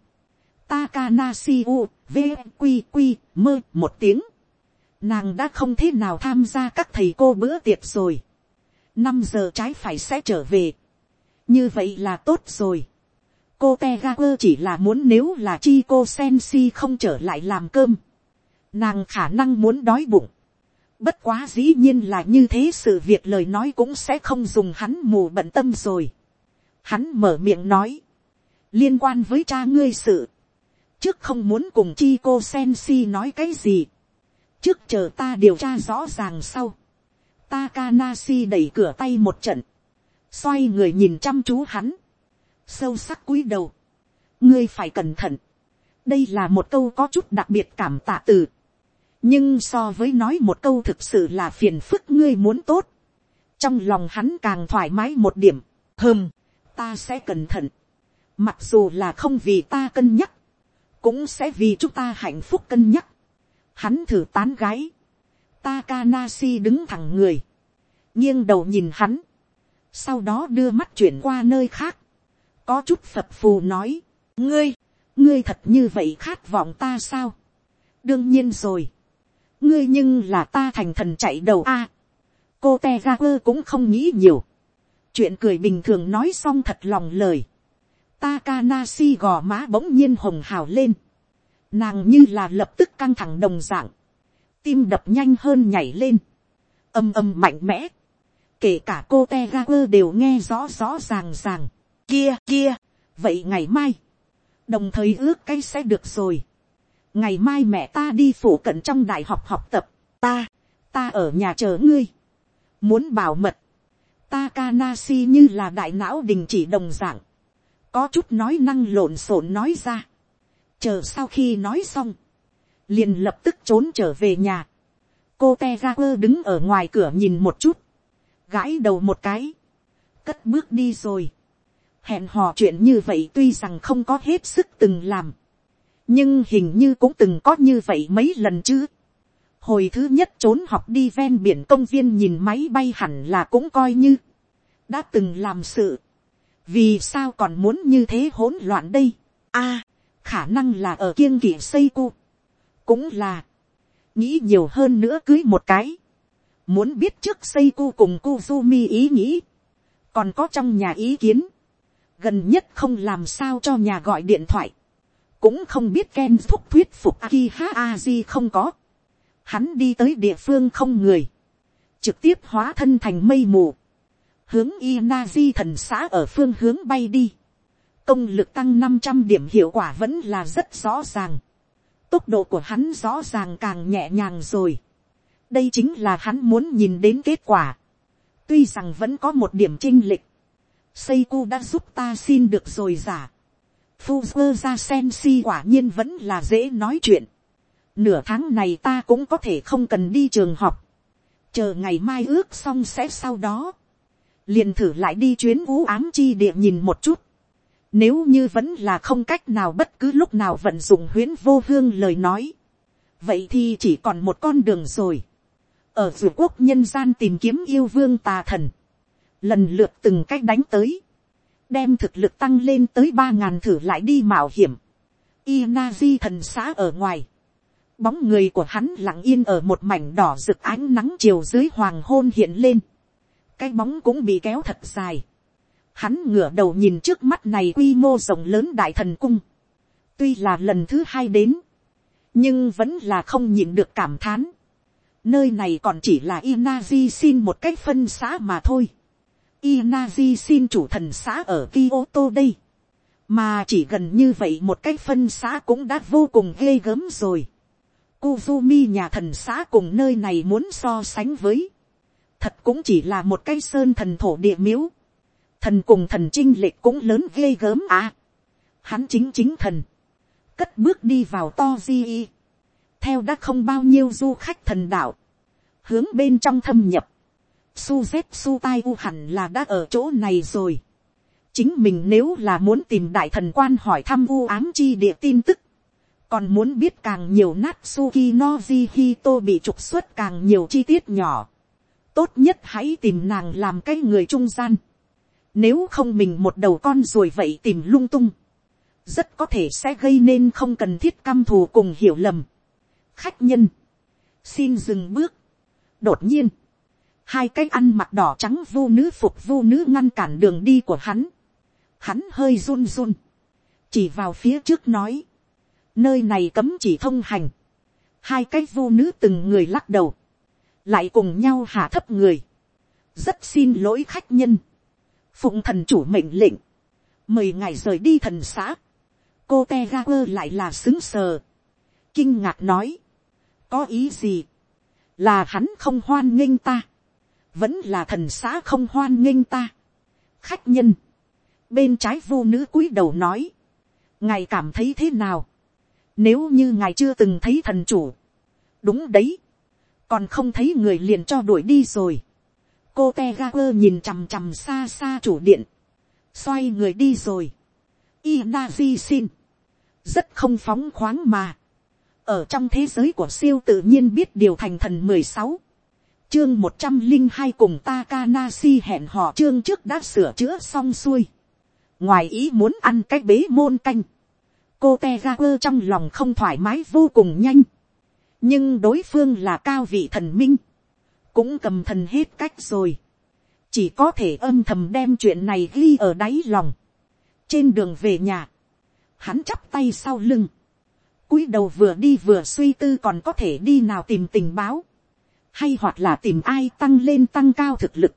Takanasi u, v, quy quy, mơ một tiếng. Nàng đã không thế nào tham gia các thầy cô bữa tiệc rồi. năm giờ trái phải sẽ trở về. Như vậy là tốt rồi. Cô Tegaku chỉ là muốn nếu là chi cô Sensi không trở lại làm cơm. Nàng khả năng muốn đói bụng. Bất quá dĩ nhiên là như thế sự việc lời nói cũng sẽ không dùng hắn mù bận tâm rồi Hắn mở miệng nói. Liên quan với cha ngươi sự. Trước không muốn cùng chi cô Sensi nói cái gì. Trước chờ ta điều tra rõ ràng sau. Takanasi đẩy cửa tay một trận. Xoay người nhìn chăm chú hắn. Sâu sắc cúi đầu. Ngươi phải cẩn thận. Đây là một câu có chút đặc biệt cảm tạ từ. Nhưng so với nói một câu thực sự là phiền phức ngươi muốn tốt. Trong lòng hắn càng thoải mái một điểm. Hừm ta sẽ cẩn thận. Mặc dù là không vì ta cân nhắc, cũng sẽ vì chúng ta hạnh phúc cân nhắc. Hắn thử tán gái. Takanashi đứng thẳng người. Nghiêng đầu nhìn hắn. Sau đó đưa mắt chuyển qua nơi khác. có chút phập phù nói, ngươi, ngươi thật như vậy khát vọng ta sao, đương nhiên rồi, ngươi nhưng là ta thành thần chạy đầu a, cô te ga quơ cũng không nghĩ nhiều, chuyện cười bình thường nói xong thật lòng lời, Takanashi gò má bỗng nhiên hồng hào lên, nàng như là lập tức căng thẳng đồng dạng, tim đập nhanh hơn nhảy lên, âm âm mạnh mẽ, kể cả cô te ga quơ đều nghe rõ rõ ràng ràng, kia kia, vậy ngày mai, đồng thời ước cái sẽ được rồi, ngày mai mẹ ta đi phủ cận trong đại học học tập, ta, ta ở nhà chờ ngươi, muốn bảo mật, Takanasi như là đại não đình chỉ đồng dạng, có chút nói năng lộn xộn nói ra, chờ sau khi nói xong, liền lập tức trốn trở về nhà, cô te ra quơ đứng ở ngoài cửa nhìn một chút, gãi đầu một cái, cất bước đi rồi, hẹn hò chuyện như vậy tuy rằng không có hết sức từng làm, nhưng hình như cũng từng có như vậy mấy lần chứ. hồi thứ nhất trốn học đi ven biển công viên nhìn máy bay hẳn là cũng coi như đã từng làm sự. vì sao còn muốn như thế hỗn loạn đây. a, khả năng là ở kiêng kỵ xây cu. cũng là, nghĩ nhiều hơn nữa cưới một cái. muốn biết trước xây cu cùng Kuzumi ý nghĩ. còn có trong nhà ý kiến. gần nhất không làm sao cho nhà gọi điện thoại. cũng không biết Ken thúc thuyết phục Akiha Aji không có. hắn đi tới địa phương không người. trực tiếp hóa thân thành mây mù. hướng Inazi thần xã ở phương hướng bay đi công lực tăng năm trăm điểm hiệu quả vẫn là rất rõ ràng tốc độ của hắn rõ ràng càng nhẹ nhàng rồi. đây chính là hắn muốn nhìn đến kết quả. tuy rằng vẫn có một điểm chinh lịch. Seiku đã giúp ta xin được rồi giả. Fuzzer ra sen si quả nhiên vẫn là dễ nói chuyện. Nửa tháng này ta cũng có thể không cần đi trường học. Chờ ngày mai ước xong sẽ sau đó. Liền thử lại đi chuyến vũ ám chi địa nhìn một chút. Nếu như vẫn là không cách nào bất cứ lúc nào vận dụng huyến vô hương lời nói. Vậy thì chỉ còn một con đường rồi. Ở dù quốc nhân gian tìm kiếm yêu vương tà thần. Lần lượt từng cách đánh tới. Đem thực lực tăng lên tới ba ngàn thử lại đi mạo hiểm. Inazi thần xã ở ngoài. Bóng người của hắn lặng yên ở một mảnh đỏ rực ánh nắng chiều dưới hoàng hôn hiện lên. Cái bóng cũng bị kéo thật dài Hắn ngửa đầu nhìn trước mắt này quy mô rộng lớn đại thần cung. Tuy là lần thứ hai đến. Nhưng vẫn là không nhịn được cảm thán. Nơi này còn chỉ là Inazi xin một cách phân xã mà thôi. Inazi xin chủ thần xã ở Kyoto đây. Mà chỉ gần như vậy một cách phân xã cũng đã vô cùng ghê gớm rồi. Kuzumi nhà thần xã cùng nơi này muốn so sánh với. Thật cũng chỉ là một cái sơn thần thổ địa miếu thần cùng thần trinh lệch cũng lớn ghê gớm à. hắn chính chính thần, cất bước đi vào to di theo đã không bao nhiêu du khách thần đạo, hướng bên trong thâm nhập, su z su tai u hẳn là đã ở chỗ này rồi. chính mình nếu là muốn tìm đại thần quan hỏi thăm u ám chi địa tin tức, còn muốn biết càng nhiều Natsuki Noji Hito bị trục xuất càng nhiều chi tiết nhỏ. Tốt nhất hãy tìm nàng làm cái người trung gian. Nếu không mình một đầu con rồi vậy tìm lung tung. Rất có thể sẽ gây nên không cần thiết căm thù cùng hiểu lầm. Khách nhân. Xin dừng bước. Đột nhiên. Hai cái ăn mặc đỏ trắng vu nữ phục vu nữ ngăn cản đường đi của hắn. Hắn hơi run run. Chỉ vào phía trước nói. Nơi này cấm chỉ thông hành. Hai cái vu nữ từng người lắc đầu. Lại cùng nhau hạ thấp người. Rất xin lỗi khách nhân phụng thần chủ mệnh lệnh, mời ngài rời đi thần xã, cô te ga quơ lại là xứng sờ, kinh ngạc nói, có ý gì, là hắn không hoan nghênh ta, vẫn là thần xã không hoan nghênh ta, khách nhân, bên trái vô nữ cúi đầu nói, ngài cảm thấy thế nào, nếu như ngài chưa từng thấy thần chủ, đúng đấy, còn không thấy người liền cho đuổi đi rồi, cô te ga quơ nhìn chằm chằm xa xa chủ điện, xoay người đi rồi. Inazi xin, rất không phóng khoáng mà. ở trong thế giới của siêu tự nhiên biết điều thành thần mười sáu, chương một trăm linh hai cùng Takanashi hẹn họ chương trước đã sửa chữa xong xuôi. ngoài ý muốn ăn cái bế môn canh, cô te ga quơ trong lòng không thoải mái vô cùng nhanh, nhưng đối phương là cao vị thần minh, cũng cầm thần hết cách rồi, chỉ có thể âm thầm đem chuyện này ghi ở đáy lòng, trên đường về nhà, hắn chắp tay sau lưng, cúi đầu vừa đi vừa suy tư còn có thể đi nào tìm tình báo, hay hoặc là tìm ai tăng lên tăng cao thực lực,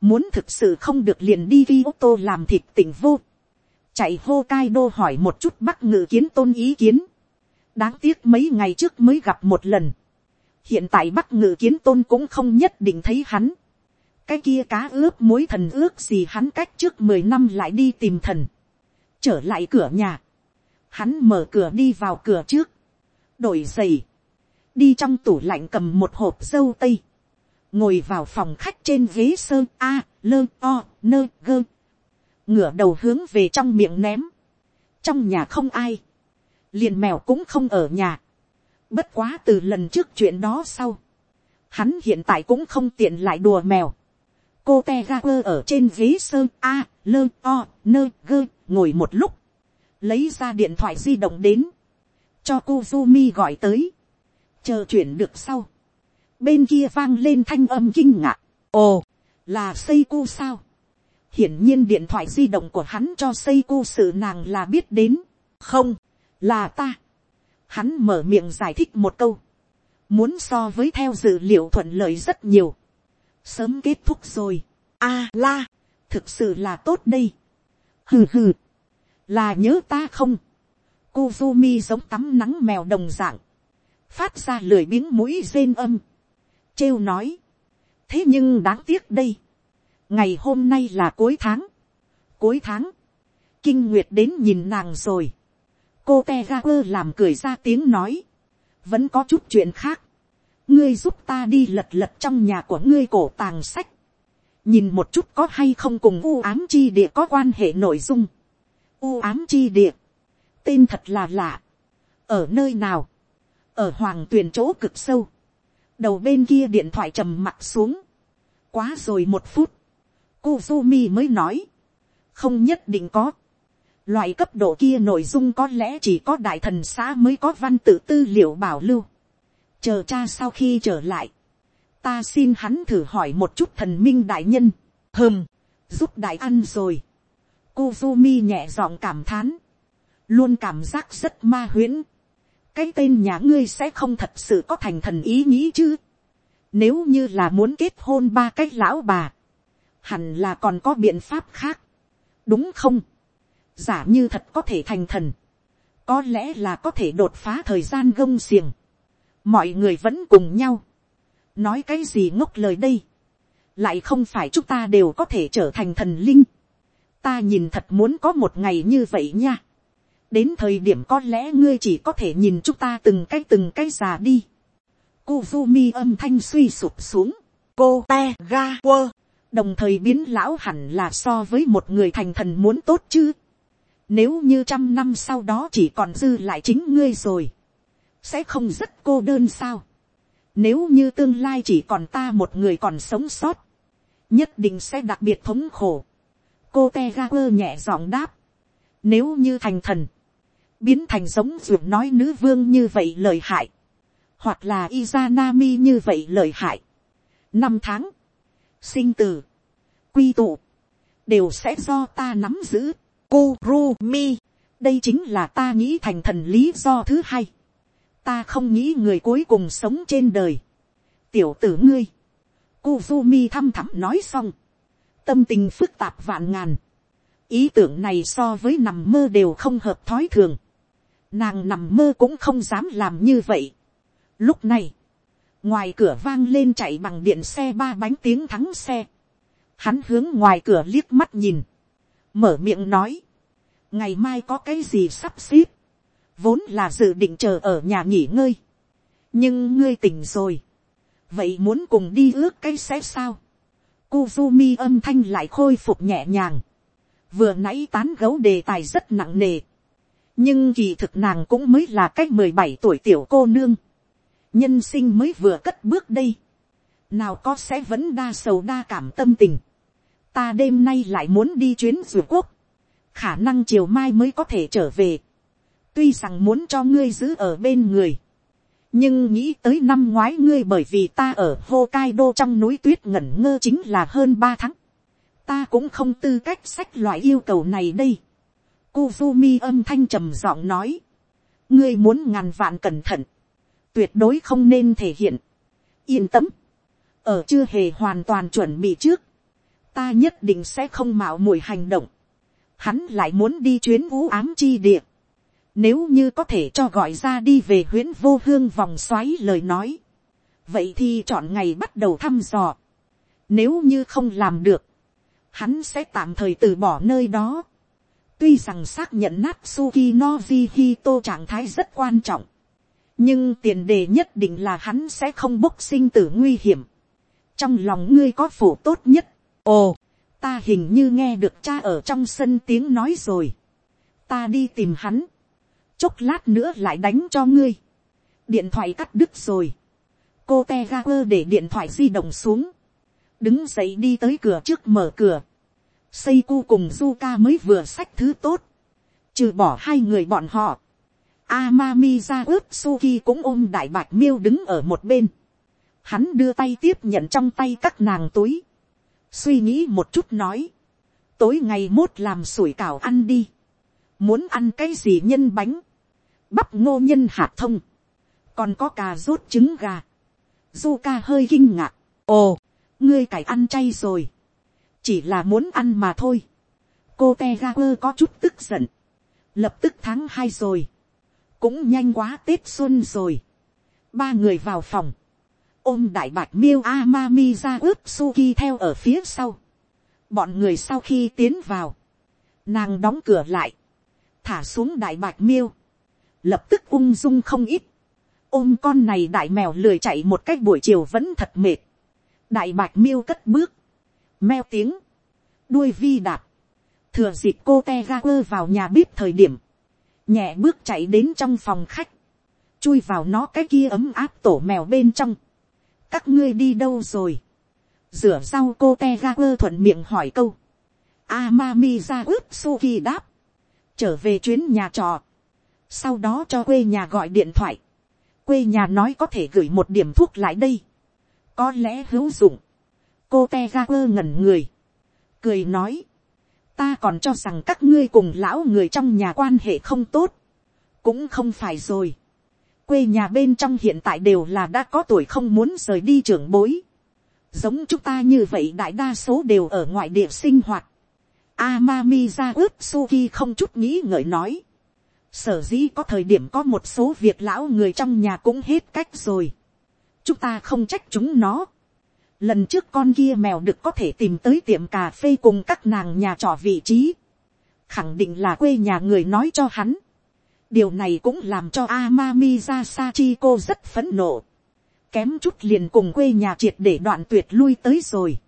muốn thực sự không được liền đi vi ô tô làm thịt tỉnh vô, chạy hô cai đô hỏi một chút bắc ngự kiến tôn ý kiến, đáng tiếc mấy ngày trước mới gặp một lần, hiện tại bắc ngự kiến tôn cũng không nhất định thấy hắn, cái kia cá ướp mối thần ước gì hắn cách trước mười năm lại đi tìm thần, trở lại cửa nhà, hắn mở cửa đi vào cửa trước, đổi giày, đi trong tủ lạnh cầm một hộp dâu tây, ngồi vào phòng khách trên ghế sơ a, lơ o, nơ gơ, ngửa đầu hướng về trong miệng ném, trong nhà không ai, liền mèo cũng không ở nhà, bất quá từ lần trước chuyện đó sau, hắn hiện tại cũng không tiện lại đùa mèo, cô te ga quơ ở trên ghế sơ a, lơ o, nơ gơ, ngồi một lúc, lấy ra điện thoại di động đến, cho Kuzumi gọi tới, chờ chuyển được sau, bên kia vang lên thanh âm kinh ngạc, ồ, là Seiko sao, hiển nhiên điện thoại di động của hắn cho Seiko sự nàng là biết đến, không, là ta, hắn mở miệng giải thích một câu, muốn so với theo dự liệu thuận lợi rất nhiều, sớm kết thúc rồi, a la, thực sự là tốt đây, hừ hừ, là nhớ ta không, Kuzumi giống tắm nắng mèo đồng dạng, phát ra lười biếng mũi rên âm, trêu nói, thế nhưng đáng tiếc đây, ngày hôm nay là cuối tháng, cuối tháng, kinh nguyệt đến nhìn nàng rồi, cô te ga quơ làm cười ra tiếng nói, vẫn có chút chuyện khác, ngươi giúp ta đi lật lật trong nhà của ngươi cổ tàng sách, nhìn một chút có hay không cùng u ám chi địa có quan hệ nội dung, u ám chi địa, tên thật là lạ, ở nơi nào, ở hoàng tuyền chỗ cực sâu, đầu bên kia điện thoại trầm mặt xuống, quá rồi một phút, Kuzumi mới nói, không nhất định có, loại cấp độ kia nội dung có lẽ chỉ có đại thần xã mới có văn tự tư liệu bảo lưu, chờ cha sau khi trở lại, ta xin hắn thử hỏi một chút thần minh đại nhân, Hừm, giúp đại ăn rồi, Kuzumi nhẹ giọng cảm thán, luôn cảm giác rất ma huyễn. cái tên nhà ngươi sẽ không thật sự có thành thần ý nghĩ chứ. nếu như là muốn kết hôn ba cái lão bà, hẳn là còn có biện pháp khác, đúng không giả như thật có thể thành thần, có lẽ là có thể đột phá thời gian gông xiềng. mọi người vẫn cùng nhau, nói cái gì ngốc lời đây, lại không phải chúng ta đều có thể trở thành thần linh ta nhìn thật muốn có một ngày như vậy nha. đến thời điểm có lẽ ngươi chỉ có thể nhìn chúng ta từng cái từng cái già đi. Kuzumi âm thanh suy sụp xuống. cô te ga quơ. đồng thời biến lão hẳn là so với một người thành thần muốn tốt chứ nếu như trăm năm sau đó chỉ còn dư lại chính ngươi rồi. sẽ không rất cô đơn sao. nếu như tương lai chỉ còn ta một người còn sống sót. nhất định sẽ đặc biệt thống khổ cô te ga quơ nhẹ giọng đáp, nếu như thành thần, biến thành giống ruột nói nữ vương như vậy lời hại, hoặc là Izanami như vậy lời hại. Năm tháng, sinh tử, quy tụ, đều sẽ do ta nắm giữ. Kurumi, đây chính là ta nghĩ thành thần lý do thứ hai. Ta không nghĩ người cuối cùng sống trên đời. Tiểu tử ngươi, Kuzumi thăm thẳm nói xong tâm tình phức tạp vạn ngàn. ý tưởng này so với nằm mơ đều không hợp thói thường. nàng nằm mơ cũng không dám làm như vậy. lúc này, ngoài cửa vang lên chạy bằng điện xe ba bánh tiếng thắng xe. hắn hướng ngoài cửa liếc mắt nhìn, mở miệng nói, ngày mai có cái gì sắp xếp, vốn là dự định chờ ở nhà nghỉ ngơi, nhưng ngươi tỉnh rồi, vậy muốn cùng đi ước cái xé sao, Kuzumi âm thanh lại khôi phục nhẹ nhàng. Vừa nãy tán gấu đề tài rất nặng nề. Nhưng kỳ thực nàng cũng mới là cách mười bảy tuổi tiểu cô nương. Nhân sinh mới vừa cất bước đây. Nào có sẽ vẫn đa sầu đa cảm tâm tình. Ta đêm nay lại muốn đi chuyến rùa quốc. khả năng chiều mai mới có thể trở về, tuy rằng muốn cho ngươi giữ ở bên người, nhưng nghĩ tới năm ngoái ngươi bởi vì ta ở Hokkaido trong núi tuyết ngẩn ngơ chính là hơn ba tháng, ta cũng không tư cách sách loại yêu cầu này đây. Kuzumi âm thanh trầm giọng nói, ngươi muốn ngàn vạn cẩn thận, tuyệt đối không nên thể hiện, yên tâm, ở chưa hề hoàn toàn chuẩn bị trước, ta nhất định sẽ không mạo muội hành động, hắn lại muốn đi chuyến vũ ám chi địa, nếu như có thể cho gọi ra đi về huyễn vô hương vòng xoáy lời nói, vậy thì chọn ngày bắt đầu thăm dò, nếu như không làm được, hắn sẽ tạm thời từ bỏ nơi đó. tuy rằng xác nhận Natsuki Noji Hito trạng thái rất quan trọng, nhưng tiền đề nhất định là hắn sẽ không bốc sinh tử nguy hiểm. trong lòng ngươi có phủ tốt nhất ồ, ta hình như nghe được cha ở trong sân tiếng nói rồi. ta đi tìm hắn. chốc lát nữa lại đánh cho ngươi. điện thoại cắt đứt rồi. cô te ga quơ để điện thoại di động xuống. đứng dậy đi tới cửa trước mở cửa. Seiko cùng Zuka mới vừa sách thứ tốt. Trừ bỏ hai người bọn họ Amami ra ướp Suki cũng ôm đại bạch miêu đứng ở một bên. Hắn đưa tay tiếp nhận trong tay các nàng túi. Suy nghĩ một chút nói. Tối ngày mốt làm sủi cảo ăn đi. Muốn ăn cái gì nhân bánh. Bắp ngô nhân hạt thông. Còn có cà rốt trứng gà. Zuka hơi kinh ngạc. Ồ, ngươi cải ăn chay rồi. Chỉ là muốn ăn mà thôi. Cô Tegaper có chút tức giận. Lập tức tháng hai rồi cũng nhanh quá tết xuân rồi. ba người vào phòng, ôm đại bạch miêu amami ra ướp suki theo ở phía sau. bọn người sau khi tiến vào, nàng đóng cửa lại, thả xuống đại bạch miêu, lập tức ung dung không ít, ôm con này đại mèo lười chạy một cách buổi chiều vẫn thật mệt, đại bạch miêu cất bước, meo tiếng, đuôi vi đạp, thừa dịp cô te ga quơ vào nhà bếp thời điểm, nhẹ bước chạy đến trong phòng khách, chui vào nó cái kia ấm áp tổ mèo bên trong các ngươi đi đâu rồi, rửa rau cô te ga quơ thuận miệng hỏi câu, Amami ra ướp Suki đáp, trở về chuyến nhà trọ, sau đó cho quê nhà gọi điện thoại, quê nhà nói có thể gửi một điểm thuốc lại đây, có lẽ hữu dụng, cô te ga quơ ngẩn người, cười nói, ta còn cho rằng các ngươi cùng lão người trong nhà quan hệ không tốt, cũng không phải rồi quê nhà bên trong hiện tại đều là đã có tuổi không muốn rời đi trưởng bối. giống chúng ta như vậy đại đa số đều ở ngoại địa sinh hoạt. Amami ra ướp suki không chút nghĩ ngợi nói. sở dĩ có thời điểm có một số việc lão người trong nhà cũng hết cách rồi. chúng ta không trách chúng nó lần trước con kia mèo được có thể tìm tới tiệm cà phê cùng các nàng nhà trọ vị trí, khẳng định là quê nhà người nói cho hắn điều này cũng làm cho Amami ra Sachiko rất phấn nộ, kém chút liền cùng quê nhà triệt để đoạn tuyệt lui tới rồi.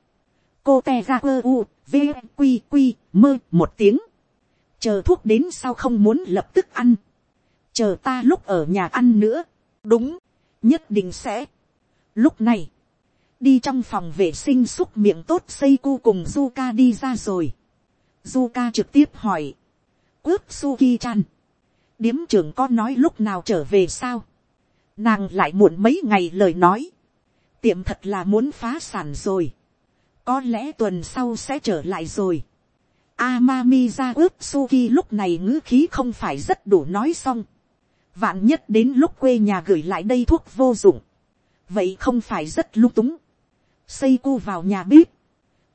cô te ra quơ u, v, q q mơ một tiếng, chờ thuốc đến sao không muốn lập tức ăn, chờ ta lúc ở nhà ăn nữa, đúng, nhất định sẽ. lúc này, đi trong phòng vệ sinh xúc miệng tốt xây cu cùng Zuka đi ra rồi. Zuka trực tiếp hỏi. ước Suki chan. Điếm trưởng có nói lúc nào trở về sao? Nàng lại muộn mấy ngày lời nói. Tiệm thật là muốn phá sản rồi. Có lẽ tuần sau sẽ trở lại rồi. Amami ra ướp Suki lúc này ngữ khí không phải rất đủ nói xong. Vạn nhất đến lúc quê nhà gửi lại đây thuốc vô dụng. Vậy không phải rất lung túng xây cu vào nhà bếp,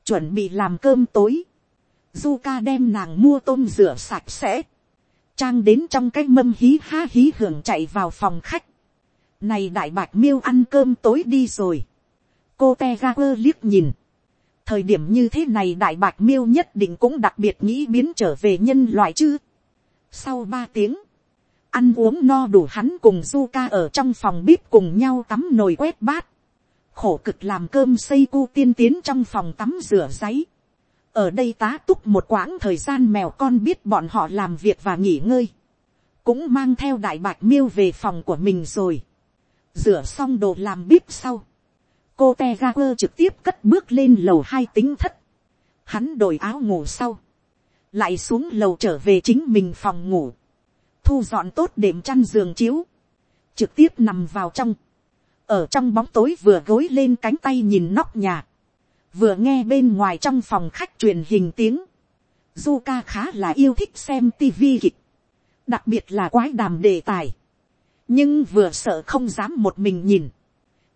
chuẩn bị làm cơm tối, Zuka đem nàng mua tôm rửa sạch sẽ, trang đến trong cái mâm hí ha hí hưởng chạy vào phòng khách. Này đại bạch miêu ăn cơm tối đi rồi. Cô te ga quơ liếc nhìn. Thời điểm như thế này đại bạch miêu nhất định cũng đặc biệt nghĩ biến trở về nhân loại chứ. Sau ba tiếng, ăn uống no đủ hắn cùng Zuka ở trong phòng bếp cùng nhau tắm nồi quét bát khổ cực làm cơm xây cu tiên tiến trong phòng tắm rửa giấy ở đây tá túc một quãng thời gian mèo con biết bọn họ làm việc và nghỉ ngơi. cũng mang theo đại bạc miêu về phòng của mình rồi. rửa xong đồ làm bíp sau. cô te ga quơ trực tiếp cất bước lên lầu hai tính thất. hắn đổi áo ngủ sau. lại xuống lầu trở về chính mình phòng ngủ, thu dọn tốt đệm chăn giường chiếu, trực tiếp nằm vào trong, ở trong bóng tối vừa gối lên cánh tay nhìn nóc nhà, vừa nghe bên ngoài trong phòng khách truyền hình tiếng, du ca khá là yêu thích xem tivi kịch, đặc biệt là quái đàm đề tài, nhưng vừa sợ không dám một mình nhìn,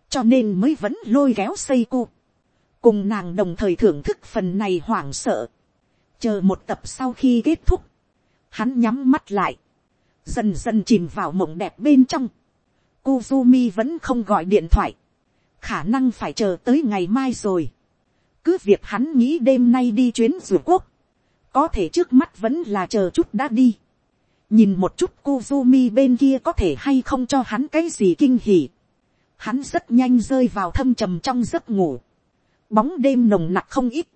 cho nên mới vẫn lôi kéo xây cu, cùng nàng đồng thời thưởng thức phần này hoảng sợ, chờ một tập sau khi kết thúc, hắn nhắm mắt lại, dần dần chìm vào mộng đẹp bên trong, Kuzumi vẫn không gọi điện thoại, khả năng phải chờ tới ngày mai rồi, cứ việc hắn nghĩ đêm nay đi chuyến ruột quốc, có thể trước mắt vẫn là chờ chút đã đi, nhìn một chút Kuzumi bên kia có thể hay không cho hắn cái gì kinh hỉ, hắn rất nhanh rơi vào thâm trầm trong giấc ngủ, bóng đêm nồng nặc không ít,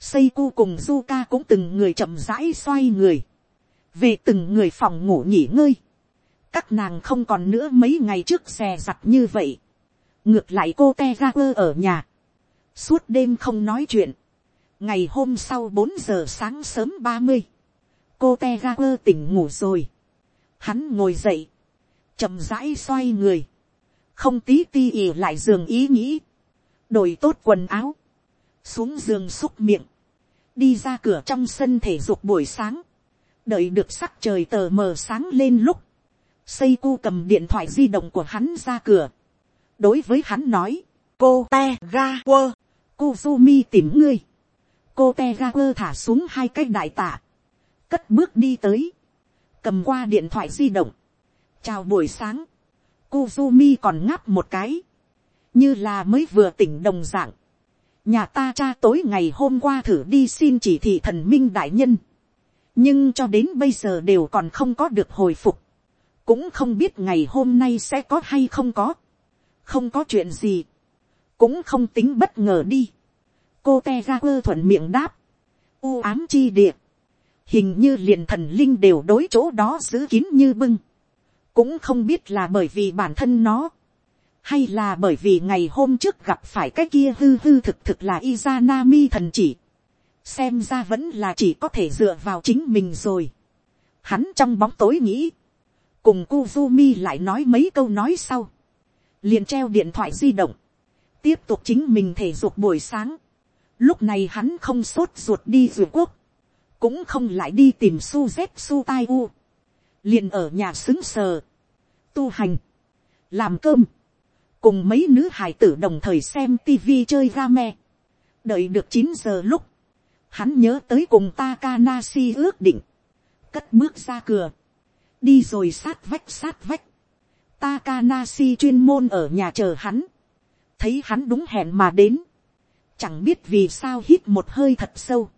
Seiku cùng Zuka cũng từng người chậm rãi xoay người. Về từng người phòng ngủ nghỉ ngơi. Các nàng không còn nữa mấy ngày trước xe giặt như vậy. Ngược lại cô Tegaper ở nhà. Suốt đêm không nói chuyện. Ngày hôm sau bốn giờ sáng sớm ba mươi Cô Tegaper tỉnh ngủ rồi. Hắn ngồi dậy. chậm rãi xoay người. Không tí ti ỉ lại giường ý nghĩ. Đổi tốt quần áo xuống giường xúc miệng, đi ra cửa trong sân thể dục buổi sáng, đợi được sắc trời tờ mờ sáng lên lúc, xây cu cầm điện thoại di động của hắn ra cửa, đối với hắn nói, cô te ga quơ, Kuzumi tìm ngươi, cô Tegaku thả xuống hai cái đại tạ, cất bước đi tới, cầm qua điện thoại di động, chào buổi sáng, Kuzumi còn ngáp một cái, như là mới vừa tỉnh đồng dạng, nhà ta cha tối ngày hôm qua thử đi xin chỉ thị thần minh đại nhân, nhưng cho đến bây giờ đều còn không có được hồi phục, cũng không biết ngày hôm nay sẽ có hay không có, không có chuyện gì, cũng không tính bất ngờ đi, cô te ra quơ thuận miệng đáp, u ám chi địa, hình như liền thần linh đều đối chỗ đó giữ kín như bưng, cũng không biết là bởi vì bản thân nó, hay là bởi vì ngày hôm trước gặp phải cái kia hư hư thực thực là Izanami thần chỉ, xem ra vẫn là chỉ có thể dựa vào chính mình rồi. Hắn trong bóng tối nghĩ, cùng Kuzumi lại nói mấy câu nói sau, liền treo điện thoại di động, tiếp tục chính mình thể dục buổi sáng. Lúc này hắn không sốt ruột đi ruột quốc, cũng không lại đi tìm su dép su tai u, liền ở nhà xứng sờ, tu hành, làm cơm, cùng mấy nữ hải tử đồng thời xem tivi chơi game. đợi được chín giờ lúc, hắn nhớ tới cùng Takanashi ước định, cất bước ra cửa, đi rồi sát vách sát vách. Takanashi chuyên môn ở nhà chờ hắn, thấy hắn đúng hẹn mà đến, chẳng biết vì sao hít một hơi thật sâu,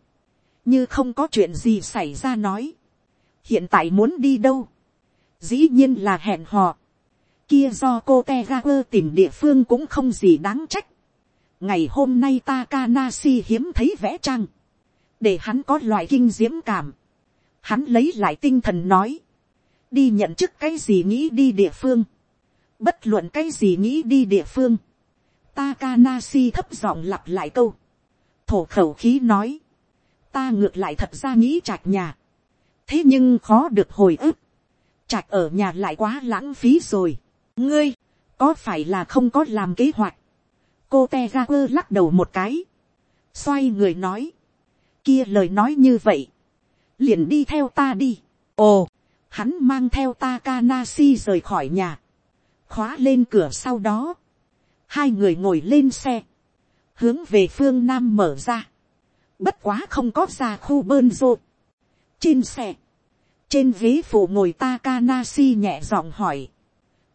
như không có chuyện gì xảy ra nói, hiện tại muốn đi đâu, dĩ nhiên là hẹn hò, kia do cô te ga quơ tìm địa phương cũng không gì đáng trách. ngày hôm nay Takanashi hiếm thấy vẽ trang, để hắn có loại kinh diễm cảm. hắn lấy lại tinh thần nói, đi nhận chức cái gì nghĩ đi địa phương, bất luận cái gì nghĩ đi địa phương. Takanashi thấp giọng lặp lại câu, thổ khẩu khí nói, ta ngược lại thật ra nghĩ trạch nhà, thế nhưng khó được hồi ức, trạch ở nhà lại quá lãng phí rồi. Ngươi, có phải là không có làm kế hoạch. cô te quơ lắc đầu một cái, xoay người nói, kia lời nói như vậy, liền đi theo ta đi. ồ, hắn mang theo Takanashi rời khỏi nhà, khóa lên cửa sau đó, hai người ngồi lên xe, hướng về phương nam mở ra, bất quá không có ra khu bơn rô. trên xe, trên ghế phụ ngồi Takanasi nhẹ giọng hỏi,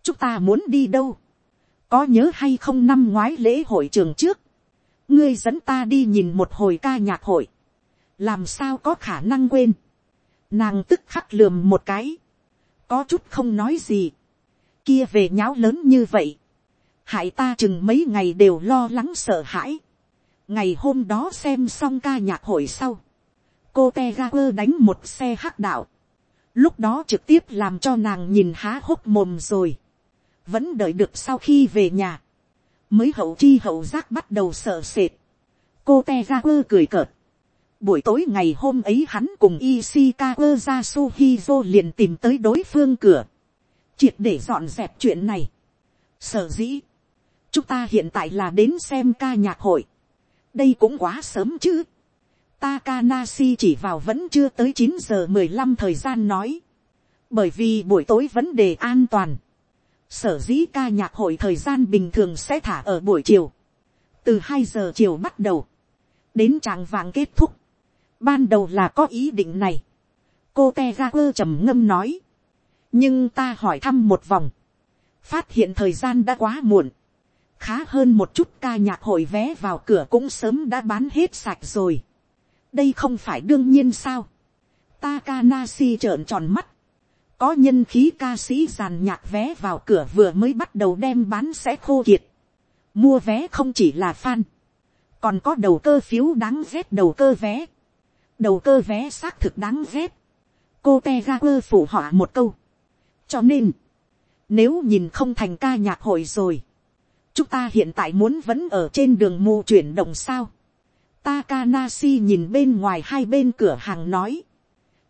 chúng ta muốn đi đâu, có nhớ hay không năm ngoái lễ hội trường trước, ngươi dẫn ta đi nhìn một hồi ca nhạc hội, làm sao có khả năng quên, nàng tức khắc lườm một cái, có chút không nói gì, kia về nháo lớn như vậy, hại ta chừng mấy ngày đều lo lắng sợ hãi, ngày hôm đó xem xong ca nhạc hội sau, cô te ga quơ đánh một xe hắc đạo, lúc đó trực tiếp làm cho nàng nhìn há hốc mồm rồi vẫn đợi được sau khi về nhà, mới hậu chi hậu giác bắt đầu sợ sệt. cô te quơ cười cợt, Buổi tối ngày hôm ấy hắn cùng Ishikawa Yasuhizo liền tìm tới đối phương cửa. Triệt để dọn dẹp chuyện này. Sở dĩ. Chúng ta hiện tại là đến xem ca nhạc hội. Đây cũng quá sớm chứ. Takanasi chỉ vào vẫn chưa tới chín giờ mười lăm thời gian nói. Bởi vì buổi tối vấn đề an toàn. Sở dĩ ca nhạc hội thời gian bình thường sẽ thả ở buổi chiều. Từ hai giờ chiều bắt đầu. Đến trạng vàng kết thúc. Ban đầu là có ý định này. Cô Tegaper trầm ngâm nói. Nhưng ta hỏi thăm một vòng. Phát hiện thời gian đã quá muộn. Khá hơn một chút ca nhạc hội vé vào cửa cũng sớm đã bán hết sạch rồi. Đây không phải đương nhiên sao. Takanashi trợn tròn mắt. Có nhân khí ca sĩ giàn nhạc vé vào cửa vừa mới bắt đầu đem bán sẽ khô kiệt. Mua vé không chỉ là fan. Còn có đầu cơ phiếu đáng ghét đầu cơ vé. Đầu cơ vé xác thực đáng ghét. Cô Tegaper phủ họa một câu. Cho nên. Nếu nhìn không thành ca nhạc hội rồi. Chúng ta hiện tại muốn vẫn ở trên đường mù chuyển động sao. Takanashi nhìn bên ngoài hai bên cửa hàng nói.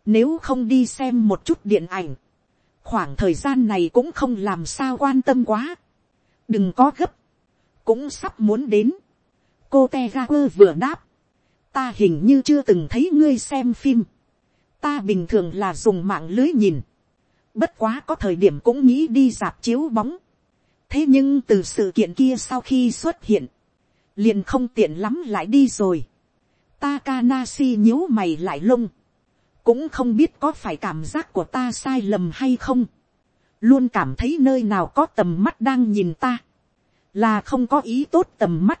Nếu không đi xem một chút điện ảnh. Khoảng thời gian này cũng không làm sao quan tâm quá. Đừng có gấp. Cũng sắp muốn đến. Cô Tegaper vừa đáp. Ta hình như chưa từng thấy ngươi xem phim. Ta bình thường là dùng mạng lưới nhìn. Bất quá có thời điểm cũng nghĩ đi dạp chiếu bóng. Thế nhưng từ sự kiện kia sau khi xuất hiện liền không tiện lắm lại đi rồi. Takanashi nhíu mày lại lông, cũng không biết có phải cảm giác của ta sai lầm hay không, luôn cảm thấy nơi nào có tầm mắt đang nhìn ta, là không có ý tốt tầm mắt,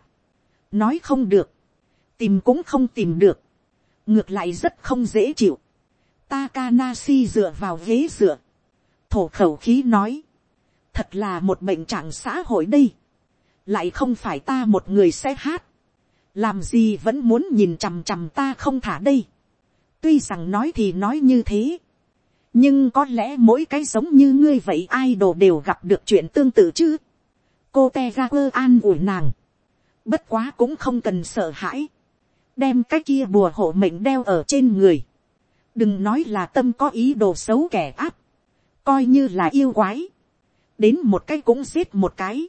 nói không được, tìm cũng không tìm được, ngược lại rất không dễ chịu. Takanashi dựa vào ghế dựa, thổ khẩu khí nói, thật là một bệnh trạng xã hội đây, lại không phải ta một người sẽ hát, làm gì vẫn muốn nhìn chằm chằm ta không thả đây. tuy rằng nói thì nói như thế, nhưng có lẽ mỗi cái giống như ngươi vậy ai đồ đều gặp được chuyện tương tự chứ. cô te ra quơ an ủi nàng, bất quá cũng không cần sợ hãi, đem cái kia bùa hộ mệnh đeo ở trên người, đừng nói là tâm có ý đồ xấu kẻ áp, coi như là yêu quái, đến một cái cũng giết một cái,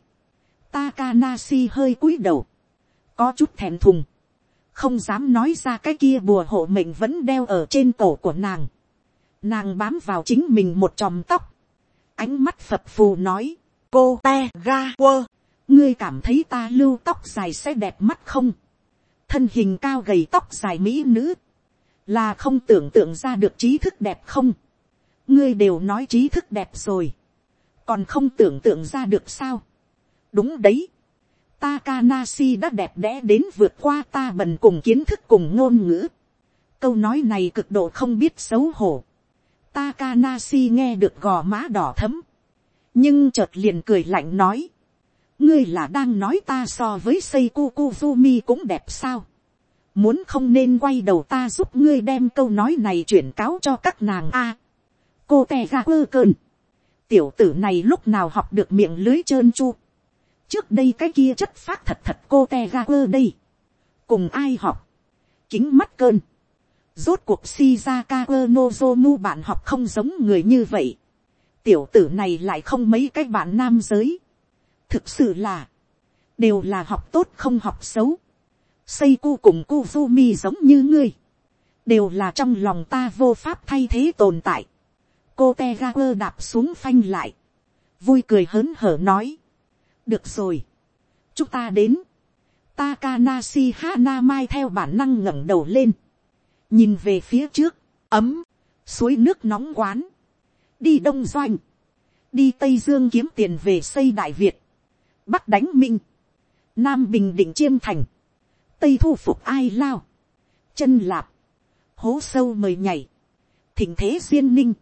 Takanashi hơi cúi đầu. Có chút thèm thùng, không dám nói ra cái kia bùa hộ mệnh vẫn đeo ở trên cổ của nàng. Nàng bám vào chính mình một chòm tóc, ánh mắt phập phù nói, cô te ga quơ, ngươi cảm thấy ta lưu tóc dài sẽ đẹp mắt không, thân hình cao gầy tóc dài mỹ nữ, là không tưởng tượng ra được trí thức đẹp không, ngươi đều nói trí thức đẹp rồi, còn không tưởng tượng ra được sao, đúng đấy, Takanasi đã đẹp đẽ đến vượt qua ta bần cùng kiến thức cùng ngôn ngữ. Câu nói này cực độ không biết xấu hổ. Takanasi nghe được gò má đỏ thấm. Nhưng chợt liền cười lạnh nói. Ngươi là đang nói ta so với Seiko Kuzumi cũng đẹp sao. Muốn không nên quay đầu ta giúp ngươi đem câu nói này chuyển cáo cho các nàng a. cô tè ga quơ cơn. Tiểu tử này lúc nào học được miệng lưới trơn chu trước đây cái kia chất phát thật thật cô te ga quơ đây, cùng ai học, kính mắt cơn, rốt cuộc shizaka quơ nozomu bạn học không giống người như vậy, tiểu tử này lại không mấy cái bạn nam giới, thực sự là, đều là học tốt không học xấu, Seiko cùng Kuzumi giống như ngươi. Đều là trong lòng ta vô pháp thay thế tồn tại. Cô Tegaper đạp xuống phanh lại. Vui cười hớn hở nói. Được rồi, chúng ta đến, Takanashi Hanamai theo bản năng ngẩng đầu lên, nhìn về phía trước, ấm, suối nước nóng quán, đi đông doanh, đi tây dương kiếm tiền về xây đại việt, bắc đánh minh, nam bình định chiêm thành, tây thu phục ai lao, chân lạp, hố sâu mời nhảy, thỉnh thế duyên ninh,